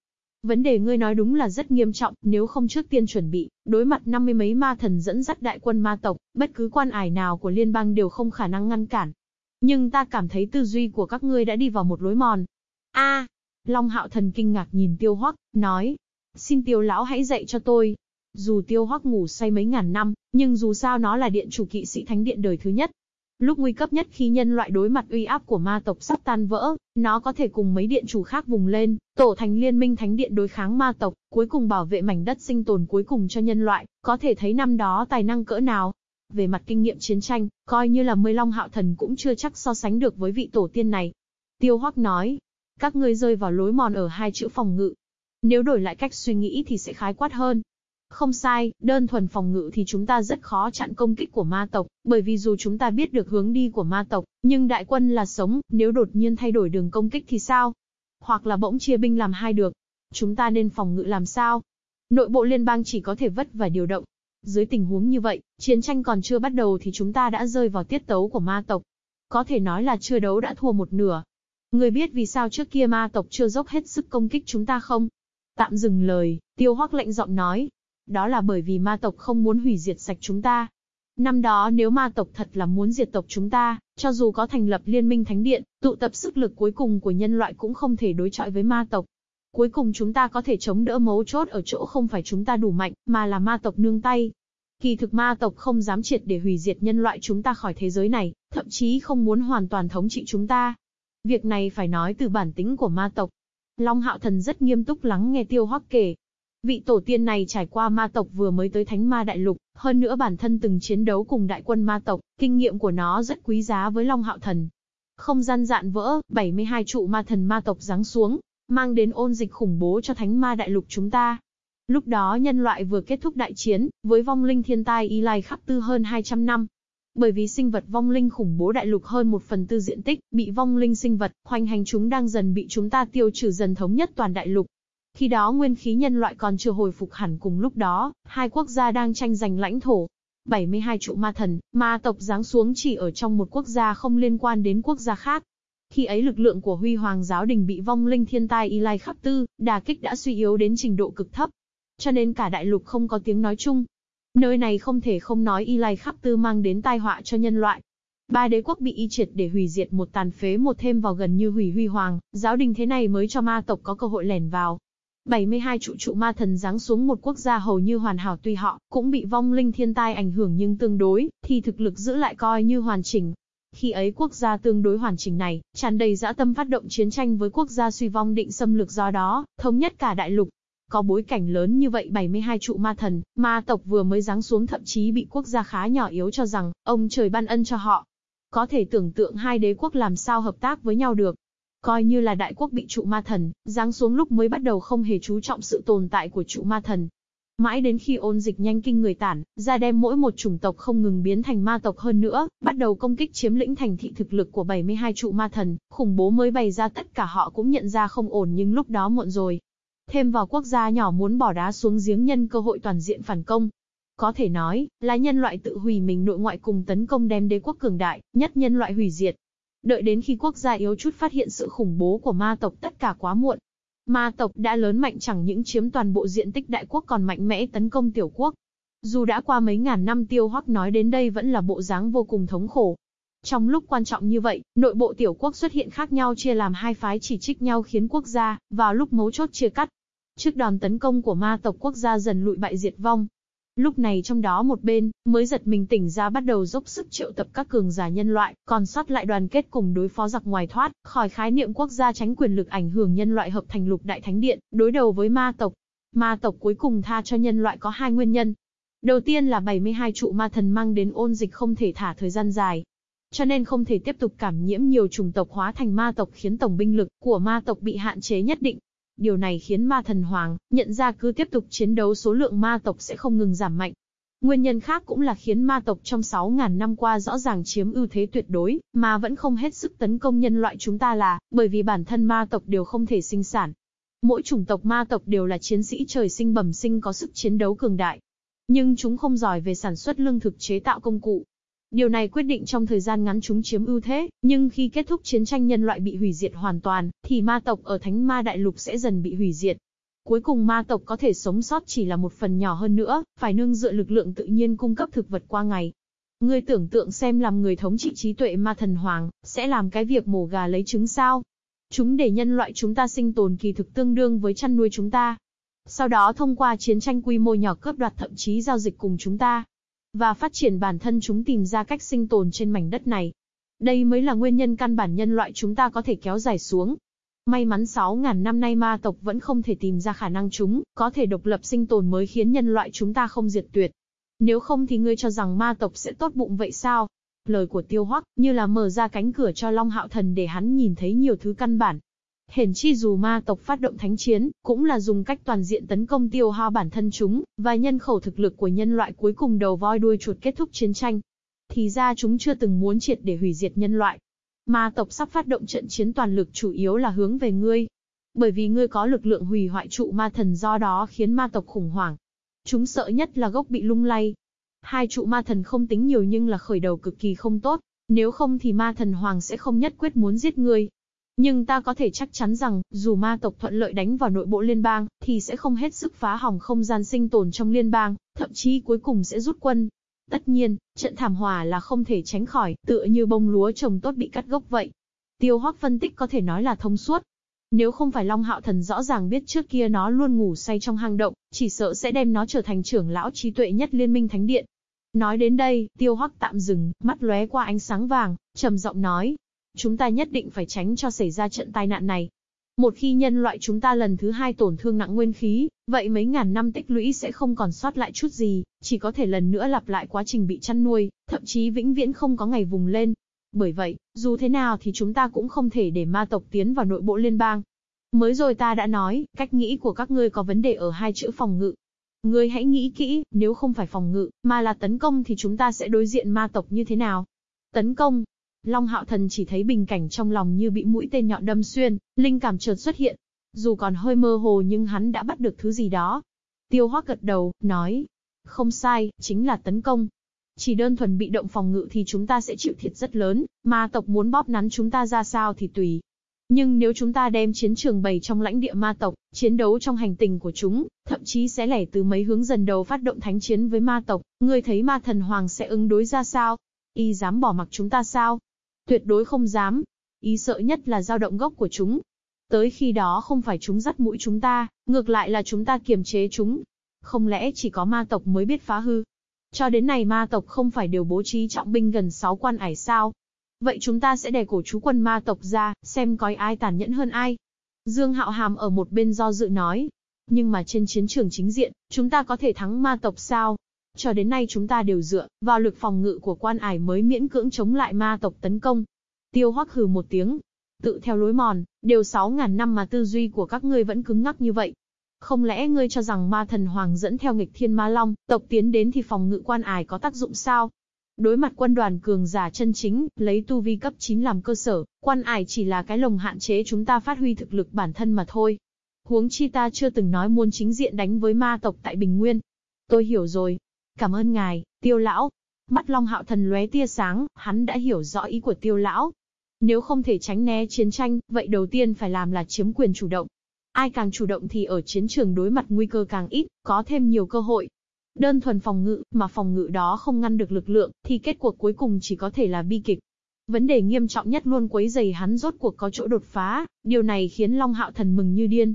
Speaker 1: Vấn đề ngươi nói đúng là rất nghiêm trọng, nếu không trước tiên chuẩn bị, đối mặt năm mươi mấy ma thần dẫn dắt đại quân ma tộc, bất cứ quan ải nào của liên bang đều không khả năng ngăn cản. Nhưng ta cảm thấy tư duy của các ngươi đã đi vào một lối mòn. A, Long Hạo Thần kinh ngạc nhìn Tiêu Hoắc, nói: "Xin Tiêu lão hãy dạy cho tôi." Dù Tiêu Hoắc ngủ say mấy ngàn năm, nhưng dù sao nó là điện chủ kỵ sĩ thánh điện đời thứ nhất, Lúc nguy cấp nhất khi nhân loại đối mặt uy áp của ma tộc sắp tan vỡ, nó có thể cùng mấy điện chủ khác vùng lên, tổ thành liên minh thánh điện đối kháng ma tộc, cuối cùng bảo vệ mảnh đất sinh tồn cuối cùng cho nhân loại, có thể thấy năm đó tài năng cỡ nào. Về mặt kinh nghiệm chiến tranh, coi như là mười long hạo thần cũng chưa chắc so sánh được với vị tổ tiên này. Tiêu Hoắc nói, các ngươi rơi vào lối mòn ở hai chữ phòng ngự. Nếu đổi lại cách suy nghĩ thì sẽ khái quát hơn. Không sai, đơn thuần phòng ngự thì chúng ta rất khó chặn công kích của ma tộc, bởi vì dù chúng ta biết được hướng đi của ma tộc, nhưng đại quân là sống, nếu đột nhiên thay đổi đường công kích thì sao? Hoặc là bỗng chia binh làm hai được. Chúng ta nên phòng ngự làm sao? Nội bộ liên bang chỉ có thể vất và điều động. Dưới tình huống như vậy, chiến tranh còn chưa bắt đầu thì chúng ta đã rơi vào tiết tấu của ma tộc. Có thể nói là chưa đấu đã thua một nửa. Người biết vì sao trước kia ma tộc chưa dốc hết sức công kích chúng ta không? Tạm dừng lời, tiêu hoắc lệnh giọng nói. Đó là bởi vì ma tộc không muốn hủy diệt sạch chúng ta. Năm đó nếu ma tộc thật là muốn diệt tộc chúng ta, cho dù có thành lập liên minh thánh điện, tụ tập sức lực cuối cùng của nhân loại cũng không thể đối chọi với ma tộc. Cuối cùng chúng ta có thể chống đỡ mấu chốt ở chỗ không phải chúng ta đủ mạnh, mà là ma tộc nương tay. Kỳ thực ma tộc không dám triệt để hủy diệt nhân loại chúng ta khỏi thế giới này, thậm chí không muốn hoàn toàn thống trị chúng ta. Việc này phải nói từ bản tính của ma tộc. Long Hạo Thần rất nghiêm túc lắng nghe Tiêu Hoắc kể. Vị tổ tiên này trải qua ma tộc vừa mới tới Thánh Ma Đại Lục, hơn nữa bản thân từng chiến đấu cùng đại quân ma tộc, kinh nghiệm của nó rất quý giá với Long Hạo Thần. Không gian dạn vỡ, 72 trụ ma thần ma tộc giáng xuống, mang đến ôn dịch khủng bố cho Thánh Ma Đại Lục chúng ta. Lúc đó nhân loại vừa kết thúc đại chiến, với vong linh thiên tai y lai khắp tư hơn 200 năm, bởi vì sinh vật vong linh khủng bố đại lục hơn một phần tư diện tích, bị vong linh sinh vật, hoành hành chúng đang dần bị chúng ta tiêu trừ dần thống nhất toàn đại lục. Khi đó nguyên khí nhân loại còn chưa hồi phục hẳn cùng lúc đó, hai quốc gia đang tranh giành lãnh thổ. 72 trụ ma thần, ma tộc giáng xuống chỉ ở trong một quốc gia không liên quan đến quốc gia khác. Khi ấy lực lượng của huy hoàng giáo đình bị vong linh thiên tai y lai khắp tư, đà kích đã suy yếu đến trình độ cực thấp. Cho nên cả đại lục không có tiếng nói chung, Nơi này không thể không nói y lai khắp tư mang đến tai họa cho nhân loại. Ba đế quốc bị y triệt để hủy diệt một tàn phế một thêm vào gần như hủy huy hoàng, giáo đình thế này mới cho ma tộc có cơ hội lẻn vào. 72 trụ trụ ma thần giáng xuống một quốc gia hầu như hoàn hảo tuy họ cũng bị vong linh thiên tai ảnh hưởng nhưng tương đối, thì thực lực giữ lại coi như hoàn chỉnh. Khi ấy quốc gia tương đối hoàn chỉnh này, tràn đầy dã tâm phát động chiến tranh với quốc gia suy vong định xâm lược do đó, thống nhất cả đại lục, có bối cảnh lớn như vậy 72 trụ ma thần, ma tộc vừa mới giáng xuống thậm chí bị quốc gia khá nhỏ yếu cho rằng, ông trời ban ân cho họ. Có thể tưởng tượng hai đế quốc làm sao hợp tác với nhau được. Coi như là đại quốc bị trụ ma thần, giáng xuống lúc mới bắt đầu không hề chú trọng sự tồn tại của trụ ma thần. Mãi đến khi ôn dịch nhanh kinh người tản, ra đem mỗi một chủng tộc không ngừng biến thành ma tộc hơn nữa, bắt đầu công kích chiếm lĩnh thành thị thực lực của 72 trụ ma thần, khủng bố mới bày ra tất cả họ cũng nhận ra không ổn nhưng lúc đó muộn rồi. Thêm vào quốc gia nhỏ muốn bỏ đá xuống giếng nhân cơ hội toàn diện phản công. Có thể nói, là nhân loại tự hủy mình nội ngoại cùng tấn công đem đế quốc cường đại, nhất nhân loại hủy diệt. Đợi đến khi quốc gia yếu chút phát hiện sự khủng bố của ma tộc tất cả quá muộn. Ma tộc đã lớn mạnh chẳng những chiếm toàn bộ diện tích đại quốc còn mạnh mẽ tấn công tiểu quốc. Dù đã qua mấy ngàn năm tiêu hoắc nói đến đây vẫn là bộ dáng vô cùng thống khổ. Trong lúc quan trọng như vậy, nội bộ tiểu quốc xuất hiện khác nhau chia làm hai phái chỉ trích nhau khiến quốc gia, vào lúc mấu chốt chia cắt. Trước đòn tấn công của ma tộc quốc gia dần lụi bại diệt vong. Lúc này trong đó một bên, mới giật mình tỉnh ra bắt đầu dốc sức triệu tập các cường giả nhân loại, còn sót lại đoàn kết cùng đối phó giặc ngoài thoát, khỏi khái niệm quốc gia tránh quyền lực ảnh hưởng nhân loại hợp thành lục đại thánh điện, đối đầu với ma tộc. Ma tộc cuối cùng tha cho nhân loại có hai nguyên nhân. Đầu tiên là 72 trụ ma thần mang đến ôn dịch không thể thả thời gian dài, cho nên không thể tiếp tục cảm nhiễm nhiều chủng tộc hóa thành ma tộc khiến tổng binh lực của ma tộc bị hạn chế nhất định. Điều này khiến ma thần hoàng nhận ra cứ tiếp tục chiến đấu số lượng ma tộc sẽ không ngừng giảm mạnh. Nguyên nhân khác cũng là khiến ma tộc trong 6.000 năm qua rõ ràng chiếm ưu thế tuyệt đối, mà vẫn không hết sức tấn công nhân loại chúng ta là, bởi vì bản thân ma tộc đều không thể sinh sản. Mỗi chủng tộc ma tộc đều là chiến sĩ trời sinh bẩm sinh có sức chiến đấu cường đại. Nhưng chúng không giỏi về sản xuất lương thực chế tạo công cụ, Điều này quyết định trong thời gian ngắn chúng chiếm ưu thế, nhưng khi kết thúc chiến tranh nhân loại bị hủy diệt hoàn toàn, thì ma tộc ở Thánh Ma Đại Lục sẽ dần bị hủy diệt. Cuối cùng ma tộc có thể sống sót chỉ là một phần nhỏ hơn nữa, phải nương dựa lực lượng tự nhiên cung cấp thực vật qua ngày. Ngươi tưởng tượng xem làm người thống trị trí tuệ ma thần hoàng, sẽ làm cái việc mổ gà lấy trứng sao? Chúng để nhân loại chúng ta sinh tồn kỳ thực tương đương với chăn nuôi chúng ta. Sau đó thông qua chiến tranh quy mô nhỏ cướp đoạt thậm chí giao dịch cùng chúng ta, và phát triển bản thân chúng tìm ra cách sinh tồn trên mảnh đất này. Đây mới là nguyên nhân căn bản nhân loại chúng ta có thể kéo dài xuống. May mắn 6.000 năm nay ma tộc vẫn không thể tìm ra khả năng chúng có thể độc lập sinh tồn mới khiến nhân loại chúng ta không diệt tuyệt. Nếu không thì ngươi cho rằng ma tộc sẽ tốt bụng vậy sao? Lời của tiêu hoắc như là mở ra cánh cửa cho Long Hạo Thần để hắn nhìn thấy nhiều thứ căn bản. Hển chi dù ma tộc phát động thánh chiến, cũng là dùng cách toàn diện tấn công tiêu hao bản thân chúng, và nhân khẩu thực lực của nhân loại cuối cùng đầu voi đuôi chuột kết thúc chiến tranh. Thì ra chúng chưa từng muốn triệt để hủy diệt nhân loại. Ma tộc sắp phát động trận chiến toàn lực chủ yếu là hướng về ngươi. Bởi vì ngươi có lực lượng hủy hoại trụ ma thần do đó khiến ma tộc khủng hoảng. Chúng sợ nhất là gốc bị lung lay. Hai trụ ma thần không tính nhiều nhưng là khởi đầu cực kỳ không tốt, nếu không thì ma thần hoàng sẽ không nhất quyết muốn giết ngươi. Nhưng ta có thể chắc chắn rằng, dù ma tộc thuận lợi đánh vào nội bộ liên bang, thì sẽ không hết sức phá hỏng không gian sinh tồn trong liên bang, thậm chí cuối cùng sẽ rút quân. Tất nhiên, trận thảm hỏa là không thể tránh khỏi, tựa như bông lúa trồng tốt bị cắt gốc vậy. Tiêu Hoắc phân tích có thể nói là thông suốt. Nếu không phải Long Hạo Thần rõ ràng biết trước kia nó luôn ngủ say trong hang động, chỉ sợ sẽ đem nó trở thành trưởng lão trí tuệ nhất liên minh thánh điện. Nói đến đây, Tiêu Hoắc tạm dừng, mắt lóe qua ánh sáng vàng, trầm giọng nói, Chúng ta nhất định phải tránh cho xảy ra trận tai nạn này. Một khi nhân loại chúng ta lần thứ hai tổn thương nặng nguyên khí, vậy mấy ngàn năm tích lũy sẽ không còn sót lại chút gì, chỉ có thể lần nữa lặp lại quá trình bị chăn nuôi, thậm chí vĩnh viễn không có ngày vùng lên. Bởi vậy, dù thế nào thì chúng ta cũng không thể để ma tộc tiến vào nội bộ liên bang. Mới rồi ta đã nói, cách nghĩ của các ngươi có vấn đề ở hai chữ phòng ngự. Ngươi hãy nghĩ kỹ, nếu không phải phòng ngự, mà là tấn công thì chúng ta sẽ đối diện ma tộc như thế nào? Tấn công, Long Hạo Thần chỉ thấy bình cảnh trong lòng như bị mũi tên nhọn đâm xuyên, linh cảm chợt xuất hiện. Dù còn hơi mơ hồ nhưng hắn đã bắt được thứ gì đó. Tiêu Hoắc gật đầu, nói, không sai, chính là tấn công. Chỉ đơn thuần bị động phòng ngự thì chúng ta sẽ chịu thiệt rất lớn, ma tộc muốn bóp nắn chúng ta ra sao thì tùy. Nhưng nếu chúng ta đem chiến trường bày trong lãnh địa ma tộc, chiến đấu trong hành tình của chúng, thậm chí sẽ lẻ từ mấy hướng dần đầu phát động thánh chiến với ma tộc, ngươi thấy ma thần hoàng sẽ ứng đối ra sao? Y dám bỏ mặc chúng ta sao? Tuyệt đối không dám. Ý sợ nhất là dao động gốc của chúng. Tới khi đó không phải chúng dắt mũi chúng ta, ngược lại là chúng ta kiềm chế chúng. Không lẽ chỉ có ma tộc mới biết phá hư? Cho đến này ma tộc không phải đều bố trí trọng binh gần 6 quan ải sao? Vậy chúng ta sẽ đè cổ chú quân ma tộc ra, xem coi ai tàn nhẫn hơn ai. Dương Hạo Hàm ở một bên do dự nói. Nhưng mà trên chiến trường chính diện, chúng ta có thể thắng ma tộc sao? Cho đến nay chúng ta đều dựa vào lực phòng ngự của quan ải mới miễn cưỡng chống lại ma tộc tấn công. Tiêu hoắc hừ một tiếng. Tự theo lối mòn, đều 6.000 năm mà tư duy của các ngươi vẫn cứng ngắc như vậy. Không lẽ ngươi cho rằng ma thần hoàng dẫn theo nghịch thiên ma long, tộc tiến đến thì phòng ngự quan ải có tác dụng sao? Đối mặt quân đoàn cường giả chân chính, lấy tu vi cấp 9 làm cơ sở, quan ải chỉ là cái lồng hạn chế chúng ta phát huy thực lực bản thân mà thôi. Huống chi ta chưa từng nói muốn chính diện đánh với ma tộc tại Bình Nguyên. Tôi hiểu rồi, Cảm ơn ngài, tiêu lão. Mắt Long Hạo Thần lóe tia sáng, hắn đã hiểu rõ ý của tiêu lão. Nếu không thể tránh né chiến tranh, vậy đầu tiên phải làm là chiếm quyền chủ động. Ai càng chủ động thì ở chiến trường đối mặt nguy cơ càng ít, có thêm nhiều cơ hội. Đơn thuần phòng ngự, mà phòng ngự đó không ngăn được lực lượng, thì kết cuộc cuối cùng chỉ có thể là bi kịch. Vấn đề nghiêm trọng nhất luôn quấy giày hắn rốt cuộc có chỗ đột phá, điều này khiến Long Hạo Thần mừng như điên.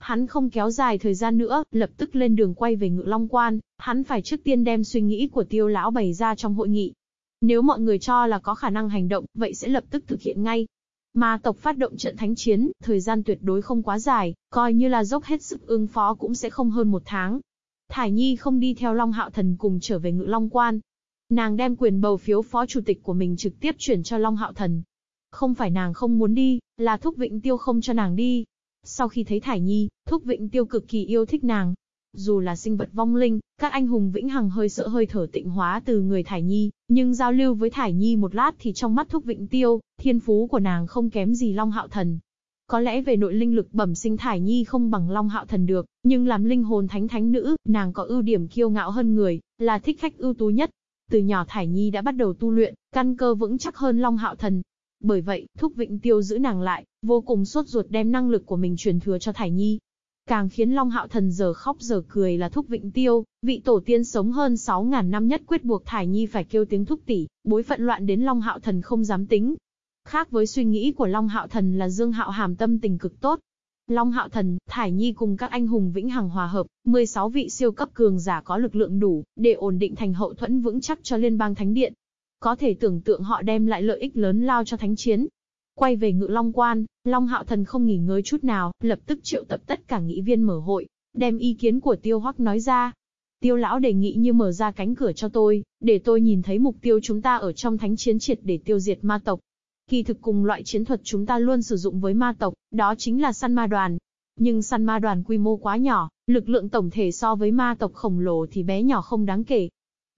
Speaker 1: Hắn không kéo dài thời gian nữa, lập tức lên đường quay về Ngự Long Quan, hắn phải trước tiên đem suy nghĩ của tiêu lão bày ra trong hội nghị. Nếu mọi người cho là có khả năng hành động, vậy sẽ lập tức thực hiện ngay. mà tộc phát động trận thánh chiến, thời gian tuyệt đối không quá dài, coi như là dốc hết sức ứng phó cũng sẽ không hơn một tháng. Thải Nhi không đi theo Long Hạo Thần cùng trở về Ngự Long Quan. Nàng đem quyền bầu phiếu phó chủ tịch của mình trực tiếp chuyển cho Long Hạo Thần. Không phải nàng không muốn đi, là Thúc Vịnh Tiêu không cho nàng đi. Sau khi thấy Thải Nhi, Thúc Vịnh Tiêu cực kỳ yêu thích nàng. Dù là sinh vật vong linh, các anh hùng vĩnh hằng hơi sợ hơi thở tịnh hóa từ người Thải Nhi, nhưng giao lưu với Thải Nhi một lát thì trong mắt Thúc Vịnh Tiêu, thiên phú của nàng không kém gì Long Hạo Thần. Có lẽ về nội linh lực bẩm sinh Thải Nhi không bằng Long Hạo Thần được, nhưng làm linh hồn thánh thánh nữ, nàng có ưu điểm kiêu ngạo hơn người, là thích khách ưu tú nhất. Từ nhỏ Thải Nhi đã bắt đầu tu luyện, căn cơ vững chắc hơn Long Hạo Thần, bởi vậy, Thúc Vịnh Tiêu giữ nàng lại, vô cùng sốt ruột đem năng lực của mình truyền thừa cho Thải Nhi. Càng khiến Long Hạo Thần giờ khóc giờ cười là Thúc Vịnh Tiêu, vị tổ tiên sống hơn 6.000 năm nhất quyết buộc Thải Nhi phải kêu tiếng thúc tỷ, bối phận loạn đến Long Hạo Thần không dám tính. Khác với suy nghĩ của Long Hạo Thần là Dương Hạo Hàm tâm tình cực tốt, Long Hạo Thần, Thải Nhi cùng các anh hùng vĩnh hằng hòa hợp, 16 vị siêu cấp cường giả có lực lượng đủ, để ổn định thành hậu thuẫn vững chắc cho liên bang thánh điện. Có thể tưởng tượng họ đem lại lợi ích lớn lao cho thánh chiến. Quay về ngự Long Quan, Long Hạo Thần không nghỉ ngơi chút nào, lập tức triệu tập tất cả nghị viên mở hội, đem ý kiến của Tiêu Hoắc nói ra. Tiêu lão đề nghị như mở ra cánh cửa cho tôi, để tôi nhìn thấy mục tiêu chúng ta ở trong thánh chiến triệt để tiêu diệt ma tộc. Kỳ thực cùng loại chiến thuật chúng ta luôn sử dụng với ma tộc, đó chính là săn ma đoàn. Nhưng săn ma đoàn quy mô quá nhỏ, lực lượng tổng thể so với ma tộc khổng lồ thì bé nhỏ không đáng kể.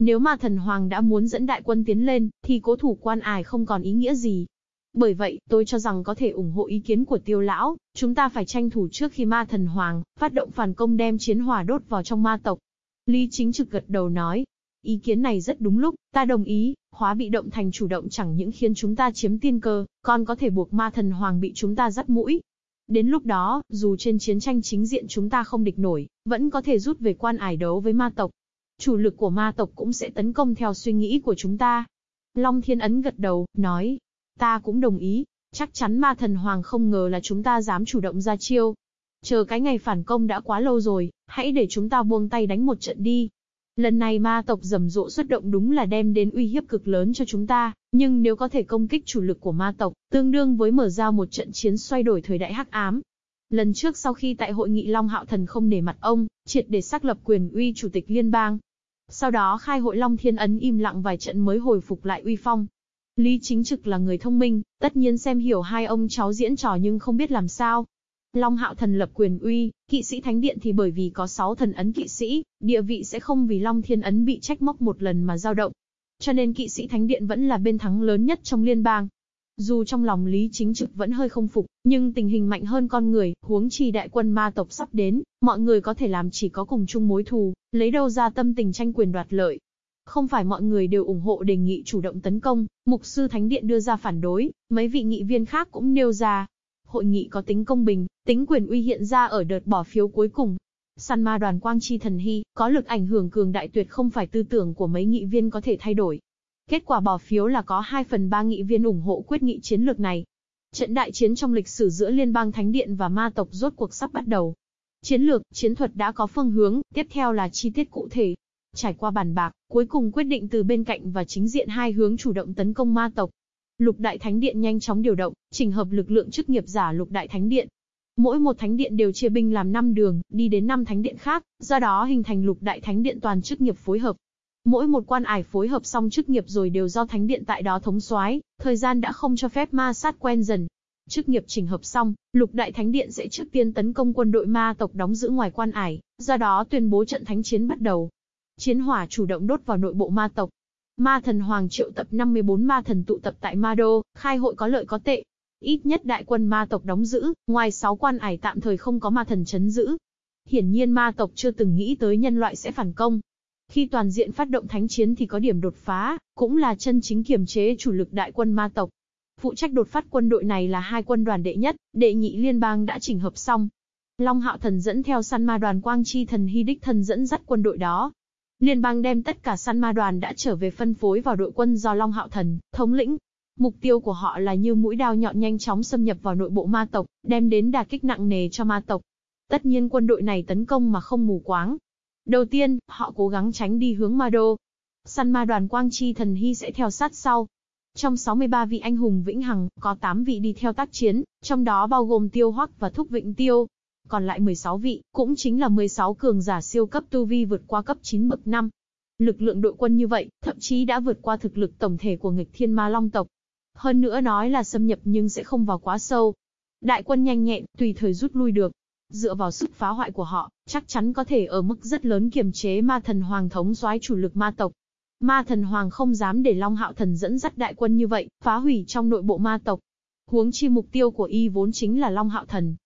Speaker 1: Nếu mà thần hoàng đã muốn dẫn đại quân tiến lên, thì cố thủ quan ải không còn ý nghĩa gì. Bởi vậy, tôi cho rằng có thể ủng hộ ý kiến của tiêu lão, chúng ta phải tranh thủ trước khi ma thần hoàng, phát động phản công đem chiến hỏa đốt vào trong ma tộc. Lý chính trực gật đầu nói, ý kiến này rất đúng lúc, ta đồng ý, hóa bị động thành chủ động chẳng những khiến chúng ta chiếm tiên cơ, còn có thể buộc ma thần hoàng bị chúng ta dắt mũi. Đến lúc đó, dù trên chiến tranh chính diện chúng ta không địch nổi, vẫn có thể rút về quan ải đấu với ma tộc. Chủ lực của ma tộc cũng sẽ tấn công theo suy nghĩ của chúng ta. Long Thiên Ấn gật đầu, nói, ta cũng đồng ý, chắc chắn ma thần hoàng không ngờ là chúng ta dám chủ động ra chiêu. Chờ cái ngày phản công đã quá lâu rồi, hãy để chúng ta buông tay đánh một trận đi. Lần này ma tộc rầm rộ xuất động đúng là đem đến uy hiếp cực lớn cho chúng ta, nhưng nếu có thể công kích chủ lực của ma tộc, tương đương với mở ra một trận chiến xoay đổi thời đại hắc ám. Lần trước sau khi tại hội nghị Long Hạo Thần không nể mặt ông, triệt để xác lập quyền uy chủ tịch liên bang. Sau đó khai hội Long Thiên Ấn im lặng vài trận mới hồi phục lại uy phong. Lý Chính Trực là người thông minh, tất nhiên xem hiểu hai ông cháu diễn trò nhưng không biết làm sao, Long Hạo Thần lập quyền uy, kỵ sĩ thánh điện thì bởi vì có 6 thần ấn kỵ sĩ, địa vị sẽ không vì Long Thiên ấn bị trách móc một lần mà dao động. Cho nên kỵ sĩ thánh điện vẫn là bên thắng lớn nhất trong liên bang. Dù trong lòng Lý Chính Trực vẫn hơi không phục, nhưng tình hình mạnh hơn con người, huống chi đại quân ma tộc sắp đến, mọi người có thể làm chỉ có cùng chung mối thù, lấy đâu ra tâm tình tranh quyền đoạt lợi. Không phải mọi người đều ủng hộ đề nghị chủ động tấn công, mục sư thánh điện đưa ra phản đối, mấy vị nghị viên khác cũng nêu ra, hội nghị có tính công bình, tính quyền uy hiện ra ở đợt bỏ phiếu cuối cùng. Săn ma đoàn Quang Chi Thần Hy, có lực ảnh hưởng cường đại tuyệt không phải tư tưởng của mấy nghị viên có thể thay đổi. Kết quả bỏ phiếu là có 2 phần 3 nghị viên ủng hộ quyết nghị chiến lược này. Trận đại chiến trong lịch sử giữa Liên bang Thánh Điện và ma tộc rốt cuộc sắp bắt đầu. Chiến lược, chiến thuật đã có phương hướng, tiếp theo là chi tiết cụ thể. Trải qua bàn bạc, cuối cùng quyết định từ bên cạnh và chính diện hai hướng chủ động tấn công ma tộc. Lục Đại Thánh Điện nhanh chóng điều động, chỉnh hợp lực lượng chức nghiệp giả Lục Đại Thánh Điện. Mỗi một thánh điện đều chia binh làm 5 đường, đi đến 5 thánh điện khác, do đó hình thành Lục Đại Thánh Điện toàn chức nghiệp phối hợp. Mỗi một quan ải phối hợp xong chức nghiệp rồi đều do thánh điện tại đó thống soái, thời gian đã không cho phép ma sát quen dần. Chức nghiệp chỉnh hợp xong, Lục Đại Thánh Điện sẽ trước tiên tấn công quân đội ma tộc đóng giữ ngoài quan ải, do đó tuyên bố trận thánh chiến bắt đầu. Chiến hỏa chủ động đốt vào nội bộ ma tộc, Ma thần hoàng triệu tập 54 ma thần tụ tập tại Ma Đô, khai hội có lợi có tệ. Ít nhất đại quân ma tộc đóng giữ, ngoài 6 quan ải tạm thời không có ma thần chấn giữ. Hiển nhiên ma tộc chưa từng nghĩ tới nhân loại sẽ phản công. Khi toàn diện phát động thánh chiến thì có điểm đột phá, cũng là chân chính kiềm chế chủ lực đại quân ma tộc. Phụ trách đột phát quân đội này là hai quân đoàn đệ nhất, đệ nhị liên bang đã chỉnh hợp xong. Long Hạo Thần dẫn theo săn ma đoàn Quang Chi Thần Hy Đích Thần dẫn dắt quân đội đó, Liên bang đem tất cả săn ma đoàn đã trở về phân phối vào đội quân do Long Hạo Thần, thống lĩnh. Mục tiêu của họ là như mũi đao nhọn nhanh chóng xâm nhập vào nội bộ ma tộc, đem đến đả kích nặng nề cho ma tộc. Tất nhiên quân đội này tấn công mà không mù quáng. Đầu tiên, họ cố gắng tránh đi hướng ma đô. Săn ma đoàn Quang Chi Thần Hy sẽ theo sát sau. Trong 63 vị anh hùng vĩnh hằng, có 8 vị đi theo tác chiến, trong đó bao gồm Tiêu Hoắc và Thúc Vịnh Tiêu, còn lại 16 vị, cũng chính là 16 cường giả siêu cấp tu vi vượt qua cấp 9 bậc 5. Lực lượng đội quân như vậy, thậm chí đã vượt qua thực lực tổng thể của nghịch thiên ma long tộc. Hơn nữa nói là xâm nhập nhưng sẽ không vào quá sâu. Đại quân nhanh nhẹn, tùy thời rút lui được. Dựa vào sức phá hoại của họ, chắc chắn có thể ở mức rất lớn kiềm chế ma thần hoàng thống soái chủ lực ma tộc. Ma thần hoàng không dám để Long Hạo thần dẫn dắt đại quân như vậy, phá hủy trong nội bộ ma tộc. Huống chi mục tiêu của y vốn chính là Long Hạo thần,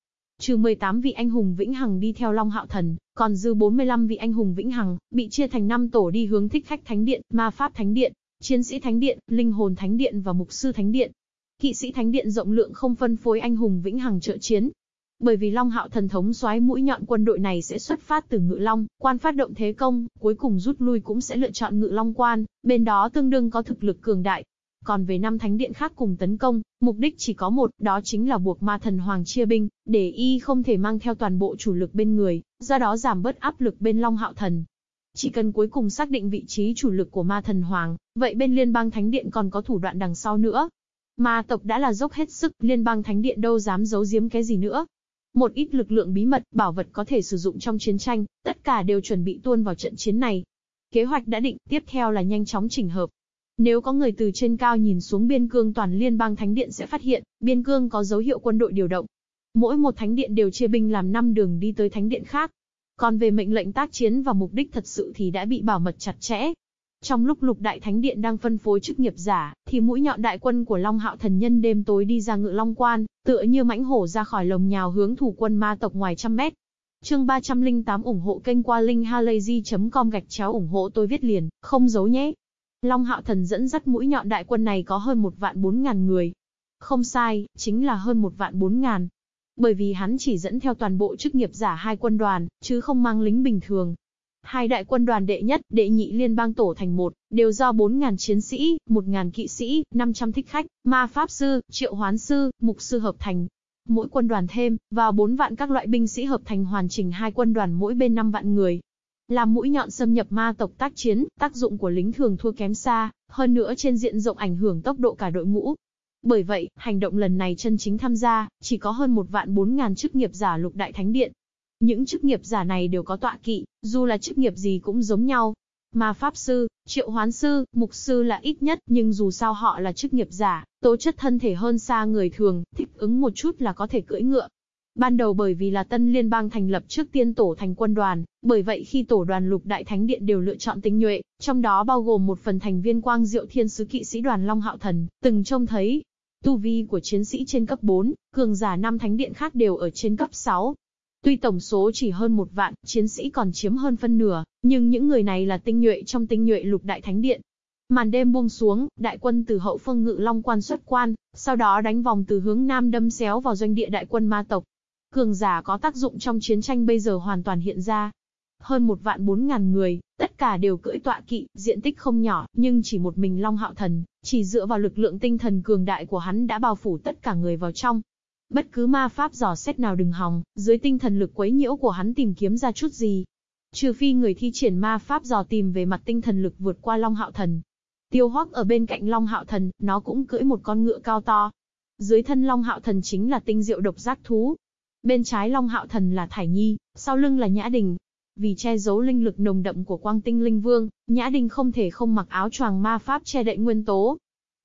Speaker 1: Trừ 18 vị anh hùng vĩnh hằng đi theo Long Hạo Thần, còn dư 45 vị anh hùng vĩnh hằng, bị chia thành 5 tổ đi hướng thích khách thánh điện, ma pháp thánh điện, chiến sĩ thánh điện, linh hồn thánh điện và mục sư thánh điện. Kỵ sĩ thánh điện rộng lượng không phân phối anh hùng vĩnh hằng trợ chiến. Bởi vì Long Hạo thần thống soái mũi nhọn quân đội này sẽ xuất phát từ Ngự Long, quan phát động thế công, cuối cùng rút lui cũng sẽ lựa chọn Ngự Long quan, bên đó tương đương có thực lực cường đại, còn về năm thánh điện khác cùng tấn công, mục đích chỉ có một, đó chính là buộc ma thần hoàng chia binh, để y không thể mang theo toàn bộ chủ lực bên người, do đó giảm bớt áp lực bên Long Hạo Thần. Chỉ cần cuối cùng xác định vị trí chủ lực của ma thần hoàng, vậy bên liên bang thánh điện còn có thủ đoạn đằng sau nữa. Ma tộc đã là dốc hết sức, liên bang thánh điện đâu dám giấu giếm cái gì nữa. Một ít lực lượng bí mật, bảo vật có thể sử dụng trong chiến tranh, tất cả đều chuẩn bị tuôn vào trận chiến này. Kế hoạch đã định, tiếp theo là nhanh chóng chỉnh hợp, Nếu có người từ trên cao nhìn xuống biên cương toàn liên bang thánh điện sẽ phát hiện, biên cương có dấu hiệu quân đội điều động. Mỗi một thánh điện đều chia binh làm 5 đường đi tới thánh điện khác. Còn về mệnh lệnh tác chiến và mục đích thật sự thì đã bị bảo mật chặt chẽ. Trong lúc lục đại thánh điện đang phân phối chức nghiệp giả, thì mũi nhọn đại quân của Long Hạo Thần Nhân đêm tối đi ra ngự Long Quan, tựa như mãnh hổ ra khỏi lồng nhào hướng thủ quân ma tộc ngoài trăm mét. Chương 308 ủng hộ kênh qua linkhalazy.com gạch chéo ủng hộ tôi viết liền, không giấu nhé. Long Hạo Thần dẫn dắt mũi nhọn đại quân này có hơn một vạn bốn ngàn người. Không sai, chính là hơn một vạn bốn ngàn. Bởi vì hắn chỉ dẫn theo toàn bộ chức nghiệp giả hai quân đoàn, chứ không mang lính bình thường. Hai đại quân đoàn đệ nhất, đệ nhị liên bang tổ thành một, đều do 4.000 chiến sĩ, 1.000 kỵ sĩ, 500 thích khách, ma pháp sư, triệu hoán sư, mục sư hợp thành. Mỗi quân đoàn thêm, vào 4 vạn các loại binh sĩ hợp thành hoàn chỉnh hai quân đoàn mỗi bên 5 vạn người. Làm mũi nhọn xâm nhập ma tộc tác chiến, tác dụng của lính thường thua kém xa, hơn nữa trên diện rộng ảnh hưởng tốc độ cả đội ngũ. Bởi vậy, hành động lần này chân chính tham gia, chỉ có hơn một vạn bốn ngàn chức nghiệp giả lục đại thánh điện. Những chức nghiệp giả này đều có tọa kỵ, dù là chức nghiệp gì cũng giống nhau. Mà pháp sư, triệu hoán sư, mục sư là ít nhất, nhưng dù sao họ là chức nghiệp giả, tố chất thân thể hơn xa người thường, thích ứng một chút là có thể cưỡi ngựa. Ban đầu bởi vì là tân liên bang thành lập trước tiên tổ thành quân đoàn, bởi vậy khi tổ đoàn lục đại thánh điện đều lựa chọn tinh nhuệ, trong đó bao gồm một phần thành viên quang diệu thiên sứ kỵ sĩ đoàn Long Hạo Thần, từng trông thấy. Tu vi của chiến sĩ trên cấp 4, cường giả năm thánh điện khác đều ở trên cấp 6. Tuy tổng số chỉ hơn một vạn, chiến sĩ còn chiếm hơn phân nửa, nhưng những người này là tinh nhuệ trong tinh nhuệ lục đại thánh điện, Màn đêm buông xuống, đại quân từ hậu phương ngự long quan xuất quan, sau đó đánh vòng từ hướng nam đâm xéo vào doanh địa đại quân ma tộc. Cường giả có tác dụng trong chiến tranh bây giờ hoàn toàn hiện ra. Hơn một vạn bốn ngàn người, tất cả đều cưỡi tọa kỵ, diện tích không nhỏ, nhưng chỉ một mình Long Hạo Thần, chỉ dựa vào lực lượng tinh thần cường đại của hắn đã bao phủ tất cả người vào trong. Bất cứ ma pháp dò xét nào đừng hòng, dưới tinh thần lực quấy nhiễu của hắn tìm kiếm ra chút gì. Trừ phi người thi triển ma pháp dò tìm về mặt tinh thần lực vượt qua Long Hạo Thần. Tiêu Hoắc ở bên cạnh Long Hạo Thần, nó cũng cưỡi một con ngựa cao to. Dưới thân Long Hạo Thần chính là tinh diệu độc giác thú, Bên trái Long Hạo Thần là Thải Nhi, sau lưng là Nhã Đình. Vì che giấu linh lực nồng đậm của Quang Tinh Linh Vương, Nhã Đình không thể không mặc áo choàng ma pháp che đậy nguyên tố.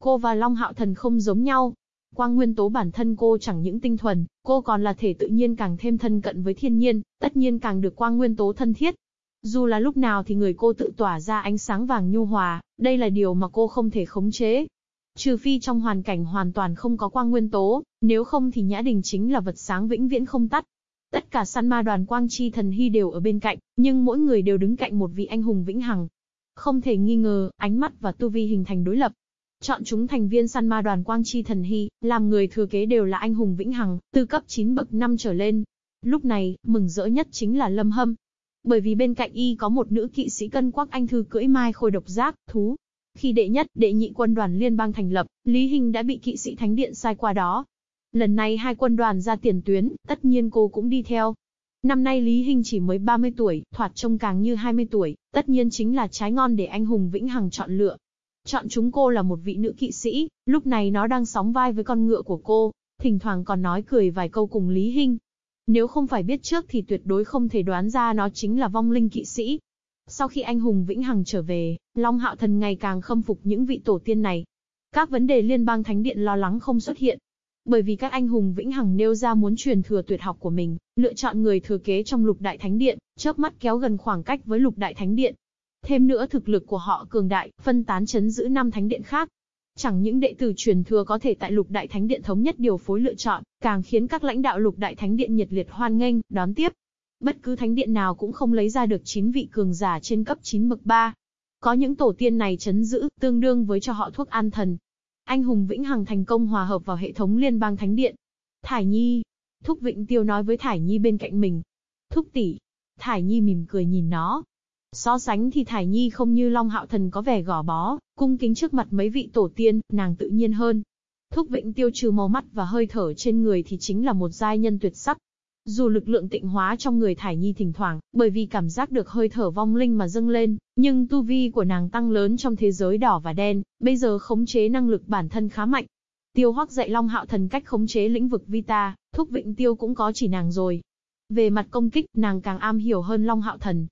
Speaker 1: Cô và Long Hạo Thần không giống nhau. Quang nguyên tố bản thân cô chẳng những tinh thuần, cô còn là thể tự nhiên càng thêm thân cận với thiên nhiên, tất nhiên càng được quang nguyên tố thân thiết. Dù là lúc nào thì người cô tự tỏa ra ánh sáng vàng nhu hòa, đây là điều mà cô không thể khống chế. Trừ phi trong hoàn cảnh hoàn toàn không có quang nguyên tố, nếu không thì Nhã Đình chính là vật sáng vĩnh viễn không tắt. Tất cả săn ma đoàn quang chi thần hy đều ở bên cạnh, nhưng mỗi người đều đứng cạnh một vị anh hùng vĩnh hằng. Không thể nghi ngờ, ánh mắt và tu vi hình thành đối lập. Chọn chúng thành viên săn ma đoàn quang chi thần hy, làm người thừa kế đều là anh hùng vĩnh hằng, từ cấp 9 bậc 5 trở lên. Lúc này, mừng rỡ nhất chính là Lâm Hâm. Bởi vì bên cạnh y có một nữ kỵ sĩ cân quắc anh thư cưỡi mai khôi độc giác, thú, khi đệ nhất, đệ nhị quân đoàn liên bang thành lập, Lý Hình đã bị kỵ sĩ thánh điện sai qua đó. Lần này hai quân đoàn ra tiền tuyến, tất nhiên cô cũng đi theo. Năm nay Lý Hình chỉ mới 30 tuổi, thoạt trông càng như 20 tuổi, tất nhiên chính là trái ngon để anh hùng Vĩnh Hằng chọn lựa. Chọn chúng cô là một vị nữ kỵ sĩ, lúc này nó đang sóng vai với con ngựa của cô, thỉnh thoảng còn nói cười vài câu cùng Lý Hinh. Nếu không phải biết trước thì tuyệt đối không thể đoán ra nó chính là vong linh kỵ sĩ, sau khi anh hùng Vĩnh Hằng trở về, Long Hạo Thần ngày càng khâm phục những vị tổ tiên này. Các vấn đề liên bang thánh điện lo lắng không xuất hiện. Bởi vì các anh hùng Vĩnh Hằng nêu ra muốn truyền thừa tuyệt học của mình, lựa chọn người thừa kế trong lục đại thánh điện, chớp mắt kéo gần khoảng cách với lục đại thánh điện. Thêm nữa thực lực của họ cường đại, phân tán chấn giữ năm thánh điện khác. Chẳng những đệ tử truyền thừa có thể tại lục đại thánh điện thống nhất điều phối lựa chọn, càng khiến các lãnh đạo lục đại thánh điện nhiệt liệt hoan nghênh, đón tiếp. Bất cứ thánh điện nào cũng không lấy ra được 9 vị cường giả trên cấp 9 bậc 3. Có những tổ tiên này chấn giữ, tương đương với cho họ thuốc an thần. Anh hùng Vĩnh Hằng thành công hòa hợp vào hệ thống liên bang thánh điện. Thải Nhi. Thúc Vịnh Tiêu nói với Thải Nhi bên cạnh mình. Thúc tỷ. Thải Nhi mỉm cười nhìn nó. So sánh thì Thải Nhi không như Long Hạo Thần có vẻ gò bó, cung kính trước mặt mấy vị tổ tiên, nàng tự nhiên hơn. Thúc Vịnh Tiêu trừ màu mắt và hơi thở trên người thì chính là một giai nhân tuyệt sắc, dù lực lượng tịnh hóa trong người Thải Nhi thỉnh thoảng, bởi vì cảm giác được hơi thở vong linh mà dâng lên, nhưng tu vi của nàng tăng lớn trong thế giới đỏ và đen, bây giờ khống chế năng lực bản thân khá mạnh. Tiêu Hoắc dạy Long Hạo Thần cách khống chế lĩnh vực Vita, thúc Vịnh Tiêu cũng có chỉ nàng rồi. Về mặt công kích, nàng càng am hiểu hơn Long Hạo Thần.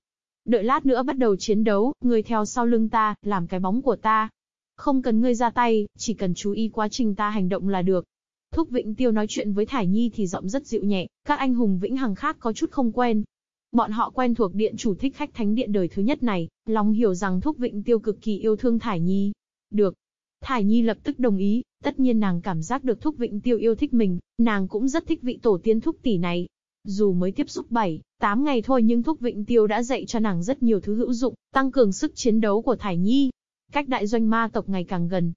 Speaker 1: Đợi lát nữa bắt đầu chiến đấu, ngươi theo sau lưng ta, làm cái bóng của ta. Không cần ngươi ra tay, chỉ cần chú ý quá trình ta hành động là được. Thúc Vĩnh Tiêu nói chuyện với Thải Nhi thì giọng rất dịu nhẹ, các anh hùng Vĩnh Hằng khác có chút không quen. Bọn họ quen thuộc điện chủ thích khách thánh điện đời thứ nhất này, lòng hiểu rằng Thúc Vĩnh Tiêu cực kỳ yêu thương Thải Nhi. Được. Thải Nhi lập tức đồng ý, tất nhiên nàng cảm giác được Thúc Vĩnh Tiêu yêu thích mình, nàng cũng rất thích vị tổ tiên Thúc tỷ này. Dù mới tiếp xúc 7, Tám ngày thôi nhưng Thúc vịnh Tiêu đã dạy cho nàng rất nhiều thứ hữu dụng, tăng cường sức chiến đấu của Thải Nhi. Cách đại doanh ma tộc ngày càng gần.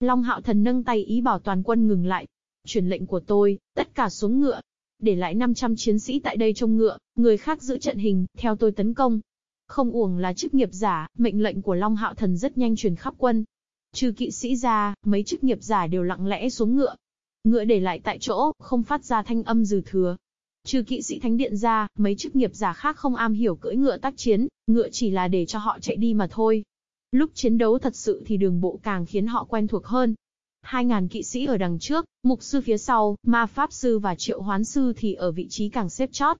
Speaker 1: Long Hạo Thần nâng tay ý bảo toàn quân ngừng lại. Truyền lệnh của tôi, tất cả xuống ngựa. Để lại 500 chiến sĩ tại đây trông ngựa, người khác giữ trận hình, theo tôi tấn công. Không uổng là chức nghiệp giả, mệnh lệnh của Long Hạo Thần rất nhanh truyền khắp quân. Trừ kỵ sĩ ra, mấy chức nghiệp giả đều lặng lẽ xuống ngựa. Ngựa để lại tại chỗ, không phát ra thanh âm dư thừa. Trừ kỵ sĩ thánh điện ra, mấy chức nghiệp giả khác không am hiểu cưỡi ngựa tác chiến, ngựa chỉ là để cho họ chạy đi mà thôi. Lúc chiến đấu thật sự thì đường bộ càng khiến họ quen thuộc hơn. 2.000 kỵ sĩ ở đằng trước, mục sư phía sau, ma pháp sư và triệu hoán sư thì ở vị trí càng xếp chót.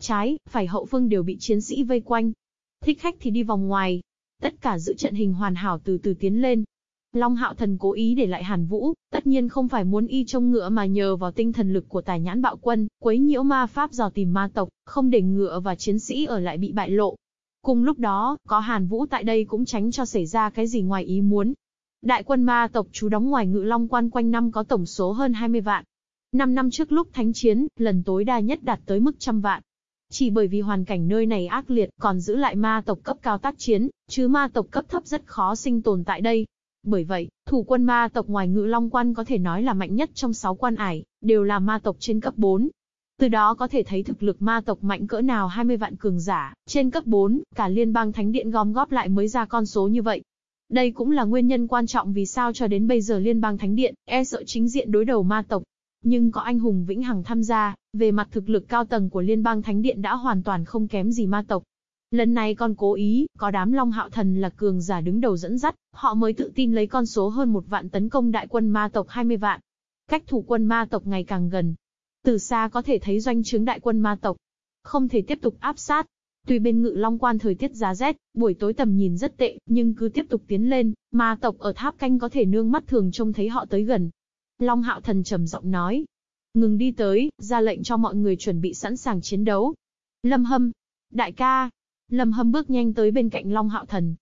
Speaker 1: Trái, phải hậu phương đều bị chiến sĩ vây quanh. Thích khách thì đi vòng ngoài. Tất cả giữ trận hình hoàn hảo từ từ tiến lên. Long Hạo Thần cố ý để lại Hàn Vũ, tất nhiên không phải muốn y trông ngựa mà nhờ vào tinh thần lực của tài nhãn bạo quân, quấy nhiễu ma pháp dò tìm ma tộc, không để ngựa và chiến sĩ ở lại bị bại lộ. Cùng lúc đó, có Hàn Vũ tại đây cũng tránh cho xảy ra cái gì ngoài ý muốn. Đại quân ma tộc trú đóng ngoài ngự long quan quanh năm có tổng số hơn 20 vạn. Năm năm trước lúc thánh chiến, lần tối đa nhất đạt tới mức trăm vạn. Chỉ bởi vì hoàn cảnh nơi này ác liệt còn giữ lại ma tộc cấp cao tác chiến, chứ ma tộc cấp thấp rất khó sinh tồn tại đây. Bởi vậy, thủ quân ma tộc ngoài ngự long quan có thể nói là mạnh nhất trong 6 quan ải, đều là ma tộc trên cấp 4. Từ đó có thể thấy thực lực ma tộc mạnh cỡ nào 20 vạn cường giả, trên cấp 4, cả liên bang thánh điện gom góp lại mới ra con số như vậy. Đây cũng là nguyên nhân quan trọng vì sao cho đến bây giờ liên bang thánh điện, e sợ chính diện đối đầu ma tộc. Nhưng có anh hùng Vĩnh Hằng tham gia, về mặt thực lực cao tầng của liên bang thánh điện đã hoàn toàn không kém gì ma tộc. Lần này còn cố ý, có đám Long Hạo Thần là cường giả đứng đầu dẫn dắt, họ mới tự tin lấy con số hơn một vạn tấn công đại quân ma tộc 20 vạn. Cách thủ quân ma tộc ngày càng gần. Từ xa có thể thấy doanh trướng đại quân ma tộc. Không thể tiếp tục áp sát. Tuy bên ngự long quan thời tiết giá rét, buổi tối tầm nhìn rất tệ, nhưng cứ tiếp tục tiến lên, ma tộc ở tháp canh có thể nương mắt thường trông thấy họ tới gần. Long hạo thần trầm giọng nói. Ngừng đi tới, ra lệnh cho mọi người chuẩn bị sẵn sàng chiến đấu. Lâm hâm. Đại ca, Lâm Hâm bước nhanh tới bên cạnh Long Hạo Thần.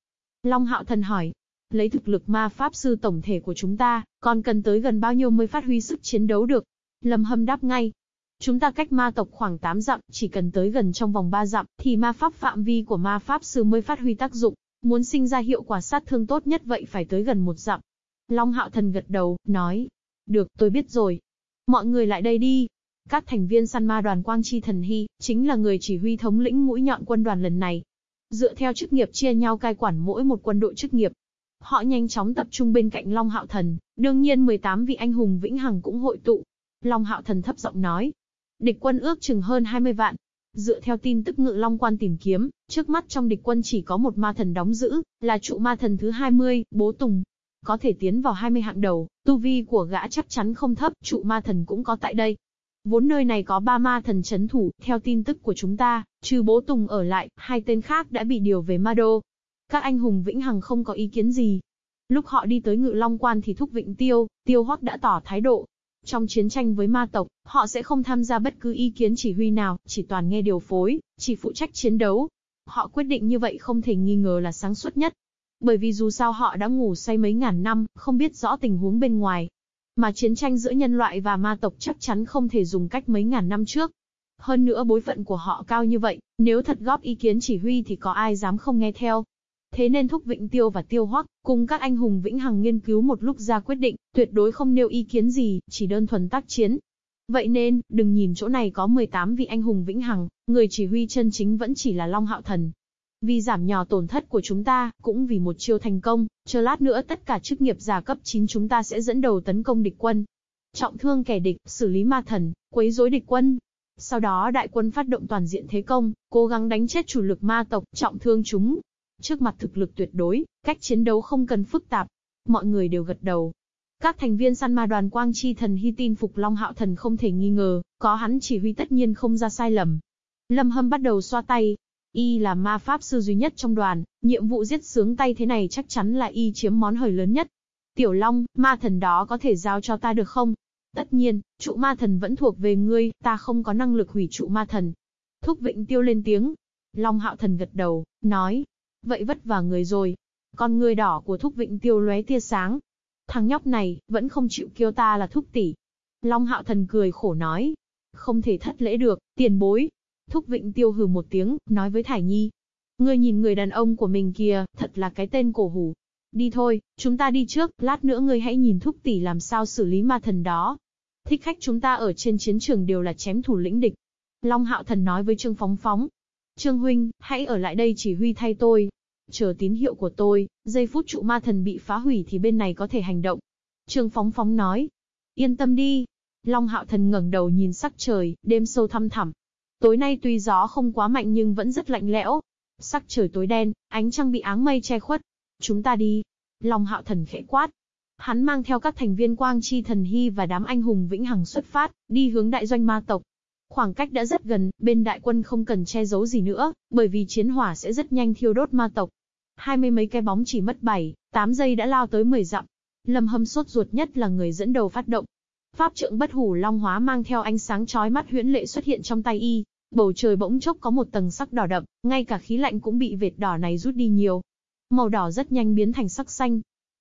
Speaker 1: Long Hạo Thần hỏi, lấy thực lực ma pháp sư tổng thể của chúng ta, còn cần tới gần bao nhiêu mới phát huy sức chiến đấu được? Lâm Hâm đáp ngay. Chúng ta cách ma tộc khoảng 8 dặm, chỉ cần tới gần trong vòng 3 dặm, thì ma pháp phạm vi của ma pháp sư mới phát huy tác dụng. Muốn sinh ra hiệu quả sát thương tốt nhất vậy phải tới gần một dặm. Long Hạo Thần gật đầu, nói. Được, tôi biết rồi. Mọi người lại đây đi, các thành viên săn ma đoàn Quang Chi Thần Hy, chính là người chỉ huy thống lĩnh mũi nhọn quân đoàn lần này. Dựa theo chức nghiệp chia nhau cai quản mỗi một quân đội chức nghiệp. Họ nhanh chóng tập trung bên cạnh Long Hạo Thần, đương nhiên 18 vị anh hùng vĩnh hằng cũng hội tụ. Long Hạo Thần thấp giọng nói. Địch quân ước chừng hơn 20 vạn. Dựa theo tin tức ngự Long Quan tìm kiếm, trước mắt trong địch quân chỉ có một ma thần đóng giữ, là trụ ma thần thứ 20, Bố Tùng. Có thể tiến vào 20 hạng đầu, tu vi của gã chắc chắn không thấp, trụ ma thần cũng có tại đây. Vốn nơi này có ba ma thần chấn thủ, theo tin tức của chúng ta, trừ bố Tùng ở lại, hai tên khác đã bị điều về Ma Đô. Các anh hùng Vĩnh Hằng không có ý kiến gì. Lúc họ đi tới ngự long quan thì thúc Vịnh Tiêu, Tiêu Hoắc đã tỏ thái độ. Trong chiến tranh với ma tộc, họ sẽ không tham gia bất cứ ý kiến chỉ huy nào, chỉ toàn nghe điều phối, chỉ phụ trách chiến đấu. Họ quyết định như vậy không thể nghi ngờ là sáng suốt nhất. Bởi vì dù sao họ đã ngủ say mấy ngàn năm, không biết rõ tình huống bên ngoài, mà chiến tranh giữa nhân loại và ma tộc chắc chắn không thể dùng cách mấy ngàn năm trước. Hơn nữa bối phận của họ cao như vậy, nếu thật góp ý kiến chỉ huy thì có ai dám không nghe theo. Thế nên Thúc Vịnh Tiêu và Tiêu Hoắc, cùng các anh hùng Vĩnh Hằng nghiên cứu một lúc ra quyết định, tuyệt đối không nêu ý kiến gì, chỉ đơn thuần tác chiến. Vậy nên, đừng nhìn chỗ này có 18 vị anh hùng Vĩnh Hằng, người chỉ huy chân chính vẫn chỉ là Long Hạo Thần. Vì giảm nhỏ tổn thất của chúng ta, cũng vì một chiêu thành công, chờ lát nữa tất cả chức nghiệp giả cấp 9 chúng ta sẽ dẫn đầu tấn công địch quân. Trọng thương kẻ địch, xử lý ma thần, quấy rối địch quân. Sau đó đại quân phát động toàn diện thế công, cố gắng đánh chết chủ lực ma tộc, trọng thương chúng. Trước mặt thực lực tuyệt đối, cách chiến đấu không cần phức tạp. Mọi người đều gật đầu. Các thành viên săn ma đoàn Quang Chi Thần Hy tin phục Long Hạo Thần không thể nghi ngờ, có hắn chỉ huy tất nhiên không ra sai lầm. Lâm Hâm bắt đầu xoa tay, Y là ma pháp sư duy nhất trong đoàn, nhiệm vụ giết sướng tay thế này chắc chắn là Y chiếm món hời lớn nhất. Tiểu Long, ma thần đó có thể giao cho ta được không? Tất nhiên, trụ ma thần vẫn thuộc về ngươi, ta không có năng lực hủy trụ ma thần. Thúc Vịnh Tiêu lên tiếng. Long Hạo Thần gật đầu, nói. Vậy vất vả người rồi. Con người đỏ của Thúc Vịnh Tiêu lóe tia sáng. Thằng nhóc này, vẫn không chịu kêu ta là Thúc Tỷ. Long Hạo Thần cười khổ nói. Không thể thất lễ được, tiền bối. Thúc Vịnh Tiêu hừ một tiếng, nói với Thải Nhi. Ngươi nhìn người đàn ông của mình kìa, thật là cái tên cổ hủ. Đi thôi, chúng ta đi trước, lát nữa ngươi hãy nhìn thúc tỷ làm sao xử lý ma thần đó. Thích khách chúng ta ở trên chiến trường đều là chém thủ lĩnh địch. Long hạo thần nói với Trương Phóng Phóng. Trương Huynh, hãy ở lại đây chỉ huy thay tôi. Chờ tín hiệu của tôi, giây phút trụ ma thần bị phá hủy thì bên này có thể hành động. Trương Phóng Phóng nói. Yên tâm đi. Long hạo thần ngẩng đầu nhìn sắc trời, đêm sâu thăm thẳm. Tối nay tuy gió không quá mạnh nhưng vẫn rất lạnh lẽo. Sắc trời tối đen, ánh trăng bị áng mây che khuất, Chúng ta đi. Long hạo thần khẽ quát. Hắn mang theo các thành viên quang chi thần hy và đám anh hùng vĩnh hằng xuất phát, đi hướng đại doanh ma tộc. Khoảng cách đã rất gần, bên đại quân không cần che giấu gì nữa, bởi vì chiến hỏa sẽ rất nhanh thiêu đốt ma tộc. Hai mươi mấy cái bóng chỉ mất 7, 8 giây đã lao tới 10 dặm. Lâm hâm sốt ruột nhất là người dẫn đầu phát động. Pháp trượng bất hủ long hóa mang theo ánh sáng chói mắt huyễn lệ xuất hiện trong tay y. Bầu trời bỗng chốc có một tầng sắc đỏ đậm, ngay cả khí lạnh cũng bị vệt đỏ này rút đi nhiều. Màu đỏ rất nhanh biến thành sắc xanh.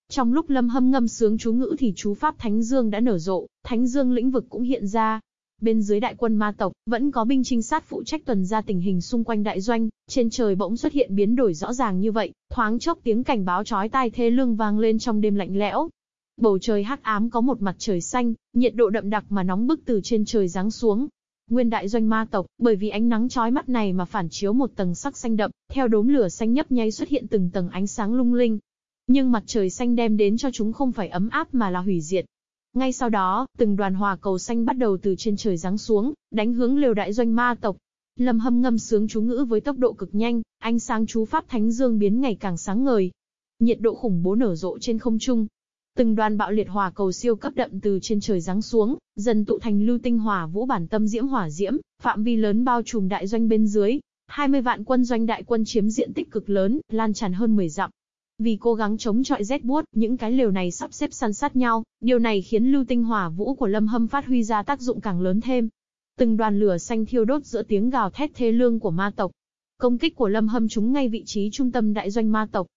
Speaker 1: Trong lúc Lâm Hâm ngâm sướng chú ngữ thì chú pháp Thánh Dương đã nở rộ, Thánh Dương lĩnh vực cũng hiện ra. Bên dưới đại quân ma tộc, vẫn có binh trinh sát phụ trách tuần ra tình hình xung quanh đại doanh, trên trời bỗng xuất hiện biến đổi rõ ràng như vậy, thoáng chốc tiếng cảnh báo chói tai thê lương vang lên trong đêm lạnh lẽo. Bầu trời hắc ám có một mặt trời xanh, nhiệt độ đậm đặc mà nóng bức từ trên trời giáng xuống, Nguyên đại doanh ma tộc, bởi vì ánh nắng chói mắt này mà phản chiếu một tầng sắc xanh đậm, theo đốm lửa xanh nhấp nháy xuất hiện từng tầng ánh sáng lung linh. Nhưng mặt trời xanh đem đến cho chúng không phải ấm áp mà là hủy diệt. Ngay sau đó, từng đoàn hòa cầu xanh bắt đầu từ trên trời giáng xuống, đánh hướng liều đại doanh ma tộc. Lâm Hâm ngâm sướng chú ngữ với tốc độ cực nhanh, ánh sáng chú pháp thánh dương biến ngày càng sáng ngời. Nhiệt độ khủng bố nở rộ trên không trung, Từng đoàn bạo liệt hỏa cầu siêu cấp đậm từ trên trời giáng xuống, dần tụ thành lưu tinh hỏa vũ bản tâm diễm hỏa diễm, phạm vi lớn bao trùm đại doanh bên dưới. 20 vạn quân doanh đại quân chiếm diện tích cực lớn, lan tràn hơn 10 dặm. Vì cố gắng chống chọi rét buốt, những cái lều này sắp xếp săn sát nhau, điều này khiến lưu tinh hỏa vũ của Lâm Hâm phát huy ra tác dụng càng lớn thêm. Từng đoàn lửa xanh thiêu đốt giữa tiếng gào thét thê lương của ma tộc. Công kích của Lâm Hâm trúng ngay vị trí trung tâm đại doanh ma tộc,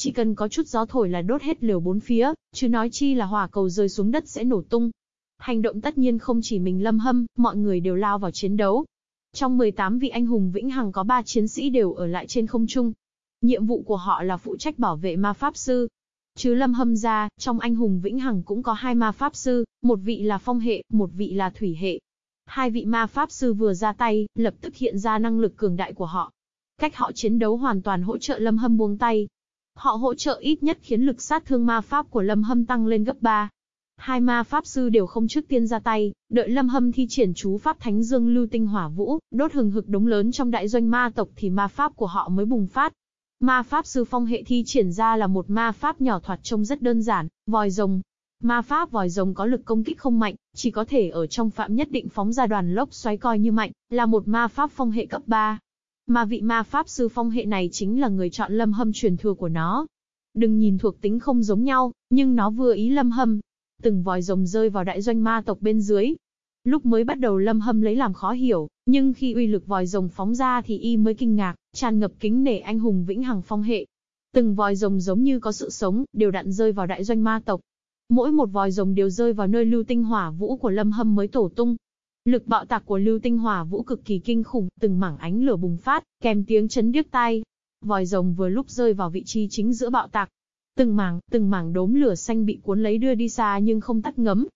Speaker 1: chỉ cần có chút gió thổi là đốt hết lều bốn phía, chứ nói chi là hỏa cầu rơi xuống đất sẽ nổ tung. Hành động tất nhiên không chỉ mình lâm hâm, mọi người đều lao vào chiến đấu. Trong 18 vị anh hùng vĩnh hằng có 3 chiến sĩ đều ở lại trên không trung. Nhiệm vụ của họ là phụ trách bảo vệ ma pháp sư. Chứ lâm hâm ra, trong anh hùng vĩnh hằng cũng có hai ma pháp sư, một vị là phong hệ, một vị là thủy hệ. Hai vị ma pháp sư vừa ra tay, lập tức hiện ra năng lực cường đại của họ. Cách họ chiến đấu hoàn toàn hỗ trợ lâm hâm buông tay, Họ hỗ trợ ít nhất khiến lực sát thương ma pháp của Lâm Hâm tăng lên gấp 3. Hai ma pháp sư đều không trước tiên ra tay, đợi Lâm Hâm thi triển chú pháp Thánh Dương Lưu Tinh Hỏa Vũ, đốt hừng hực đống lớn trong đại doanh ma tộc thì ma pháp của họ mới bùng phát. Ma pháp sư phong hệ thi triển ra là một ma pháp nhỏ thoạt trông rất đơn giản, vòi rồng. Ma pháp vòi rồng có lực công kích không mạnh, chỉ có thể ở trong phạm nhất định phóng ra đoàn lốc xoáy coi như mạnh, là một ma pháp phong hệ cấp 3. Mà vị ma pháp sư phong hệ này chính là người chọn lâm hâm truyền thừa của nó. Đừng nhìn thuộc tính không giống nhau, nhưng nó vừa ý lâm hâm. Từng vòi rồng rơi vào đại doanh ma tộc bên dưới. Lúc mới bắt đầu lâm hâm lấy làm khó hiểu, nhưng khi uy lực vòi rồng phóng ra thì y mới kinh ngạc, tràn ngập kính nể anh hùng vĩnh hằng phong hệ. Từng vòi rồng giống như có sự sống, đều đặn rơi vào đại doanh ma tộc. Mỗi một vòi rồng đều rơi vào nơi lưu tinh hỏa vũ của lâm hâm mới tổ tung, Lực bạo tạc của lưu tinh hỏa vũ cực kỳ kinh khủng, từng mảng ánh lửa bùng phát, kèm tiếng chấn điếc tai. Vòi rồng vừa lúc rơi vào vị trí chính giữa bạo tạc. Từng mảng, từng mảng đốm lửa xanh bị cuốn lấy đưa đi xa nhưng không tắt ngấm.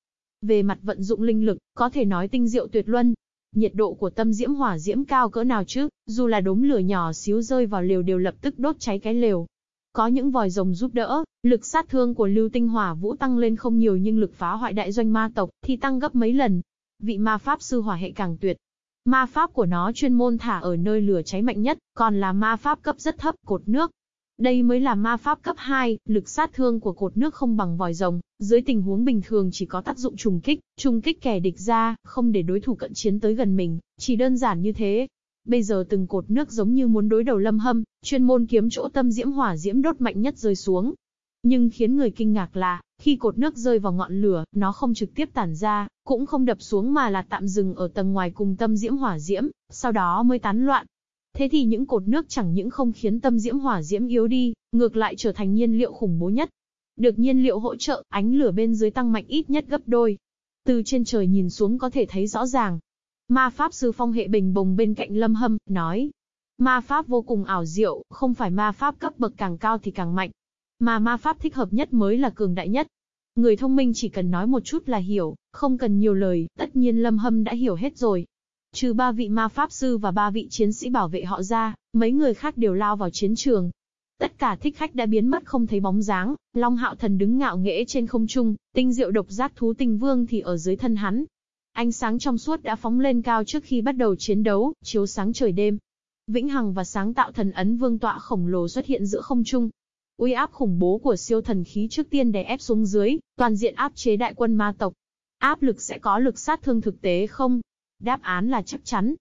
Speaker 1: Về mặt vận dụng linh lực, có thể nói tinh diệu tuyệt luân. Nhiệt độ của tâm diễm hỏa diễm cao cỡ nào chứ, dù là đốm lửa nhỏ xíu rơi vào lều đều lập tức đốt cháy cái lều. Có những vòi rồng giúp đỡ, lực sát thương của lưu tinh hỏa vũ tăng lên không nhiều nhưng lực phá hoại đại doanh ma tộc thì tăng gấp mấy lần, vị ma pháp sư hỏa hệ càng tuyệt. Ma pháp của nó chuyên môn thả ở nơi lửa cháy mạnh nhất, còn là ma pháp cấp rất thấp, cột nước. Đây mới là ma pháp cấp 2, lực sát thương của cột nước không bằng vòi rồng, dưới tình huống bình thường chỉ có tác dụng trùng kích, trùng kích kẻ địch ra, không để đối thủ cận chiến tới gần mình, chỉ đơn giản như thế. Bây giờ từng cột nước giống như muốn đối đầu lâm hâm, chuyên môn kiếm chỗ tâm diễm hỏa diễm đốt mạnh nhất rơi xuống. Nhưng khiến người kinh ngạc là, khi cột nước rơi vào ngọn lửa, nó không trực tiếp tản ra, cũng không đập xuống mà là tạm dừng ở tầng ngoài cùng tâm diễm hỏa diễm, sau đó mới tán loạn. Thế thì những cột nước chẳng những không khiến tâm diễm hỏa diễm yếu đi, ngược lại trở thành nhiên liệu khủng bố nhất. Được nhiên liệu hỗ trợ, ánh lửa bên dưới tăng mạnh ít nhất gấp đôi. Từ trên trời nhìn xuống có thể thấy rõ ràng. Ma Pháp Sư Phong Hệ Bình bồng bên cạnh Lâm Hâm, nói. Ma Pháp vô cùng ảo diệu, không phải ma Pháp cấp bậc càng cao thì càng mạnh. Mà ma Pháp thích hợp nhất mới là cường đại nhất. Người thông minh chỉ cần nói một chút là hiểu, không cần nhiều lời, tất nhiên Lâm Hâm đã hiểu hết rồi. Trừ ba vị ma pháp sư và ba vị chiến sĩ bảo vệ họ ra, mấy người khác đều lao vào chiến trường. Tất cả thích khách đã biến mất không thấy bóng dáng, Long Hạo Thần đứng ngạo nghễ trên không trung, tinh diệu độc giác thú tinh vương thì ở dưới thân hắn. Ánh sáng trong suốt đã phóng lên cao trước khi bắt đầu chiến đấu, chiếu sáng trời đêm. Vĩnh Hằng và sáng tạo thần ấn vương tọa khổng lồ xuất hiện giữa không trung, uy áp khủng bố của siêu thần khí trước tiên đè ép xuống dưới, toàn diện áp chế đại quân ma tộc. Áp lực sẽ có lực sát thương thực tế không? Đáp án là chắc chắn.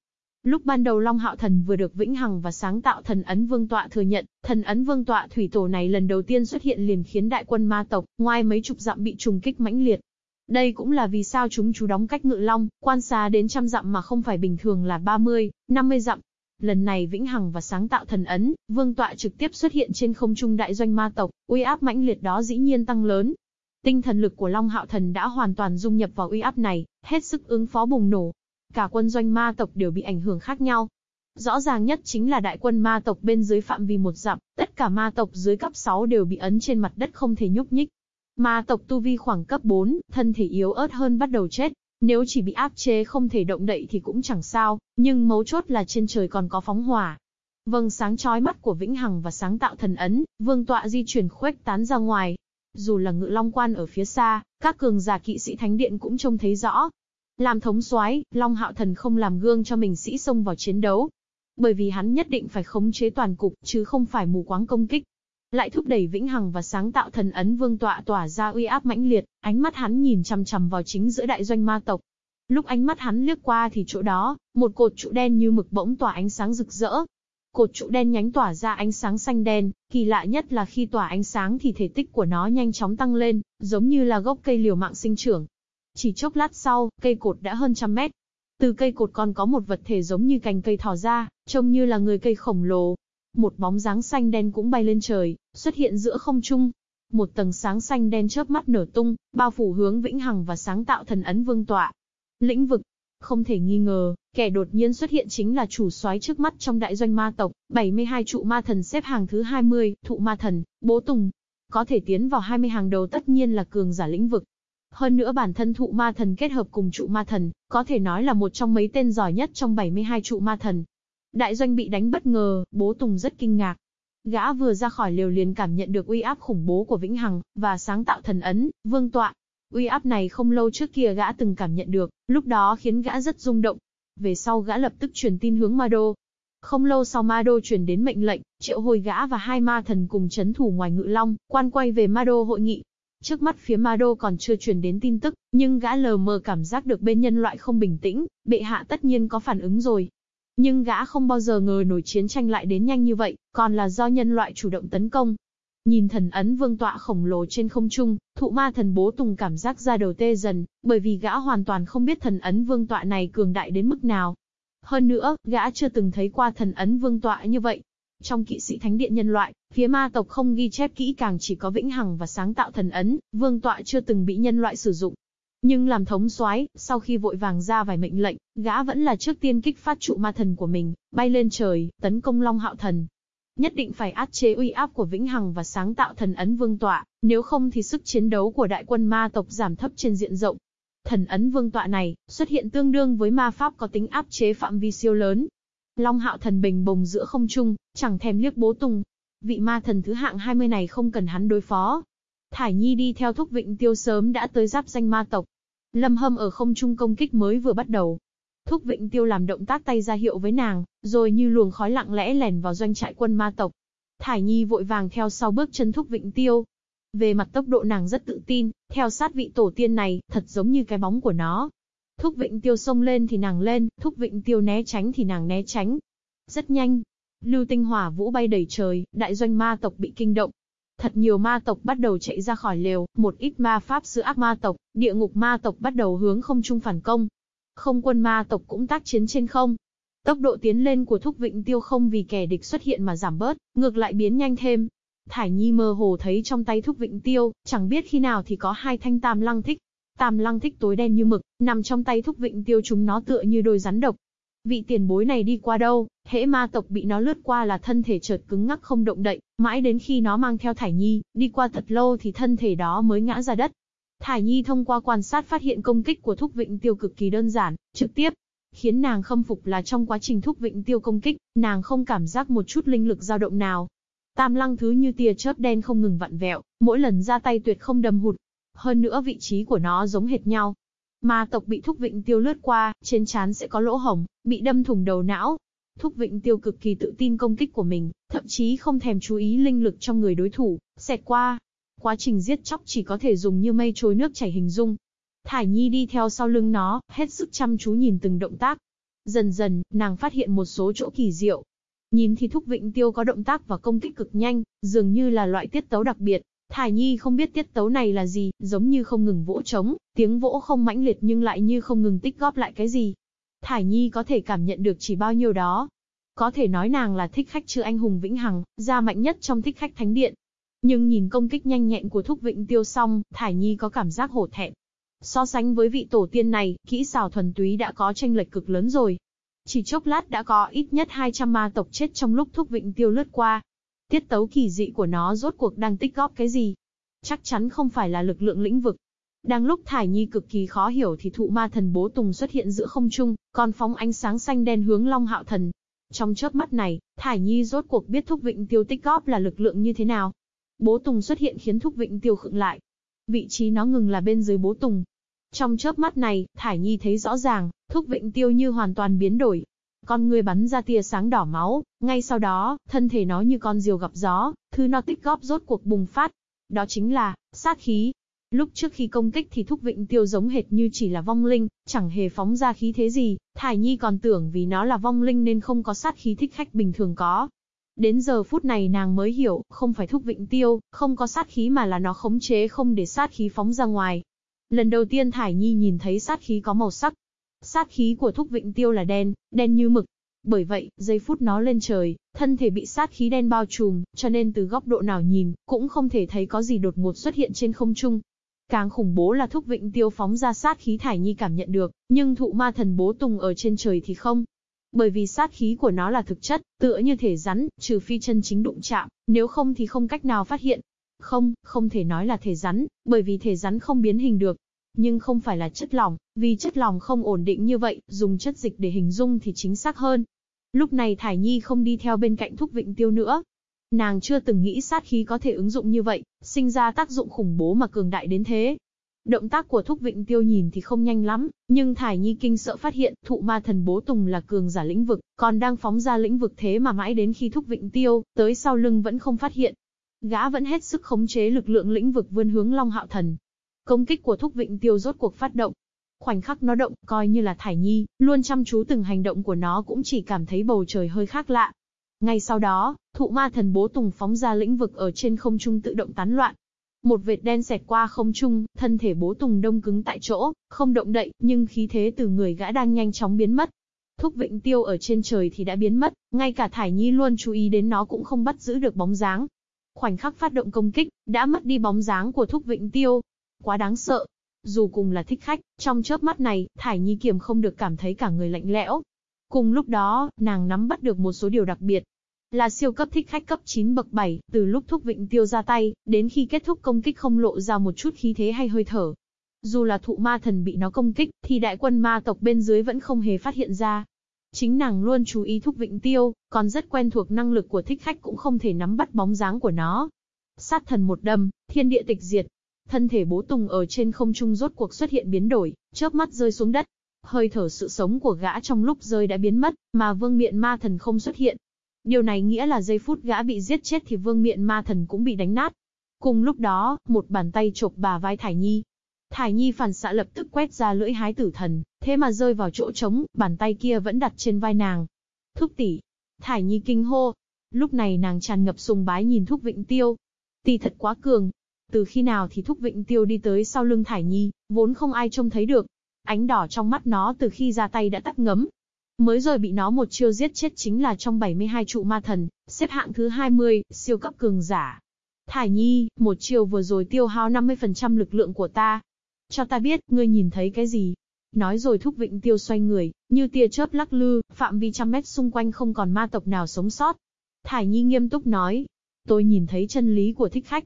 Speaker 1: Lúc ban đầu Long Hạo Thần vừa được vĩnh hằng và sáng tạo thần ấn vương tọa thừa nhận, thần ấn vương tọa thủy tổ này lần đầu tiên xuất hiện liền khiến đại quân ma tộc, ngoài mấy chục dặm bị trùng kích mãnh liệt. Đây cũng là vì sao chúng chú đóng cách ngự long, quan xa đến trăm dặm mà không phải bình thường là 30, 50 dặm, Lần này Vĩnh Hằng và sáng tạo thần ấn, vương tọa trực tiếp xuất hiện trên không trung đại doanh ma tộc, uy áp mãnh liệt đó dĩ nhiên tăng lớn. Tinh thần lực của Long Hạo Thần đã hoàn toàn dung nhập vào uy áp này, hết sức ứng phó bùng nổ. Cả quân doanh ma tộc đều bị ảnh hưởng khác nhau. Rõ ràng nhất chính là đại quân ma tộc bên dưới phạm vi một dặm, tất cả ma tộc dưới cấp 6 đều bị ấn trên mặt đất không thể nhúc nhích. Ma tộc tu vi khoảng cấp 4, thân thể yếu ớt hơn bắt đầu chết, nếu chỉ bị áp chế không thể động đậy thì cũng chẳng sao, nhưng mấu chốt là trên trời còn có phóng hỏa. Vâng sáng chói mắt của Vĩnh Hằng và sáng tạo thần ấn, vương tọa di chuyển khuếch tán ra ngoài. Dù là ngự long quan ở phía xa, các cường giả kỵ sĩ thánh điện cũng trông thấy rõ. Làm thống soái, Long Hạo Thần không làm gương cho mình sĩ xông vào chiến đấu. Bởi vì hắn nhất định phải khống chế toàn cục, chứ không phải mù quáng công kích lại thúc đẩy vĩnh hằng và sáng tạo thần ấn vương tọa tỏa ra uy áp mãnh liệt, ánh mắt hắn nhìn chằm chằm vào chính giữa đại doanh ma tộc. Lúc ánh mắt hắn liếc qua thì chỗ đó, một cột trụ đen như mực bỗng tỏa ánh sáng rực rỡ. Cột trụ đen nhánh tỏa ra ánh sáng xanh đen, kỳ lạ nhất là khi tỏa ánh sáng thì thể tích của nó nhanh chóng tăng lên, giống như là gốc cây liều mạng sinh trưởng. Chỉ chốc lát sau, cây cột đã hơn trăm mét. Từ cây cột còn có một vật thể giống như cành cây thò ra, trông như là người cây khổng lồ, một bóng dáng xanh đen cũng bay lên trời, xuất hiện giữa không trung. Một tầng sáng xanh đen chớp mắt nở tung, bao phủ hướng vĩnh hằng và sáng tạo thần ấn vương tọa. Lĩnh vực. Không thể nghi ngờ, kẻ đột nhiên xuất hiện chính là chủ soái trước mắt trong đại doanh ma tộc, 72 trụ ma thần xếp hàng thứ 20, thụ ma thần, bố tùng. Có thể tiến vào 20 hàng đầu tất nhiên là cường giả lĩnh vực. Hơn nữa bản thân thụ ma thần kết hợp cùng trụ ma thần, có thể nói là một trong mấy tên giỏi nhất trong 72 trụ ma thần. Đại doanh bị đánh bất ngờ, bố Tùng rất kinh ngạc. Gã vừa ra khỏi liều liền cảm nhận được uy áp khủng bố của Vĩnh Hằng, và sáng tạo thần ấn, vương tọa. Uy áp này không lâu trước kia gã từng cảm nhận được, lúc đó khiến gã rất rung động. Về sau gã lập tức truyền tin hướng Ma Đô. Không lâu sau Ma Đô truyền đến mệnh lệnh, triệu hồi gã và hai ma thần cùng chấn thủ ngoài ngự long, quan quay về Ma Đô hội nghị. Trước mắt phía Ma Đô còn chưa truyền đến tin tức, nhưng gã lờ mờ cảm giác được bên nhân loại không bình tĩnh, bệ hạ tất nhiên có phản ứng rồi, nhưng gã không bao giờ ngờ nổi chiến tranh lại đến nhanh như vậy, còn là do nhân loại chủ động tấn công. Nhìn thần ấn vương tọa khổng lồ trên không trung, thụ ma thần bố tùng cảm giác ra đầu tê dần, bởi vì gã hoàn toàn không biết thần ấn vương tọa này cường đại đến mức nào. Hơn nữa, gã chưa từng thấy qua thần ấn vương tọa như vậy. Trong kỵ sĩ thánh điện nhân loại, phía ma tộc không ghi chép kỹ càng chỉ có vĩnh hằng và sáng tạo thần ấn, vương tọa chưa từng bị nhân loại sử dụng. Nhưng làm thống soái, sau khi vội vàng ra vài mệnh lệnh, gã vẫn là trước tiên kích phát trụ ma thần của mình, bay lên trời, tấn công Long Hạo Thần. Nhất định phải áp chế uy áp của Vĩnh Hằng và sáng tạo thần ấn vương tọa, nếu không thì sức chiến đấu của đại quân ma tộc giảm thấp trên diện rộng. Thần ấn vương tọa này, xuất hiện tương đương với ma pháp có tính áp chế phạm vi siêu lớn. Long Hạo Thần bình bồng giữa không trung, chẳng thèm liếc bố tùng. Vị ma thần thứ hạng 20 này không cần hắn đối phó, Thải Nhi đi theo thúc vịnh tiêu sớm đã tới giáp danh ma tộc, Lâm Hâm ở không trung công kích mới vừa bắt đầu. Thúc Vịnh Tiêu làm động tác tay ra hiệu với nàng, rồi như luồng khói lặng lẽ lèn vào doanh trại quân ma tộc. Thải Nhi vội vàng theo sau bước chân Thúc Vịnh Tiêu. Về mặt tốc độ nàng rất tự tin, theo sát vị tổ tiên này, thật giống như cái bóng của nó. Thúc Vịnh Tiêu xông lên thì nàng lên, Thúc Vịnh Tiêu né tránh thì nàng né tránh. Rất nhanh. Lưu tinh hỏa vũ bay đầy trời, đại doanh ma tộc bị kinh động. Thật nhiều ma tộc bắt đầu chạy ra khỏi lều, một ít ma pháp sư ác ma tộc, địa ngục ma tộc bắt đầu hướng không trung phản công. Không quân ma tộc cũng tác chiến trên không. Tốc độ tiến lên của Thúc Vịnh Tiêu không vì kẻ địch xuất hiện mà giảm bớt, ngược lại biến nhanh thêm. Thải Nhi mơ hồ thấy trong tay Thúc Vịnh Tiêu, chẳng biết khi nào thì có hai thanh tam lăng thích. Tam lăng thích tối đen như mực, nằm trong tay Thúc Vịnh Tiêu chúng nó tựa như đôi rắn độc, Vị tiền bối này đi qua đâu, hễ ma tộc bị nó lướt qua là thân thể chợt cứng ngắc không động đậy, mãi đến khi nó mang theo Thải Nhi, đi qua thật lâu thì thân thể đó mới ngã ra đất. Thải Nhi thông qua quan sát phát hiện công kích của Thúc Vịnh Tiêu cực kỳ đơn giản, trực tiếp. Khiến nàng khâm phục là trong quá trình Thúc Vịnh Tiêu công kích, nàng không cảm giác một chút linh lực dao động nào. Tam lăng thứ như tia chớp đen không ngừng vặn vẹo, mỗi lần ra tay tuyệt không đâm hụt. Hơn nữa vị trí của nó giống hệt nhau, Ma tộc bị Thúc Vịnh Tiêu lướt qua, trên trán sẽ có lỗ hổng, bị đâm thủng đầu não. Thúc Vịnh Tiêu cực kỳ tự tin công kích của mình, thậm chí không thèm chú ý linh lực trong người đối thủ, xẹt qua. Quá trình giết chóc chỉ có thể dùng như mây trôi nước chảy hình dung. Thải Nhi đi theo sau lưng nó, hết sức chăm chú nhìn từng động tác. Dần dần, nàng phát hiện một số chỗ kỳ diệu. Nhìn thì Thúc Vịnh Tiêu có động tác và công kích cực nhanh, dường như là loại tiết tấu đặc biệt, Thải Nhi không biết tiết tấu này là gì, giống như không ngừng vỗ trống, tiếng vỗ không mãnh liệt nhưng lại như không ngừng tích góp lại cái gì. Thải Nhi có thể cảm nhận được chỉ bao nhiêu đó. Có thể nói nàng là thích khách chưa anh hùng vĩnh hằng, ra mạnh nhất trong thích khách thánh điện. Nhưng nhìn công kích nhanh nhẹn của Thúc Vịnh Tiêu xong, Thải Nhi có cảm giác hổ thẹn. So sánh với vị tổ tiên này, kỹ xảo thuần túy đã có tranh lệch cực lớn rồi. Chỉ chốc lát đã có ít nhất 200 ma tộc chết trong lúc Thúc Vịnh Tiêu lướt qua, Tiết tấu kỳ dị của nó rốt cuộc đang tích góp cái gì? Chắc chắn không phải là lực lượng lĩnh vực. Đang lúc Thải Nhi cực kỳ khó hiểu thì thụ ma thần bố Tùng xuất hiện giữa không trung, còn phóng ánh sáng xanh đen hướng Long Hạo Thần. Trong chớp mắt này, Thải Nhi rốt cuộc biết Thúc Vịnh Tiêu tích góp là lực lượng như thế nào. Bố Tùng xuất hiện khiến Thúc Vịnh Tiêu khựng lại. Vị trí nó ngừng là bên dưới bố Tùng. Trong chớp mắt này, Thải Nhi thấy rõ ràng, Thúc Vịnh Tiêu như hoàn toàn biến đổi, con người bắn ra tia sáng đỏ máu, ngay sau đó, thân thể nó như con diều gặp gió, thứ nó tích góp rốt cuộc bùng phát. Đó chính là, sát khí. Lúc trước khi công kích thì Thúc Vịnh Tiêu giống hệt như chỉ là vong linh, chẳng hề phóng ra khí thế gì, Thải Nhi còn tưởng vì nó là vong linh nên không có sát khí thích khách bình thường có. Đến giờ phút này nàng mới hiểu, không phải Thúc Vịnh Tiêu, không có sát khí mà là nó khống chế không để sát khí phóng ra ngoài. Lần đầu tiên Thải Nhi nhìn thấy sát khí có màu sắc, Sát khí của Thúc Vịnh Tiêu là đen, đen như mực. Bởi vậy, giây phút nó lên trời, thân thể bị sát khí đen bao trùm, cho nên từ góc độ nào nhìn, cũng không thể thấy có gì đột ngột xuất hiện trên không trung. Càng khủng bố là Thúc Vịnh Tiêu phóng ra sát khí Thải Nhi cảm nhận được, nhưng thụ ma thần bố tùng ở trên trời thì không. Bởi vì sát khí của nó là thực chất, tựa như thể rắn, trừ phi chân chính đụng chạm, nếu không thì không cách nào phát hiện. Không, không thể nói là thể rắn, bởi vì thể rắn không biến hình được, nhưng không phải là chất lỏng, vì chất lỏng không ổn định như vậy, dùng chất dịch để hình dung thì chính xác hơn. Lúc này Thải Nhi không đi theo bên cạnh Thúc Vịnh Tiêu nữa. Nàng chưa từng nghĩ sát khí có thể ứng dụng như vậy, sinh ra tác dụng khủng bố mà cường đại đến thế. Động tác của Thúc Vịnh Tiêu nhìn thì không nhanh lắm, nhưng Thải Nhi kinh sợ phát hiện thụ ma thần bố Tùng là cường giả lĩnh vực, còn đang phóng ra lĩnh vực thế mà mãi đến khi Thúc Vịnh Tiêu, tới sau lưng vẫn không phát hiện. Gã vẫn hết sức khống chế lực lượng lĩnh vực vươn hướng Long Hạo Thần, Công kích của Thúc Vịnh Tiêu rốt cuộc phát động. Khoảnh khắc nó động, coi như là Thải Nhi, luôn chăm chú từng hành động của nó cũng chỉ cảm thấy bầu trời hơi khác lạ. Ngay sau đó, thụ ma thần bố tùng phóng ra lĩnh vực ở trên không trung tự động tán loạn. Một vệt đen xẹt qua không trung, thân thể bố tùng đông cứng tại chỗ, không động đậy, nhưng khí thế từ người gã đang nhanh chóng biến mất. Thúc Vịnh Tiêu ở trên trời thì đã biến mất, ngay cả Thải Nhi luôn chú ý đến nó cũng không bắt giữ được bóng dáng. Khoảnh khắc phát động công kích, đã mất đi bóng dáng của Thúc Vịnh Tiêu, quá đáng sợ. Dù cùng là thích khách, trong chớp mắt này, Thải Nhi Kiềm không được cảm thấy cả người lạnh lẽo. Cùng lúc đó, nàng nắm bắt được một số điều đặc biệt. Là siêu cấp thích khách cấp 9 bậc 7, từ lúc thúc vịnh tiêu ra tay, đến khi kết thúc công kích không lộ ra một chút khí thế hay hơi thở. Dù là thụ ma thần bị nó công kích, thì đại quân ma tộc bên dưới vẫn không hề phát hiện ra. Chính nàng luôn chú ý thúc vịnh tiêu, còn rất quen thuộc năng lực của thích khách cũng không thể nắm bắt bóng dáng của nó. Sát thần một đâm, thiên địa tịch diệt, Thân thể bố Tùng ở trên không trung rốt cuộc xuất hiện biến đổi, chớp mắt rơi xuống đất. Hơi thở sự sống của gã trong lúc rơi đã biến mất, mà vương miện ma thần không xuất hiện. Điều này nghĩa là giây phút gã bị giết chết thì vương miện ma thần cũng bị đánh nát. Cùng lúc đó, một bàn tay chộp bà vai Thải Nhi. Thải Nhi phản xạ lập tức quét ra lưỡi hái tử thần, thế mà rơi vào chỗ trống, bàn tay kia vẫn đặt trên vai nàng. Thúc tỷ. Thải Nhi kinh hô. Lúc này nàng tràn ngập sùng bái nhìn Thúc Vịnh Tiêu, tỷ thật quá cường. Từ khi nào thì Thúc Vịnh Tiêu đi tới sau lưng Thải Nhi, vốn không ai trông thấy được. Ánh đỏ trong mắt nó từ khi ra tay đã tắt ngấm. Mới rồi bị nó một chiêu giết chết chính là trong 72 trụ ma thần, xếp hạng thứ 20, siêu cấp cường giả. Thải Nhi, một chiều vừa rồi tiêu hao 50% lực lượng của ta. Cho ta biết, ngươi nhìn thấy cái gì? Nói rồi thúc vịnh tiêu xoay người, như tia chớp lắc lư, phạm vi trăm mét xung quanh không còn ma tộc nào sống sót. Thải Nhi nghiêm túc nói, tôi nhìn thấy chân lý của thích khách.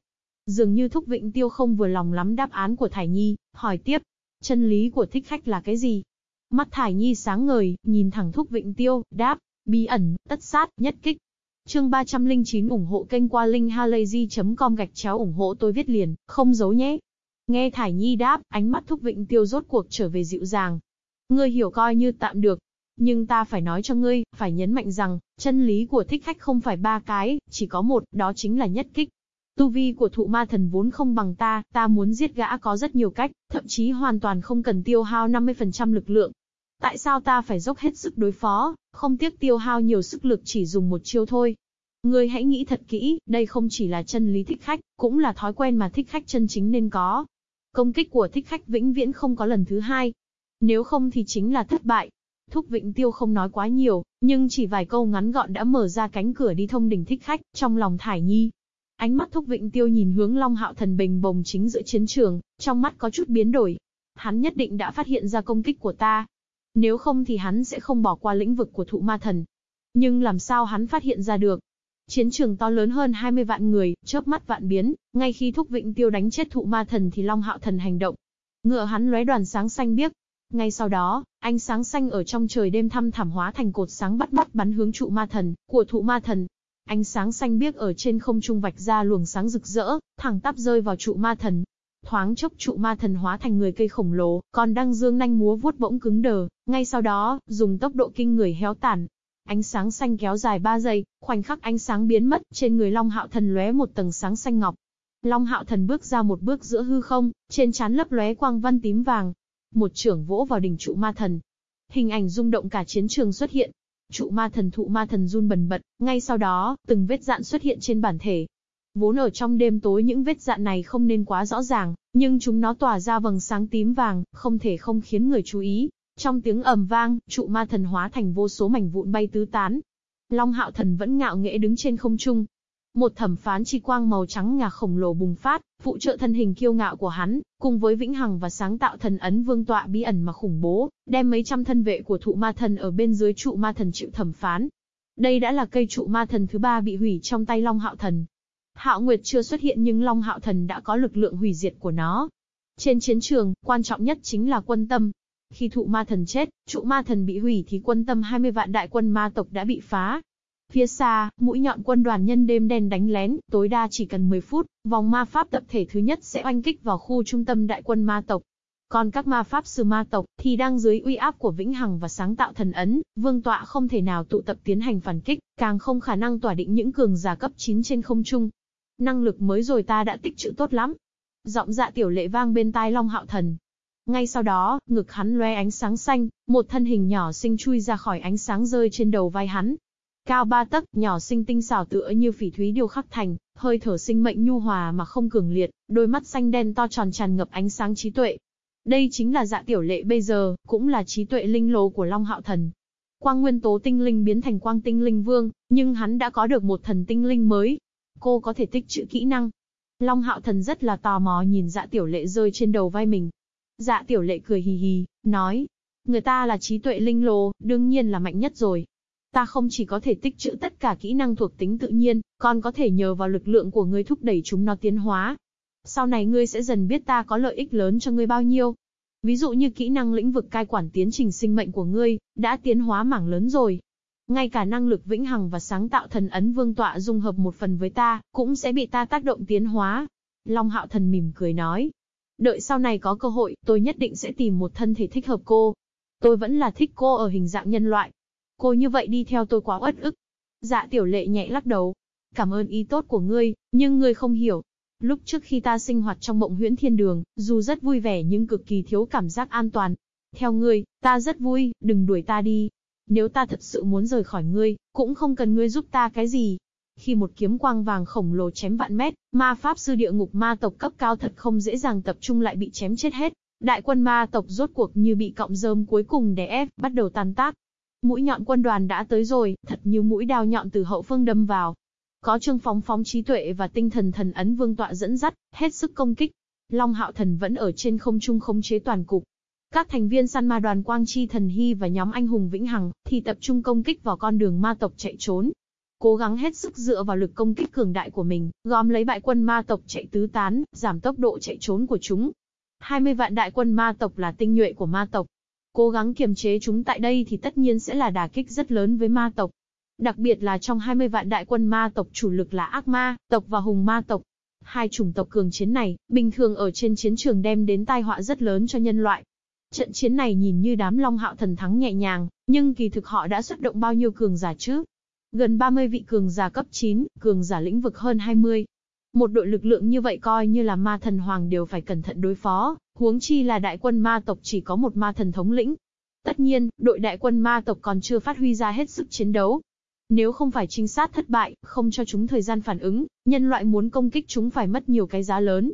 Speaker 1: Dường như thúc vịnh tiêu không vừa lòng lắm đáp án của Thải Nhi, hỏi tiếp, chân lý của thích khách là cái gì? Mắt Thải Nhi sáng ngời, nhìn thẳng thúc vịnh tiêu, đáp, bí ẩn, tất sát, nhất kích. Chương 309 ủng hộ kênh qua linkhalazy.com gạch chéo ủng hộ tôi viết liền, không giấu nhé. Nghe Thải Nhi đáp, ánh mắt thúc vịnh tiêu rốt cuộc trở về dịu dàng. Ngươi hiểu coi như tạm được. Nhưng ta phải nói cho ngươi, phải nhấn mạnh rằng, chân lý của thích khách không phải ba cái, chỉ có một, đó chính là nhất kích. Tu vi của thụ ma thần vốn không bằng ta, ta muốn giết gã có rất nhiều cách, thậm chí hoàn toàn không cần tiêu hao 50% lực lượng. Tại sao ta phải dốc hết sức đối phó, không tiếc tiêu hao nhiều sức lực chỉ dùng một chiêu thôi? Ngươi hãy nghĩ thật kỹ, đây không chỉ là chân lý thích khách, cũng là thói quen mà thích khách chân chính nên có. Công kích của thích khách vĩnh viễn không có lần thứ hai. Nếu không thì chính là thất bại. Thúc Vịnh Tiêu không nói quá nhiều, nhưng chỉ vài câu ngắn gọn đã mở ra cánh cửa đi thông đỉnh thích khách, trong lòng Thải Nhi. Ánh mắt Thúc Vịnh Tiêu nhìn hướng Long Hạo Thần bình bồng chính giữa chiến trường, trong mắt có chút biến đổi. Hắn nhất định đã phát hiện ra công kích của ta. Nếu không thì hắn sẽ không bỏ qua lĩnh vực của thụ ma thần. Nhưng làm sao hắn phát hiện ra được? Chiến trường to lớn hơn 20 vạn người, chớp mắt vạn biến, ngay khi Thúc Vịnh Tiêu đánh chết thụ ma thần thì Long Hạo Thần hành động. Ngựa hắn lóe đoàn sáng xanh biếc. Ngay sau đó, ánh sáng xanh ở trong trời đêm thăm thảm hóa thành cột sáng bắt mắt bắn hướng trụ ma thần, của thụ ma thần. Ánh sáng xanh biếc ở trên không trung vạch ra luồng sáng rực rỡ, thẳng tắp rơi vào trụ ma thần. Thoáng chốc trụ ma thần hóa thành người cây khổng lồ, còn đang dương nanh múa vuốt bỗng cứng đờ, ngay sau đó, dùng tốc độ kinh người héo tàn, Ánh sáng xanh kéo dài 3 giây, khoảnh khắc ánh sáng biến mất, trên người Long Hạo Thần lóe một tầng sáng xanh ngọc. Long Hạo Thần bước ra một bước giữa hư không, trên trán lấp lóe quang văn tím vàng. Một trưởng vỗ vào đỉnh trụ ma thần. Hình ảnh rung động cả chiến trường xuất hiện. Trụ ma thần thụ ma thần run bần bật, ngay sau đó, từng vết dạn xuất hiện trên bản thể. Vốn ở trong đêm tối những vết dạn này không nên quá rõ ràng, nhưng chúng nó tỏa ra vầng sáng tím vàng, không thể không khiến người chú ý. Trong tiếng ầm vang, trụ ma thần hóa thành vô số mảnh vụn bay tứ tán. Long hạo thần vẫn ngạo nghễ đứng trên không trung. Một thẩm phán chi quang màu trắng ngà khổng lồ bùng phát, phụ trợ thân hình kiêu ngạo của hắn, cùng với vĩnh hằng và sáng tạo thần ấn vương tọa bí ẩn mà khủng bố, đem mấy trăm thân vệ của thụ ma thần ở bên dưới trụ ma thần chịu thẩm phán. Đây đã là cây trụ ma thần thứ ba bị hủy trong tay Long Hạo Thần. Hạo Nguyệt chưa xuất hiện nhưng Long Hạo Thần đã có lực lượng hủy diệt của nó. Trên chiến trường, quan trọng nhất chính là quân tâm, khi thụ ma thần chết, trụ ma thần bị hủy thì quân tâm 20 vạn đại quân ma tộc đã bị phá. Phía xa, mũi nhọn quân đoàn nhân đêm đen đánh lén, tối đa chỉ cần 10 phút, vòng ma pháp tập thể thứ nhất sẽ oanh kích vào khu trung tâm đại quân ma tộc. Còn các ma pháp sư ma tộc thì đang dưới uy áp của vĩnh hằng và sáng tạo thần ấn, vương tọa không thể nào tụ tập tiến hành phản kích, càng không khả năng tỏa định những cường giả cấp 9 trên không trung. Năng lực mới rồi ta đã tích trữ tốt lắm. Giọng dạ tiểu lệ vang bên tai Long Hạo Thần, ngay sau đó, ngực hắn loe ánh sáng xanh, một thân hình nhỏ xinh chui ra khỏi ánh sáng rơi trên đầu vai hắn. Cao ba tấc, nhỏ xinh tinh xảo tựa như phỉ thúy điều khắc thành, hơi thở sinh mệnh nhu hòa mà không cường liệt, đôi mắt xanh đen to tròn tràn ngập ánh sáng trí tuệ. Đây chính là dạ tiểu lệ bây giờ, cũng là trí tuệ linh lô của Long Hạo Thần. Quang nguyên tố tinh linh biến thành quang tinh linh vương, nhưng hắn đã có được một thần tinh linh mới. Cô có thể tích trữ kỹ năng. Long Hạo Thần rất là tò mò nhìn dạ tiểu lệ rơi trên đầu vai mình, Dạ tiểu lệ cười hì hì, nói. Người ta là trí tuệ linh lô, đương nhiên là mạnh nhất rồi. Ta không chỉ có thể tích trữ tất cả kỹ năng thuộc tính tự nhiên, còn có thể nhờ vào lực lượng của ngươi thúc đẩy chúng nó tiến hóa. Sau này ngươi sẽ dần biết ta có lợi ích lớn cho ngươi bao nhiêu. Ví dụ như kỹ năng lĩnh vực cai quản tiến trình sinh mệnh của ngươi, đã tiến hóa mảng lớn rồi. Ngay cả năng lực vĩnh hằng và sáng tạo thần ấn vương tọa dung hợp một phần với ta, cũng sẽ bị ta tác động tiến hóa. Long hạo thần mỉm cười nói, Đợi sau này có cơ hội, tôi nhất định sẽ tìm một thân thể thích hợp cô. Tôi vẫn là thích cô ở hình dạng nhân loại. Cô như vậy đi theo tôi quá uất ức. Dạ tiểu lệ nhẹ lắc đầu. Cảm ơn ý tốt của ngươi, nhưng ngươi không hiểu. Lúc trước khi ta sinh hoạt trong mộng huyễn thiên đường, dù rất vui vẻ nhưng cực kỳ thiếu cảm giác an toàn. Theo ngươi, ta rất vui, đừng đuổi ta đi. Nếu ta thật sự muốn rời khỏi ngươi, cũng không cần ngươi giúp ta cái gì. Khi một kiếm quang vàng khổng lồ chém vạn mét, ma pháp sư địa ngục ma tộc cấp cao thật không dễ dàng tập trung lại bị chém chết hết. Đại quân ma tộc rốt cuộc như bị cọng rơm cuối cùng đè ép, bắt đầu tan tác. Mũi nhọn quân đoàn đã tới rồi, thật như mũi đao nhọn từ hậu phương đâm vào. Có trương phóng phóng trí tuệ và tinh thần thần ấn vương tọa dẫn dắt, hết sức công kích. Long hạo thần vẫn ở trên không trung khống chế toàn cục. Các thành viên săn ma đoàn Quang Chi Thần Hy và nhóm anh hùng Vĩnh Hằng thì tập trung công kích vào con đường ma tộc chạy trốn. Cố gắng hết sức dựa vào lực công kích cường đại của mình, gom lấy bại quân ma tộc chạy tứ tán, giảm tốc độ chạy trốn của chúng. 20 vạn đại quân ma tộc là tinh nhuệ của ma tộc. Cố gắng kiềm chế chúng tại đây thì tất nhiên sẽ là đả kích rất lớn với ma tộc. Đặc biệt là trong 20 vạn đại quân ma tộc chủ lực là ác ma, tộc và hùng ma tộc. Hai chủng tộc cường chiến này, bình thường ở trên chiến trường đem đến tai họa rất lớn cho nhân loại. Trận chiến này nhìn như đám Long Hạo Thần thắng nhẹ nhàng, nhưng kỳ thực họ đã xuất động bao nhiêu cường giả chứ? Gần 30 vị cường giả cấp 9, cường giả lĩnh vực hơn 20. Một đội lực lượng như vậy coi như là ma thần hoàng đều phải cẩn thận đối phó, huống chi là đại quân ma tộc chỉ có một ma thần thống lĩnh. Tất nhiên, đội đại quân ma tộc còn chưa phát huy ra hết sức chiến đấu. Nếu không phải trinh sát thất bại, không cho chúng thời gian phản ứng, nhân loại muốn công kích chúng phải mất nhiều cái giá lớn.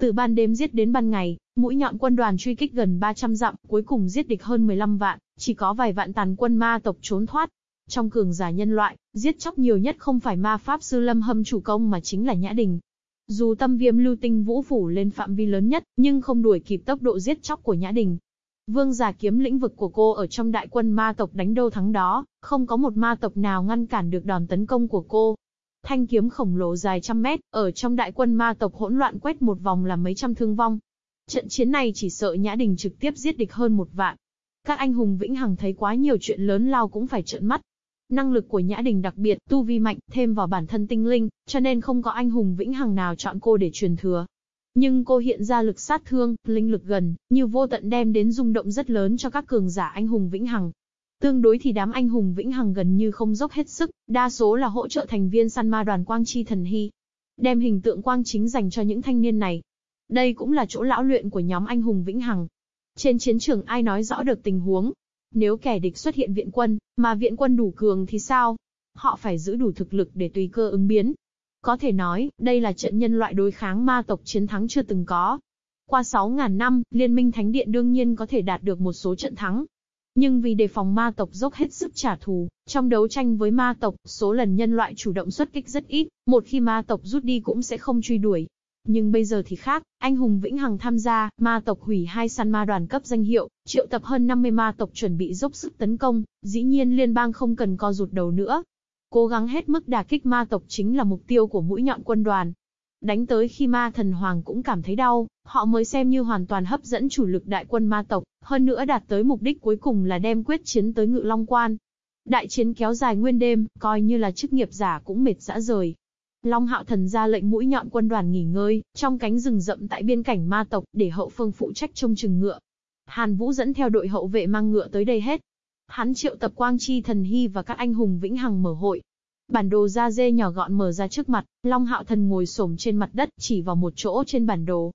Speaker 1: Từ ban đêm giết đến ban ngày, mũi nhọn quân đoàn truy kích gần 300 dặm, cuối cùng giết địch hơn 15 vạn, chỉ có vài vạn tàn quân ma tộc trốn thoát. Trong cường giả nhân loại, giết chóc nhiều nhất không phải ma pháp sư lâm hâm chủ công mà chính là Nhã Đình. Dù tâm viêm lưu tinh vũ phủ lên phạm vi lớn nhất, nhưng không đuổi kịp tốc độ giết chóc của Nhã Đình. Vương giả kiếm lĩnh vực của cô ở trong đại quân ma tộc đánh đâu thắng đó, không có một ma tộc nào ngăn cản được đòn tấn công của cô. Thanh kiếm khổng lồ dài trăm mét, ở trong đại quân ma tộc hỗn loạn quét một vòng là mấy trăm thương vong. Trận chiến này chỉ sợ Nhã Đình trực tiếp giết địch hơn một vạn. Các anh hùng vĩnh hằng thấy quá nhiều chuyện lớn lao cũng phải trợn mắt. Năng lực của Nhã Đình đặc biệt, tu vi mạnh, thêm vào bản thân tinh linh, cho nên không có anh hùng vĩnh hằng nào chọn cô để truyền thừa. Nhưng cô hiện ra lực sát thương, linh lực gần, như vô tận đem đến rung động rất lớn cho các cường giả anh hùng vĩnh hằng. Tương đối thì đám anh hùng vĩnh hằng gần như không dốc hết sức, đa số là hỗ trợ thành viên săn ma đoàn Quang Chi Thần Hy. Đem hình tượng quang chính dành cho những thanh niên này. Đây cũng là chỗ lão luyện của nhóm anh hùng vĩnh hằng. Trên chiến trường ai nói rõ được tình huống, nếu kẻ địch xuất hiện viện quân, mà viện quân đủ cường thì sao? Họ phải giữ đủ thực lực để tùy cơ ứng biến. Có thể nói, đây là trận nhân loại đối kháng ma tộc chiến thắng chưa từng có. Qua 6.000 năm, Liên minh Thánh Điện đương nhiên có thể đạt được một số trận thắng. Nhưng vì đề phòng ma tộc dốc hết sức trả thù, trong đấu tranh với ma tộc, số lần nhân loại chủ động xuất kích rất ít, một khi ma tộc rút đi cũng sẽ không truy đuổi, nhưng bây giờ thì khác, anh hùng Vĩnh Hằng tham gia, ma tộc hủy hai săn ma đoàn cấp danh hiệu, triệu tập hơn 50 ma tộc chuẩn bị dốc sức tấn công, dĩ nhiên liên bang không cần co rụt đầu nữa. Cố gắng hết mức đả kích ma tộc chính là mục tiêu của mũi nhọn quân đoàn. Đánh tới khi ma thần hoàng cũng cảm thấy đau, họ mới xem như hoàn toàn hấp dẫn chủ lực đại quân ma tộc, hơn nữa đạt tới mục đích cuối cùng là đem quyết chiến tới ngự long quan. Đại chiến kéo dài nguyên đêm, coi như là chức nghiệp giả cũng mệt dã rời, Long Hạo Thần ra lệnh mũi nhọn quân đoàn nghỉ ngơi, trong cánh rừng rậm tại biên cảnh ma tộc, để hậu phương phụ trách trông chừng ngựa. Hàn Vũ dẫn theo đội hậu vệ mang ngựa tới đây hết. Hắn triệu tập Quang Chi Thần Hy và các anh hùng vĩnh hằng mở hội. Bản đồ da dê nhỏ gọn mở ra trước mặt, Long Hạo Thần ngồi xổm trên mặt đất, chỉ vào một chỗ trên bản đồ.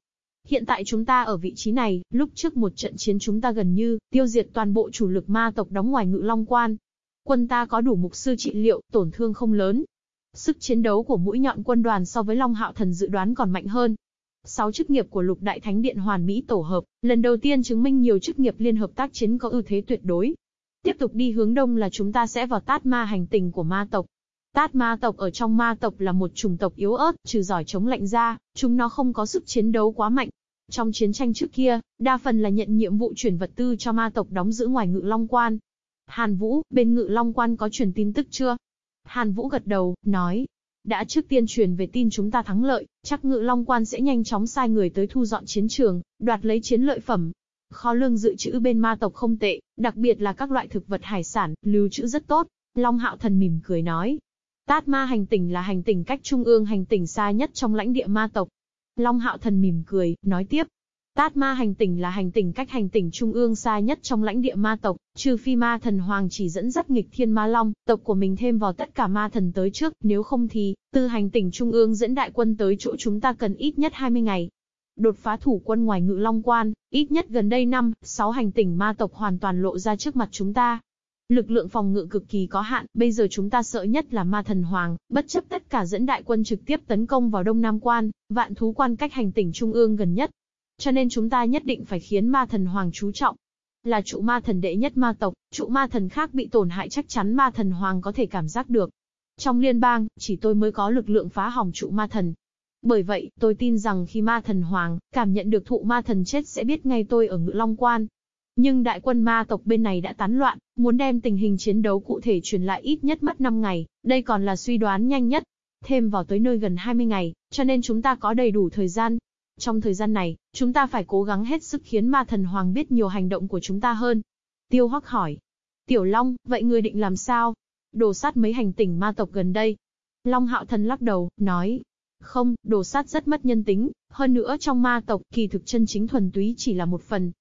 Speaker 1: Hiện tại chúng ta ở vị trí này, lúc trước một trận chiến chúng ta gần như tiêu diệt toàn bộ chủ lực ma tộc đóng ngoài Ngự Long Quan. Quân ta có đủ mục sư trị liệu, tổn thương không lớn, Sức chiến đấu của mũi nhọn quân đoàn so với Long Hạo Thần dự đoán còn mạnh hơn. Sáu chức nghiệp của Lục Đại Thánh Điện Hoàn Mỹ tổ hợp, lần đầu tiên chứng minh nhiều chức nghiệp liên hợp tác chiến có ưu thế tuyệt đối. Tiếp tục đi hướng đông là chúng ta sẽ vào Tát Ma hành tình của ma tộc. Tát ma tộc ở trong ma tộc là một chủng tộc yếu ớt, trừ giỏi chống lạnh ra, chúng nó không có sức chiến đấu quá mạnh. Trong chiến tranh trước kia, đa phần là nhận nhiệm vụ chuyển vật tư cho ma tộc đóng giữ ngoài ngự long quan. Hàn Vũ, bên ngự long quan có truyền tin tức chưa? Hàn Vũ gật đầu, nói. Đã trước tiên truyền về tin chúng ta thắng lợi, chắc ngự long quan sẽ nhanh chóng sai người tới thu dọn chiến trường, đoạt lấy chiến lợi phẩm. Kho lương dự trữ bên ma tộc không tệ, đặc biệt là các loại thực vật hải sản, lưu trữ rất tốt. Long hạo thần mỉm cười nói. Tát ma hành tỉnh là hành tỉnh cách trung ương hành tỉnh xa nhất trong lãnh địa ma tộc. Long hạo thần mỉm cười, nói tiếp, Tát ma hành tỉnh là hành tỉnh cách hành tỉnh trung ương xa nhất trong lãnh địa ma tộc, trừ phi ma thần hoàng chỉ dẫn dắt nghịch thiên ma long, tộc của mình thêm vào tất cả ma thần tới trước, nếu không thì, từ hành tỉnh trung ương dẫn đại quân tới chỗ chúng ta cần ít nhất 20 ngày. Đột phá thủ quân ngoài ngự long quan, ít nhất gần đây năm, 6 hành tỉnh ma tộc hoàn toàn lộ ra trước mặt chúng ta. Lực lượng phòng ngự cực kỳ có hạn, bây giờ chúng ta sợ nhất là ma thần hoàng, bất chấp tất cả dẫn đại quân trực tiếp tấn công vào Đông Nam Quan, vạn thú quan cách hành tỉnh Trung ương gần nhất. Cho nên chúng ta nhất định phải khiến ma thần hoàng chú trọng. Là trụ ma thần đệ nhất ma tộc, trụ ma thần khác bị tổn hại chắc chắn ma thần hoàng có thể cảm giác được. Trong liên bang, chỉ tôi mới có lực lượng phá hỏng trụ ma thần. Bởi vậy, tôi tin rằng khi ma thần hoàng, cảm nhận được thụ ma thần chết sẽ biết ngay tôi ở ngự long quan, nhưng đại quân ma tộc bên này đã tán loạn, muốn đem tình hình chiến đấu cụ thể truyền lại ít nhất mất 5 ngày, đây còn là suy đoán nhanh nhất. Thêm vào tới nơi gần 20 ngày, cho nên chúng ta có đầy đủ thời gian. Trong thời gian này, chúng ta phải cố gắng hết sức khiến ma thần hoàng biết nhiều hành động của chúng ta hơn. Tiêu Hoắc hỏi. Tiểu Long, vậy ngươi định làm sao? Đồ sát mấy hành tỉnh ma tộc gần đây. Long Hạo Thần lắc đầu, nói. Không, đồ sát rất mất nhân tính, hơn nữa trong ma tộc kỳ thực chân chính thuần túy chỉ là một phần,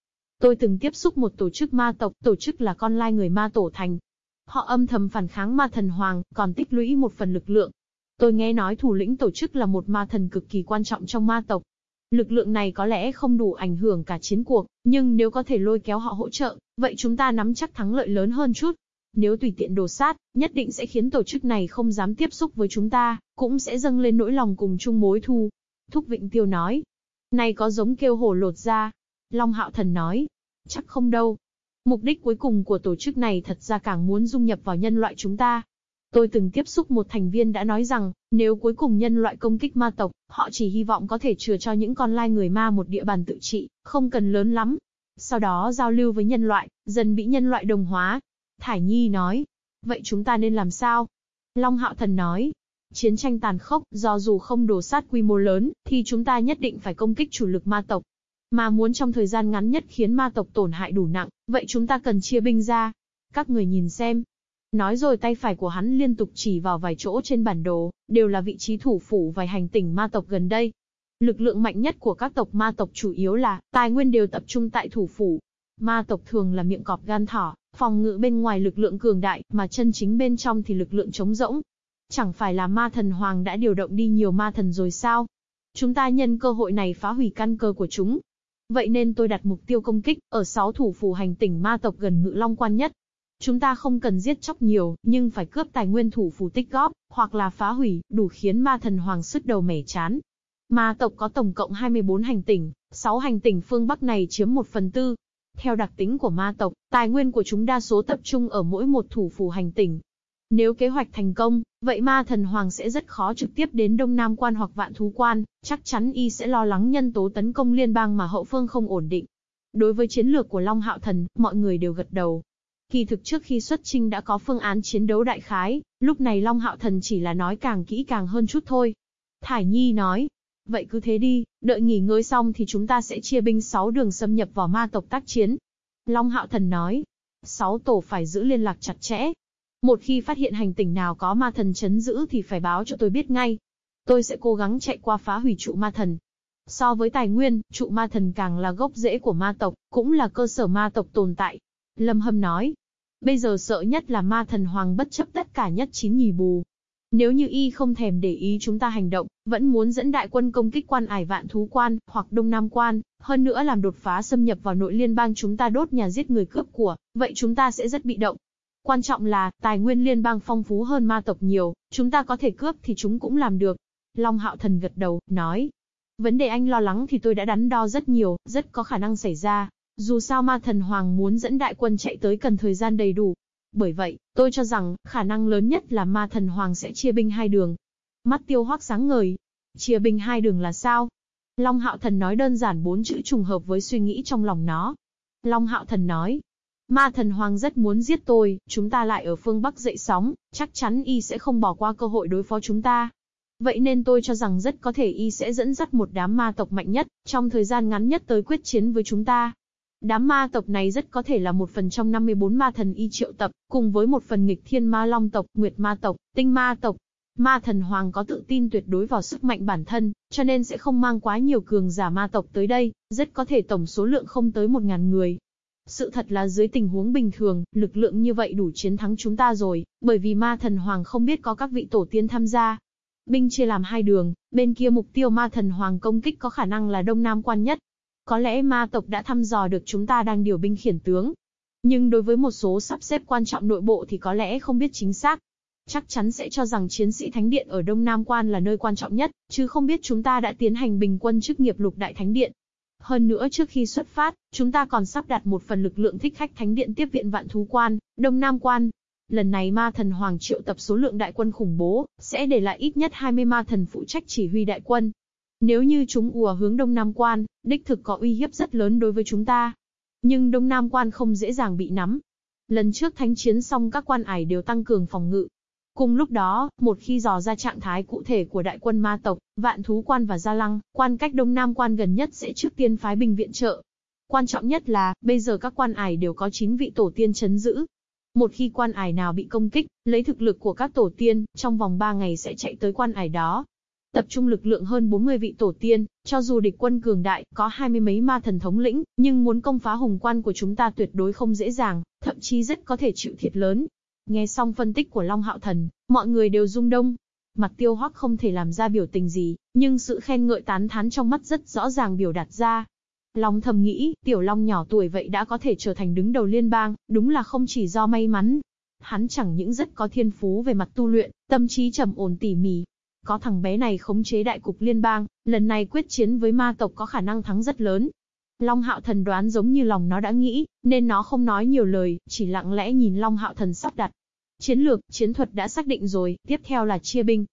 Speaker 1: Tôi từng tiếp xúc một tổ chức ma tộc, tổ chức là con lai người ma tổ thành. Họ âm thầm phản kháng ma thần hoàng, còn tích lũy một phần lực lượng. Tôi nghe nói thủ lĩnh tổ chức là một ma thần cực kỳ quan trọng trong ma tộc. Lực lượng này có lẽ không đủ ảnh hưởng cả chiến cuộc, nhưng nếu có thể lôi kéo họ hỗ trợ, vậy chúng ta nắm chắc thắng lợi lớn hơn chút. Nếu tùy tiện đồ sát, nhất định sẽ khiến tổ chức này không dám tiếp xúc với chúng ta, cũng sẽ dâng lên nỗi lòng cùng chung mối thù. Thúc Vịnh Tiêu nói. Này có giống kêu hổ lột ra, Long Hạo Thần nói, chắc không đâu. Mục đích cuối cùng của tổ chức này thật ra càng muốn dung nhập vào nhân loại chúng ta. Tôi từng tiếp xúc một thành viên đã nói rằng, nếu cuối cùng nhân loại công kích ma tộc, họ chỉ hy vọng có thể chừa cho những con lai người ma một địa bàn tự trị, không cần lớn lắm. Sau đó giao lưu với nhân loại, dần bị nhân loại đồng hóa. Thải Nhi nói, vậy chúng ta nên làm sao? Long Hạo Thần nói, chiến tranh tàn khốc, do dù không đổ sát quy mô lớn, thì chúng ta nhất định phải công kích chủ lực ma tộc, mà muốn trong thời gian ngắn nhất khiến ma tộc tổn hại đủ nặng, vậy chúng ta cần chia binh ra. Các người nhìn xem. Nói rồi tay phải của hắn liên tục chỉ vào vài chỗ trên bản đồ, đều là vị trí thủ phủ vài hành tỉnh ma tộc gần đây. Lực lượng mạnh nhất của các tộc ma tộc chủ yếu là, tài nguyên đều tập trung tại thủ phủ. Ma tộc thường là miệng cọp gan thỏ, phòng ngự bên ngoài lực lượng cường đại, mà chân chính bên trong thì lực lượng trống rỗng. Chẳng phải là ma thần hoàng đã điều động đi nhiều ma thần rồi sao? Chúng ta nhân cơ hội này phá hủy căn cơ của chúng, Vậy nên tôi đặt mục tiêu công kích, ở 6 thủ phủ hành tỉnh ma tộc gần ngự long quan nhất. Chúng ta không cần giết chóc nhiều, nhưng phải cướp tài nguyên thủ phủ tích góp, hoặc là phá hủy, đủ khiến ma thần hoàng sứt đầu mẻ chán. Ma tộc có tổng cộng 24 hành tỉnh, 6 hành tỉnh phương Bắc này chiếm 1 phần tư. Theo đặc tính của ma tộc, tài nguyên của chúng đa số tập trung ở mỗi một thủ phủ hành tỉnh, nếu kế hoạch thành công, vậy ma thần hoàng sẽ rất khó trực tiếp đến Đông Nam quan hoặc vạn thú quan, chắc chắn y sẽ lo lắng nhân tố tấn công liên bang mà hậu phương không ổn định. Đối với chiến lược của Long Hạo Thần, mọi người đều gật đầu. Kỳ thực trước khi xuất trinh đã có phương án chiến đấu đại khái, lúc này Long Hạo Thần chỉ là nói càng kỹ càng hơn chút thôi. Thải Nhi nói, vậy cứ thế đi, đợi nghỉ ngơi xong thì chúng ta sẽ chia binh 6 đường xâm nhập vào ma tộc tác chiến. Long Hạo Thần nói, 6 tổ phải giữ liên lạc chặt chẽ, một khi phát hiện hành tinh nào có ma thần chấn giữ thì phải báo cho tôi biết ngay. Tôi sẽ cố gắng chạy qua phá hủy trụ ma thần. So với tài nguyên, trụ ma thần càng là gốc rễ của ma tộc, cũng là cơ sở ma tộc tồn tại. Lâm Hâm nói. Bây giờ sợ nhất là ma thần hoàng bất chấp tất cả nhất chín nhì bù. Nếu như y không thèm để ý chúng ta hành động, vẫn muốn dẫn đại quân công kích quan ải vạn thú quan, hoặc đông nam quan, hơn nữa làm đột phá xâm nhập vào nội liên bang chúng ta đốt nhà giết người cướp của, vậy chúng ta sẽ rất bị động. Quan trọng là, tài nguyên liên bang phong phú hơn ma tộc nhiều, chúng ta có thể cướp thì chúng cũng làm được. Long Hạo Thần gật đầu, nói. Vấn đề anh lo lắng thì tôi đã đắn đo rất nhiều, rất có khả năng xảy ra. Dù sao ma thần hoàng muốn dẫn đại quân chạy tới cần thời gian đầy đủ. Bởi vậy, tôi cho rằng, khả năng lớn nhất là ma thần hoàng sẽ chia binh hai đường. Mắt tiêu hoác sáng ngời. Chia binh hai đường là sao? Long Hạo Thần nói đơn giản bốn chữ trùng hợp với suy nghĩ trong lòng nó. Long Hạo Thần nói, Ma thần hoàng rất muốn giết tôi, chúng ta lại ở phương Bắc dậy sóng, chắc chắn y sẽ không bỏ qua cơ hội đối phó chúng ta. Vậy nên tôi cho rằng rất có thể y sẽ dẫn dắt một đám ma tộc mạnh nhất, trong thời gian ngắn nhất tới quyết chiến với chúng ta. Đám ma tộc này rất có thể là một phần trong 54 ma thần y triệu tập, cùng với một phần nghịch thiên ma long tộc, nguyệt ma tộc, tinh ma tộc. Ma thần hoàng có tự tin tuyệt đối vào sức mạnh bản thân, cho nên sẽ không mang quá nhiều cường giả ma tộc tới đây, rất có thể tổng số lượng không tới 1.000 người. Sự thật là dưới tình huống bình thường, lực lượng như vậy đủ chiến thắng chúng ta rồi, bởi vì ma thần hoàng không biết có các vị tổ tiên tham gia. Binh chia làm hai đường, bên kia mục tiêu ma thần hoàng công kích có khả năng là đông nam quan nhất. Có lẽ ma tộc đã thăm dò được chúng ta đang điều binh khiển tướng. Nhưng đối với một số sắp xếp quan trọng nội bộ thì có lẽ không biết chính xác. Chắc chắn sẽ cho rằng chiến sĩ Thánh Điện ở Đông Nam Quan là nơi quan trọng nhất, chứ không biết chúng ta đã tiến hành bình quân chức nghiệp lục đại Thánh Điện. Hơn nữa trước khi xuất phát, chúng ta còn sắp đặt một phần lực lượng thích khách Thánh Điện tiếp viện vạn thú quan, Đông Nam Quan. Lần này ma thần Hoàng triệu tập số lượng đại quân khủng bố, sẽ để lại ít nhất 20 ma thần phụ trách chỉ huy đại quân. Nếu như chúng ùa hướng Đông Nam Quan, đích thực có uy hiếp rất lớn đối với chúng ta. Nhưng Đông Nam Quan không dễ dàng bị nắm. Lần trước thánh chiến xong các quan ải đều tăng cường phòng ngự. Cùng lúc đó, một khi dò ra trạng thái cụ thể của đại quân ma tộc, vạn thú quan và gia lăng, quan cách Đông Nam Quan gần nhất sẽ trước tiên phái binh viện trợ. Quan trọng nhất là, bây giờ các quan ải đều có 9 vị tổ tiên chấn giữ, một khi quan ải nào bị công kích, lấy thực lực của các tổ tiên, trong vòng 3 ngày sẽ chạy tới quan ải đó. Tập trung lực lượng hơn 40 vị tổ tiên, cho dù địch quân cường đại, có hai mươi mấy ma thần thống lĩnh, nhưng muốn công phá hùng quan của chúng ta tuyệt đối không dễ dàng, thậm chí rất có thể chịu thiệt lớn. Nghe xong phân tích của Long Hạo Thần, mọi người đều rung đông. Mặt tiêu hoắc không thể làm ra biểu tình gì, nhưng sự khen ngợi tán thán trong mắt rất rõ ràng biểu đạt ra. Long thầm nghĩ, tiểu long nhỏ tuổi vậy đã có thể trở thành đứng đầu liên bang, đúng là không chỉ do may mắn. Hắn chẳng những rất có thiên phú về mặt tu luyện, tâm trí trầm ổn tỉ mỉ. Có thằng bé này khống chế đại cục liên bang, lần này quyết chiến với ma tộc có khả năng thắng rất lớn. Long hạo thần đoán giống như lòng nó đã nghĩ, nên nó không nói nhiều lời, chỉ lặng lẽ nhìn Long hạo thần sắp đặt. Chiến lược, chiến thuật đã xác định rồi, tiếp theo là chia binh,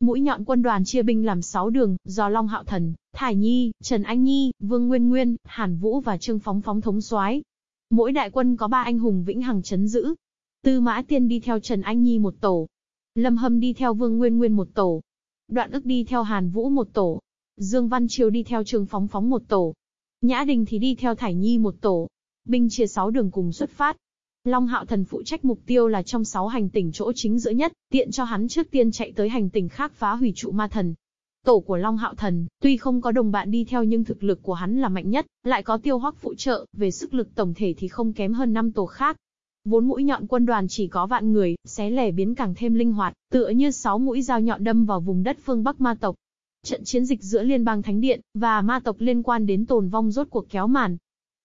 Speaker 1: Mũi nhọn quân đoàn chia binh làm 6 đường, do Long Hạo Thần, Thải Nhi, Trần Anh Nhi, Vương Nguyên Nguyên, Hàn Vũ và Trương Phóng Phóng thống soái. Mỗi đại quân có 3 anh hùng vĩnh hằng chấn giữ. Tư Mã Tiên đi theo Trần Anh Nhi một tổ. Lâm Hâm đi theo Vương Nguyên Nguyên một tổ. Đoạn ức đi theo Hàn Vũ một tổ. Dương Văn Triều đi theo Trương Phóng Phóng một tổ. Nhã Đình thì đi theo Thải Nhi một tổ. Binh chia 6 đường cùng xuất phát. Long Hạo Thần phụ trách mục tiêu là trong 6 hành tinh chỗ chính giữa nhất, tiện cho hắn trước tiên chạy tới hành tinh khác phá hủy trụ ma thần. Tổ của Long Hạo Thần, tuy không có đồng bạn đi theo nhưng thực lực của hắn là mạnh nhất, lại có tiêu hoắc phụ trợ, về sức lực tổng thể thì không kém hơn năm tổ khác. Vốn mũi nhọn quân đoàn chỉ có vạn người, xé lẻ biến càng thêm linh hoạt, tựa như sáu mũi dao nhọn đâm vào vùng đất phương Bắc ma tộc. Trận chiến dịch giữa Liên bang Thánh Điện và ma tộc liên quan đến tồn vong rốt cuộc kéo màn.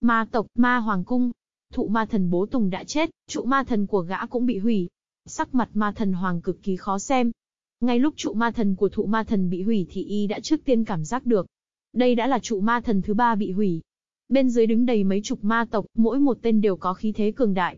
Speaker 1: Ma tộc, ma hoàng cung, Thụ ma thần bố Tùng đã chết, trụ ma thần của gã cũng bị hủy. Sắc mặt ma thần hoàng cực kỳ khó xem. Ngay lúc trụ ma thần của thụ ma thần bị hủy thì y đã trước tiên cảm giác được. Đây đã là trụ ma thần thứ ba bị hủy. Bên dưới đứng đầy mấy chục ma tộc, mỗi một tên đều có khí thế cường đại.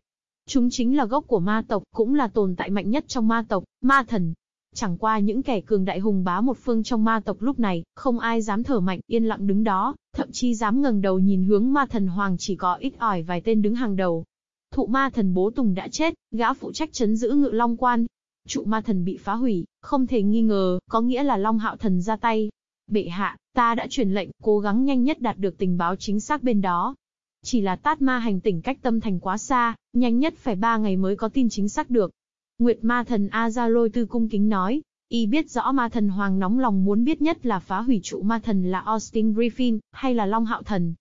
Speaker 1: Chúng chính là gốc của ma tộc, cũng là tồn tại mạnh nhất trong ma tộc, ma thần. Chẳng qua những kẻ cường đại hùng bá một phương trong ma tộc lúc này, không ai dám thở mạnh, yên lặng đứng đó, thậm chí dám ngẩng đầu nhìn hướng ma thần hoàng chỉ có ít ỏi vài tên đứng hàng đầu. Thụ ma thần bố Tùng đã chết, gã phụ trách chấn giữ ngự long quan. Trụ ma thần bị phá hủy, không thể nghi ngờ, có nghĩa là long hạo thần ra tay. Bệ hạ, ta đã truyền lệnh, cố gắng nhanh nhất đạt được tình báo chính xác bên đó. Chỉ là tát ma hành tỉnh cách tâm thành quá xa, nhanh nhất phải ba ngày mới có tin chính xác được. Nguyệt ma thần A Gia Lôi Tư cung kính nói, y biết rõ ma thần hoàng nóng lòng muốn biết nhất là phá hủy trụ ma thần là Austin Griffin, hay là Long Hạo Thần.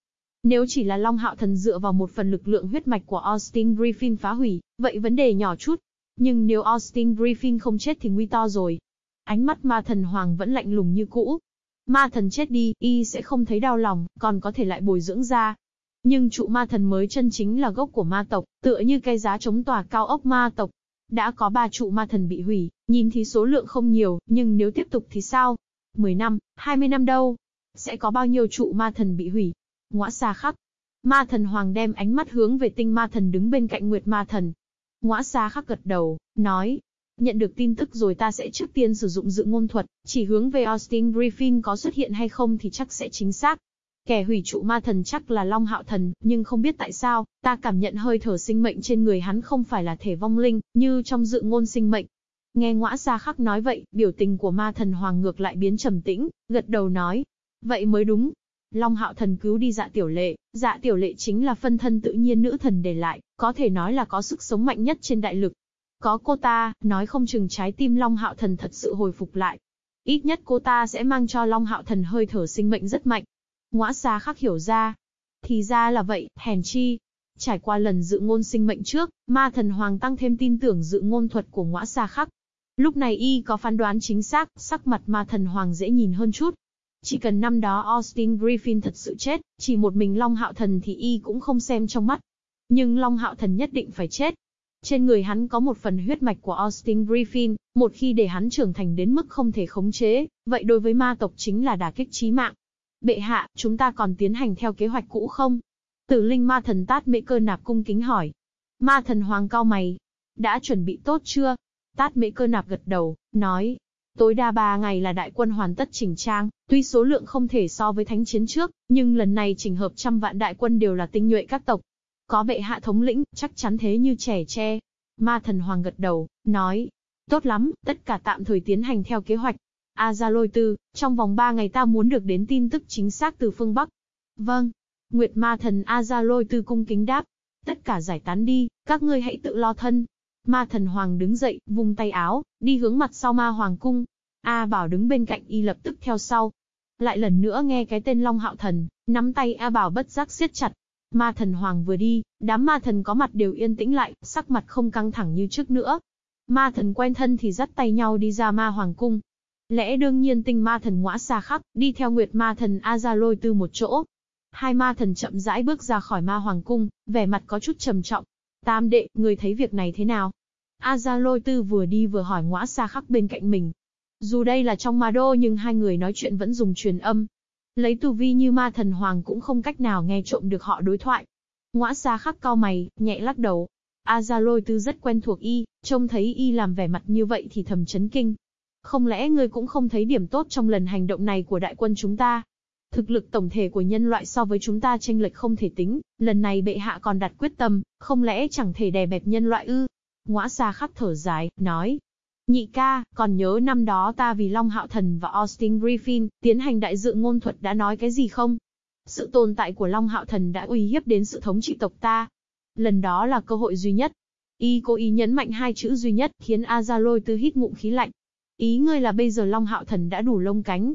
Speaker 1: Nếu chỉ là Long Hạo Thần dựa vào một phần lực lượng huyết mạch của Austin Griffin phá hủy, vậy vấn đề nhỏ chút. Nhưng nếu Austin Griffin không chết thì nguy to rồi. Ánh mắt ma thần hoàng vẫn lạnh lùng như cũ. Ma thần chết đi, y sẽ không thấy đau lòng, còn có thể lại bồi dưỡng ra. Nhưng trụ ma thần mới chân chính là gốc của ma tộc, tựa như cây giá chống tòa cao ốc ma tộc, đã có ba trụ ma thần bị hủy, nhìn thì số lượng không nhiều, nhưng nếu tiếp tục thì sao? 10 năm, 20 năm đâu? Sẽ có bao nhiêu trụ ma thần bị hủy? Ngõa xa khắc. Ma thần hoàng đem ánh mắt hướng về tinh ma thần đứng bên cạnh nguyệt ma thần. Ngõa xa khắc gật đầu, nói. Nhận được tin tức rồi ta sẽ trước tiên sử dụng dự ngôn thuật, chỉ hướng về Austin Griffin có xuất hiện hay không thì chắc sẽ chính xác. Kẻ hủy trụ ma thần chắc là Long Hạo Thần, nhưng không biết tại sao, ta cảm nhận hơi thở sinh mệnh trên người hắn không phải là thể vong linh, như trong dự ngôn sinh mệnh. Nghe ngõa ra khắc nói vậy, biểu tình của ma thần hoàng ngược lại biến trầm tĩnh, gật đầu nói. Vậy mới đúng. Long hạo thần cứu đi dạ tiểu lệ, dạ tiểu lệ chính là phân thân tự nhiên nữ thần để lại, có thể nói là có sức sống mạnh nhất trên đại lực. Có cô ta, nói không chừng trái tim Long hạo thần thật sự hồi phục lại. Ít nhất cô ta sẽ mang cho Long hạo thần hơi thở sinh mệnh rất mạnh, Ngõa xa khắc hiểu ra. Thì ra là vậy, hèn chi. Trải qua lần dự ngôn sinh mệnh trước, ma thần hoàng tăng thêm tin tưởng dự ngôn thuật của ngõa xa khắc. Lúc này y có phán đoán chính xác, sắc mặt ma thần hoàng dễ nhìn hơn chút. Chỉ cần năm đó Austin Griffin thật sự chết, chỉ một mình Long Hạo Thần thì y cũng không xem trong mắt. Nhưng Long Hạo Thần nhất định phải chết. Trên người hắn có một phần huyết mạch của Austin Griffin, một khi để hắn trưởng thành đến mức không thể khống chế, vậy đối với ma tộc chính là đả kích chí mạng. Bệ hạ, chúng ta còn tiến hành theo kế hoạch cũ không? Tử linh ma thần tát mễ cơ nạp cung kính hỏi. Ma thần hoàng cao mày. Đã chuẩn bị tốt chưa? Tát mễ cơ nạp gật đầu, nói. Tối đa ba ngày là đại quân hoàn tất chỉnh trang, tuy số lượng không thể so với thánh chiến trước, nhưng lần này chỉnh hợp trăm vạn đại quân đều là tinh nhuệ các tộc. Có bệ hạ thống lĩnh, chắc chắn thế như trẻ tre. Ma thần hoàng gật đầu, nói. Tốt lắm, tất cả tạm thời tiến hành theo kế hoạch. A Gia Lôi Tư, trong vòng ba ngày ta muốn được đến tin tức chính xác từ phương Bắc. Vâng. Nguyệt ma thần A Gia Lôi Tư cung kính đáp. Tất cả giải tán đi, các ngươi hãy tự lo thân. Ma thần hoàng đứng dậy, vung tay áo, đi hướng mặt sau ma hoàng cung. A Bảo đứng bên cạnh y lập tức theo sau. Lại lần nữa nghe cái tên Long Hạo Thần, nắm tay A Bảo bất giác siết chặt. Ma thần hoàng vừa đi, đám ma thần có mặt đều yên tĩnh lại, sắc mặt không căng thẳng như trước nữa. Ma thần quen thân thì dắt tay nhau đi ra ma hoàng cung. Lẽ đương nhiên tinh ma thần ngõa xa khắc, đi theo nguyệt ma thần A Gia Lôi Tư một chỗ. Hai ma thần chậm rãi bước ra khỏi ma hoàng cung, vẻ mặt có chút trầm trọng. Tam đệ, người thấy việc này thế nào? A Gia Lôi Tư vừa đi vừa hỏi ngõa xa khắc bên cạnh mình. Dù đây là trong ma đô nhưng hai người nói chuyện vẫn dùng truyền âm. Lấy tu vi như ma thần hoàng cũng không cách nào nghe trộm được họ đối thoại. Ngõa xa khắc cao mày, nhẹ lắc đầu. A Gia Lôi Tư rất quen thuộc y, trông thấy y làm vẻ mặt như vậy thì thầm chấn kinh. Không lẽ ngươi cũng không thấy điểm tốt trong lần hành động này của đại quân chúng ta? Thực lực tổng thể của nhân loại so với chúng ta tranh lệch không thể tính, lần này bệ hạ còn đặt quyết tâm, không lẽ chẳng thể đè bẹp nhân loại ư? Ngõa xa khắc thở dài, nói. Nhị ca, còn nhớ năm đó ta vì Long Hạo Thần và Austin Griffin tiến hành đại dự ngôn thuật đã nói cái gì không? Sự tồn tại của Long Hạo Thần đã uy hiếp đến sự thống trị tộc ta. Lần đó là cơ hội duy nhất. Y cố ý nhấn mạnh hai chữ duy nhất khiến Azaloy tư hít ngụm khí lạnh. Ý ngươi là bây giờ Long Hạo Thần đã đủ lông cánh.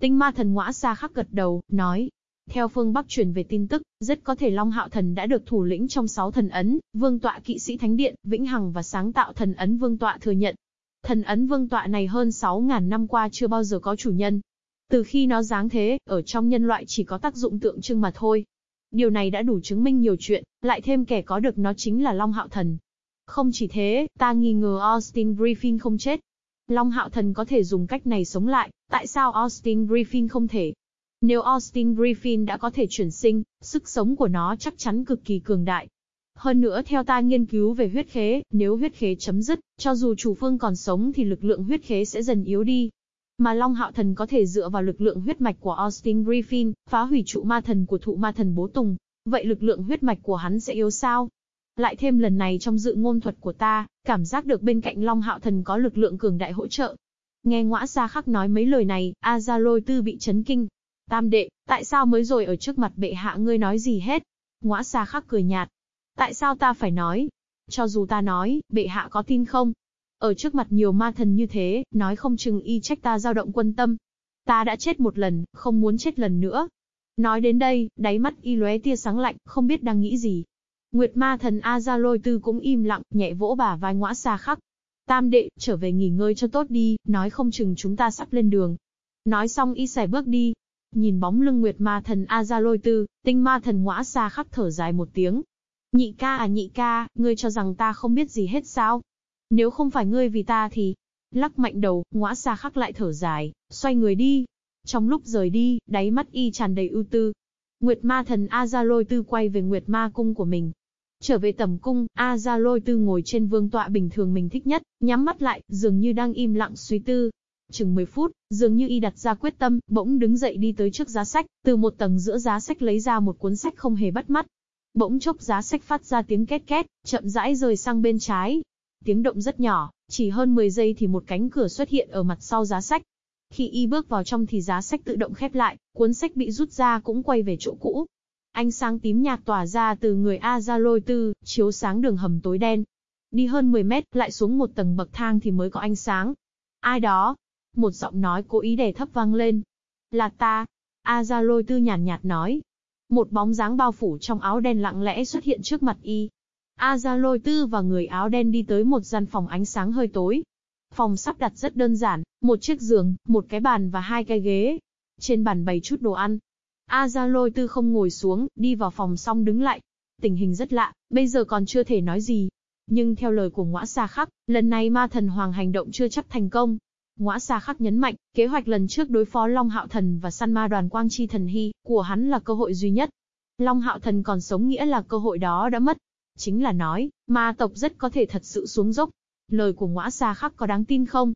Speaker 1: Tinh ma thần ngõa xa khắc gật đầu, nói. Theo phương Bắc truyền về tin tức, rất có thể Long Hạo Thần đã được thủ lĩnh trong sáu thần ấn, vương tọa kỵ sĩ thánh điện, vĩnh hằng và sáng tạo thần ấn vương tọa thừa nhận. Thần ấn vương tọa này hơn 6.000 năm qua chưa bao giờ có chủ nhân. Từ khi nó dáng thế, ở trong nhân loại chỉ có tác dụng tượng trưng mà thôi. Điều này đã đủ chứng minh nhiều chuyện, lại thêm kẻ có được nó chính là Long Hạo Thần. Không chỉ thế, ta nghi ngờ Austin Griffin không chết, Long Hạo Thần có thể dùng cách này sống lại, tại sao Austin Griffin không thể? Nếu Austin Griffin đã có thể chuyển sinh, sức sống của nó chắc chắn cực kỳ cường đại. Hơn nữa theo ta nghiên cứu về huyết khế, nếu huyết khế chấm dứt, cho dù chủ phương còn sống thì lực lượng huyết khế sẽ dần yếu đi. Mà Long Hạo Thần có thể dựa vào lực lượng huyết mạch của Austin Griffin, phá hủy trụ ma thần của thụ ma thần bố tùng. Vậy lực lượng huyết mạch của hắn sẽ yếu sao? Lại thêm lần này trong dự ngôn thuật của ta, cảm giác được bên cạnh Long Hạo Thần có lực lượng cường đại hỗ trợ. Nghe ngõa xa khắc nói mấy lời này, A Gia Lôi Tư bị chấn kinh. Tam đệ, tại sao mới rồi ở trước mặt bệ hạ ngươi nói gì hết? Ngõa xa khắc cười nhạt. Tại sao ta phải nói? Cho dù ta nói, bệ hạ có tin không? Ở trước mặt nhiều ma thần như thế, nói không chừng y trách ta dao động quân tâm. Ta đã chết một lần, không muốn chết lần nữa. Nói đến đây, đáy mắt y lóe tia sáng lạnh, không biết đang nghĩ gì. Nguyệt ma thần A Gia Lôi Tư cũng im lặng, nhẹ vỗ bà vai ngõa xa khắc. Tam đệ, trở về nghỉ ngơi cho tốt đi, nói không chừng chúng ta sắp lên đường. Nói xong y xài bước đi. Nhìn bóng lưng Nguyệt ma thần A Gia Lôi Tư, tinh ma thần ngõa xa khắc thở dài một tiếng. Nhị ca à nhị ca, ngươi cho rằng ta không biết gì hết sao? Nếu không phải ngươi vì ta thì... Lắc mạnh đầu, ngõa xa khắc lại thở dài, xoay người đi. Trong lúc rời đi, đáy mắt y tràn đầy ưu tư, Nguyệt Ma thần A Gia Lôi Tư quay về Nguyệt Ma cung của mình, Trở về tầm cung, A Gia Lôi Tư ngồi trên vương tọa bình thường mình thích nhất, nhắm mắt lại, dường như đang im lặng suy tư. Chừng 10 phút, dường như y đặt ra quyết tâm, bỗng đứng dậy đi tới trước giá sách, từ một tầng giữa giá sách lấy ra một cuốn sách không hề bắt mắt. Bỗng chốc giá sách phát ra tiếng két két, chậm rãi rời sang bên trái. Tiếng động rất nhỏ, chỉ hơn 10 giây thì một cánh cửa xuất hiện ở mặt sau giá sách. Khi y bước vào trong thì giá sách tự động khép lại, cuốn sách bị rút ra cũng quay về chỗ cũ. Ánh sáng tím nhạt tỏa ra từ người A Gia Lôi Tư, chiếu sáng đường hầm tối đen. Đi hơn 10 mét, lại xuống một tầng bậc thang thì mới có ánh sáng. Ai đó? Một giọng nói cố ý để thấp vang lên. Là ta. A Gia Lôi Tư nhàn nhạt, nhạt nói. Một bóng dáng bao phủ trong áo đen lặng lẽ xuất hiện trước mặt y. A Gia Lôi Tư và người áo đen đi tới một gian phòng ánh sáng hơi tối. Phòng sắp đặt rất đơn giản, một chiếc giường, một cái bàn và hai cái ghế. Trên bàn bày chút đồ ăn, A Gia Lôi Tư không ngồi xuống, đi vào phòng xong đứng lại. Tình hình rất lạ, bây giờ còn chưa thể nói gì. Nhưng theo lời của ngõa Sa khắc, lần này ma thần hoàng hành động chưa chắc thành công. Ngõa Sa khắc nhấn mạnh, kế hoạch lần trước đối phó Long Hạo Thần và săn ma đoàn Quang Chi Thần Hy, của hắn là cơ hội duy nhất. Long Hạo Thần còn sống nghĩa là cơ hội đó đã mất. Chính là nói, ma tộc rất có thể thật sự xuống dốc. Lời của ngõa xa khắc có đáng tin không?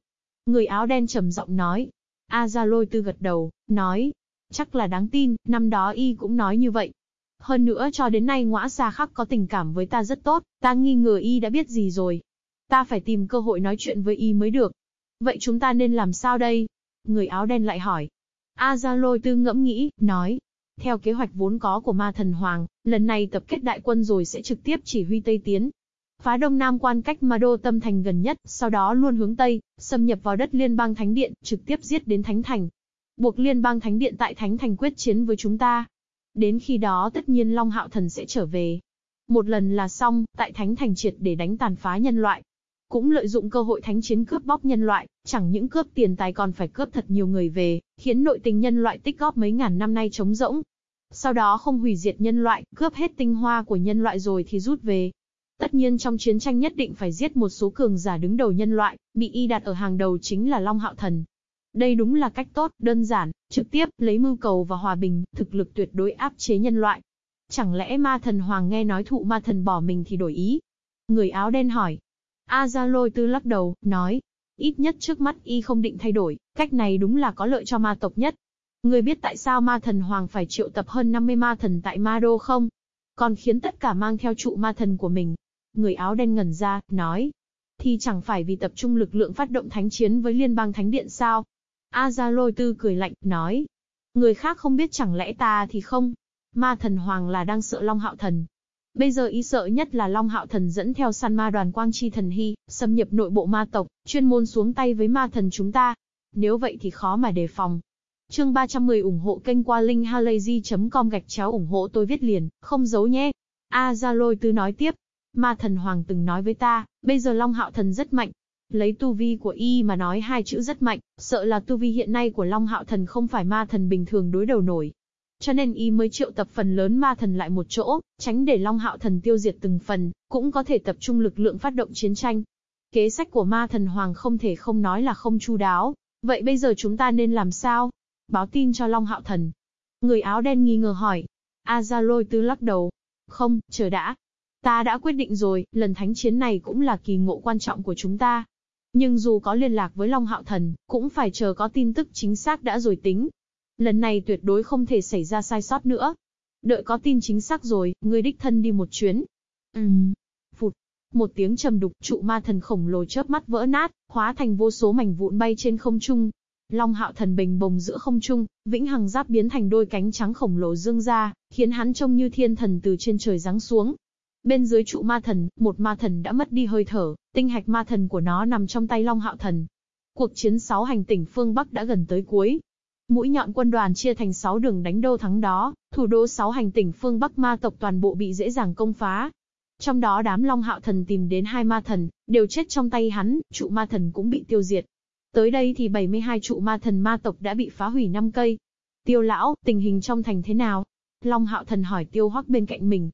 Speaker 1: Người áo đen trầm giọng nói. A Gia Lôi Tư gật đầu, nói. Chắc là đáng tin, năm đó y cũng nói như vậy. Hơn nữa cho đến nay ngõa xa khắc có tình cảm với ta rất tốt, ta nghi ngờ y đã biết gì rồi. Ta phải tìm cơ hội nói chuyện với y mới được. Vậy chúng ta nên làm sao đây? Người áo đen lại hỏi. A Gia Lôi Tư ngẫm nghĩ, nói. Theo kế hoạch vốn có của ma thần Hoàng, lần này tập kết đại quân rồi sẽ trực tiếp chỉ huy Tây Tiến. Phá Đông Nam quan cách Ma Đô Tâm Thành gần nhất, sau đó luôn hướng Tây, xâm nhập vào đất Liên bang Thánh Điện, trực tiếp giết đến Thánh Thành. Buộc Liên bang Thánh Điện tại Thánh Thành quyết chiến với chúng ta. Đến khi đó tất nhiên Long Hạo Thần sẽ trở về. Một lần là xong, tại Thánh Thành triệt để đánh tàn phá nhân loại. Cũng lợi dụng cơ hội thánh chiến cướp bóc nhân loại, chẳng những cướp tiền tài còn phải cướp thật nhiều người về, khiến nội tình nhân loại tích góp mấy ngàn năm nay trống rỗng. Sau đó không hủy diệt nhân loại, cướp hết tinh hoa của nhân loại rồi thì rút về. Tất nhiên trong chiến tranh nhất định phải giết một số cường giả đứng đầu nhân loại, bị y đặt ở hàng đầu chính là Long Hạo Thần. Đây đúng là cách tốt, đơn giản, trực tiếp, lấy mưu cầu và hòa bình, thực lực tuyệt đối áp chế nhân loại. Chẳng lẽ ma thần hoàng nghe nói thụ ma thần bỏ mình thì đổi ý? Người áo đen hỏi. A Gia Lôi Tư lắc đầu, nói. Ít nhất trước mắt y không định thay đổi, cách này đúng là có lợi cho ma tộc nhất. Người biết tại sao ma thần hoàng phải triệu tập hơn 50 ma thần tại ma đô không? Còn khiến tất cả mang theo trụ ma thần của mình. Người áo đen ngẩn ra, nói. Thì chẳng phải vì tập trung lực lượng phát động thánh chiến với liên bang thánh điện sao? A Gia Lôi Tư cười lạnh, nói. Người khác không biết chẳng lẽ ta thì không. Ma thần hoàng là đang sợ Long Hạo Thần. Bây giờ ý sợ nhất là Long Hạo Thần dẫn theo săn ma đoàn Quang Chi Thần Hy, xâm nhập nội bộ ma tộc, chuyên môn xuống tay với ma thần chúng ta. Nếu vậy thì khó mà đề phòng. Chương 310 ủng hộ kênh qua linkhalazy.com gạch chéo ủng hộ tôi viết liền, không giấu nhé. A Gia Lôi Tư nói tiếp. Ma thần hoàng từng nói với ta, bây giờ Long Hạo Thần rất mạnh, Lấy tu vi của y mà nói hai chữ rất mạnh, sợ là tu vi hiện nay của Long Hạo Thần không phải ma thần bình thường đối đầu nổi. Cho nên y mới triệu tập phần lớn ma thần lại một chỗ, tránh để Long Hạo Thần tiêu diệt từng phần, cũng có thể tập trung lực lượng phát động chiến tranh. Kế sách của ma thần Hoàng không thể không nói là không chu đáo. Vậy bây giờ chúng ta nên làm sao? Báo tin cho Long Hạo Thần. Người áo đen nghi ngờ hỏi. A Lôi Tư lắc đầu. Không, chờ đã. Ta đã quyết định rồi, lần thánh chiến này cũng là kỳ ngộ quan trọng của chúng ta. Nhưng dù có liên lạc với Long Hạo Thần, cũng phải chờ có tin tức chính xác đã rồi tính. Lần này tuyệt đối không thể xảy ra sai sót nữa. Đợi có tin chính xác rồi, ngươi đích thân đi một chuyến. Ừm. Phụt. Một tiếng trầm đục, trụ ma thần khổng lồ chớp mắt vỡ nát, hóa thành vô số mảnh vụn bay trên không trung. Long hạo thần bình bồng giữa không trung, vĩnh hằng giáp biến thành đôi cánh trắng khổng lồ dương ra, khiến hắn trông như thiên thần từ trên trời giáng xuống, Bên dưới trụ ma thần, một ma thần đã mất đi hơi thở, tinh hạch ma thần của nó nằm trong tay Long Hạo Thần. Cuộc chiến sáu hành tỉnh phương Bắc đã gần tới cuối. Mũi nhọn quân đoàn chia thành sáu đường đánh đâu thắng đó, thủ đô sáu hành tỉnh phương Bắc ma tộc toàn bộ bị dễ dàng công phá. Trong đó đám Long Hạo Thần tìm đến hai ma thần, đều chết trong tay hắn, trụ ma thần cũng bị tiêu diệt. Tới đây thì 72 trụ ma thần ma tộc đã bị phá hủy 5 cây. Tiêu lão, tình hình trong thành thế nào? Long Hạo Thần hỏi Tiêu Hoắc bên cạnh mình.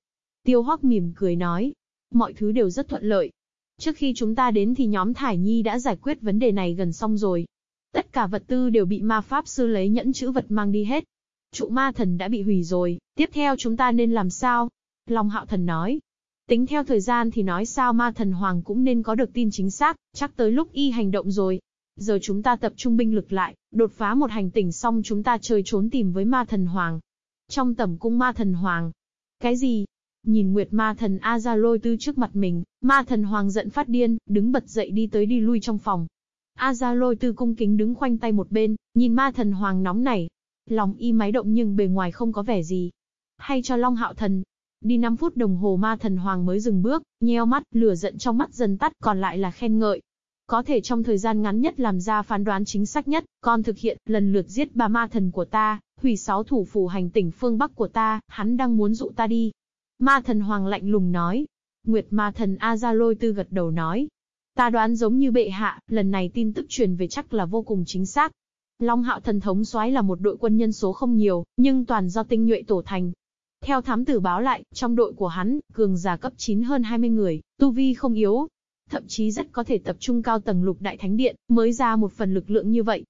Speaker 1: Tiêu Hoắc mỉm cười nói, mọi thứ đều rất thuận lợi. Trước khi chúng ta đến thì nhóm Thải Nhi đã giải quyết vấn đề này gần xong rồi. Tất cả vật tư đều bị ma pháp sư lấy nhẫn chữ vật mang đi hết. Trụ ma thần đã bị hủy rồi, tiếp theo chúng ta nên làm sao? Long Hạo Thần nói. Tính theo thời gian thì nói sao ma thần hoàng cũng nên có được tin chính xác, chắc tới lúc y hành động rồi. Giờ chúng ta tập trung binh lực lại, đột phá một hành tỉnh xong chúng ta chơi trốn tìm với ma thần hoàng. Trong tầm cung ma thần hoàng. Cái gì? Nhìn Nguyệt Ma Thần A Gia Lôi Tư trước mặt mình, Ma Thần Hoàng giận phát điên, đứng bật dậy đi tới đi lui trong phòng. A Gia Lôi Tư cung kính đứng khoanh tay một bên, nhìn Ma Thần Hoàng nóng nảy. Lòng y máy động nhưng bề ngoài không có vẻ gì. Hay cho Long Hạo Thần. Đi 5 phút đồng hồ Ma Thần Hoàng mới dừng bước, nheo mắt, lửa giận trong mắt dần tắt, còn lại là khen ngợi. Có thể trong thời gian ngắn nhất làm ra phán đoán chính xác nhất, con thực hiện, lần lượt giết ba ma thần của ta, hủy sáu thủ phủ hành tỉnh phương Bắc của ta, hắn đang muốn dụ ta đi, Ma thần hoàng lạnh lùng nói. Nguyệt ma thần A Gia Lôi Tư gật đầu nói. Ta đoán giống như bệ hạ, lần này tin tức truyền về chắc là vô cùng chính xác. Long hạo thần thống soái là một đội quân nhân số không nhiều, nhưng toàn do tinh nhuệ tổ thành. Theo thám tử báo lại, trong đội của hắn, cường giả cấp 9 hơn 20 người, tu vi không yếu. Thậm chí rất có thể tập trung cao tầng lục đại thánh điện, mới ra một phần lực lượng như vậy.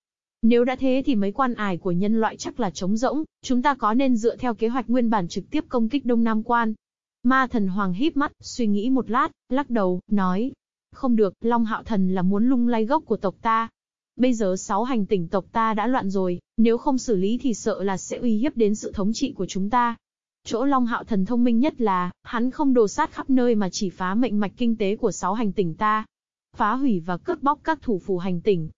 Speaker 1: Nếu đã thế thì mấy quan ải của nhân loại chắc là trống rỗng, chúng ta có nên dựa theo kế hoạch nguyên bản trực tiếp công kích Đông Nam Quan. Ma thần hoàng híp mắt, suy nghĩ một lát, lắc đầu, nói. Không được, Long Hạo Thần là muốn lung lay gốc của tộc ta. Bây giờ sáu hành tỉnh tộc ta đã loạn rồi, nếu không xử lý thì sợ là sẽ uy hiếp đến sự thống trị của chúng ta. Chỗ Long Hạo Thần thông minh nhất là, hắn không đồ sát khắp nơi mà chỉ phá mệnh mạch kinh tế của sáu hành tỉnh ta. Phá hủy và cướp bóc các thủ phủ hành tỉnh.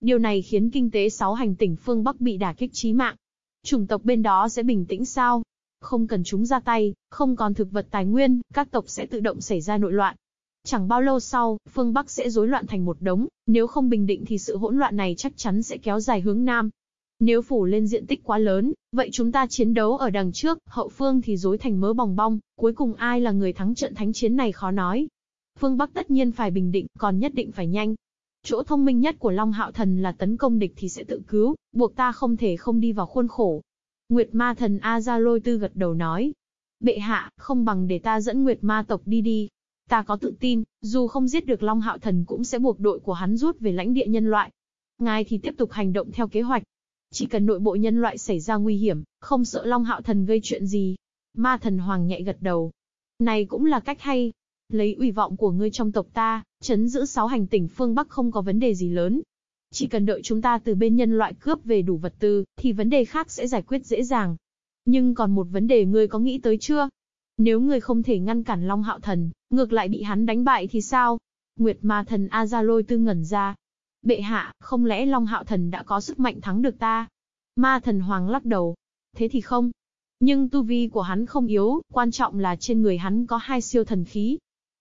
Speaker 1: Điều này khiến kinh tế sáu hành tỉnh phương Bắc bị đả kích chí mạng. Chủng tộc bên đó sẽ bình tĩnh sao? Không cần chúng ra tay, không còn thực vật tài nguyên, các tộc sẽ tự động xảy ra nội loạn. Chẳng bao lâu sau, phương Bắc sẽ rối loạn thành một đống, nếu không bình định thì sự hỗn loạn này chắc chắn sẽ kéo dài hướng Nam. Nếu phủ lên diện tích quá lớn, vậy chúng ta chiến đấu ở đằng trước, hậu phương thì rối thành mớ bòng bong, cuối cùng ai là người thắng trận thánh chiến này khó nói. Phương Bắc tất nhiên phải bình định, còn nhất định phải nhanh. Chỗ thông minh nhất của Long Hạo Thần là tấn công địch thì sẽ tự cứu, buộc ta không thể không đi vào khuôn khổ. Nguyệt Ma Thần A Gia Lôi Tư gật đầu nói. Bệ hạ, không bằng để ta dẫn Nguyệt Ma tộc đi đi. Ta có tự tin, dù không giết được Long Hạo Thần cũng sẽ buộc đội của hắn rút về lãnh địa nhân loại. Ngài thì tiếp tục hành động theo kế hoạch, chỉ cần nội bộ nhân loại xảy ra nguy hiểm, không sợ Long Hạo Thần gây chuyện gì. Ma thần hoàng nhẹ gật đầu. Này cũng là cách hay. Lấy ủy vọng của ngươi trong tộc ta, chấn giữ sáu hành tỉnh phương Bắc không có vấn đề gì lớn. Chỉ cần đợi chúng ta từ bên nhân loại cướp về đủ vật tư, thì vấn đề khác sẽ giải quyết dễ dàng. Nhưng còn một vấn đề ngươi có nghĩ tới chưa? Nếu ngươi không thể ngăn cản Long Hạo Thần, ngược lại bị hắn đánh bại thì sao? Nguyệt Ma Thần A Gia Lôi tư ngẩn ra, Bệ hạ, không lẽ Long Hạo Thần đã có sức mạnh thắng được ta? Ma thần hoàng lắc đầu. Thế thì không. Nhưng tu vi của hắn không yếu, quan trọng là trên người hắn có hai siêu thần khí.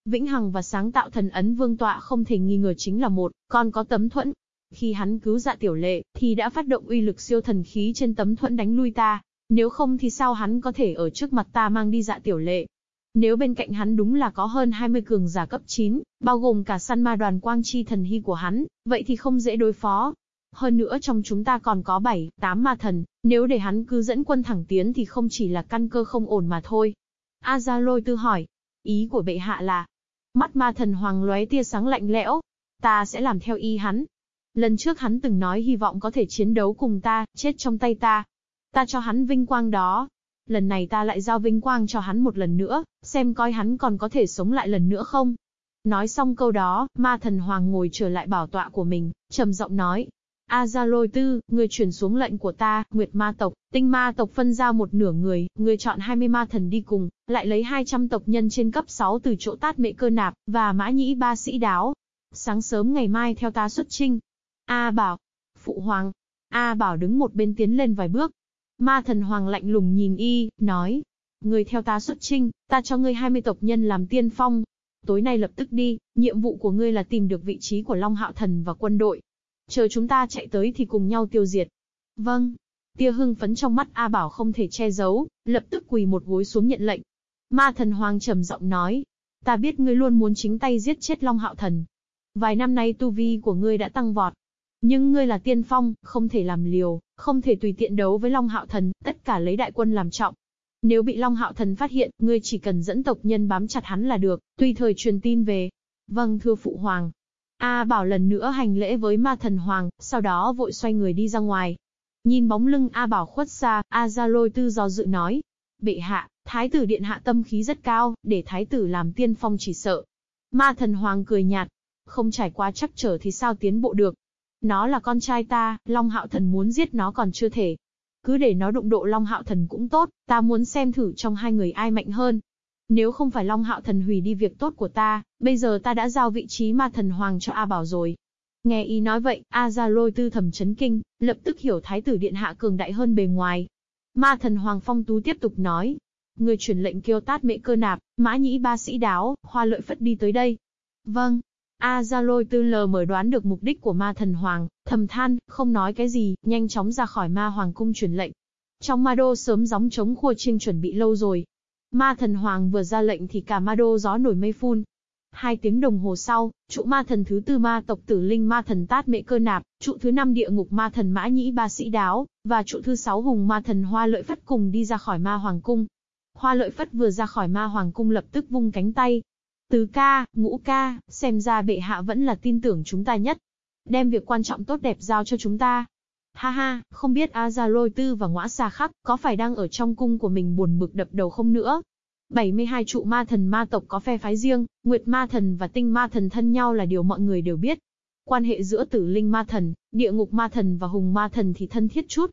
Speaker 1: Vĩnh Hằng và sáng tạo thần ấn vương tọa không thể nghi ngờ chính là một, còn có tấm thuẫn. Khi hắn cứu dạ tiểu lệ, thì đã phát động uy lực siêu thần khí trên tấm thuẫn đánh lui ta. Nếu không thì sao hắn có thể ở trước mặt ta mang đi dạ tiểu lệ? Nếu bên cạnh hắn đúng là có hơn 20 cường giả cấp 9, bao gồm cả săn ma đoàn quang chi thần hy của hắn, vậy thì không dễ đối phó. Hơn nữa trong chúng ta còn có 7, 8 ma thần, nếu để hắn cứ dẫn quân thẳng tiến thì không chỉ là căn cơ không ổn mà thôi. A Gia Lôi tư hỏi, ý của bệ hạ là, mắt ma thần hoàng lóe tia sáng lạnh lẽo, ta sẽ làm theo ý hắn. Lần trước hắn từng nói hy vọng có thể chiến đấu cùng ta, chết trong tay ta. Ta cho hắn vinh quang đó, lần này ta lại giao vinh quang cho hắn một lần nữa, xem coi hắn còn có thể sống lại lần nữa không. Nói xong câu đó, ma thần hoàng ngồi trở lại bảo tọa của mình, trầm giọng nói. A Gia Lôi Tư, người chuyển xuống lệnh của ta, Nguyệt Ma tộc, Tinh Ma tộc phân ra một nửa người, người chọn 20 ma thần đi cùng, lại lấy 200 tộc nhân trên cấp 6 từ chỗ tát mệ cơ nạp, và mã nhĩ ba sĩ đáo. Sáng sớm ngày mai theo ta xuất trinh. A Bảo, Phụ Hoàng. A Bảo đứng một bên tiến lên vài bước, Ma thần hoàng lạnh lùng nhìn y, nói. Người theo ta xuất trinh, ta cho ngươi 20 tộc nhân làm tiên phong. Tối nay lập tức đi, nhiệm vụ của ngươi là tìm được vị trí của Long Hạo Thần và quân đội. Chờ chúng ta chạy tới thì cùng nhau tiêu diệt. Vâng. Tia hưng phấn trong mắt A Bảo không thể che giấu, lập tức quỳ một gối xuống nhận lệnh. Ma thần hoàng trầm giọng nói. Ta biết ngươi luôn muốn chính tay giết chết Long Hạo Thần. Vài năm nay tu vi của ngươi đã tăng vọt, nhưng ngươi là tiên phong, không thể làm liều, không thể tùy tiện đấu với Long Hạo Thần, tất cả lấy đại quân làm trọng. Nếu bị Long Hạo Thần phát hiện, ngươi chỉ cần dẫn tộc nhân bám chặt hắn là được, tùy thời truyền tin về. Vâng thưa Phụ Hoàng. A Bảo lần nữa hành lễ với ma thần Hoàng, sau đó vội xoay người đi ra ngoài. Nhìn bóng lưng A Bảo khuất xa, A Gia Lôi Tư do dự nói. Bệ hạ, Thái tử điện hạ tâm khí rất cao, để Thái tử làm tiên phong chỉ sợ. Ma thần Hoàng cười nhạt. Không trải qua chắc trở thì sao tiến bộ được, nó là con trai ta, Long Hạo Thần muốn giết nó còn chưa thể. Cứ để nó đụng độ Long Hạo Thần cũng tốt, ta muốn xem thử trong hai người ai mạnh hơn. Nếu không phải Long Hạo Thần hủy đi việc tốt của ta, bây giờ ta đã giao vị trí ma thần hoàng cho A Bảo rồi. Nghe ý nói vậy, A Gia Lôi tư thầm chấn kinh, lập tức hiểu Thái tử Điện Hạ cường đại hơn bề ngoài. Ma thần Hoàng Phong Tú tiếp tục nói. Người truyền lệnh kêu tát mệ cơ nạp, mã nhĩ ba sĩ đáo, hoa lợi phất đi tới đây. Vâng, A Gia Lôi tư lờ mở đoán được mục đích của ma thần hoàng, thầm than, không nói cái gì, nhanh chóng ra khỏi ma hoàng cung truyền lệnh. Trong ma đô sớm gióng chống khua chiêng chuẩn bị lâu rồi. Ma thần hoàng vừa ra lệnh thì cả ma đô gió nổi mây phun. Hai tiếng đồng hồ sau, trụ ma thần thứ tư ma tộc tử linh ma thần tát mệ cơ nạp, trụ thứ năm địa ngục ma thần mã nhĩ ba sĩ đáo, và trụ thứ sáu hùng ma thần hoa lợi phất cùng đi ra khỏi ma hoàng cung. Hoa lợi phất vừa ra khỏi ma hoàng cung lập tức vung cánh tay. Tứ ca, ngũ ca, xem ra bệ hạ vẫn là tin tưởng chúng ta nhất. Đem việc quan trọng tốt đẹp giao cho chúng ta. Ha ha, không biết Azalôi Tư và Ngõa Sa Khắc có phải đang ở trong cung của mình buồn bực đập đầu không nữa. 72 trụ ma thần ma tộc có phe phái riêng, Nguyệt ma thần và Tinh ma thần thân nhau là điều mọi người đều biết. Quan hệ giữa tử linh ma thần, địa ngục ma thần và hùng ma thần thì thân thiết chút.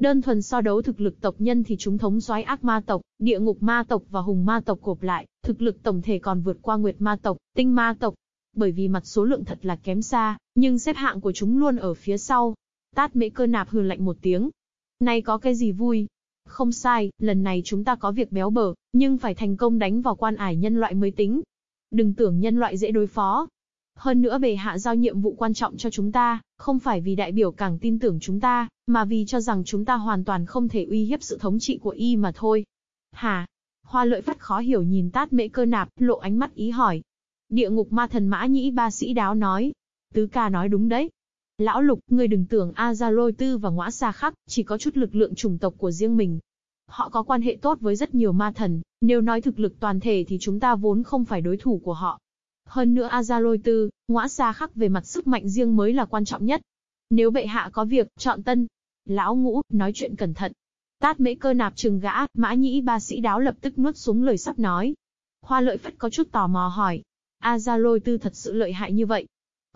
Speaker 1: Đơn thuần so đấu thực lực tộc nhân thì chúng thống soái ác ma tộc, địa ngục ma tộc và hùng ma tộc gộp lại, thực lực tổng thể còn vượt qua nguyệt ma tộc, tinh ma tộc. Bởi vì mặt số lượng thật là kém xa, nhưng xếp hạng của chúng luôn ở phía sau. Tát mễ cơ nạp hừ lạnh một tiếng. Này có cái gì vui? Không sai, lần này chúng ta có việc béo bở, nhưng phải thành công đánh vào quan ải nhân loại mới tính. Đừng tưởng nhân loại dễ đối phó, hơn nữa bề hạ giao nhiệm vụ quan trọng cho chúng ta, không phải vì đại biểu càng tin tưởng chúng ta, mà vì cho rằng chúng ta hoàn toàn không thể uy hiếp sự thống trị của y mà thôi. Hả? Hoa lợi phát khó hiểu nhìn tát mễ cơ nạp, lộ ánh mắt ý hỏi. Địa ngục ma thần mã nhĩ ba sĩ đáo nói. Tứ ca nói đúng đấy. Lão lục, ngươi đừng tưởng A Gia Lôi Tư và Ngõa Sa Khắc, chỉ có chút lực lượng chủng tộc của riêng mình. Họ có quan hệ tốt với rất nhiều ma thần, nếu nói thực lực toàn thể thì chúng ta vốn không phải đối thủ của họ. Hơn nữa Azalôi Tư, ngõa Sa khắc về mặt sức mạnh riêng mới là quan trọng nhất. Nếu bệ hạ có việc, chọn tân. Lão ngũ, nói chuyện cẩn thận. Tát mễ cơ nạp trừng gã, mã nhĩ ba sĩ đáo lập tức nuốt xuống lời sắp nói. Hoa lợi phất có chút tò mò hỏi. Azalôi Tư thật sự lợi hại như vậy.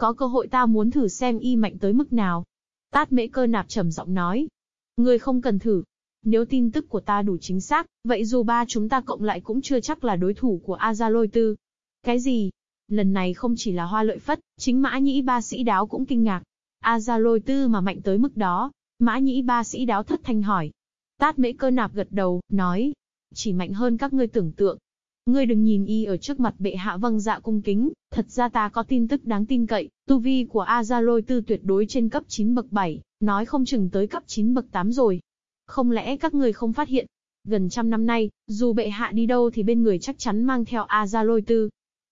Speaker 1: Có cơ hội ta muốn thử xem y mạnh tới mức nào. Tát mễ cơ nạp trầm giọng nói. Người không cần thử, nếu tin tức của ta đủ chính xác, vậy dù ba chúng ta cộng lại cũng chưa chắc là đối thủ của A Gia Lôi Tư. Cái gì? Lần này không chỉ là hoa lợi phất, chính mã nhĩ ba sĩ đáo cũng kinh ngạc. A gia lôi tư mà mạnh tới mức đó. Mã nhĩ ba sĩ đáo thất thanh hỏi. Tát mễ cơ nạp gật đầu, nói. Chỉ mạnh hơn các ngươi tưởng tượng. Ngươi đừng nhìn y ở trước mặt bệ hạ vâng dạ cung kính, thật ra ta có tin tức đáng tin cậy, tu vi của A Gia Lôi Tư tuyệt đối trên cấp 9 bậc 7, nói không chừng tới cấp 9 bậc 8 rồi. Không lẽ các người không phát hiện? Gần trăm năm nay, dù bệ hạ đi đâu thì bên người chắc chắn mang theo A Gia Lôi Tư,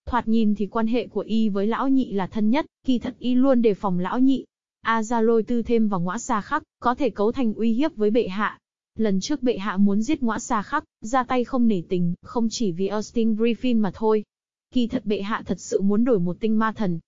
Speaker 1: Thoạt nhìn thì quan hệ của y với lão nhị là thân nhất, kỳ thật y luôn đề phòng lão nhị. A Gia lôi tư thêm vào ngõa xa khắc, có thể cấu thành uy hiếp với bệ hạ. Lần trước bệ hạ muốn giết ngõa xa khắc, ra tay không nể tình, không chỉ vì Austin Griffin mà thôi. Kỳ thật bệ hạ thật sự muốn đổi một tinh ma thần.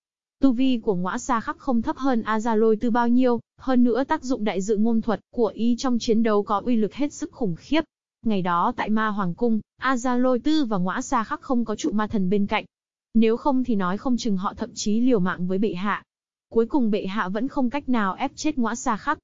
Speaker 1: Tu vi của ngõa xa khắc không thấp hơn A từ tư bao nhiêu, hơn nữa tác dụng đại dự ngôn thuật của y trong chiến đấu có uy lực hết sức khủng khiếp. Ngày đó tại ma hoàng cung, A tư và ngõa xa khắc không có trụ ma thần bên cạnh, nếu không thì nói không chừng họ thậm chí liều mạng với bệ hạ. Cuối cùng bệ hạ vẫn không cách nào ép chết ngõa xa khắc.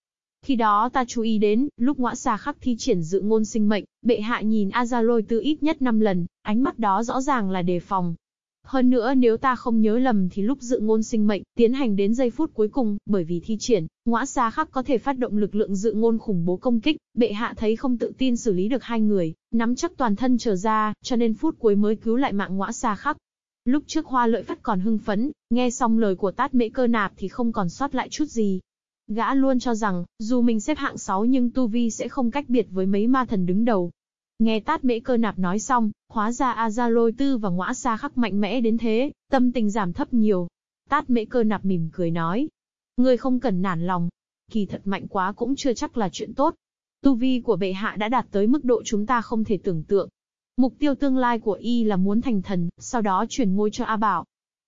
Speaker 1: Khi đó ta chú ý đến, lúc ngõa xa khắc thi triển dự ngôn sinh mệnh, bệ hạ nhìn Azaloi tư ít nhất 5 lần, ánh mắt đó rõ ràng là đề phòng. Hơn nữa nếu ta không nhớ lầm thì lúc dự ngôn sinh mệnh, tiến hành đến giây phút cuối cùng, bởi vì thi triển, ngõa xa khắc có thể phát động lực lượng dự ngôn khủng bố công kích, bệ hạ thấy không tự tin xử lý được hai người, nắm chắc toàn thân trở ra, cho nên phút cuối mới cứu lại mạng ngõa xa khắc. Lúc trước hoa lợi phát còn hưng phấn, nghe xong lời của tát mễ cơ nạp thì không còn sót lại chút gì. Gã luôn cho rằng, dù mình xếp hạng 6 nhưng Tu Vi sẽ không cách biệt với mấy ma thần đứng đầu. Nghe tát mễ cơ nạp nói xong, hóa ra A Gia Lôi Tư và ngõa xa khắc mạnh mẽ đến thế, tâm tình giảm thấp nhiều. Tát mễ cơ nạp mỉm cười nói. người không cần nản lòng. Kỳ thật mạnh quá cũng chưa chắc là chuyện tốt. Tu vi của bệ hạ đã đạt tới mức độ chúng ta không thể tưởng tượng. Mục tiêu tương lai của y là muốn thành thần, sau đó chuyển ngôi cho A Bảo.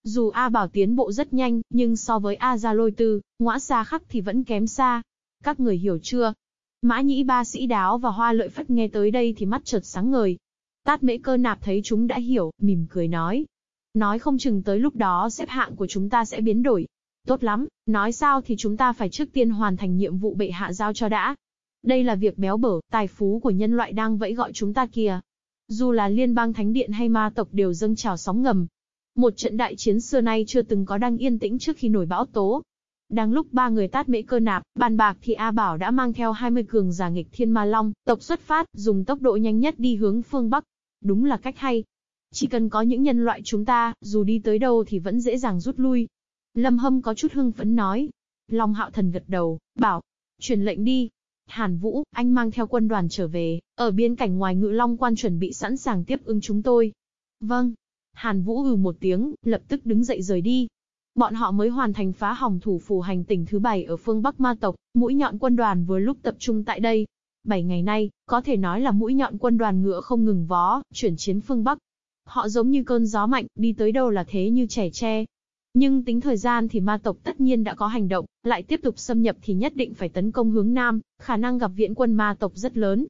Speaker 1: Dù A Bảo tiến bộ rất nhanh, nhưng so với A Gia Lôi Tư, ngõa xa khắc thì vẫn kém xa. Các người hiểu chưa? Mã nhĩ ba sĩ đáo và hoa lợi phất nghe tới đây thì mắt chợt sáng ngời. Tát mễ cơ nạp thấy chúng đã hiểu, mỉm cười nói. Nói không chừng tới lúc đó xếp hạng của chúng ta sẽ biến đổi. Tốt lắm, nói sao thì chúng ta phải trước tiên hoàn thành nhiệm vụ bệ hạ giao cho đã. Đây là việc béo bở, tài phú của nhân loại đang vẫy gọi chúng ta kìa. Dù là liên bang thánh điện hay ma tộc đều dâng trào sóng ngầm. Một trận đại chiến xưa nay chưa từng có đang yên tĩnh trước khi nổi bão tố. Đang lúc ba người tát mễ cơ nạp, bàn bạc thì A Bảo đã mang theo 20 cường giả nghịch thiên ma long, tộc xuất phát, dùng tốc độ nhanh nhất đi hướng phương Bắc. Đúng là cách hay. Chỉ cần có những nhân loại chúng ta, dù đi tới đâu thì vẫn dễ dàng rút lui. Lâm Hâm có chút hưng phấn nói. Long Hạo Thần gật đầu, bảo, truyền lệnh đi, Hàn Vũ, anh mang theo quân đoàn trở về, ở biên cảnh ngoài ngự long quan chuẩn bị sẵn sàng tiếp ứng chúng tôi. Vâng. Hàn Vũ ừ một tiếng, lập tức đứng dậy rời đi. Bọn họ mới hoàn thành phá hỏng thủ phủ hành tỉnh thứ bảy ở phương Bắc Ma tộc, mũi nhọn quân đoàn vừa lúc tập trung tại đây. Bảy ngày nay, có thể nói là mũi nhọn quân đoàn ngựa không ngừng vó, chuyển chiến phương Bắc. Họ giống như cơn gió mạnh, đi tới đâu là thế như trẻ tre. Nhưng tính thời gian thì ma tộc tất nhiên đã có hành động, lại tiếp tục xâm nhập thì nhất định phải tấn công hướng Nam, khả năng gặp viện quân ma tộc rất lớn.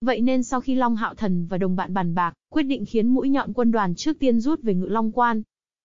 Speaker 1: Vậy nên sau khi Long Hạo Thần và đồng bạn bàn bạc, quyết định khiến mũi nhọn quân đoàn trước tiên rút về Ngự Long Quan.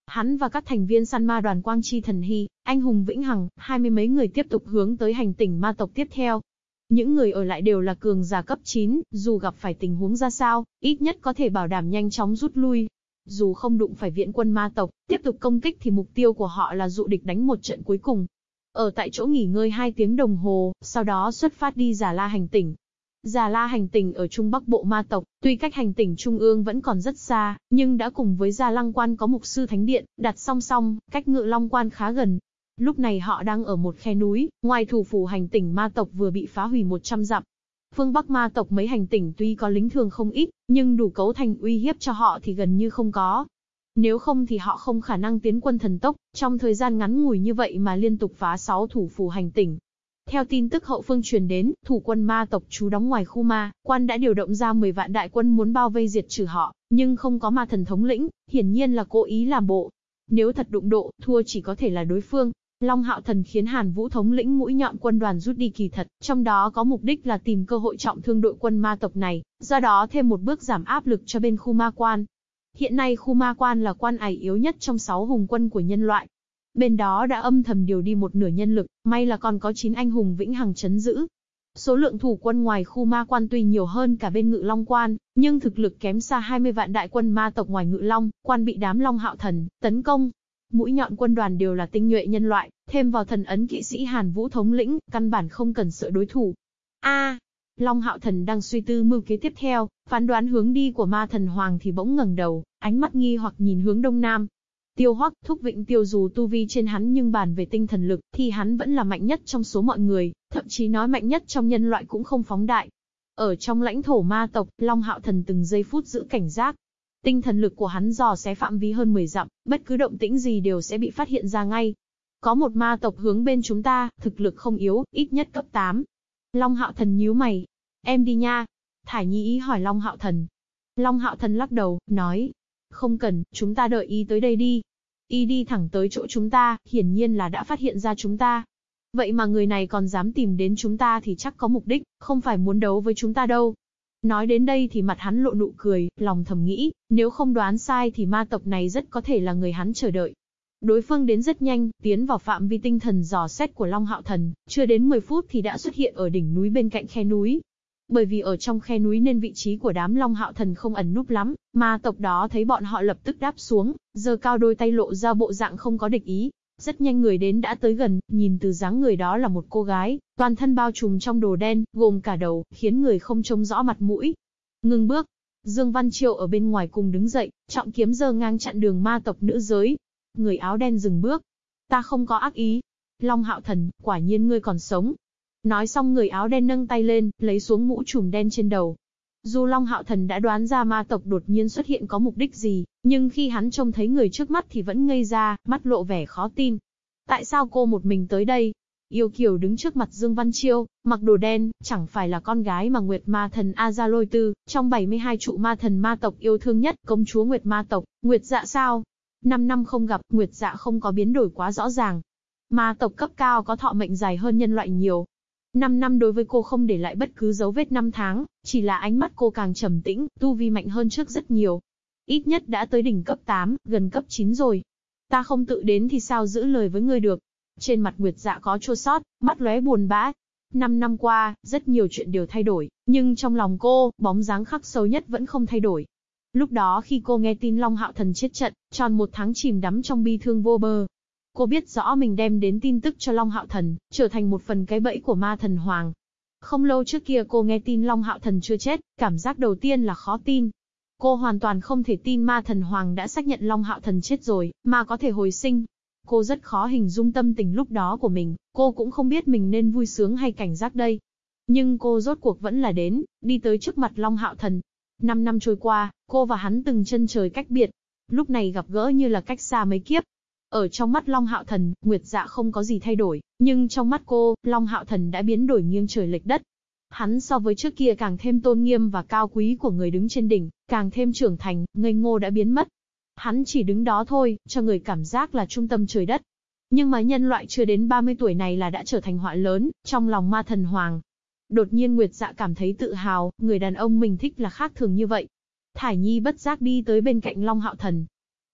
Speaker 1: Hắn và các thành viên săn ma đoàn Quang Chi Thần Hy, anh hùng Vĩnh Hằng, hai mươi mấy người tiếp tục hướng tới hành tỉnh ma tộc tiếp theo. Những người ở lại đều là cường giả cấp 9, dù gặp phải tình huống ra sao, ít nhất có thể bảo đảm nhanh chóng rút lui. Dù không đụng phải viện quân ma tộc, tiếp tục công kích thì mục tiêu của họ là dụ địch đánh một trận cuối cùng. Ở tại chỗ nghỉ ngơi 2 tiếng đồng hồ, sau đó xuất phát đi giả la hành tỉnh. Già La hành tỉnh ở Trung Bắc Bộ Ma tộc, tuy cách hành tỉnh Trung ương vẫn còn rất xa, nhưng đã cùng với Gia Lăng Quan có mục sư thánh điện, đặt song song, cách Ngự Long Quan khá gần. Lúc này họ đang ở một khe núi, ngoài thủ phủ hành tỉnh Ma tộc vừa bị phá hủy 100 dặm. Phương Bắc Ma tộc mấy hành tỉnh tuy có lính thường không ít, nhưng đủ cấu thành uy hiếp cho họ thì gần như không có. Nếu không thì họ không khả năng tiến quân thần tốc, trong thời gian ngắn ngủi như vậy mà liên tục phá 6 thủ phủ hành tỉnh, theo tin tức hậu phương truyền đến, thủ quân ma tộc trú đóng ngoài khu ma, quan đã điều động ra 10 vạn đại quân muốn bao vây diệt trừ họ, nhưng không có ma thần thống lĩnh, hiển nhiên là cố ý làm bộ. Nếu thật đụng độ, thua chỉ có thể là đối phương. Long Hạo Thần khiến Hàn Vũ thống lĩnh mũi nhọn quân đoàn rút đi kỳ thật, trong đó có mục đích là tìm cơ hội trọng thương đội quân ma tộc này, do đó thêm một bước giảm áp lực cho bên khu ma quan. Hiện nay khu ma quan là quan ải yếu nhất trong 6 hùng quân của nhân loại, Bên đó đã âm thầm điều đi một nửa nhân lực, may là còn có 9 anh hùng vĩnh hằng chấn giữ. Số lượng thủ quân ngoài khu ma quan tuy nhiều hơn cả bên ngự long quan, nhưng thực lực kém xa 20 vạn đại quân ma tộc ngoài ngự long, quan bị đám long hạo thần, tấn công. Mũi nhọn quân đoàn đều là tinh nhuệ nhân loại, thêm vào thần ấn kỵ sĩ Hàn Vũ thống lĩnh, căn bản không cần sợ đối thủ. A, Long Hạo Thần đang suy tư mưu kế tiếp theo, phán đoán hướng đi của ma thần hoàng thì bỗng ngẩng đầu, ánh mắt nghi hoặc nhìn hướng đông nam, Tiêu Hoắc, Thúc Vịnh Tiêu dù tu vi trên hắn nhưng bàn về tinh thần lực, thì hắn vẫn là mạnh nhất trong số mọi người, thậm chí nói mạnh nhất trong nhân loại cũng không phóng đại. Ở trong lãnh thổ ma tộc, Long Hạo Thần từng giây phút giữ cảnh giác. Tinh thần lực của hắn dò xé phạm vi hơn 10 dặm, bất cứ động tĩnh gì đều sẽ bị phát hiện ra ngay. Có một ma tộc hướng bên chúng ta, thực lực không yếu, ít nhất cấp 8. Long Hạo Thần nhíu mày. Em đi nha. Thải Nhi ý hỏi Long Hạo Thần. Long Hạo Thần lắc đầu, nói. Không cần, chúng ta đợi y tới đây đi. Y đi thẳng tới chỗ chúng ta, hiển nhiên là đã phát hiện ra chúng ta. Vậy mà người này còn dám tìm đến chúng ta thì chắc có mục đích, không phải muốn đấu với chúng ta đâu. Nói đến đây thì mặt hắn lộ nụ cười, lòng thầm nghĩ, nếu không đoán sai thì ma tộc này rất có thể là người hắn chờ đợi. Đối phương đến rất nhanh, tiến vào phạm vi tinh thần dò xét của Long Hạo Thần, chưa đến 10 phút thì đã xuất hiện ở đỉnh núi bên cạnh khe núi. Bởi vì ở trong khe núi nên vị trí của đám Long Hạo Thần không ẩn núp lắm, ma tộc đó thấy bọn họ lập tức đáp xuống, giơ cao đôi tay lộ ra bộ dạng không có địch ý. Rất nhanh người đến đã tới gần, nhìn từ dáng người đó là một cô gái, toàn thân bao trùm trong đồ đen, gồm cả đầu, khiến người không trông rõ mặt mũi. Ngừng bước, Dương Văn Triệu ở bên ngoài cùng đứng dậy, trọng kiếm giơ ngang chặn đường ma tộc nữ giới. Người áo đen dừng bước. Ta không có ác ý. Long Hạo Thần, quả nhiên ngươi còn sống, Nói xong người áo đen nâng tay lên, lấy xuống mũ trùm đen trên đầu. Dù Long Hạo Thần đã đoán ra ma tộc đột nhiên xuất hiện có mục đích gì, nhưng khi hắn trông thấy người trước mắt thì vẫn ngây ra, mắt lộ vẻ khó tin. Tại sao cô một mình tới đây? Yêu Kiều đứng trước mặt Dương Văn Chiêu, mặc đồ đen, chẳng phải là con gái mà Nguyệt Ma Thần A Gia Lôi Tư, trong 72 trụ ma thần ma tộc yêu thương nhất, công chúa Nguyệt Ma tộc, Nguyệt Dạ sao? Năm năm không gặp, Nguyệt Dạ không có biến đổi quá rõ ràng. Ma tộc cấp cao có thọ mệnh dài hơn nhân loại nhiều, Năm năm đối với cô không để lại bất cứ dấu vết năm tháng, chỉ là ánh mắt cô càng trầm tĩnh, tu vi mạnh hơn trước rất nhiều. Ít nhất đã tới đỉnh cấp 8, gần cấp 9 rồi. Ta không tự đến thì sao giữ lời với ngươi được. Trên mặt Nguyệt dạ có chua sót, mắt lóe buồn bã. Năm năm qua, rất nhiều chuyện đều thay đổi, nhưng trong lòng cô, bóng dáng khắc sâu nhất vẫn không thay đổi. Lúc đó khi cô nghe tin Long Hạo Thần chết trận, tròn một tháng chìm đắm trong bi thương vô bờ, Cô biết rõ mình đem đến tin tức cho Long Hạo Thần, trở thành một phần cái bẫy của ma thần Hoàng. Không lâu trước kia cô nghe tin Long Hạo Thần chưa chết, cảm giác đầu tiên là khó tin. Cô hoàn toàn không thể tin ma thần Hoàng đã xác nhận Long Hạo Thần chết rồi, mà có thể hồi sinh. Cô rất khó hình dung tâm tình lúc đó của mình, cô cũng không biết mình nên vui sướng hay cảnh giác đây. Nhưng cô rốt cuộc vẫn là đến, đi tới trước mặt Long Hạo Thần. Năm năm trôi qua, cô và hắn từng chân trời cách biệt. Lúc này gặp gỡ như là cách xa mấy kiếp, ở trong mắt Long Hạo Thần, Nguyệt Dạ không có gì thay đổi, nhưng trong mắt cô, Long Hạo Thần đã biến đổi nghiêng trời lệch đất. Hắn so với trước kia càng thêm tôn nghiêm và cao quý của người đứng trên đỉnh, càng thêm trưởng thành, ngây ngô đã biến mất. Hắn chỉ đứng đó thôi, cho người cảm giác là trung tâm trời đất. Nhưng mà nhân loại chưa đến 30 tuổi này là đã trở thành họa lớn, trong lòng ma thần hoàng. Đột nhiên Nguyệt dạ cảm thấy tự hào, người đàn ông mình thích là khác thường như vậy. Thải Nhi bất giác đi tới bên cạnh Long Hạo Thần.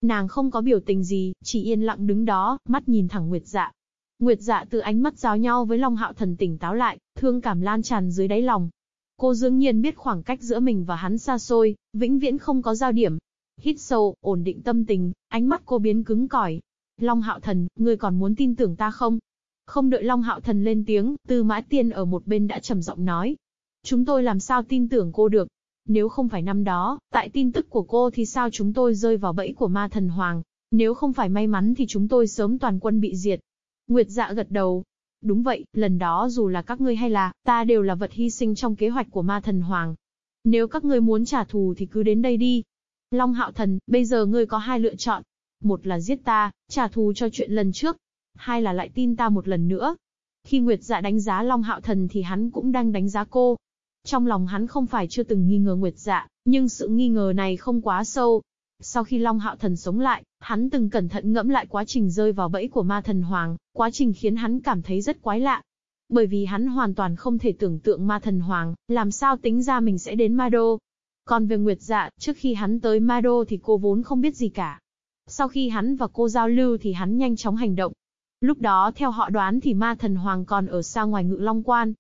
Speaker 1: Nàng không có biểu tình gì, chỉ yên lặng đứng đó, mắt nhìn thẳng Nguyệt dạ. Nguyệt dạ từ ánh mắt giao nhau với Long Hạo Thần tỉnh táo lại, thương cảm lan tràn dưới đáy lòng. Cô dường nhiên biết khoảng cách giữa mình và hắn xa xôi, vĩnh viễn không có giao điểm. Hít sâu, ổn định tâm tình, ánh mắt cô biến cứng cỏi. Long Hạo Thần, ngươi còn muốn tin tưởng ta không? Không đợi Long Hạo Thần lên tiếng, Tư Mã Tiên ở một bên đã trầm giọng nói. Chúng tôi làm sao tin tưởng cô được? Nếu không phải năm đó, tại tin tức của cô thì sao chúng tôi rơi vào bẫy của ma thần hoàng? Nếu không phải may mắn thì chúng tôi sớm toàn quân bị diệt. Nguyệt dạ gật đầu. Đúng vậy, lần đó dù là các ngươi hay là, ta đều là vật hy sinh trong kế hoạch của ma thần hoàng. Nếu các ngươi muốn trả thù thì cứ đến đây đi. Long hạo thần, bây giờ ngươi có hai lựa chọn. Một là giết ta, trả thù cho chuyện lần trước. Hai là lại tin ta một lần nữa. Khi Nguyệt dạ đánh giá Long hạo thần thì hắn cũng đang đánh giá cô. Trong lòng hắn không phải chưa từng nghi ngờ Nguyệt dạ, nhưng sự nghi ngờ này không quá sâu, sau khi Long Hạo Thần sống lại, hắn từng cẩn thận ngẫm lại quá trình rơi vào bẫy của ma thần hoàng, quá trình khiến hắn cảm thấy rất quái lạ. Bởi vì hắn hoàn toàn không thể tưởng tượng ma thần hoàng, làm sao tính ra mình sẽ đến ma đô. Còn về Nguyệt Dạ, trước khi hắn tới ma đô thì cô vốn không biết gì cả. Sau khi hắn và cô giao lưu thì hắn nhanh chóng hành động. Lúc đó theo họ đoán thì ma thần hoàng còn ở xa ngoài ngự long quan.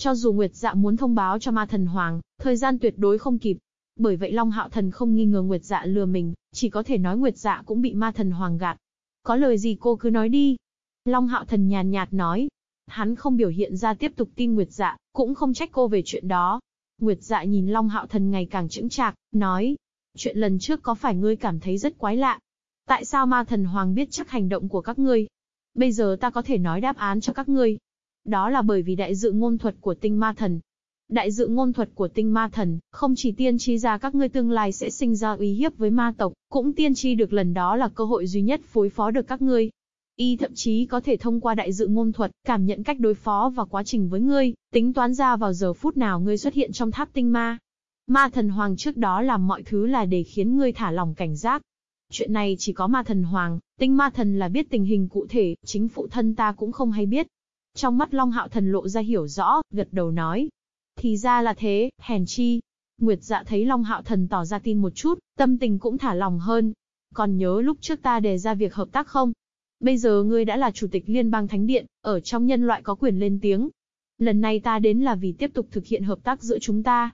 Speaker 1: Cho dù Nguyệt Dạ muốn thông báo cho ma thần hoàng, thời gian tuyệt đối không kịp, bởi vậy Long Hạo Thần không nghi ngờ Nguyệt Dạ lừa mình, chỉ có thể nói Nguyệt Dạ cũng bị ma thần hoàng gạt. Có lời gì cô cứ nói đi. Long Hạo Thần nhàn nhạt nói. Hắn không biểu hiện ra tiếp tục tin Nguyệt Dạ, cũng không trách cô về chuyện đó. Nguyệt Dạ nhìn Long Hạo Thần ngày càng chững chạc, nói. Chuyện lần trước có phải ngươi cảm thấy rất quái lạ? Tại sao ma thần hoàng biết chắc hành động của các ngươi? Bây giờ ta có thể nói đáp án cho các ngươi. Đó là bởi vì đại dự ngôn thuật của tinh ma thần, Đại dự ngôn thuật của tinh ma thần, không chỉ tiên tri ra các ngươi tương lai sẽ sinh ra uy hiếp với ma tộc, cũng tiên tri được lần đó là cơ hội duy nhất phối phó được các ngươi. Y thậm chí có thể thông qua đại dự ngôn thuật, cảm nhận cách đối phó và quá trình với ngươi, tính toán ra vào giờ phút nào ngươi xuất hiện trong tháp tinh ma. Ma thần hoàng trước đó làm mọi thứ là để khiến ngươi thả lòng cảnh giác. Chuyện này chỉ có ma thần hoàng, tinh ma thần là biết tình hình cụ thể, chính phụ thân ta cũng không hay biết. Trong mắt Long Hạo Thần lộ ra hiểu rõ, gật đầu nói, thì ra là thế, hèn chi. Nguyệt dạ thấy Long Hạo Thần tỏ ra tin một chút, tâm tình cũng thả lòng hơn. Còn nhớ lúc trước ta đề ra việc hợp tác không? Bây giờ ngươi đã là chủ tịch liên bang thánh điện, ở trong nhân loại có quyền lên tiếng. Lần này ta đến là vì tiếp tục thực hiện hợp tác giữa chúng ta.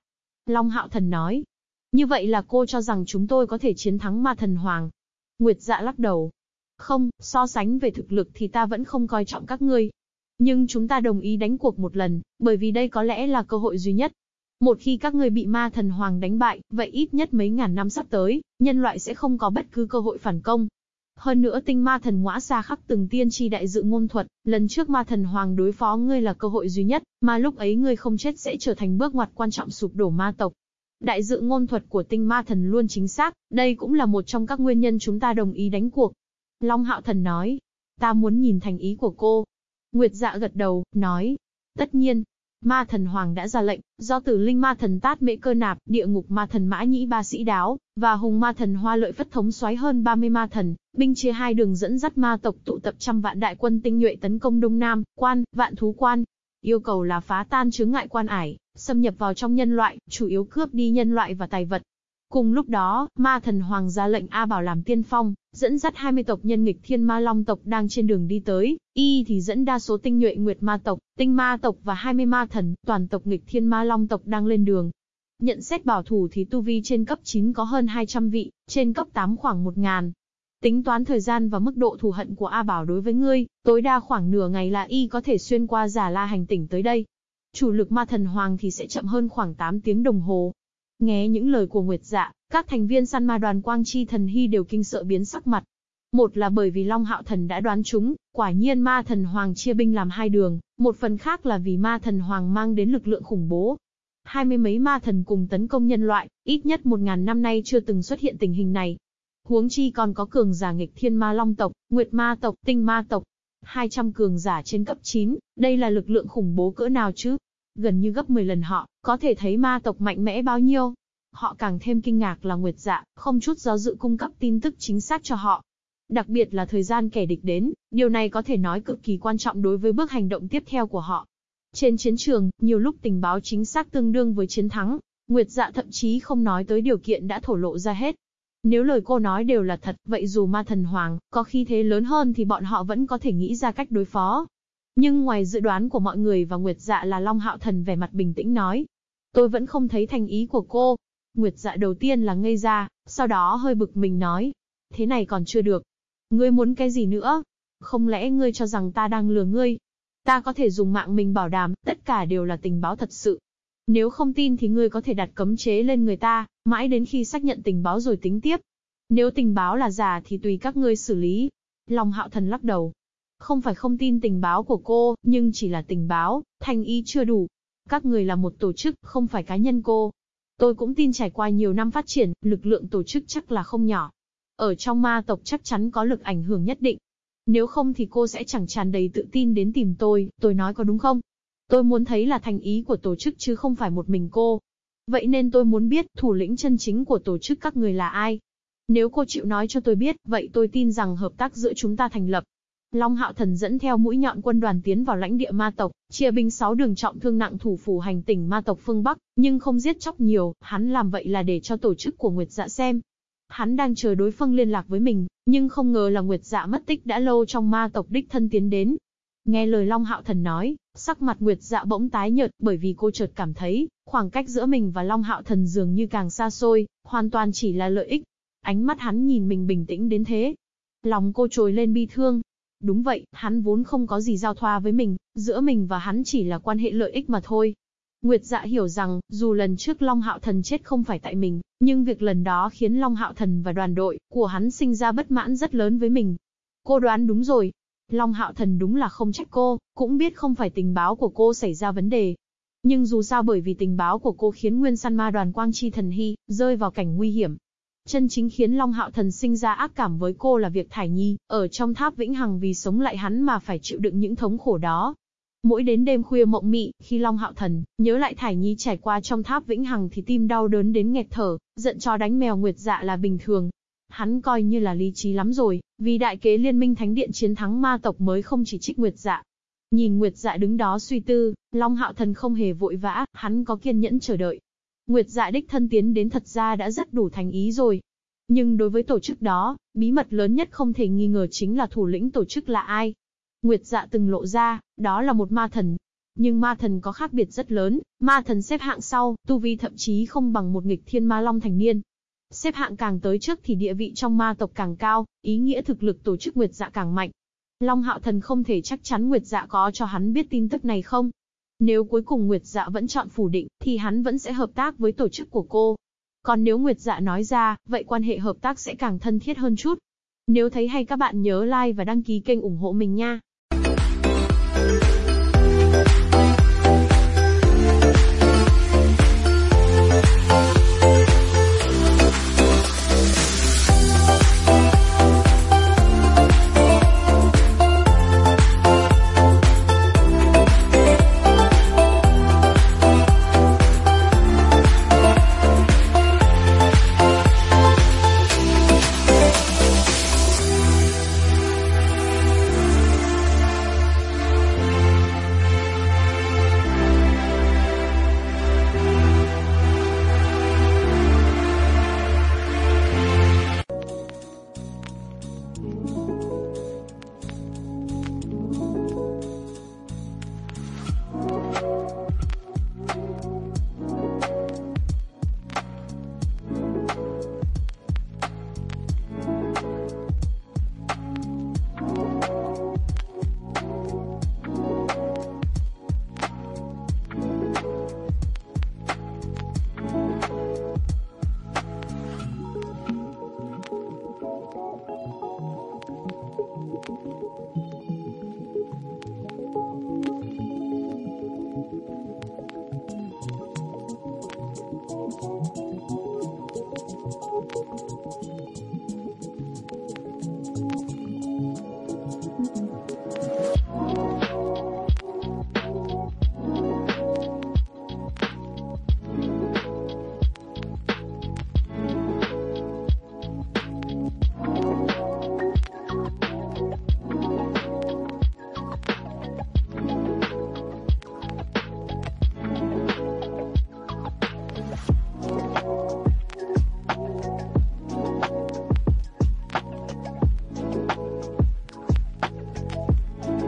Speaker 1: Long Hạo Thần nói. Như vậy là cô cho rằng chúng tôi có thể chiến thắng ma thần hoàng. Nguyệt dạ lắc đầu. Không, so sánh về thực lực thì ta vẫn không coi trọng các ngươi. Nhưng chúng ta đồng ý đánh cuộc một lần, bởi vì đây có lẽ là cơ hội duy nhất. Một khi các người bị ma thần hoàng đánh bại, vậy ít nhất mấy ngàn năm sắp tới, nhân loại sẽ không có bất cứ cơ hội phản công. Hơn nữa tinh ma thần ngõa xa khắc từng tiên tri đại dự ngôn thuật, lần trước ma thần hoàng đối phó ngươi là cơ hội duy nhất, mà lúc ấy ngươi không chết sẽ trở thành bước ngoặt quan trọng sụp đổ ma tộc. Đại dự ngôn thuật của tinh ma thần luôn chính xác, đây cũng là một trong các nguyên nhân chúng ta đồng ý đánh cuộc. Long hạo thần nói, ta muốn nhìn thành ý của cô, Nguyệt dạ gật đầu, nói. Tất nhiên, ma thần hoàng đã ra lệnh, do tử linh ma thần tát mễ cơ nạp, địa ngục ma thần mã nhĩ ba sĩ đáo, và hùng ma thần hoa lợi phất thống xoáy hơn 30 ma thần, binh chia hai đường dẫn dắt ma tộc tụ tập trăm vạn đại quân tinh nhuệ tấn công Đông Nam, quan, vạn thú quan. Yêu cầu là phá tan chướng ngại quan ải, xâm nhập vào trong nhân loại, chủ yếu cướp đi nhân loại và tài vật, Cùng lúc đó, ma thần hoàng ra lệnh A Bảo làm tiên phong, dẫn dắt 20 tộc nhân nghịch thiên ma long tộc đang trên đường đi tới, y thì dẫn đa số tinh nhuệ nguyệt ma tộc, tinh ma tộc và 20 ma thần, toàn tộc nghịch thiên ma long tộc đang lên đường. Nhận xét bảo thủ thì tu vi trên cấp 9 có hơn 200 vị, trên cấp 8 khoảng 1.000. Tính toán thời gian và mức độ thù hận của A Bảo đối với ngươi, tối đa khoảng nửa ngày là y có thể xuyên qua giả la hành tỉnh tới đây. Chủ lực ma thần hoàng thì sẽ chậm hơn khoảng 8 tiếng đồng hồ, Nghe những lời của Nguyệt Dạ, các thành viên săn ma đoàn Quang Chi Thần Hy đều kinh sợ biến sắc mặt. Một là bởi vì Long Hạo Thần đã đoán chúng, quả nhiên ma thần hoàng chia binh làm hai đường, một phần khác là vì ma thần hoàng mang đến lực lượng khủng bố. Hai mươi mấy ma thần cùng tấn công nhân loại, ít nhất một ngàn năm nay chưa từng xuất hiện tình hình này. Huống chi còn có cường giả nghịch thiên ma long tộc, nguyệt ma tộc, tinh ma tộc. 200 cường giả trên cấp 9, đây là lực lượng khủng bố cỡ nào chứ? Gần như gấp 10 lần họ, có thể thấy ma tộc mạnh mẽ bao nhiêu. Họ càng thêm kinh ngạc là Nguyệt Dạ, không chút do dự cung cấp tin tức chính xác cho họ. Đặc biệt là thời gian kẻ địch đến, điều này có thể nói cực kỳ quan trọng đối với bước hành động tiếp theo của họ. Trên chiến trường, nhiều lúc tình báo chính xác tương đương với chiến thắng. Nguyệt Dạ thậm chí không nói tới điều kiện đã thổ lộ ra hết. Nếu lời cô nói đều là thật, vậy dù ma thần hoàng có khí thế lớn hơn thì bọn họ vẫn có thể nghĩ ra cách đối phó. Nhưng ngoài dự đoán của mọi người và Nguyệt Dạ là Long Hạo Thần vẻ mặt bình tĩnh nói. Tôi vẫn không thấy thành ý của cô. Nguyệt Dạ đầu tiên là ngây ra, sau đó hơi bực mình nói. Thế này còn chưa được. Ngươi muốn cái gì nữa? Không lẽ ngươi cho rằng ta đang lừa ngươi? Ta có thể dùng mạng mình bảo đảm, tất cả đều là tình báo thật sự. Nếu không tin thì ngươi có thể đặt cấm chế lên người ta, mãi đến khi xác nhận tình báo rồi tính tiếp. Nếu tình báo là giả thì tùy các ngươi xử lý. Long hạo thần lắc đầu. Không phải không tin tình báo của cô, nhưng chỉ là tình báo, thành ý chưa đủ. Các người là một tổ chức, không phải cá nhân cô. Tôi cũng tin trải qua nhiều năm phát triển, lực lượng tổ chức chắc là không nhỏ. Ở trong ma tộc chắc chắn có lực ảnh hưởng nhất định. Nếu không thì cô sẽ chẳng tràn đầy tự tin đến tìm tôi, tôi nói có đúng không? Tôi muốn thấy là thành ý của tổ chức chứ không phải một mình cô. Vậy nên tôi muốn biết thủ lĩnh chân chính của tổ chức các người là ai. Nếu cô chịu nói cho tôi biết, vậy tôi tin rằng hợp tác giữa chúng ta thành lập. Long Hạo Thần dẫn theo mũi nhọn quân đoàn tiến vào lãnh địa ma tộc, chia binh 6 đường trọng thương nặng thủ phủ hành tỉnh ma tộc phương Bắc, nhưng không giết chóc nhiều, hắn làm vậy là để cho tổ chức của Nguyệt Dạ xem. Hắn đang chờ đối phương liên lạc với mình, nhưng không ngờ là Nguyệt Dạ mất tích đã lâu trong ma tộc đích thân tiến đến. Nghe lời Long Hạo Thần nói, sắc mặt Nguyệt Dạ bỗng tái nhợt bởi vì cô chợt cảm thấy, khoảng cách giữa mình và Long Hạo Thần dường như càng xa xôi, hoàn toàn chỉ là lợi ích. Ánh mắt hắn nhìn mình bình tĩnh đến thế. Lòng cô trồi lên bi thương. Đúng vậy, hắn vốn không có gì giao thoa với mình, giữa mình và hắn chỉ là quan hệ lợi ích mà thôi. Nguyệt dạ hiểu rằng, dù lần trước Long Hạo Thần chết không phải tại mình, nhưng việc lần đó khiến Long Hạo Thần và đoàn đội của hắn sinh ra bất mãn rất lớn với mình. Cô đoán đúng rồi. Long Hạo Thần đúng là không trách cô, cũng biết không phải tình báo của cô xảy ra vấn đề. Nhưng dù sao bởi vì tình báo của cô khiến Nguyên Săn Ma đoàn Quang Chi Thần Hy rơi vào cảnh nguy hiểm. Chân chính khiến Long Hạo Thần sinh ra ác cảm với cô là việc Thải Nhi, ở trong tháp vĩnh hằng vì sống lại hắn mà phải chịu đựng những thống khổ đó. Mỗi đến đêm khuya mộng mị, khi Long Hạo Thần nhớ lại Thải Nhi trải qua trong tháp vĩnh hằng thì tim đau đớn đến nghẹt thở, giận cho đánh mèo nguyệt dạ là bình thường. Hắn coi như là lý trí lắm rồi, vì đại kế liên minh thánh điện chiến thắng ma tộc mới không chỉ trích nguyệt dạ. Nhìn nguyệt dạ đứng đó suy tư, Long Hạo Thần không hề vội vã, hắn có kiên nhẫn chờ đợi. Nguyệt dạ đích thân tiến đến thật ra đã rất đủ thành ý rồi. Nhưng đối với tổ chức đó, bí mật lớn nhất không thể nghi ngờ chính là thủ lĩnh tổ chức là ai. Nguyệt dạ từng lộ ra, đó là một ma thần. Nhưng ma thần có khác biệt rất lớn, ma thần xếp hạng sau, tu vi thậm chí không bằng một nghịch thiên ma long thành niên. Xếp hạng càng tới trước thì địa vị trong ma tộc càng cao, ý nghĩa thực lực tổ chức Nguyệt dạ càng mạnh. Long hạo thần không thể chắc chắn Nguyệt dạ có cho hắn biết tin tức này không. Nếu cuối cùng Nguyệt dạ vẫn chọn phủ định, thì hắn vẫn sẽ hợp tác với tổ chức của cô. Còn nếu Nguyệt dạ nói ra, vậy quan hệ hợp tác sẽ càng thân thiết hơn chút. Nếu thấy hay các bạn nhớ like và đăng ký kênh ủng hộ mình nha. Thank you.